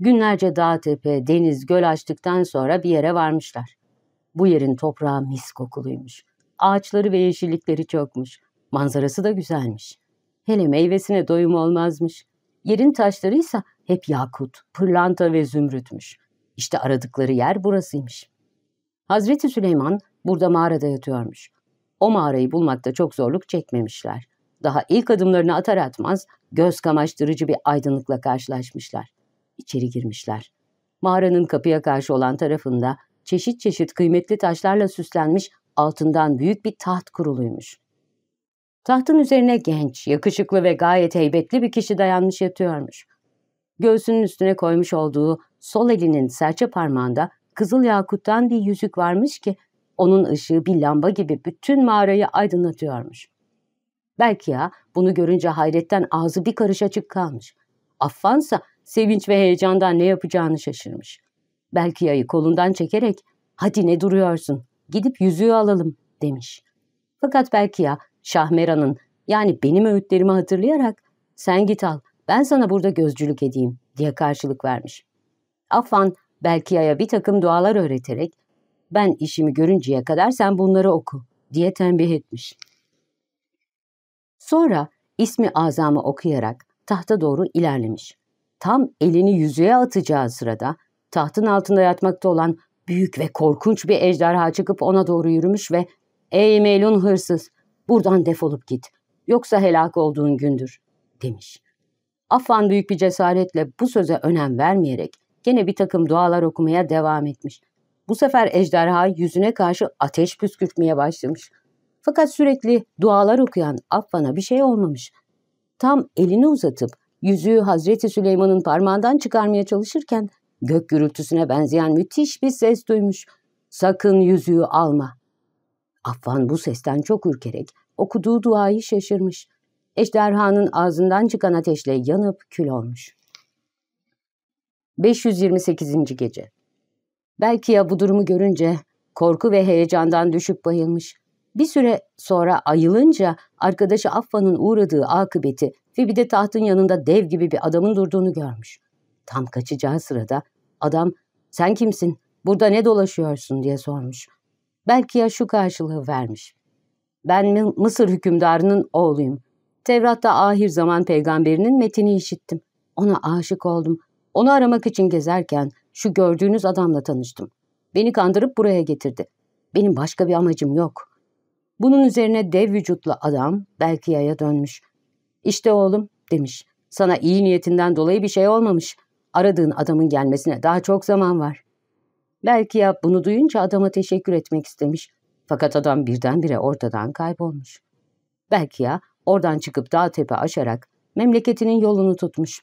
Günlerce dağ tepe, deniz, göl açtıktan sonra bir yere varmışlar. Bu yerin toprağı mis kokuluymuş. Ağaçları ve yeşillikleri çokmuş. Manzarası da güzelmiş. Hele meyvesine doyum olmazmış. Yerin taşları ise hep yakut, pırlanta ve zümrütmüş. İşte aradıkları yer burasıymış. Hazreti Süleyman burada mağarada yatıyormuş. O mağarayı bulmakta çok zorluk çekmemişler. Daha ilk adımlarını atar atmaz göz kamaştırıcı bir aydınlıkla karşılaşmışlar. İçeri girmişler. Mağaranın kapıya karşı olan tarafında çeşit çeşit kıymetli taşlarla süslenmiş altından büyük bir taht kuruluymuş. Tahtın üzerine genç, yakışıklı ve gayet heybetli bir kişi dayanmış yatıyormuş. Göğsünün üstüne koymuş olduğu sol elinin serçe parmağında kızıl yakuttan bir yüzük varmış ki onun ışığı bir lamba gibi bütün mağarayı aydınlatıyormuş. Belki ya bunu görünce hayretten ağzı bir karış açık kalmış. Affansa sevinç ve heyecandan ne yapacağını şaşırmış. Belki yayı kolundan çekerek hadi ne duruyorsun gidip yüzüğü alalım demiş. Fakat belki ya Şahmeran'ın yani benim öğütlerimi hatırlayarak sen git al ben sana burada gözcülük edeyim diye karşılık vermiş. Affan Belkiya'ya bir takım dualar öğreterek ben işimi görünceye kadar sen bunları oku diye tembih etmiş. Sonra ismi azamı okuyarak tahta doğru ilerlemiş. Tam elini yüzüğe atacağı sırada tahtın altında yatmakta olan Büyük ve korkunç bir ejderha çıkıp ona doğru yürümüş ve ''Ey melun hırsız, buradan defolup git, yoksa helak olduğun gündür.'' demiş. Affan büyük bir cesaretle bu söze önem vermeyerek gene bir takım dualar okumaya devam etmiş. Bu sefer ejderha yüzüne karşı ateş püskürtmeye başlamış. Fakat sürekli dualar okuyan Affan'a bir şey olmamış. Tam elini uzatıp yüzüğü Hazreti Süleyman'ın parmağından çıkarmaya çalışırken gök gürültüsüne benzeyen müthiş bir ses duymuş. Sakın yüzüğü alma. Affan bu sesten çok ürkerek okuduğu duayı şaşırmış. Ejderhanın ağzından çıkan ateşle yanıp kül olmuş. 528. Gece Belki ya bu durumu görünce korku ve heyecandan düşüp bayılmış. Bir süre sonra ayılınca arkadaşı Affa'nın uğradığı akıbeti ve de tahtın yanında dev gibi bir adamın durduğunu görmüş. Tam kaçacağı sırada adam sen kimsin burada ne dolaşıyorsun diye sormuş. Belki ya şu karşılığı vermiş. Ben Mısır hükümdarının oğluyum. Tevrat'ta ahir zaman peygamberinin metini işittim. Ona aşık oldum. Onu aramak için gezerken şu gördüğünüz adamla tanıştım. Beni kandırıp buraya getirdi. Benim başka bir amacım yok. Bunun üzerine dev vücutlu adam Belkia'ya dönmüş. İşte oğlum demiş. Sana iyi niyetinden dolayı bir şey olmamış. Aradığın adamın gelmesine daha çok zaman var. Belkia bunu duyunca adama teşekkür etmek istemiş. Fakat adam birdenbire ortadan kaybolmuş. Belkia oradan çıkıp dağ tepe aşarak memleketinin yolunu tutmuş.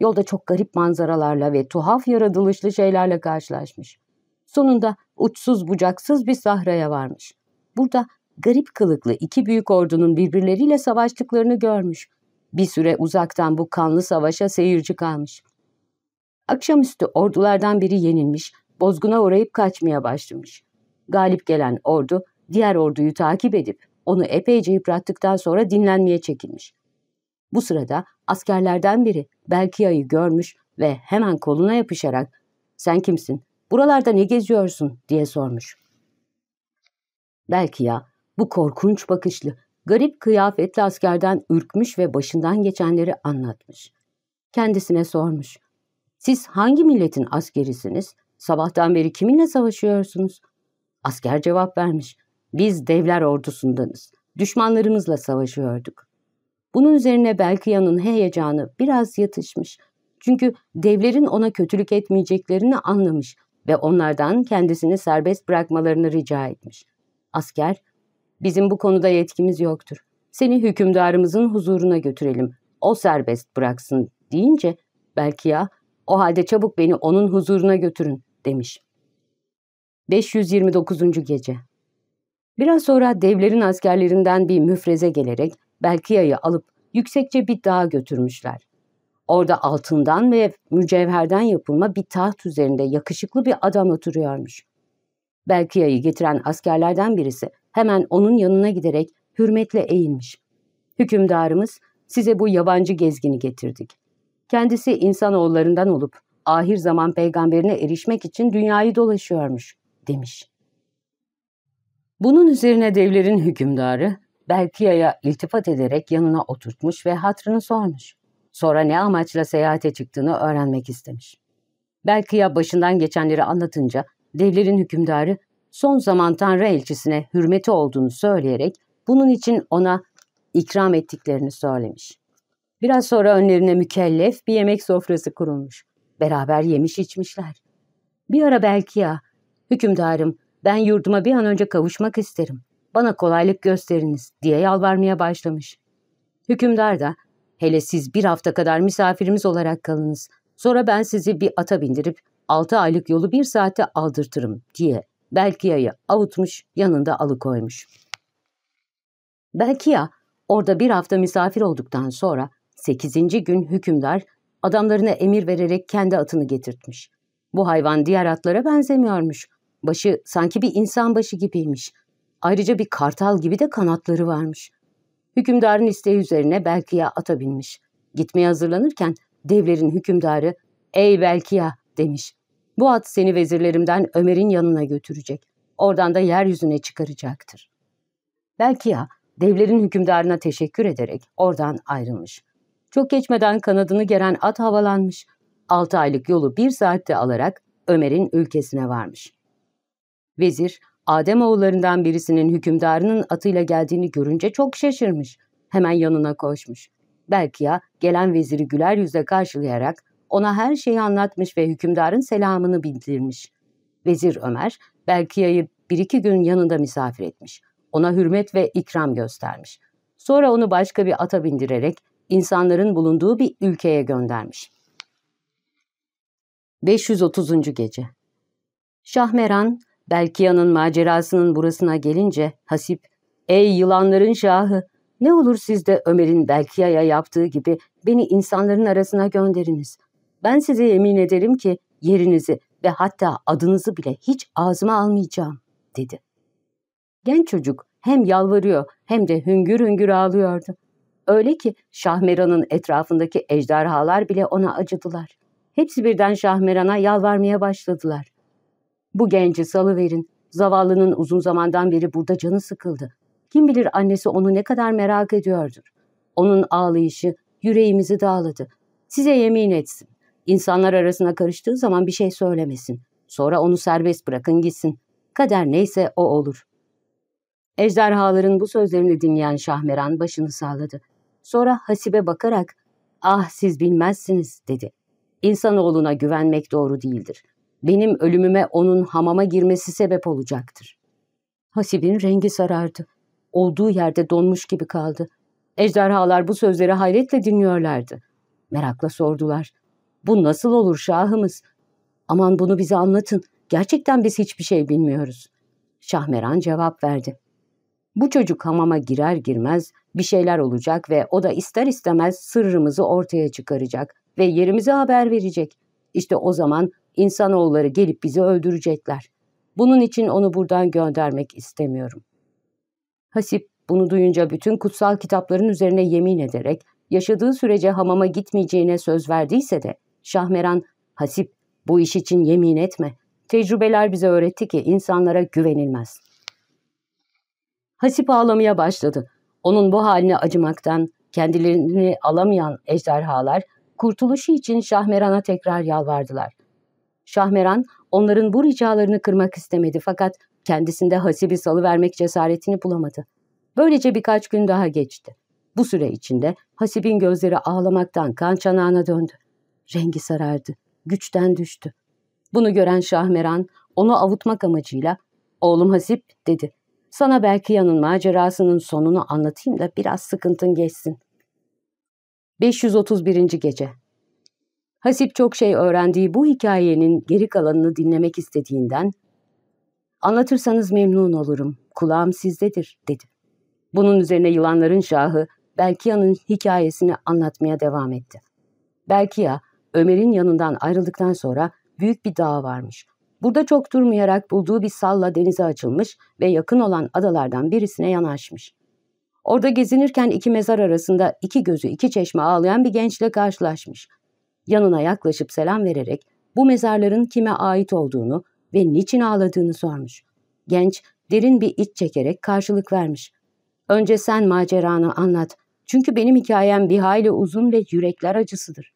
Yolda çok garip manzaralarla ve tuhaf yaratılışlı şeylerle karşılaşmış. Sonunda uçsuz bucaksız bir sahraya varmış. Burada garip kılıklı iki büyük ordunun birbirleriyle savaştıklarını görmüş. Bir süre uzaktan bu kanlı savaşa seyirci kalmış. Akşamüstü ordulardan biri yenilmiş, bozguna uğrayıp kaçmaya başlamış. Galip gelen ordu diğer orduyu takip edip onu epeyce yıprattıktan sonra dinlenmeye çekilmiş. Bu sırada askerlerden biri Belkia'yı görmüş ve hemen koluna yapışarak ''Sen kimsin? Buralarda ne geziyorsun?'' diye sormuş. Belkia bu korkunç bakışlı, garip kıyafetli askerden ürkmüş ve başından geçenleri anlatmış. Kendisine sormuş. ''Siz hangi milletin askerisiniz? Sabahtan beri kiminle savaşıyorsunuz?'' Asker cevap vermiş. ''Biz devler ordusundanız. Düşmanlarımızla savaşıyorduk.'' Bunun üzerine Belkıya'nın heyecanı biraz yatışmış. Çünkü devlerin ona kötülük etmeyeceklerini anlamış ve onlardan kendisini serbest bırakmalarını rica etmiş. Asker, bizim bu konuda yetkimiz yoktur. Seni hükümdarımızın huzuruna götürelim. O serbest bıraksın deyince Belkiya, o halde çabuk beni onun huzuruna götürün demiş. 529. Gece Biraz sonra devlerin askerlerinden bir müfreze gelerek Belkiya'yı alıp yüksekçe bir dağa götürmüşler. Orada altından ve mücevherden yapılma bir taht üzerinde yakışıklı bir adam oturuyormuş. Belkiya'yı getiren askerlerden birisi hemen onun yanına giderek hürmetle eğilmiş. Hükümdarımız size bu yabancı gezgini getirdik. Kendisi insanoğullarından olup ahir zaman peygamberine erişmek için dünyayı dolaşıyormuş demiş. Bunun üzerine devlerin hükümdarı Belkiya'ya iltifat ederek yanına oturtmuş ve hatrını sormuş. Sonra ne amaçla seyahate çıktığını öğrenmek istemiş. Belkiya başından geçenleri anlatınca devlerin hükümdarı son zaman Tanrı elçisine hürmeti olduğunu söyleyerek bunun için ona ikram ettiklerini söylemiş. Biraz sonra önlerine mükellef bir yemek sofrası kurulmuş. Beraber yemiş içmişler. Bir ara Belkiya, hükümdarım ben yurduma bir an önce kavuşmak isterim bana kolaylık gösteriniz diye yalvarmaya başlamış. Hükümdar da hele siz bir hafta kadar misafirimiz olarak kalınız. Sonra ben sizi bir ata bindirip altı aylık yolu bir saate aldırtırım diye Belkiya'yı avutmuş yanında alıkoymuş. Belkiya orada bir hafta misafir olduktan sonra sekizinci gün hükümdar adamlarına emir vererek kendi atını getirtmiş. Bu hayvan diğer atlara benzemiyormuş. Başı sanki bir insan başı gibiymiş. Ayrıca bir kartal gibi de kanatları varmış. Hükümdarın isteği üzerine Belkiya ata binmiş. Gitmeye hazırlanırken devlerin hükümdarı ''Ey Belkiya'' demiş. ''Bu at seni vezirlerimden Ömer'in yanına götürecek. Oradan da yeryüzüne çıkaracaktır.'' Belkiya devlerin hükümdarına teşekkür ederek oradan ayrılmış. Çok geçmeden kanadını geren at havalanmış. Altı aylık yolu bir saatte alarak Ömer'in ülkesine varmış. Vezir, Adem oğullarından birisinin hükümdarının atıyla geldiğini görünce çok şaşırmış. Hemen yanına koşmuş. Belkiya gelen veziri güler yüzle karşılayarak ona her şeyi anlatmış ve hükümdarın selamını bildirmiş. Vezir Ömer, Belkiya'yı bir iki gün yanında misafir etmiş. Ona hürmet ve ikram göstermiş. Sonra onu başka bir ata bindirerek insanların bulunduğu bir ülkeye göndermiş. 530. Gece Şahmeran, Belkiya'nın macerasının burasına gelince Hasip, ''Ey yılanların şahı, ne olur siz de Ömer'in Belkiya'ya yaptığı gibi beni insanların arasına gönderiniz. Ben size yemin ederim ki yerinizi ve hatta adınızı bile hiç ağzıma almayacağım.'' dedi. Genç çocuk hem yalvarıyor hem de hüngür hüngür ağlıyordu. Öyle ki Şahmeran'ın etrafındaki ejderhalar bile ona acıdılar. Hepsi birden Şahmeran'a yalvarmaya başladılar. Bu genci salıverin. Zavallının uzun zamandan beri burada canı sıkıldı. Kim bilir annesi onu ne kadar merak ediyordur. Onun ağlayışı yüreğimizi dağladı. Size yemin etsin. İnsanlar arasına karıştığı zaman bir şey söylemesin. Sonra onu serbest bırakın gitsin. Kader neyse o olur. Ejderhaların bu sözlerini dinleyen Şahmeran başını sağladı. Sonra Hasibe bakarak, ''Ah siz bilmezsiniz.'' dedi. ''İnsanoğluna güvenmek doğru değildir. Benim ölümüme onun hamama girmesi sebep olacaktır.'' Hasib'in rengi sarardı. Olduğu yerde donmuş gibi kaldı. Ejderhalar bu sözleri hayretle dinliyorlardı. Merakla sordular. ''Bu nasıl olur şahımız? Aman bunu bize anlatın. Gerçekten biz hiçbir şey bilmiyoruz.'' Şahmeran cevap verdi. Bu çocuk hamama girer girmez bir şeyler olacak ve o da ister istemez sırrımızı ortaya çıkaracak ve yerimize haber verecek. İşte o zaman insanoğulları gelip bizi öldürecekler. Bunun için onu buradan göndermek istemiyorum. Hasip bunu duyunca bütün kutsal kitapların üzerine yemin ederek yaşadığı sürece hamama gitmeyeceğine söz verdiyse de Şahmeran, Hasip bu iş için yemin etme. Tecrübeler bize öğretti ki insanlara güvenilmez. Hasip ağlamaya başladı. Onun bu haline acımaktan kendilerini alamayan ejderhalar kurtuluşu için Şahmeran'a tekrar yalvardılar. Şahmeran onların bu ricalarını kırmak istemedi fakat kendisinde Hasip'i salıvermek cesaretini bulamadı. Böylece birkaç gün daha geçti. Bu süre içinde Hasip'in gözleri ağlamaktan kan çanağına döndü. Rengi sarardı, güçten düştü. Bunu gören Şahmeran onu avutmak amacıyla ''Oğlum Hasip'' dedi. ''Sana Belkıya'nın macerasının sonunu anlatayım da biraz sıkıntın geçsin.'' 531. Gece Hasip çok şey öğrendiği bu hikayenin geri kalanını dinlemek istediğinden ''Anlatırsanız memnun olurum, kulağım sizdedir.'' dedi. Bunun üzerine yılanların şahı Belkiya'nın hikayesini anlatmaya devam etti. Belkiya, Ömer'in yanından ayrıldıktan sonra büyük bir dağ varmış. Burada çok durmayarak bulduğu bir salla denize açılmış ve yakın olan adalardan birisine yanaşmış. Orada gezinirken iki mezar arasında iki gözü iki çeşme ağlayan bir gençle karşılaşmış. Yanına yaklaşıp selam vererek bu mezarların kime ait olduğunu ve niçin ağladığını sormuş. Genç derin bir iç çekerek karşılık vermiş. Önce sen maceranı anlat. Çünkü benim hikayem bir hayli uzun ve yürekler acısıdır.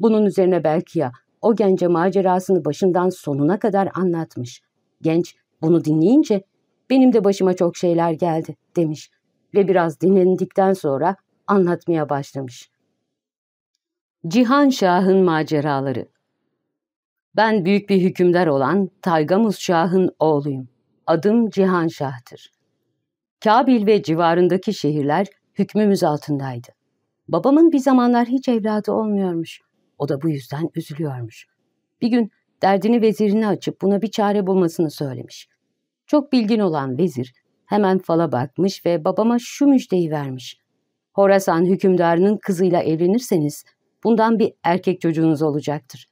Bunun üzerine belki ya o gence macerasını başından sonuna kadar anlatmış. Genç bunu dinleyince benim de başıma çok şeyler geldi demiş ve biraz dinlendikten sonra anlatmaya başlamış. Cihan Şah'ın maceraları Ben büyük bir hükümdar olan Taygamuz Şah'ın oğluyum. Adım Cihan Şah'tır. Kabil ve civarındaki şehirler hükmümüz altındaydı. Babamın bir zamanlar hiç evladı olmuyormuş. O da bu yüzden üzülüyormuş. Bir gün derdini vezirine açıp buna bir çare bulmasını söylemiş. Çok bilgin olan vezir hemen fala bakmış ve babama şu müjdeyi vermiş. Horasan hükümdarının kızıyla evlenirseniz bundan bir erkek çocuğunuz olacaktır.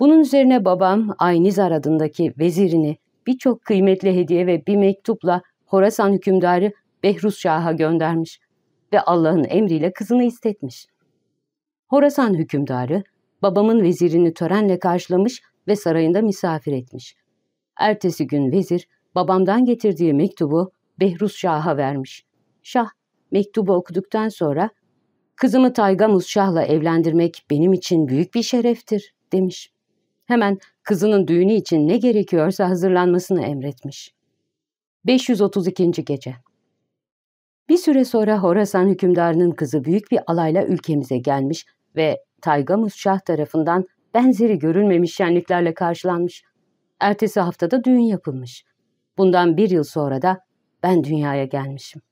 Bunun üzerine babam Aynizar adındaki vezirini birçok kıymetli hediye ve bir mektupla Horasan hükümdarı Behruz Şah'a göndermiş ve Allah'ın emriyle kızını istetmiş. Horasan hükümdarı babamın vezirini törenle karşılamış ve sarayında misafir etmiş. Ertesi gün vezir babamdan getirdiği mektubu Behruz Şah'a vermiş. Şah mektubu okuduktan sonra kızımı Taygamuz Şah'la evlendirmek benim için büyük bir şereftir demiş. Hemen kızının düğünü için ne gerekiyorsa hazırlanmasını emretmiş. 532. Gece Bir süre sonra Horasan hükümdarının kızı büyük bir alayla ülkemize gelmiş ve Taygamuz Şah tarafından benzeri görülmemiş şenliklerle karşılanmış. Ertesi haftada düğün yapılmış. Bundan bir yıl sonra da ben dünyaya gelmişim.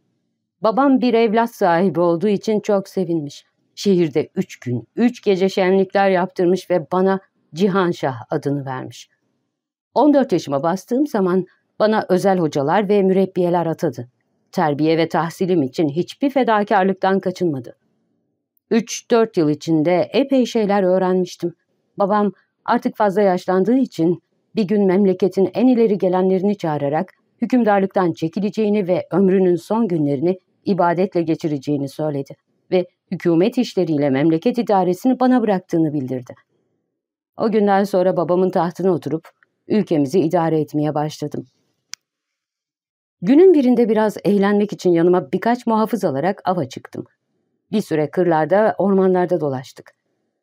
Babam bir evlat sahibi olduğu için çok sevinmiş. Şehirde üç gün, üç gece şenlikler yaptırmış ve bana Cihanşah adını vermiş. 14 yaşıma bastığım zaman bana özel hocalar ve mürebbiyeler atadı. Terbiye ve tahsilim için hiçbir fedakarlıktan kaçınmadı. 3-4 yıl içinde epey şeyler öğrenmiştim. Babam artık fazla yaşlandığı için bir gün memleketin en ileri gelenlerini çağırarak hükümdarlıktan çekileceğini ve ömrünün son günlerini ibadetle geçireceğini söyledi ve hükümet işleriyle memleket idaresini bana bıraktığını bildirdi. O günden sonra babamın tahtına oturup ülkemizi idare etmeye başladım. Günün birinde biraz eğlenmek için yanıma birkaç muhafız alarak ava çıktım. Bir süre kırlarda, ormanlarda dolaştık.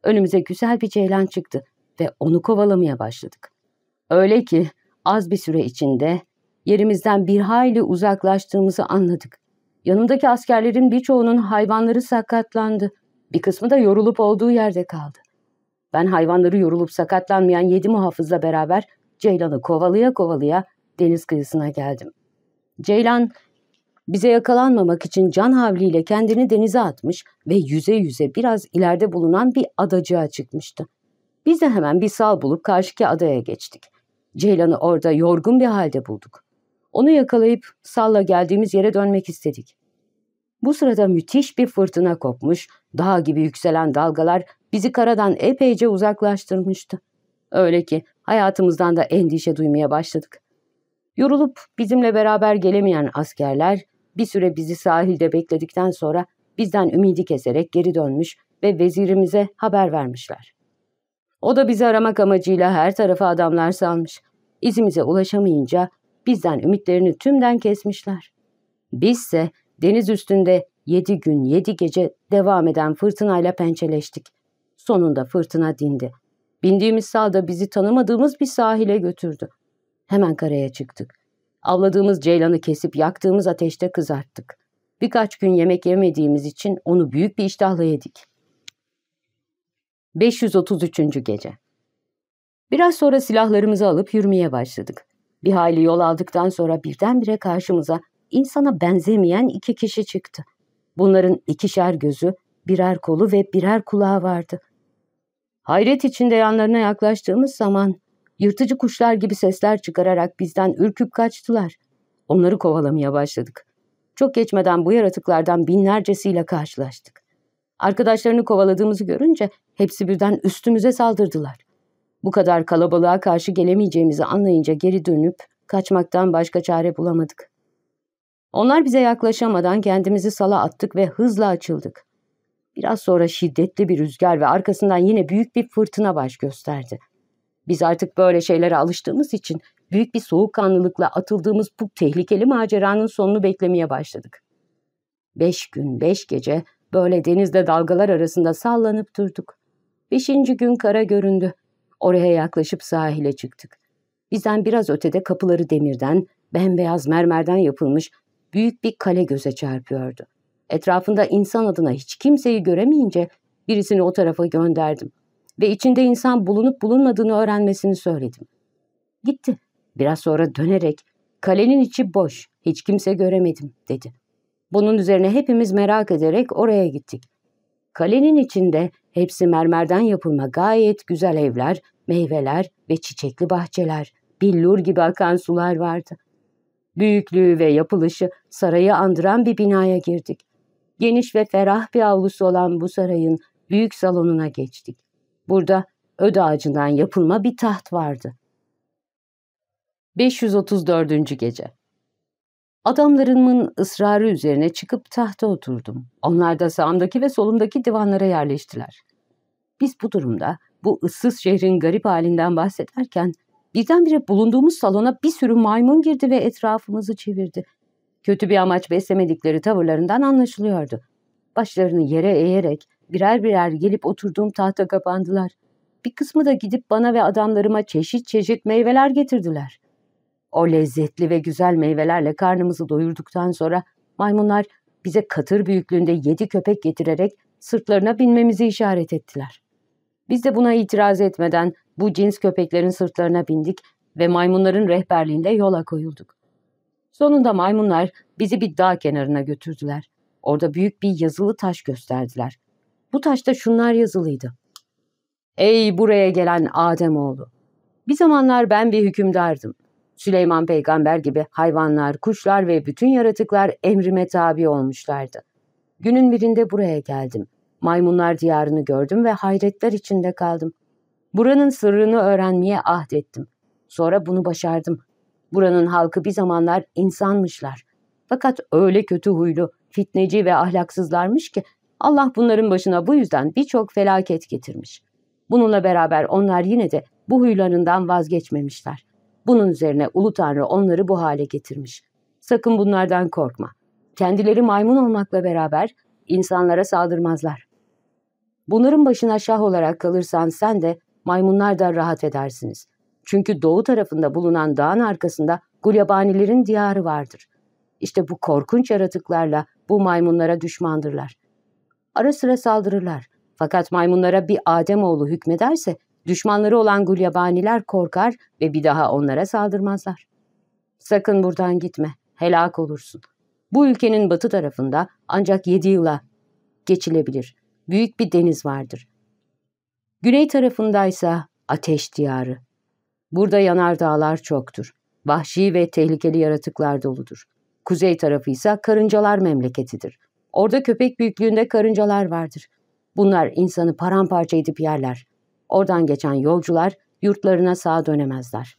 Önümüze güzel bir ceylan çıktı ve onu kovalamaya başladık. Öyle ki az bir süre içinde yerimizden bir hayli uzaklaştığımızı anladık. Yanımdaki askerlerin birçoğunun hayvanları sakatlandı. Bir kısmı da yorulup olduğu yerde kaldı. Ben hayvanları yorulup sakatlanmayan yedi muhafızla beraber Ceylan'ı kovalaya kovalaya deniz kıyısına geldim. Ceylan bize yakalanmamak için can havliyle kendini denize atmış ve yüze yüze biraz ileride bulunan bir adacığa çıkmıştı. Biz de hemen bir sal bulup karşıki adaya geçtik. Ceylan'ı orada yorgun bir halde bulduk. Onu yakalayıp salla geldiğimiz yere dönmek istedik. Bu sırada müthiş bir fırtına kopmuş, dağ gibi yükselen dalgalar bizi karadan epeyce uzaklaştırmıştı. Öyle ki hayatımızdan da endişe duymaya başladık. Yorulup bizimle beraber gelemeyen askerler bir süre bizi sahilde bekledikten sonra bizden ümidi keserek geri dönmüş ve vezirimize haber vermişler. O da bizi aramak amacıyla her tarafa adamlar salmış. İzimize ulaşamayınca bizden ümitlerini tümden kesmişler. Bizse deniz üstünde yedi gün yedi gece devam eden fırtınayla pençeleştik. Sonunda fırtına dindi. Bindiğimiz salda bizi tanımadığımız bir sahile götürdü. Hemen karaya çıktık. Avladığımız ceylanı kesip yaktığımız ateşte kızarttık. Birkaç gün yemek yemediğimiz için onu büyük bir iştahla yedik. 533. Gece Biraz sonra silahlarımızı alıp yürümeye başladık. Bir hayli yol aldıktan sonra birdenbire karşımıza insana benzemeyen iki kişi çıktı. Bunların ikişer gözü, birer kolu ve birer kulağı vardı. Hayret içinde yanlarına yaklaştığımız zaman yırtıcı kuşlar gibi sesler çıkararak bizden ürküp kaçtılar. Onları kovalamaya başladık. Çok geçmeden bu yaratıklardan binlercesiyle karşılaştık. Arkadaşlarını kovaladığımızı görünce hepsi birden üstümüze saldırdılar. Bu kadar kalabalığa karşı gelemeyeceğimizi anlayınca geri dönüp kaçmaktan başka çare bulamadık. Onlar bize yaklaşamadan kendimizi sala attık ve hızla açıldık. Biraz sonra şiddetli bir rüzgar ve arkasından yine büyük bir fırtına baş gösterdi. Biz artık böyle şeylere alıştığımız için büyük bir soğukkanlılıkla atıldığımız bu tehlikeli maceranın sonunu beklemeye başladık. Beş gün, beş gece böyle denizde dalgalar arasında sallanıp durduk. Beşinci gün kara göründü. Oraya yaklaşıp sahile çıktık. Bizden biraz ötede kapıları demirden, bembeyaz mermerden yapılmış büyük bir kale göze çarpıyordu. Etrafında insan adına hiç kimseyi göremeyince birisini o tarafa gönderdim ve içinde insan bulunup bulunmadığını öğrenmesini söyledim. Gitti. Biraz sonra dönerek kalenin içi boş, hiç kimse göremedim dedi. Bunun üzerine hepimiz merak ederek oraya gittik. Kalenin içinde hepsi mermerden yapılma gayet güzel evler, meyveler ve çiçekli bahçeler, billur gibi akan sular vardı. Büyüklüğü ve yapılışı sarayı andıran bir binaya girdik. Geniş ve ferah bir avlusu olan bu sarayın büyük salonuna geçtik. Burada öd ağacından yapılma bir taht vardı. 534. Gece Adamlarımın ısrarı üzerine çıkıp tahta oturdum. Onlar da sağımdaki ve solumdaki divanlara yerleştiler. Biz bu durumda bu ıssız şehrin garip halinden bahsederken birdenbire bulunduğumuz salona bir sürü maymun girdi ve etrafımızı çevirdi. Kötü bir amaç beslemedikleri tavırlarından anlaşılıyordu. Başlarını yere eğerek birer birer gelip oturduğum tahta kapandılar. bir kısmı da gidip bana ve adamlarıma çeşit çeşit meyveler getirdiler. O lezzetli ve güzel meyvelerle karnımızı doyurduktan sonra maymunlar bize katır büyüklüğünde yedi köpek getirerek sırtlarına binmemizi işaret ettiler. Biz de buna itiraz etmeden bu cins köpeklerin sırtlarına bindik ve maymunların rehberliğinde yola koyulduk. Sonunda maymunlar bizi bir dağ kenarına götürdüler. Orada büyük bir yazılı taş gösterdiler. Bu taşta şunlar yazılıydı. Ey buraya gelen Ademoğlu! Bir zamanlar ben bir hükümdardım. Süleyman peygamber gibi hayvanlar, kuşlar ve bütün yaratıklar emrime tabi olmuşlardı. Günün birinde buraya geldim. Maymunlar diyarını gördüm ve hayretler içinde kaldım. Buranın sırrını öğrenmeye ahdettim. Sonra bunu başardım. Buranın halkı bir zamanlar insanmışlar. Fakat öyle kötü huylu, fitneci ve ahlaksızlarmış ki Allah bunların başına bu yüzden birçok felaket getirmiş. Bununla beraber onlar yine de bu huylarından vazgeçmemişler. Bunun üzerine Ulu Tanrı onları bu hale getirmiş. Sakın bunlardan korkma. Kendileri maymun olmakla beraber insanlara saldırmazlar. Bunların başına şah olarak kalırsan sen de maymunlar da rahat edersiniz. Çünkü doğu tarafında bulunan dağın arkasında gulyabanilerin diyarı vardır. İşte bu korkunç yaratıklarla bu maymunlara düşmandırlar. Ara sıra saldırırlar. Fakat maymunlara bir Ademoğlu hükmederse düşmanları olan gulyabaniler korkar ve bir daha onlara saldırmazlar. Sakın buradan gitme, helak olursun. Bu ülkenin batı tarafında ancak yedi yıla geçilebilir. Büyük bir deniz vardır. Güney tarafındaysa ateş diyarı. Burada yanar dağlar çoktur. Vahşi ve tehlikeli yaratıklar doludur. Kuzey tarafı ise karıncalar memleketidir. Orada köpek büyüklüğünde karıncalar vardır. Bunlar insanı paramparça edip yerler. Oradan geçen yolcular yurtlarına sağ dönemezler.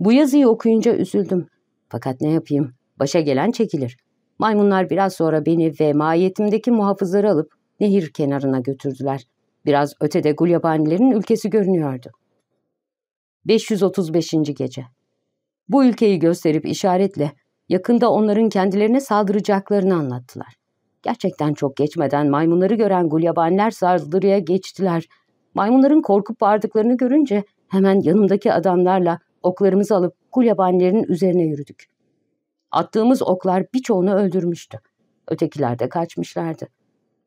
Bu yazıyı okuyunca üzüldüm. Fakat ne yapayım? Başa gelen çekilir. Maymunlar biraz sonra beni ve mahiyetimdeki muhafızları alıp nehir kenarına götürdüler. Biraz ötede Gulyabanilerin ülkesi görünüyordu. 535. Gece Bu ülkeyi gösterip işaretle yakında onların kendilerine saldıracaklarını anlattılar. Gerçekten çok geçmeden maymunları gören gulyabaniler saldırıya geçtiler. Maymunların korkup bağırdıklarını görünce hemen yanımdaki adamlarla oklarımızı alıp gulyabanilerin üzerine yürüdük. Attığımız oklar birçoğunu öldürmüştü. Ötekiler de kaçmışlardı.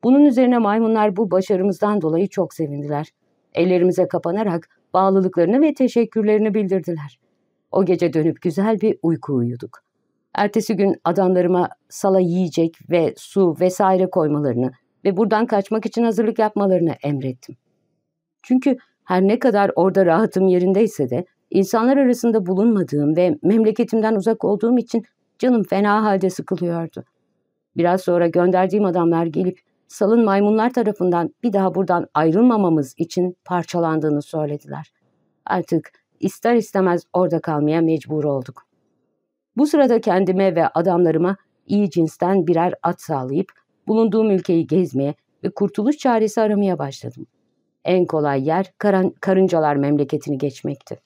Bunun üzerine maymunlar bu başarımızdan dolayı çok sevindiler. Ellerimize kapanarak bağlılıklarını ve teşekkürlerini bildirdiler. O gece dönüp güzel bir uyku uyuduk. Ertesi gün adamlarıma sala yiyecek ve su vesaire koymalarını ve buradan kaçmak için hazırlık yapmalarını emrettim. Çünkü her ne kadar orada rahatım yerindeyse de insanlar arasında bulunmadığım ve memleketimden uzak olduğum için canım fena halde sıkılıyordu. Biraz sonra gönderdiğim adamlar gelip salın maymunlar tarafından bir daha buradan ayrılmamamız için parçalandığını söylediler. Artık ister istemez orada kalmaya mecbur olduk. Bu sırada kendime ve adamlarıma iyi cinsten birer at sağlayıp bulunduğum ülkeyi gezmeye ve kurtuluş çaresi aramaya başladım. En kolay yer karan, karıncalar memleketini geçmekti.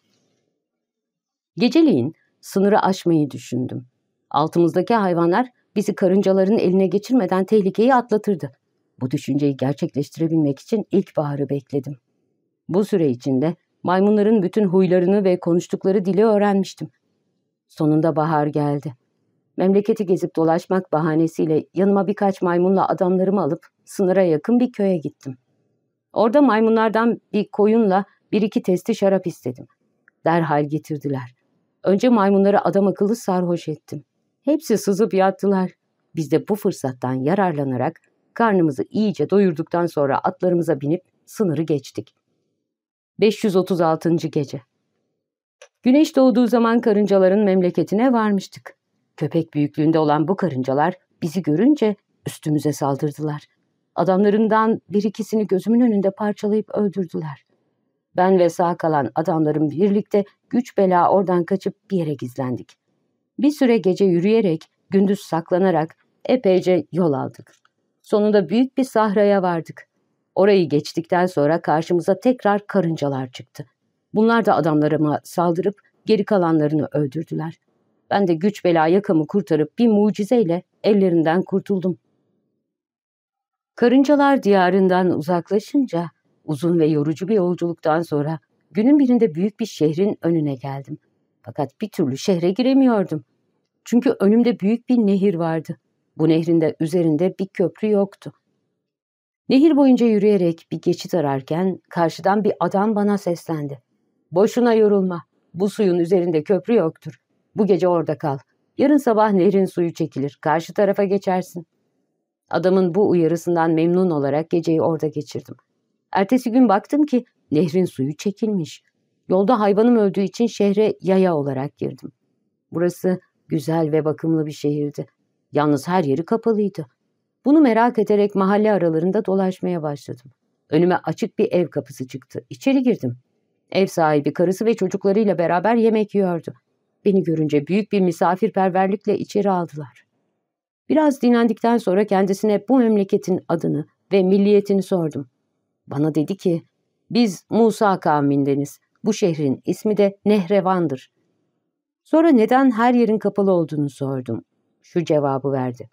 Geceliğin sınırı aşmayı düşündüm. Altımızdaki hayvanlar bizi karıncaların eline geçirmeden tehlikeyi atlatırdı. Bu düşünceyi gerçekleştirebilmek için ilkbaharı bekledim. Bu süre içinde maymunların bütün huylarını ve konuştukları dili öğrenmiştim. Sonunda bahar geldi. Memleketi gezip dolaşmak bahanesiyle yanıma birkaç maymunla adamlarımı alıp sınıra yakın bir köye gittim. Orada maymunlardan bir koyunla bir iki testi şarap istedim. Derhal getirdiler. Önce maymunları adam akıllı sarhoş ettim. Hepsi sızıp yattılar. Biz de bu fırsattan yararlanarak karnımızı iyice doyurduktan sonra atlarımıza binip sınırı geçtik. 536. Gece Güneş doğduğu zaman karıncaların memleketine varmıştık. Köpek büyüklüğünde olan bu karıncalar bizi görünce üstümüze saldırdılar. Adamlarından bir ikisini gözümün önünde parçalayıp öldürdüler. Ben ve sağ kalan adamlarım birlikte güç bela oradan kaçıp bir yere gizlendik. Bir süre gece yürüyerek, gündüz saklanarak epeyce yol aldık. Sonunda büyük bir sahraya vardık. Orayı geçtikten sonra karşımıza tekrar karıncalar çıktı. Bunlar da adamlarıma saldırıp geri kalanlarını öldürdüler. Ben de güç bela yakamı kurtarıp bir mucizeyle ellerinden kurtuldum. Karıncalar diyarından uzaklaşınca Uzun ve yorucu bir yolculuktan sonra günün birinde büyük bir şehrin önüne geldim. Fakat bir türlü şehre giremiyordum. Çünkü önümde büyük bir nehir vardı. Bu nehrin de üzerinde bir köprü yoktu. Nehir boyunca yürüyerek bir geçit ararken karşıdan bir adam bana seslendi. Boşuna yorulma. Bu suyun üzerinde köprü yoktur. Bu gece orada kal. Yarın sabah nehrin suyu çekilir. Karşı tarafa geçersin. Adamın bu uyarısından memnun olarak geceyi orada geçirdim. Ertesi gün baktım ki nehrin suyu çekilmiş. Yolda hayvanım öldüğü için şehre yaya olarak girdim. Burası güzel ve bakımlı bir şehirdi. Yalnız her yeri kapalıydı. Bunu merak ederek mahalle aralarında dolaşmaya başladım. Önüme açık bir ev kapısı çıktı. İçeri girdim. Ev sahibi karısı ve çocuklarıyla beraber yemek yiyordu. Beni görünce büyük bir misafirperverlikle içeri aldılar. Biraz dinlendikten sonra kendisine bu memleketin adını ve milliyetini sordum. Bana dedi ki, biz Musa kavmindeniz. Bu şehrin ismi de Nehrevan'dır. Sonra neden her yerin kapalı olduğunu sordum. Şu cevabı verdi.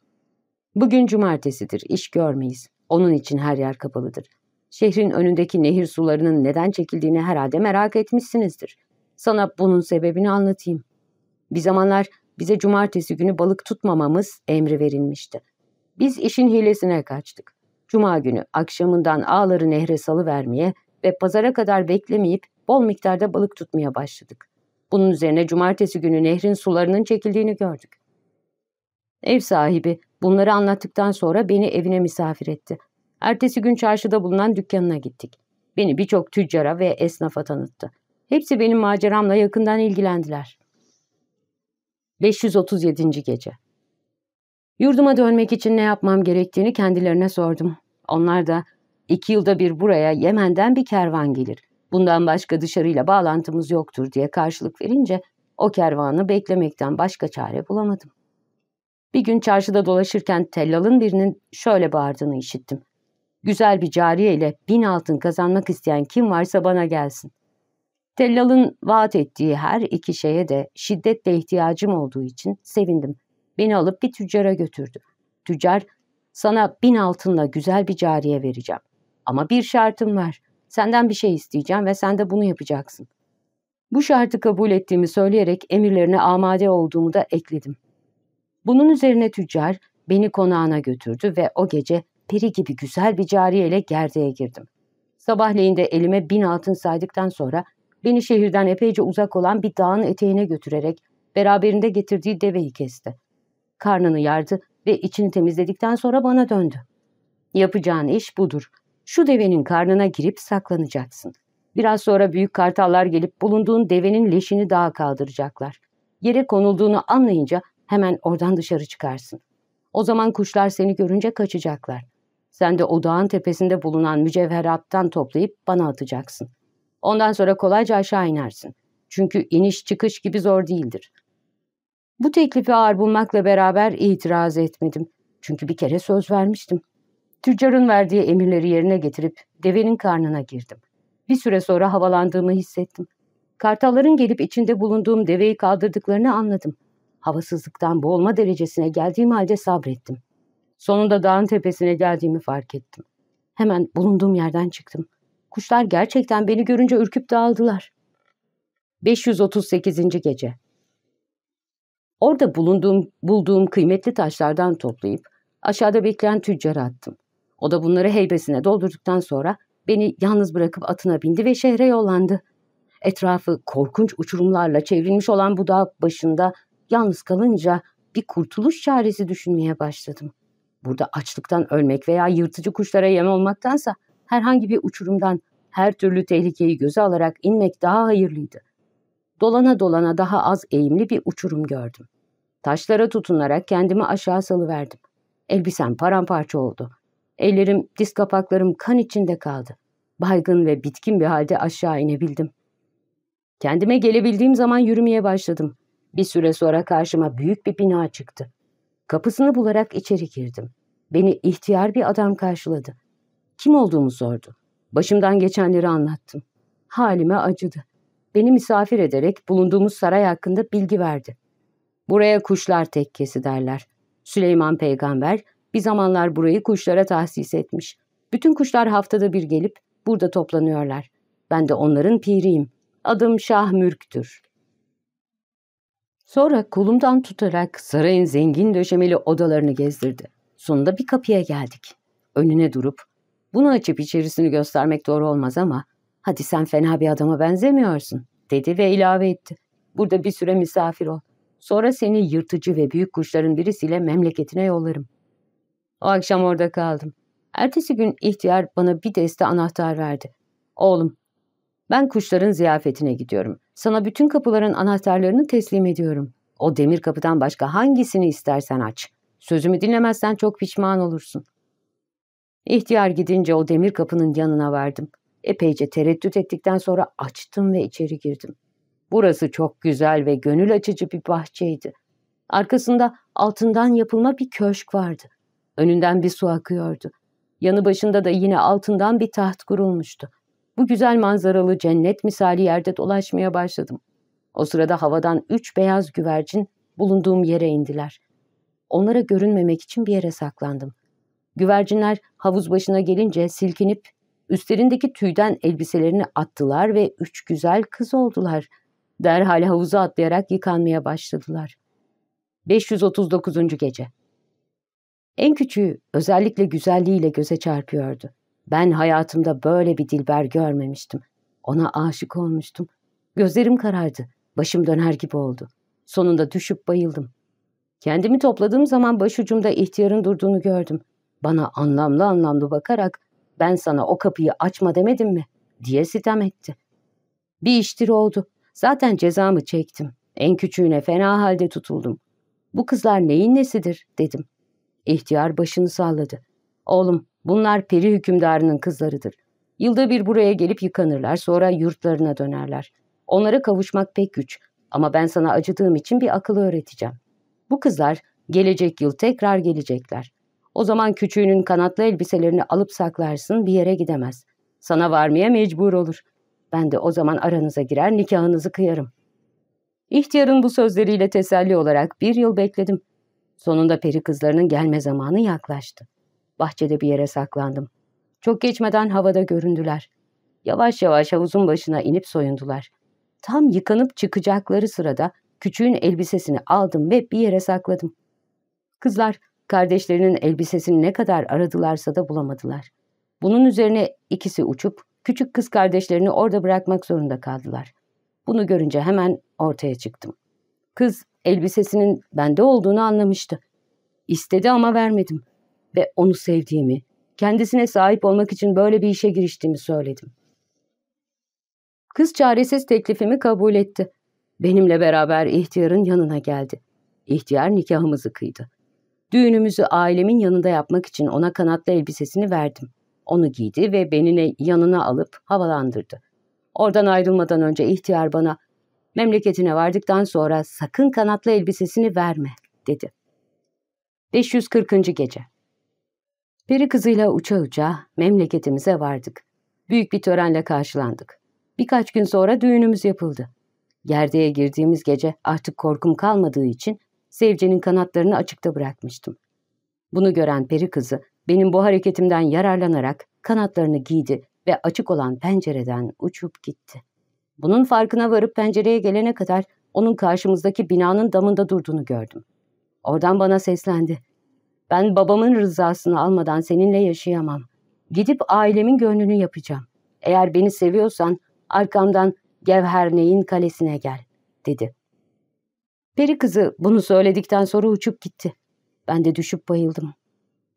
Bugün cumartesidir, iş görmeyiz. Onun için her yer kapalıdır. Şehrin önündeki nehir sularının neden çekildiğini herhalde merak etmişsinizdir. Sana bunun sebebini anlatayım. Bir zamanlar bize cumartesi günü balık tutmamamız emri verilmişti. Biz işin hilesine kaçtık. Cuma günü akşamından ağları nehre salıvermeye ve pazara kadar beklemeyip bol miktarda balık tutmaya başladık. Bunun üzerine cumartesi günü nehrin sularının çekildiğini gördük. Ev sahibi bunları anlattıktan sonra beni evine misafir etti. Ertesi gün çarşıda bulunan dükkanına gittik. Beni birçok tüccara ve esnafa tanıttı. Hepsi benim maceramla yakından ilgilendiler. 537. Gece Yurduma dönmek için ne yapmam gerektiğini kendilerine sordum. Onlar da iki yılda bir buraya Yemen'den bir kervan gelir. Bundan başka dışarıyla bağlantımız yoktur diye karşılık verince o kervanı beklemekten başka çare bulamadım. Bir gün çarşıda dolaşırken tellalın birinin şöyle bağırdığını işittim. Güzel bir cariye ile bin altın kazanmak isteyen kim varsa bana gelsin. Tellal'ın vaat ettiği her iki şeye de şiddetle ihtiyacım olduğu için sevindim. Beni alıp bir tüccara götürdü. Tüccar, sana bin altınla güzel bir cariye vereceğim. Ama bir şartım var. Senden bir şey isteyeceğim ve sen de bunu yapacaksın. Bu şartı kabul ettiğimi söyleyerek emirlerine amade olduğumu da ekledim. Bunun üzerine tüccar beni konağına götürdü ve o gece peri gibi güzel bir cariyeyle gerdeğe girdim. Sabahleyin de elime bin altın saydıktan sonra beni şehirden epeyce uzak olan bir dağın eteğine götürerek beraberinde getirdiği deveyi kesti. Karnını yardı ve içini temizledikten sonra bana döndü. Yapacağın iş budur. Şu devenin karnına girip saklanacaksın. Biraz sonra büyük kartallar gelip bulunduğun devenin leşini dağa kaldıracaklar. Yere konulduğunu anlayınca hemen oradan dışarı çıkarsın. O zaman kuşlar seni görünce kaçacaklar. Sen de o dağın tepesinde bulunan mücevherattan toplayıp bana atacaksın. Ondan sonra kolayca aşağı inersin. Çünkü iniş çıkış gibi zor değildir. Bu teklifi ağır bulmakla beraber itiraz etmedim. Çünkü bir kere söz vermiştim. Tüccarın verdiği emirleri yerine getirip devenin karnına girdim. Bir süre sonra havalandığımı hissettim. Kartalların gelip içinde bulunduğum deveyi kaldırdıklarını anladım. Havasızlıktan boğulma derecesine geldiğim halde sabrettim. Sonunda dağın tepesine geldiğimi fark ettim. Hemen bulunduğum yerden çıktım. Kuşlar gerçekten beni görünce ürküp dağıldılar. 538. Gece Orada bulunduğum, bulduğum kıymetli taşlardan toplayıp aşağıda bekleyen tüccara attım. O da bunları heybesine doldurduktan sonra beni yalnız bırakıp atına bindi ve şehre yollandı. Etrafı korkunç uçurumlarla çevrilmiş olan bu dağ başında yalnız kalınca bir kurtuluş çaresi düşünmeye başladım. Burada açlıktan ölmek veya yırtıcı kuşlara yem olmaktansa herhangi bir uçurumdan her türlü tehlikeyi göze alarak inmek daha hayırlıydı. Dolana dolana daha az eğimli bir uçurum gördüm. Taşlara tutunarak kendimi aşağı salıverdim. Elbisem paramparça oldu. Ellerim, diz kapaklarım kan içinde kaldı. Baygın ve bitkin bir halde aşağı inebildim. Kendime gelebildiğim zaman yürümeye başladım. Bir süre sonra karşıma büyük bir bina çıktı. Kapısını bularak içeri girdim. Beni ihtiyar bir adam karşıladı. Kim olduğumu sordu. Başımdan geçenleri anlattım. Halime acıdı. Beni misafir ederek bulunduğumuz saray hakkında bilgi verdi. Buraya kuşlar tekkesi derler. Süleyman peygamber bir zamanlar burayı kuşlara tahsis etmiş. Bütün kuşlar haftada bir gelip burada toplanıyorlar. Ben de onların piriyim. Adım Şah Mürk'tür. Sonra kolumdan tutarak sarayın zengin döşemeli odalarını gezdirdi. Sonunda bir kapıya geldik. Önüne durup, bunu açıp içerisini göstermek doğru olmaz ama, hadi sen fena bir adama benzemiyorsun, dedi ve ilave etti. Burada bir süre misafir ol. Sonra seni yırtıcı ve büyük kuşların birisiyle memleketine yollarım. O akşam orada kaldım. Ertesi gün ihtiyar bana bir deste anahtar verdi. Oğlum, ben kuşların ziyafetine gidiyorum. Sana bütün kapıların anahtarlarını teslim ediyorum. O demir kapıdan başka hangisini istersen aç. Sözümü dinlemezsen çok pişman olursun. İhtiyar gidince o demir kapının yanına vardım. Epeyce tereddüt ettikten sonra açtım ve içeri girdim. Burası çok güzel ve gönül açıcı bir bahçeydi. Arkasında altından yapılma bir köşk vardı. Önünden bir su akıyordu. Yanı başında da yine altından bir taht kurulmuştu. Bu güzel manzaralı cennet misali yerde dolaşmaya başladım. O sırada havadan üç beyaz güvercin bulunduğum yere indiler. Onlara görünmemek için bir yere saklandım. Güvercinler havuz başına gelince silkinip üstlerindeki tüyden elbiselerini attılar ve üç güzel kız oldular. Derhal havuza atlayarak yıkanmaya başladılar. 539. Gece En küçüğü özellikle güzelliğiyle göze çarpıyordu. Ben hayatımda böyle bir dilber görmemiştim. Ona aşık olmuştum. Gözlerim karardı. Başım döner gibi oldu. Sonunda düşüp bayıldım. Kendimi topladığım zaman başucumda ihtiyarın durduğunu gördüm. Bana anlamlı anlamlı bakarak ben sana o kapıyı açma demedim mi diye sitem etti. Bir iştir oldu. Zaten cezamı çektim. En küçüğüne fena halde tutuldum. Bu kızlar neyin nesidir dedim. İhtiyar başını salladı. Oğlum bunlar peri hükümdarının kızlarıdır. Yılda bir buraya gelip yıkanırlar sonra yurtlarına dönerler. Onlara kavuşmak pek güç ama ben sana acıdığım için bir akıl öğreteceğim. Bu kızlar gelecek yıl tekrar gelecekler. O zaman küçüğünün kanatlı elbiselerini alıp saklarsın bir yere gidemez. Sana varmaya mecbur olur. Ben de o zaman aranıza girer nikahınızı kıyarım. İhtiyarın bu sözleriyle teselli olarak bir yıl bekledim. Sonunda peri kızlarının gelme zamanı yaklaştı. Bahçede bir yere saklandım. Çok geçmeden havada göründüler. Yavaş yavaş havuzun başına inip soyundular. Tam yıkanıp çıkacakları sırada küçüğün elbisesini aldım ve bir yere sakladım. Kızlar kardeşlerinin elbisesini ne kadar aradılarsa da bulamadılar. Bunun üzerine ikisi uçup küçük kız kardeşlerini orada bırakmak zorunda kaldılar. Bunu görünce hemen ortaya çıktım. Kız elbisesinin bende olduğunu anlamıştı. İstedi ama vermedim ve onu sevdiğimi, kendisine sahip olmak için böyle bir işe giriştiğimi söyledim. Kız çaresiz teklifimi kabul etti. Benimle beraber ihtiyarın yanına geldi. İhtiyar nikahımızı kıydı. Düğünümüzü ailemin yanında yapmak için ona kanatlı elbisesini verdim. Onu giydi ve beni yanına alıp havalandırdı. Oradan ayrılmadan önce ihtiyar bana memleketine vardıktan sonra sakın kanatlı elbisesini verme dedi. 540. Gece Peri kızıyla uça uça memleketimize vardık. Büyük bir törenle karşılandık. Birkaç gün sonra düğünümüz yapıldı. Gerdeğe girdiğimiz gece artık korkum kalmadığı için Sevce'nin kanatlarını açıkta bırakmıştım. Bunu gören peri kızı benim bu hareketimden yararlanarak kanatlarını giydi ve açık olan pencereden uçup gitti. Bunun farkına varıp pencereye gelene kadar onun karşımızdaki binanın damında durduğunu gördüm. Oradan bana seslendi. Ben babamın rızasını almadan seninle yaşayamam. Gidip ailemin gönlünü yapacağım. Eğer beni seviyorsan arkamdan Gevherneyn kalesine gel, dedi. Peri kızı bunu söyledikten sonra uçup gitti. Ben de düşüp bayıldım.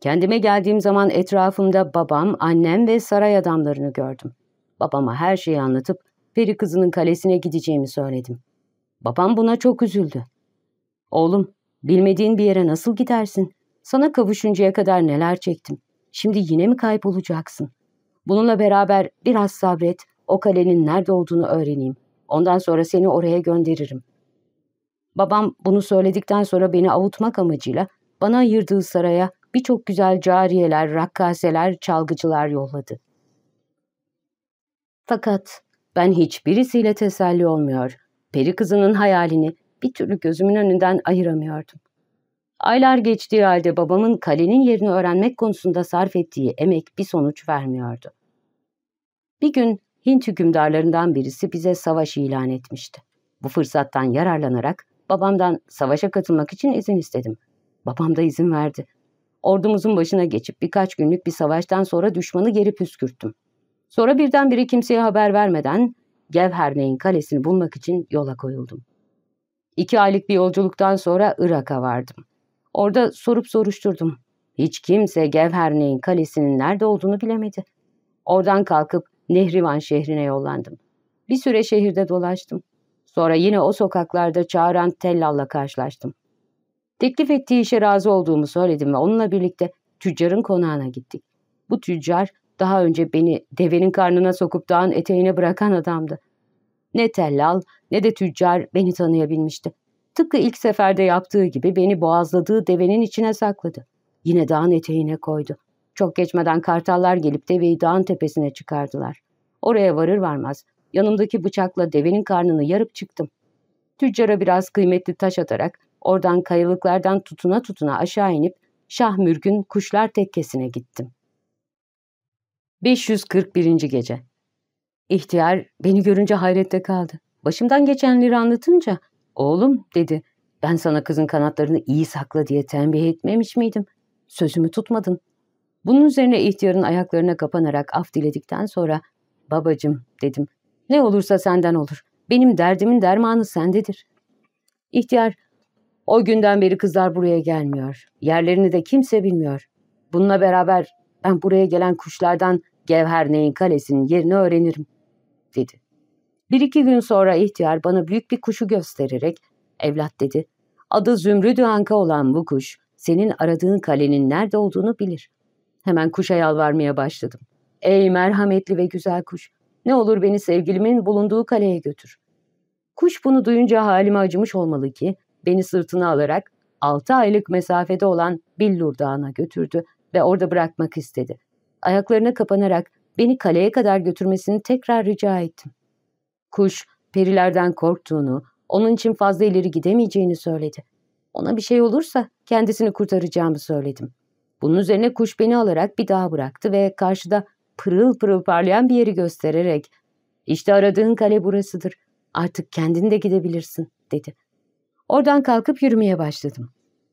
Kendime geldiğim zaman etrafımda babam, annem ve saray adamlarını gördüm. Babama her şeyi anlatıp peri kızının kalesine gideceğimi söyledim. Babam buna çok üzüldü. Oğlum, bilmediğin bir yere nasıl gidersin? Sana kavuşuncaya kadar neler çektim. Şimdi yine mi kaybolacaksın? Bununla beraber biraz sabret, o kalenin nerede olduğunu öğreneyim. Ondan sonra seni oraya gönderirim. Babam bunu söyledikten sonra beni avutmak amacıyla bana ayırdığı saraya birçok güzel cariyeler, rakkaseler, çalgıcılar yolladı. Fakat ben hiçbirisiyle teselli olmuyor. Peri kızının hayalini bir türlü gözümün önünden ayıramıyordum. Aylar geçtiği halde babamın kalenin yerini öğrenmek konusunda sarf ettiği emek bir sonuç vermiyordu. Bir gün Hint hükümdarlarından birisi bize savaş ilan etmişti. Bu fırsattan yararlanarak babamdan savaşa katılmak için izin istedim. Babam da izin verdi. Ordumuzun başına geçip birkaç günlük bir savaştan sonra düşmanı geri püskürttüm. Sonra birdenbire kimseye haber vermeden Gevherneyn kalesini bulmak için yola koyuldum. İki aylık bir yolculuktan sonra Irak'a vardım. Orada sorup soruşturdum. Hiç kimse Gevherneyn kalesinin nerede olduğunu bilemedi. Oradan kalkıp Nehrivan şehrine yollandım. Bir süre şehirde dolaştım. Sonra yine o sokaklarda çağıran Tellal'la karşılaştım. Teklif ettiği işe razı olduğumu söyledim ve onunla birlikte tüccarın konağına gittik. Bu tüccar daha önce beni devenin karnına sokup dağın eteğine bırakan adamdı. Ne tellal ne de tüccar beni tanıyabilmişti. Tıpkı ilk seferde yaptığı gibi beni boğazladığı devenin içine sakladı. Yine dağın eteğine koydu. Çok geçmeden kartallar gelip deveyi dağın tepesine çıkardılar. Oraya varır varmaz yanımdaki bıçakla devenin karnını yarıp çıktım. Tüccara biraz kıymetli taş atarak oradan kayalıklardan tutuna tutuna aşağı inip Şah Mürk'ün kuşlar tekkesine gittim. 541. Gece İhtiyar beni görünce hayrette kaldı. Başımdan geçenleri anlatınca, oğlum dedi, ben sana kızın kanatlarını iyi sakla diye tembih etmemiş miydim? Sözümü tutmadın. Bunun üzerine ihtiyarın ayaklarına kapanarak af diledikten sonra, babacım dedim, ne olursa senden olur. Benim derdimin dermanı sendedir. İhtiyar, o günden beri kızlar buraya gelmiyor. Yerlerini de kimse bilmiyor. Bununla beraber ben buraya gelen kuşlardan Gevherneyn kalesinin yerini öğrenirim, dedi. Bir iki gün sonra ihtiyar bana büyük bir kuşu göstererek, evlat dedi, adı Zümrüdü Anka olan bu kuş, senin aradığın kalenin nerede olduğunu bilir. Hemen kuşa yalvarmaya başladım. Ey merhametli ve güzel kuş, ne olur beni sevgilimin bulunduğu kaleye götür. Kuş bunu duyunca halime acımış olmalı ki, beni sırtına alarak altı aylık mesafede olan Billur Dağı'na götürdü ve orada bırakmak istedi. Ayaklarına kapanarak beni kaleye kadar götürmesini tekrar rica ettim. Kuş, perilerden korktuğunu, onun için fazla ileri gidemeyeceğini söyledi. Ona bir şey olursa kendisini kurtaracağımı söyledim. Bunun üzerine kuş beni alarak bir dağa bıraktı ve karşıda pırıl pırıl parlayan bir yeri göstererek ''İşte aradığın kale burasıdır. Artık kendin de gidebilirsin.'' dedi. Oradan kalkıp yürümeye başladım.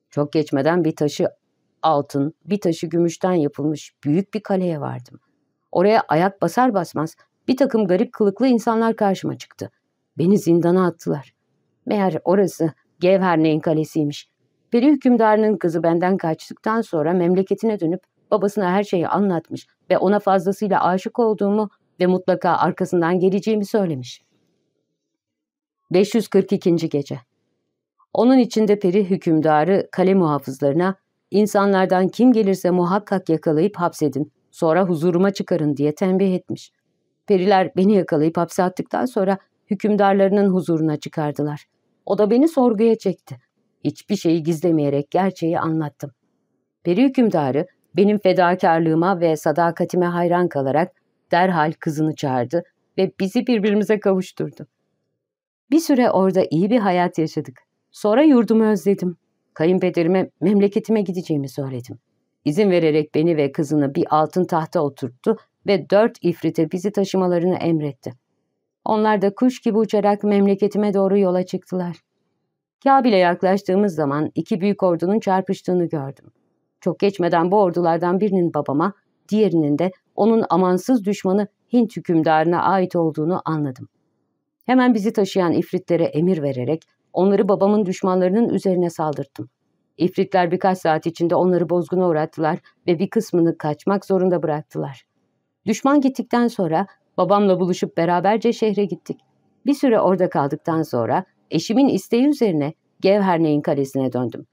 Çok geçmeden bir taşı altın, bir taşı gümüşten yapılmış büyük bir kaleye vardım. Oraya ayak basar basmaz bir takım garip kılıklı insanlar karşıma çıktı. Beni zindana attılar. Meğer orası Gevherneyn kalesiymiş. Peri hükümdarının kızı benden kaçtıktan sonra memleketine dönüp babasına her şeyi anlatmış ve ona fazlasıyla aşık olduğumu ve mutlaka arkasından geleceğimi söylemiş. 542. Gece Onun içinde peri hükümdarı kale muhafızlarına insanlardan kim gelirse muhakkak yakalayıp hapsedin, sonra huzuruma çıkarın diye tembih etmiş. Periler beni yakalayıp hapse attıktan sonra hükümdarlarının huzuruna çıkardılar. O da beni sorguya çekti. Hiçbir şeyi gizlemeyerek gerçeği anlattım. Peri hükümdarı benim fedakarlığıma ve sadakatime hayran kalarak derhal kızını çağırdı ve bizi birbirimize kavuşturdu. Bir süre orada iyi bir hayat yaşadık. Sonra yurdumu özledim. Kayınpederime memleketime gideceğimi söyledim. İzin vererek beni ve kızını bir altın tahta oturttu ve dört ifrite bizi taşımalarını emretti. Onlar da kuş gibi uçarak memleketime doğru yola çıktılar. Kabil'e yaklaştığımız zaman iki büyük ordunun çarpıştığını gördüm. Çok geçmeden bu ordulardan birinin babama, diğerinin de onun amansız düşmanı Hint hükümdarına ait olduğunu anladım. Hemen bizi taşıyan ifritlere emir vererek onları babamın düşmanlarının üzerine saldırttım. İfritler birkaç saat içinde onları bozguna uğrattılar ve bir kısmını kaçmak zorunda bıraktılar. Düşman gittikten sonra babamla buluşup beraberce şehre gittik. Bir süre orada kaldıktan sonra eşimin isteği üzerine Gevherneyn kalesine döndüm.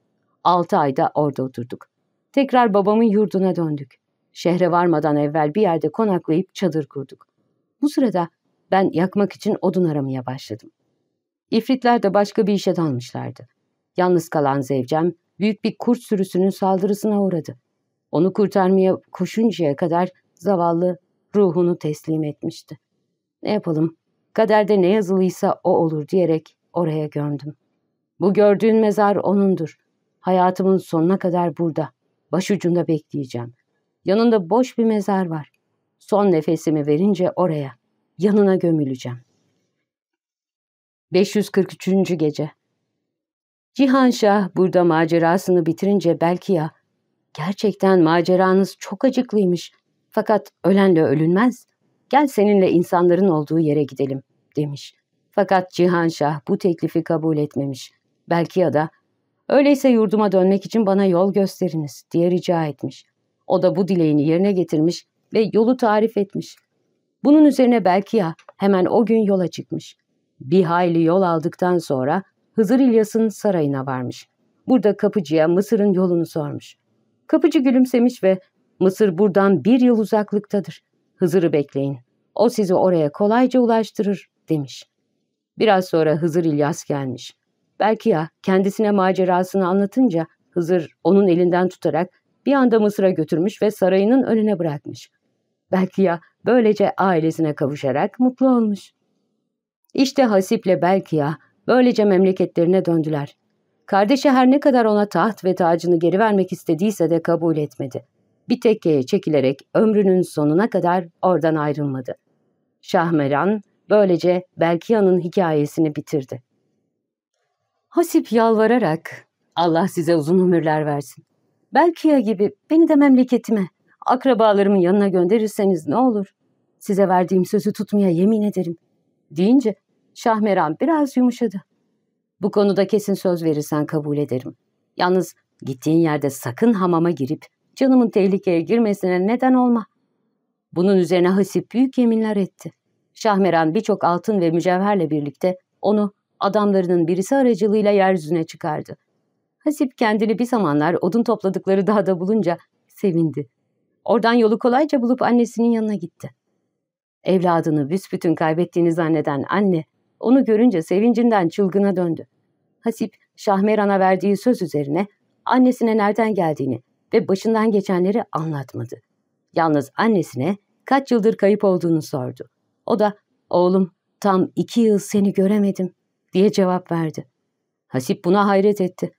Altı ayda orada oturduk. Tekrar babamın yurduna döndük. Şehre varmadan evvel bir yerde konaklayıp çadır kurduk. Bu sırada ben yakmak için odun aramaya başladım. İfritler de başka bir işe dalmışlardı. Yalnız kalan zevcem büyük bir kurt sürüsünün saldırısına uğradı. Onu kurtarmaya koşuncaya kadar zavallı ruhunu teslim etmişti. Ne yapalım, kaderde ne yazılıysa o olur diyerek oraya gömdüm. Bu gördüğün mezar onundur. Hayatımın sonuna kadar burada. Başucunda bekleyeceğim. Yanında boş bir mezar var. son nefesimi verince oraya, yanına gömüleceğim. 543. Gece Cihanşah burada macerasını bitirince belki ya, gerçekten maceranız çok acıklıymış fakat ölenle ölünmez, gel seninle insanların olduğu yere gidelim demiş. Fakat Cihanşah bu teklifi kabul etmemiş. Belki ya da öyleyse yurduma dönmek için bana yol gösteriniz diye rica etmiş. O da bu dileğini yerine getirmiş ve yolu tarif etmiş. Bunun üzerine belki ya hemen o gün yola çıkmış. Bir hayli yol aldıktan sonra Hızır İlyas'ın sarayına varmış. Burada kapıcıya Mısır'ın yolunu sormuş. Kapıcı gülümsemiş ve Mısır buradan bir yıl uzaklıktadır. Hızır'ı bekleyin. O sizi oraya kolayca ulaştırır demiş. Biraz sonra Hızır İlyas gelmiş. Belki ya kendisine macerasını anlatınca Hızır onun elinden tutarak bir anda Mısır'a götürmüş ve sarayının önüne bırakmış. Belki ya böylece ailesine kavuşarak mutlu olmuş. İşte Hasip'le Belkiya böylece memleketlerine döndüler. Kardeşi her ne kadar ona taht ve tacını geri vermek istediyse de kabul etmedi. Bir tekkeye çekilerek ömrünün sonuna kadar oradan ayrılmadı. Şahmeran böylece Belkiya'nın hikayesini bitirdi. Hasip yalvararak Allah size uzun ömürler versin. Belkiya gibi beni de memleketime, akrabalarımın yanına gönderirseniz ne olur? Size verdiğim sözü tutmaya yemin ederim. Deyince Şahmeran biraz yumuşadı. Bu konuda kesin söz verirsen kabul ederim. Yalnız gittiğin yerde sakın hamama girip canımın tehlikeye girmesine neden olma. Bunun üzerine Hasip büyük yeminler etti. Şahmeran birçok altın ve mücevherle birlikte onu adamlarının birisi aracılığıyla yeryüzüne çıkardı. Hasip kendini bir zamanlar odun topladıkları dağda bulunca sevindi. Oradan yolu kolayca bulup annesinin yanına gitti. Evladını büsbütün kaybettiğini zanneden anne, onu görünce sevincinden çılgına döndü. Hasip, Şahmeran'a verdiği söz üzerine annesine nereden geldiğini ve başından geçenleri anlatmadı. Yalnız annesine kaç yıldır kayıp olduğunu sordu. O da, oğlum tam iki yıl seni göremedim diye cevap verdi. Hasip buna hayret etti.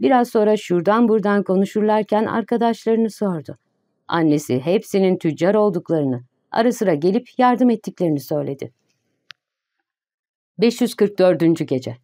Biraz sonra şuradan buradan konuşurlarken arkadaşlarını sordu. Annesi hepsinin tüccar olduklarını, ara sıra gelip yardım ettiklerini söyledi. 544. Gece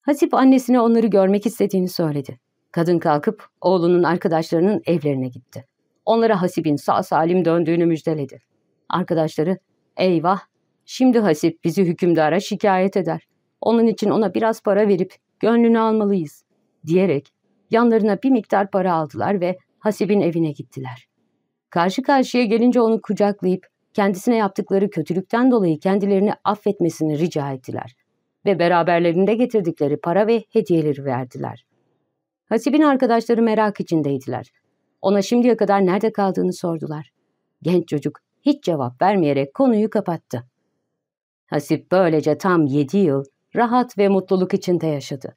Hasip annesine onları görmek istediğini söyledi. Kadın kalkıp oğlunun arkadaşlarının evlerine gitti. Onlara Hasip'in sağ salim döndüğünü müjdeledi. Arkadaşları, eyvah, şimdi Hasip bizi hükümdara şikayet eder. Onun için ona biraz para verip gönlünü almalıyız, diyerek yanlarına bir miktar para aldılar ve Hasip'in evine gittiler. Karşı karşıya gelince onu kucaklayıp kendisine yaptıkları kötülükten dolayı kendilerini affetmesini rica ettiler ve beraberlerinde getirdikleri para ve hediyeleri verdiler. Hasib'in arkadaşları merak içindeydiler. Ona şimdiye kadar nerede kaldığını sordular. Genç çocuk hiç cevap vermeyerek konuyu kapattı. Hasip böylece tam yedi yıl rahat ve mutluluk içinde yaşadı.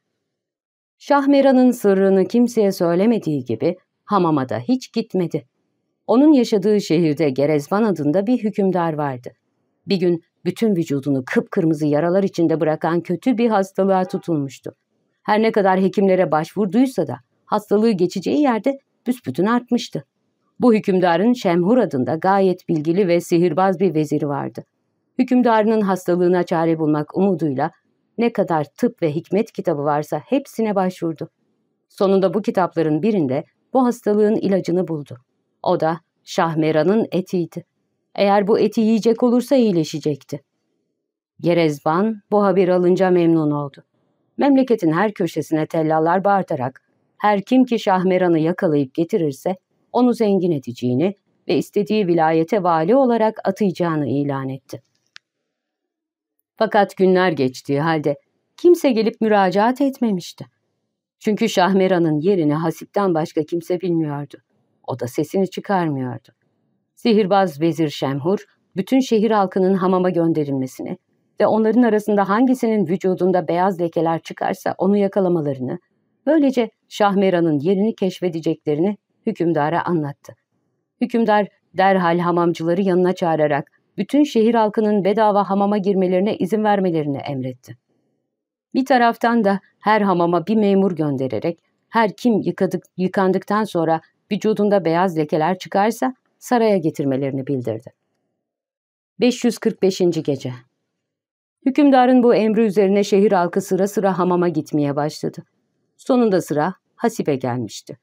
Şahmeran'ın sırrını kimseye söylemediği gibi hamama da hiç gitmedi. Onun yaşadığı şehirde Gerezvan adında bir hükümdar vardı. Bir gün bütün vücudunu kıpkırmızı yaralar içinde bırakan kötü bir hastalığa tutulmuştu. Her ne kadar hekimlere başvurduysa da hastalığı geçeceği yerde büsbütün artmıştı. Bu hükümdarın Şemhur adında gayet bilgili ve sihirbaz bir veziri vardı. Hükümdarının hastalığına çare bulmak umuduyla ne kadar tıp ve hikmet kitabı varsa hepsine başvurdu. Sonunda bu kitapların birinde bu hastalığın ilacını buldu. O da Şahmeran'ın etiydi. Eğer bu eti yiyecek olursa iyileşecekti. Gerezban bu haber alınca memnun oldu. Memleketin her köşesine tellallar bağırtarak her kim ki Şahmeran'ı yakalayıp getirirse onu zengin edeceğini ve istediği vilayete vali olarak atayacağını ilan etti. Fakat günler geçtiği halde kimse gelip müracaat etmemişti. Çünkü Şahmeran'ın yerini Hasip'ten başka kimse bilmiyordu. O da sesini çıkarmıyordu. Sihirbaz Vezir Şemhur, bütün şehir halkının hamama gönderilmesini ve onların arasında hangisinin vücudunda beyaz lekeler çıkarsa onu yakalamalarını, böylece Şahmeran'ın yerini keşfedeceklerini hükümdara anlattı. Hükümdar derhal hamamcıları yanına çağırarak bütün şehir halkının bedava hamama girmelerine izin vermelerini emretti. Bir taraftan da her hamama bir memur göndererek her kim yıkadık, yıkandıktan sonra vücudunda beyaz lekeler çıkarsa saraya getirmelerini bildirdi. 545. Gece Hükümdarın bu emri üzerine şehir halkı sıra sıra hamama gitmeye başladı. Sonunda sıra Hasibe gelmişti.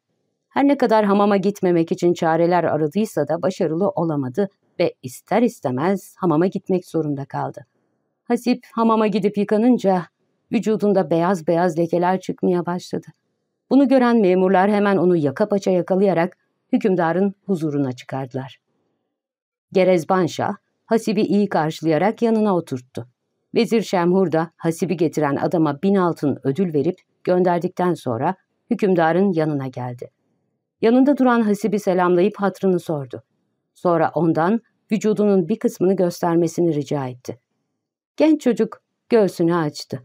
Her ne kadar hamama gitmemek için çareler aradıysa da başarılı olamadı ve ister istemez hamama gitmek zorunda kaldı. Hasip hamama gidip yıkanınca vücudunda beyaz beyaz lekeler çıkmaya başladı. Bunu gören memurlar hemen onu yaka paça yakalayarak hükümdarın huzuruna çıkardılar. Gerezban Şah, Hasip'i iyi karşılayarak yanına oturttu. Vezir Şemhur da Hasip'i getiren adama bin altın ödül verip gönderdikten sonra hükümdarın yanına geldi. Yanında duran Hasip'i selamlayıp hatrını sordu. Sonra ondan vücudunun bir kısmını göstermesini rica etti. Genç çocuk göğsünü açtı.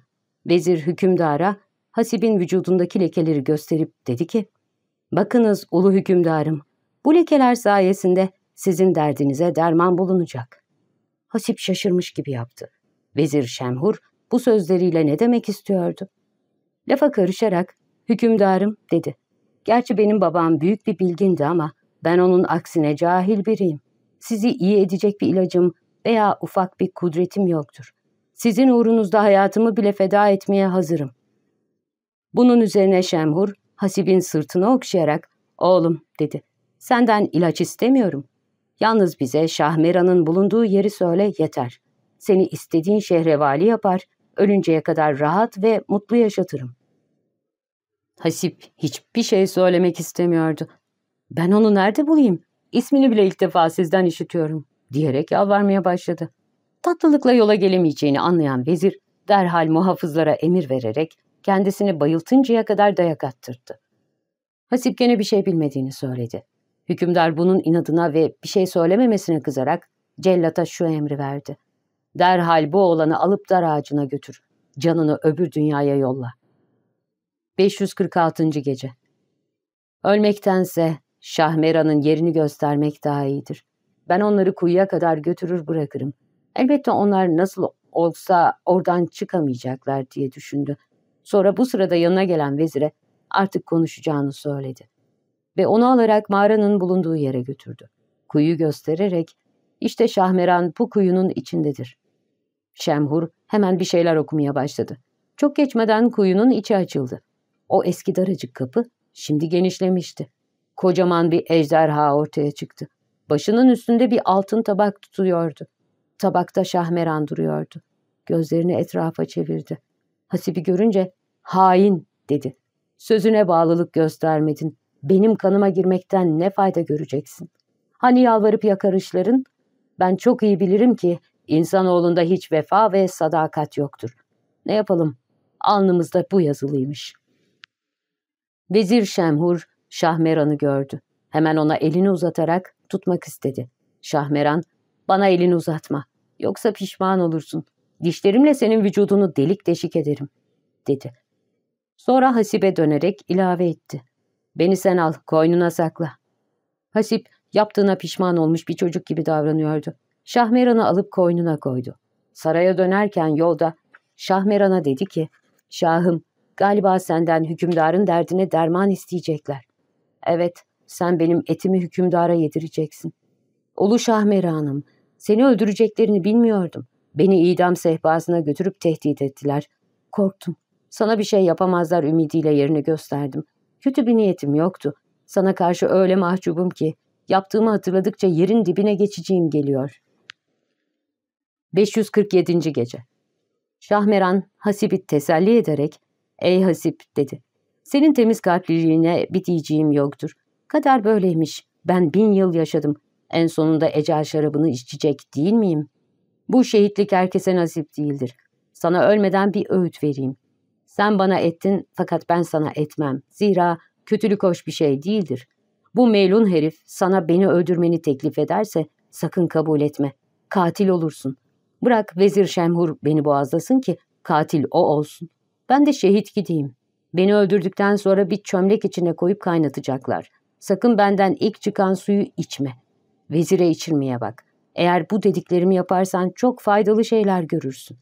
Vezir hükümdara Hasip'in vücudundaki lekeleri gösterip dedi ki, ''Bakınız ulu hükümdarım, bu lekeler sayesinde sizin derdinize derman bulunacak.'' Hasip şaşırmış gibi yaptı. Vezir Şemhur bu sözleriyle ne demek istiyordu? Lafa karışarak, ''Hükümdarım'' dedi. ''Gerçi benim babam büyük bir bilgindi ama ben onun aksine cahil biriyim. Sizi iyi edecek bir ilacım veya ufak bir kudretim yoktur. Sizin uğrunuzda hayatımı bile feda etmeye hazırım. Bunun üzerine Şemhur, Hasib'in sırtını okşayarak, ''Oğlum'' dedi, ''senden ilaç istemiyorum. Yalnız bize Şahmeran'ın bulunduğu yeri söyle yeter. Seni istediğin şehre vali yapar, ölünceye kadar rahat ve mutlu yaşatırım.'' Hasip hiçbir şey söylemek istemiyordu. ''Ben onu nerede bulayım? İsmini bile ilk defa sizden işitiyorum.'' diyerek yalvarmaya başladı. Tatlılıkla yola gelemeyeceğini anlayan vezir derhal muhafızlara emir vererek kendisini bayıltıncaya kadar dayak attırdı. Hasip gene bir şey bilmediğini söyledi. Hükümdar bunun inadına ve bir şey söylememesine kızarak cellata şu emri verdi. Derhal bu oğlanı alıp dar ağacına götür. Canını öbür dünyaya yolla. 546. Gece Ölmektense Şahmeran'ın yerini göstermek daha iyidir. Ben onları kuyuya kadar götürür bırakırım. Elbette onlar nasıl olsa oradan çıkamayacaklar diye düşündü. Sonra bu sırada yanına gelen vezire artık konuşacağını söyledi. Ve onu alarak mağaranın bulunduğu yere götürdü. Kuyu göstererek işte Şahmeran bu kuyunun içindedir. Şemhur hemen bir şeyler okumaya başladı. Çok geçmeden kuyunun içi açıldı. O eski daracık kapı şimdi genişlemişti. Kocaman bir ejderha ortaya çıktı. Başının üstünde bir altın tabak tutuyordu. Tabakta Şahmeran duruyordu. Gözlerini etrafa çevirdi. Hasibi görünce hain dedi. Sözüne bağlılık göstermedin. Benim kanıma girmekten ne fayda göreceksin? Hani yalvarıp yakarışların? Ben çok iyi bilirim ki insanoğlunda hiç vefa ve sadakat yoktur. Ne yapalım? Alnımızda bu yazılıymış. Vezir Şemhur Şahmeran'ı gördü. Hemen ona elini uzatarak tutmak istedi. Şahmeran, bana elini uzatma. Yoksa pişman olursun. Dişlerimle senin vücudunu delik deşik ederim, dedi. Sonra Hasip'e dönerek ilave etti. Beni sen al, koynuna sakla. Hasip, yaptığına pişman olmuş bir çocuk gibi davranıyordu. Şahmeran'ı alıp koynuna koydu. Saraya dönerken yolda Şahmeran'a dedi ki, Şahım, galiba senden hükümdarın derdine derman isteyecekler. Evet, sen benim etimi hükümdara yedireceksin. Ulu Şahmeran'ım, seni öldüreceklerini bilmiyordum. Beni idam sehpasına götürüp tehdit ettiler. Korktum. Sana bir şey yapamazlar ümidiyle yerini gösterdim. Kötü bir niyetim yoktu. Sana karşı öyle mahcubum ki yaptığımı hatırladıkça yerin dibine geçeceğim geliyor. 547. Gece Şahmeran Hasip'i teselli ederek ''Ey Hasip'' dedi. ''Senin temiz kalpliliğine bir diyeceğim yoktur. Kader böyleymiş. Ben bin yıl yaşadım. En sonunda ecel şarabını içecek değil miyim? Bu şehitlik herkese nasip değildir. Sana ölmeden bir öğüt vereyim. Sen bana ettin fakat ben sana etmem. Zira kötülük hoş bir şey değildir. Bu melun herif sana beni öldürmeni teklif ederse sakın kabul etme. Katil olursun. Bırak Vezir Şemhur beni boğazlasın ki katil o olsun. Ben de şehit gideyim. Beni öldürdükten sonra bir çömlek içine koyup kaynatacaklar. Sakın benden ilk çıkan suyu içme. Vezire içirmeye bak. Eğer bu dediklerimi yaparsan çok faydalı şeyler görürsün.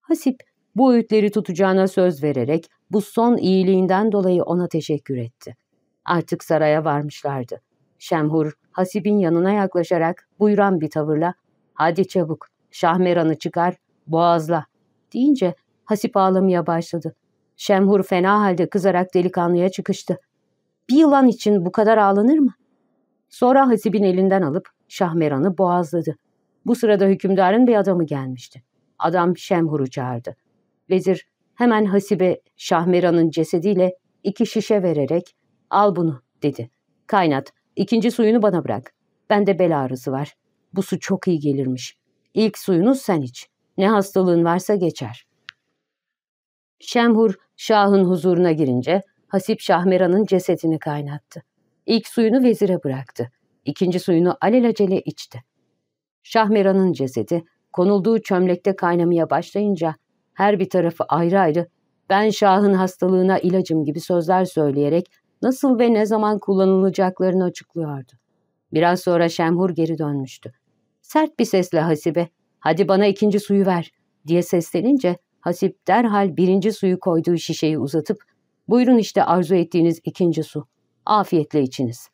Hasip bu öğütleri tutacağına söz vererek bu son iyiliğinden dolayı ona teşekkür etti. Artık saraya varmışlardı. Şemhur, Hasip'in yanına yaklaşarak buyuran bir tavırla ''Hadi çabuk, Şahmeran'ı çıkar, boğazla.'' deyince Hasip ağlamaya başladı. Şemhur fena halde kızarak delikanlıya çıkıştı. Bir yılan için bu kadar ağlanır mı? Sonra Hasip'in elinden alıp Şahmeran'ı boğazladı. Bu sırada hükümdarın bir adamı gelmişti. Adam Şemhur'u çağırdı. Vezir hemen Hasibe Şahmeran'ın cesediyle iki şişe vererek al bunu dedi. Kaynat, ikinci suyunu bana bırak. Bende bel ağrısı var. Bu su çok iyi gelirmiş. İlk suyunu sen iç. Ne hastalığın varsa geçer. Şemhur Şah'ın huzuruna girince Hasip Şahmeran'ın cesedini kaynattı. İlk suyunu vezire bıraktı. İkinci suyunu alelacele içti. Şahmeran'ın cesedi konulduğu çömlekte kaynamaya başlayınca her bir tarafı ayrı ayrı ben Şah'ın hastalığına ilacım gibi sözler söyleyerek nasıl ve ne zaman kullanılacaklarını açıklıyordu. Biraz sonra Şemhur geri dönmüştü. Sert bir sesle Hasibe, hadi bana ikinci suyu ver diye seslenince Hasip derhal birinci suyu koyduğu şişeyi uzatıp buyurun işte arzu ettiğiniz ikinci su. Afiyetle içiniz.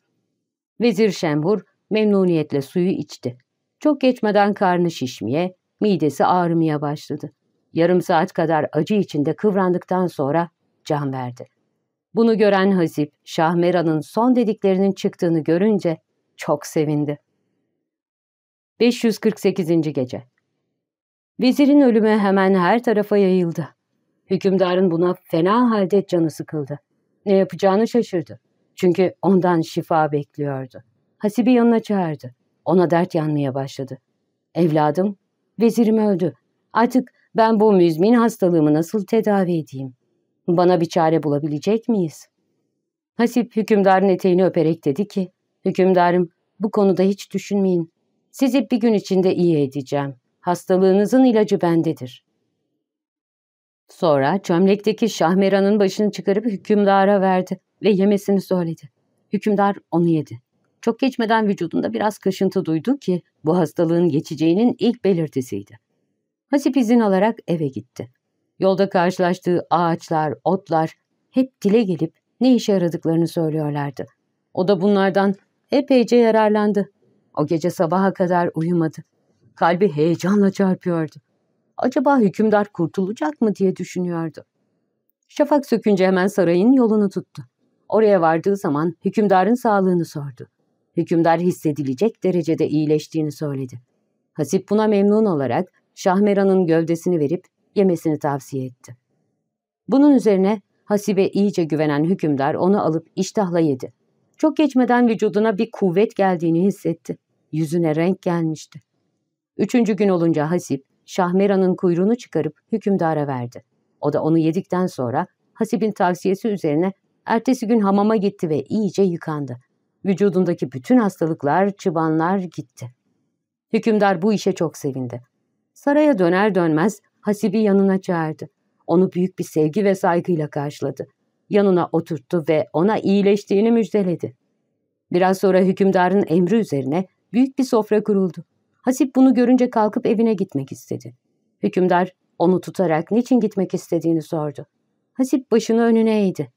Vezir Şemhur memnuniyetle suyu içti. Çok geçmeden karnı şişmeye, midesi ağrımaya başladı. Yarım saat kadar acı içinde kıvrandıktan sonra can verdi. Bunu gören Hasip, Şahmeran'ın son dediklerinin çıktığını görünce çok sevindi. 548. Gece Vezirin ölümü hemen her tarafa yayıldı. Hükümdarın buna fena halde canı sıkıldı. Ne yapacağını şaşırdı. Çünkü ondan şifa bekliyordu. Hasibi yanına çağırdı. Ona dert yanmaya başladı. Evladım, vezirim öldü. Artık ben bu müzmin hastalığımı nasıl tedavi edeyim? Bana bir çare bulabilecek miyiz? Hasip hükümdarın eteğini öperek dedi ki, Hükümdarım bu konuda hiç düşünmeyin. Sizi bir gün içinde iyi edeceğim. Hastalığınızın ilacı bendedir. Sonra çömlekteki şahmeranın başını çıkarıp hükümdara verdi ve yemesini söyledi. Hükümdar onu yedi. Çok geçmeden vücudunda biraz kaşıntı duydu ki bu hastalığın geçeceğinin ilk belirtisiydi. Hasip izin alarak eve gitti. Yolda karşılaştığı ağaçlar, otlar hep dile gelip ne işe yaradıklarını söylüyorlardı. O da bunlardan epeyce yararlandı. O gece sabaha kadar uyumadı. Kalbi heyecanla çarpıyordu. Acaba hükümdar kurtulacak mı diye düşünüyordu. Şafak sökünce hemen sarayın yolunu tuttu. Oraya vardığı zaman hükümdarın sağlığını sordu. Hükümdar hissedilecek derecede iyileştiğini söyledi. Hasip buna memnun olarak Şahmeran'ın gövdesini verip yemesini tavsiye etti. Bunun üzerine Hasibe iyice güvenen hükümdar onu alıp iştahla yedi. Çok geçmeden vücuduna bir kuvvet geldiğini hissetti. Yüzüne renk gelmişti. Üçüncü gün olunca Hasip, Şahmeran'ın kuyruğunu çıkarıp hükümdara verdi. O da onu yedikten sonra Hasip'in tavsiyesi üzerine ertesi gün hamama gitti ve iyice yıkandı. Vücudundaki bütün hastalıklar, çıbanlar gitti. Hükümdar bu işe çok sevindi. Saraya döner dönmez Hasip'i yanına çağırdı. Onu büyük bir sevgi ve saygıyla karşıladı. Yanına oturttu ve ona iyileştiğini müjdeledi. Biraz sonra hükümdarın emri üzerine büyük bir sofra kuruldu. Hasip bunu görünce kalkıp evine gitmek istedi. Hükümdar onu tutarak niçin gitmek istediğini sordu. Hasip başını önüne eğdi.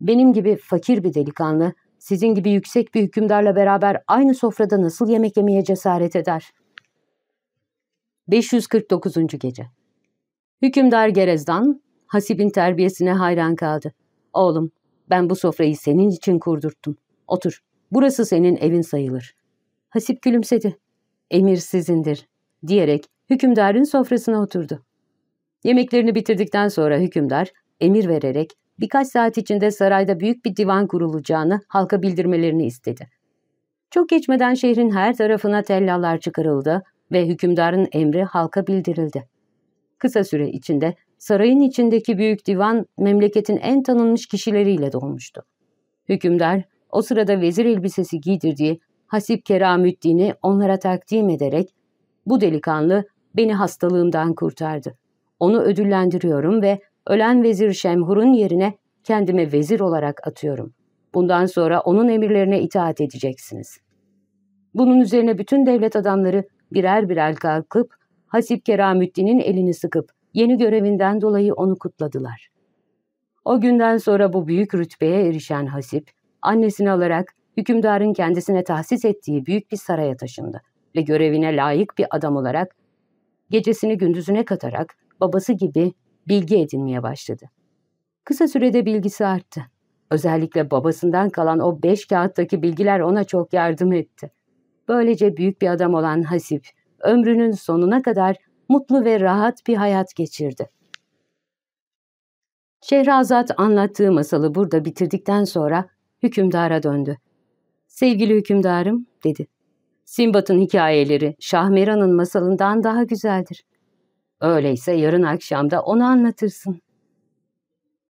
Benim gibi fakir bir delikanlı, sizin gibi yüksek bir hükümdarla beraber aynı sofrada nasıl yemek yemeye cesaret eder? 549. Gece Hükümdar Gerezdan, Hasip'in terbiyesine hayran kaldı. Oğlum, ben bu sofrayı senin için kurdurttum. Otur, burası senin evin sayılır. Hasip gülümsedi. Emir sizindir, diyerek hükümdarın sofrasına oturdu. Yemeklerini bitirdikten sonra hükümdar, emir vererek birkaç saat içinde sarayda büyük bir divan kurulacağını halka bildirmelerini istedi. Çok geçmeden şehrin her tarafına tellallar çıkarıldı ve hükümdarın emri halka bildirildi. Kısa süre içinde sarayın içindeki büyük divan memleketin en tanınmış kişileriyle dolmuştu. Hükümdar o sırada vezir elbisesi giydirdiği Hasip Keramüddin'i onlara takdim ederek bu delikanlı beni hastalığımdan kurtardı. Onu ödüllendiriyorum ve ölen vezir Şemhur'un yerine kendime vezir olarak atıyorum. Bundan sonra onun emirlerine itaat edeceksiniz. Bunun üzerine bütün devlet adamları birer birer kalkıp Hasip Keramüddin'in elini sıkıp yeni görevinden dolayı onu kutladılar. O günden sonra bu büyük rütbeye erişen Hasip, annesini alarak hükümdarın kendisine tahsis ettiği büyük bir saraya taşındı ve görevine layık bir adam olarak gecesini gündüzüne katarak babası gibi bilgi edinmeye başladı. Kısa sürede bilgisi arttı. Özellikle babasından kalan o beş kağıttaki bilgiler ona çok yardım etti. Böylece büyük bir adam olan Hasip, ömrünün sonuna kadar mutlu ve rahat bir hayat geçirdi. Şehrazat anlattığı masalı burada bitirdikten sonra hükümdara döndü. Sevgili hükümdarım, dedi. Simbat'ın hikayeleri Şahmeran'ın masalından daha güzeldir. Öyleyse yarın akşam da onu anlatırsın.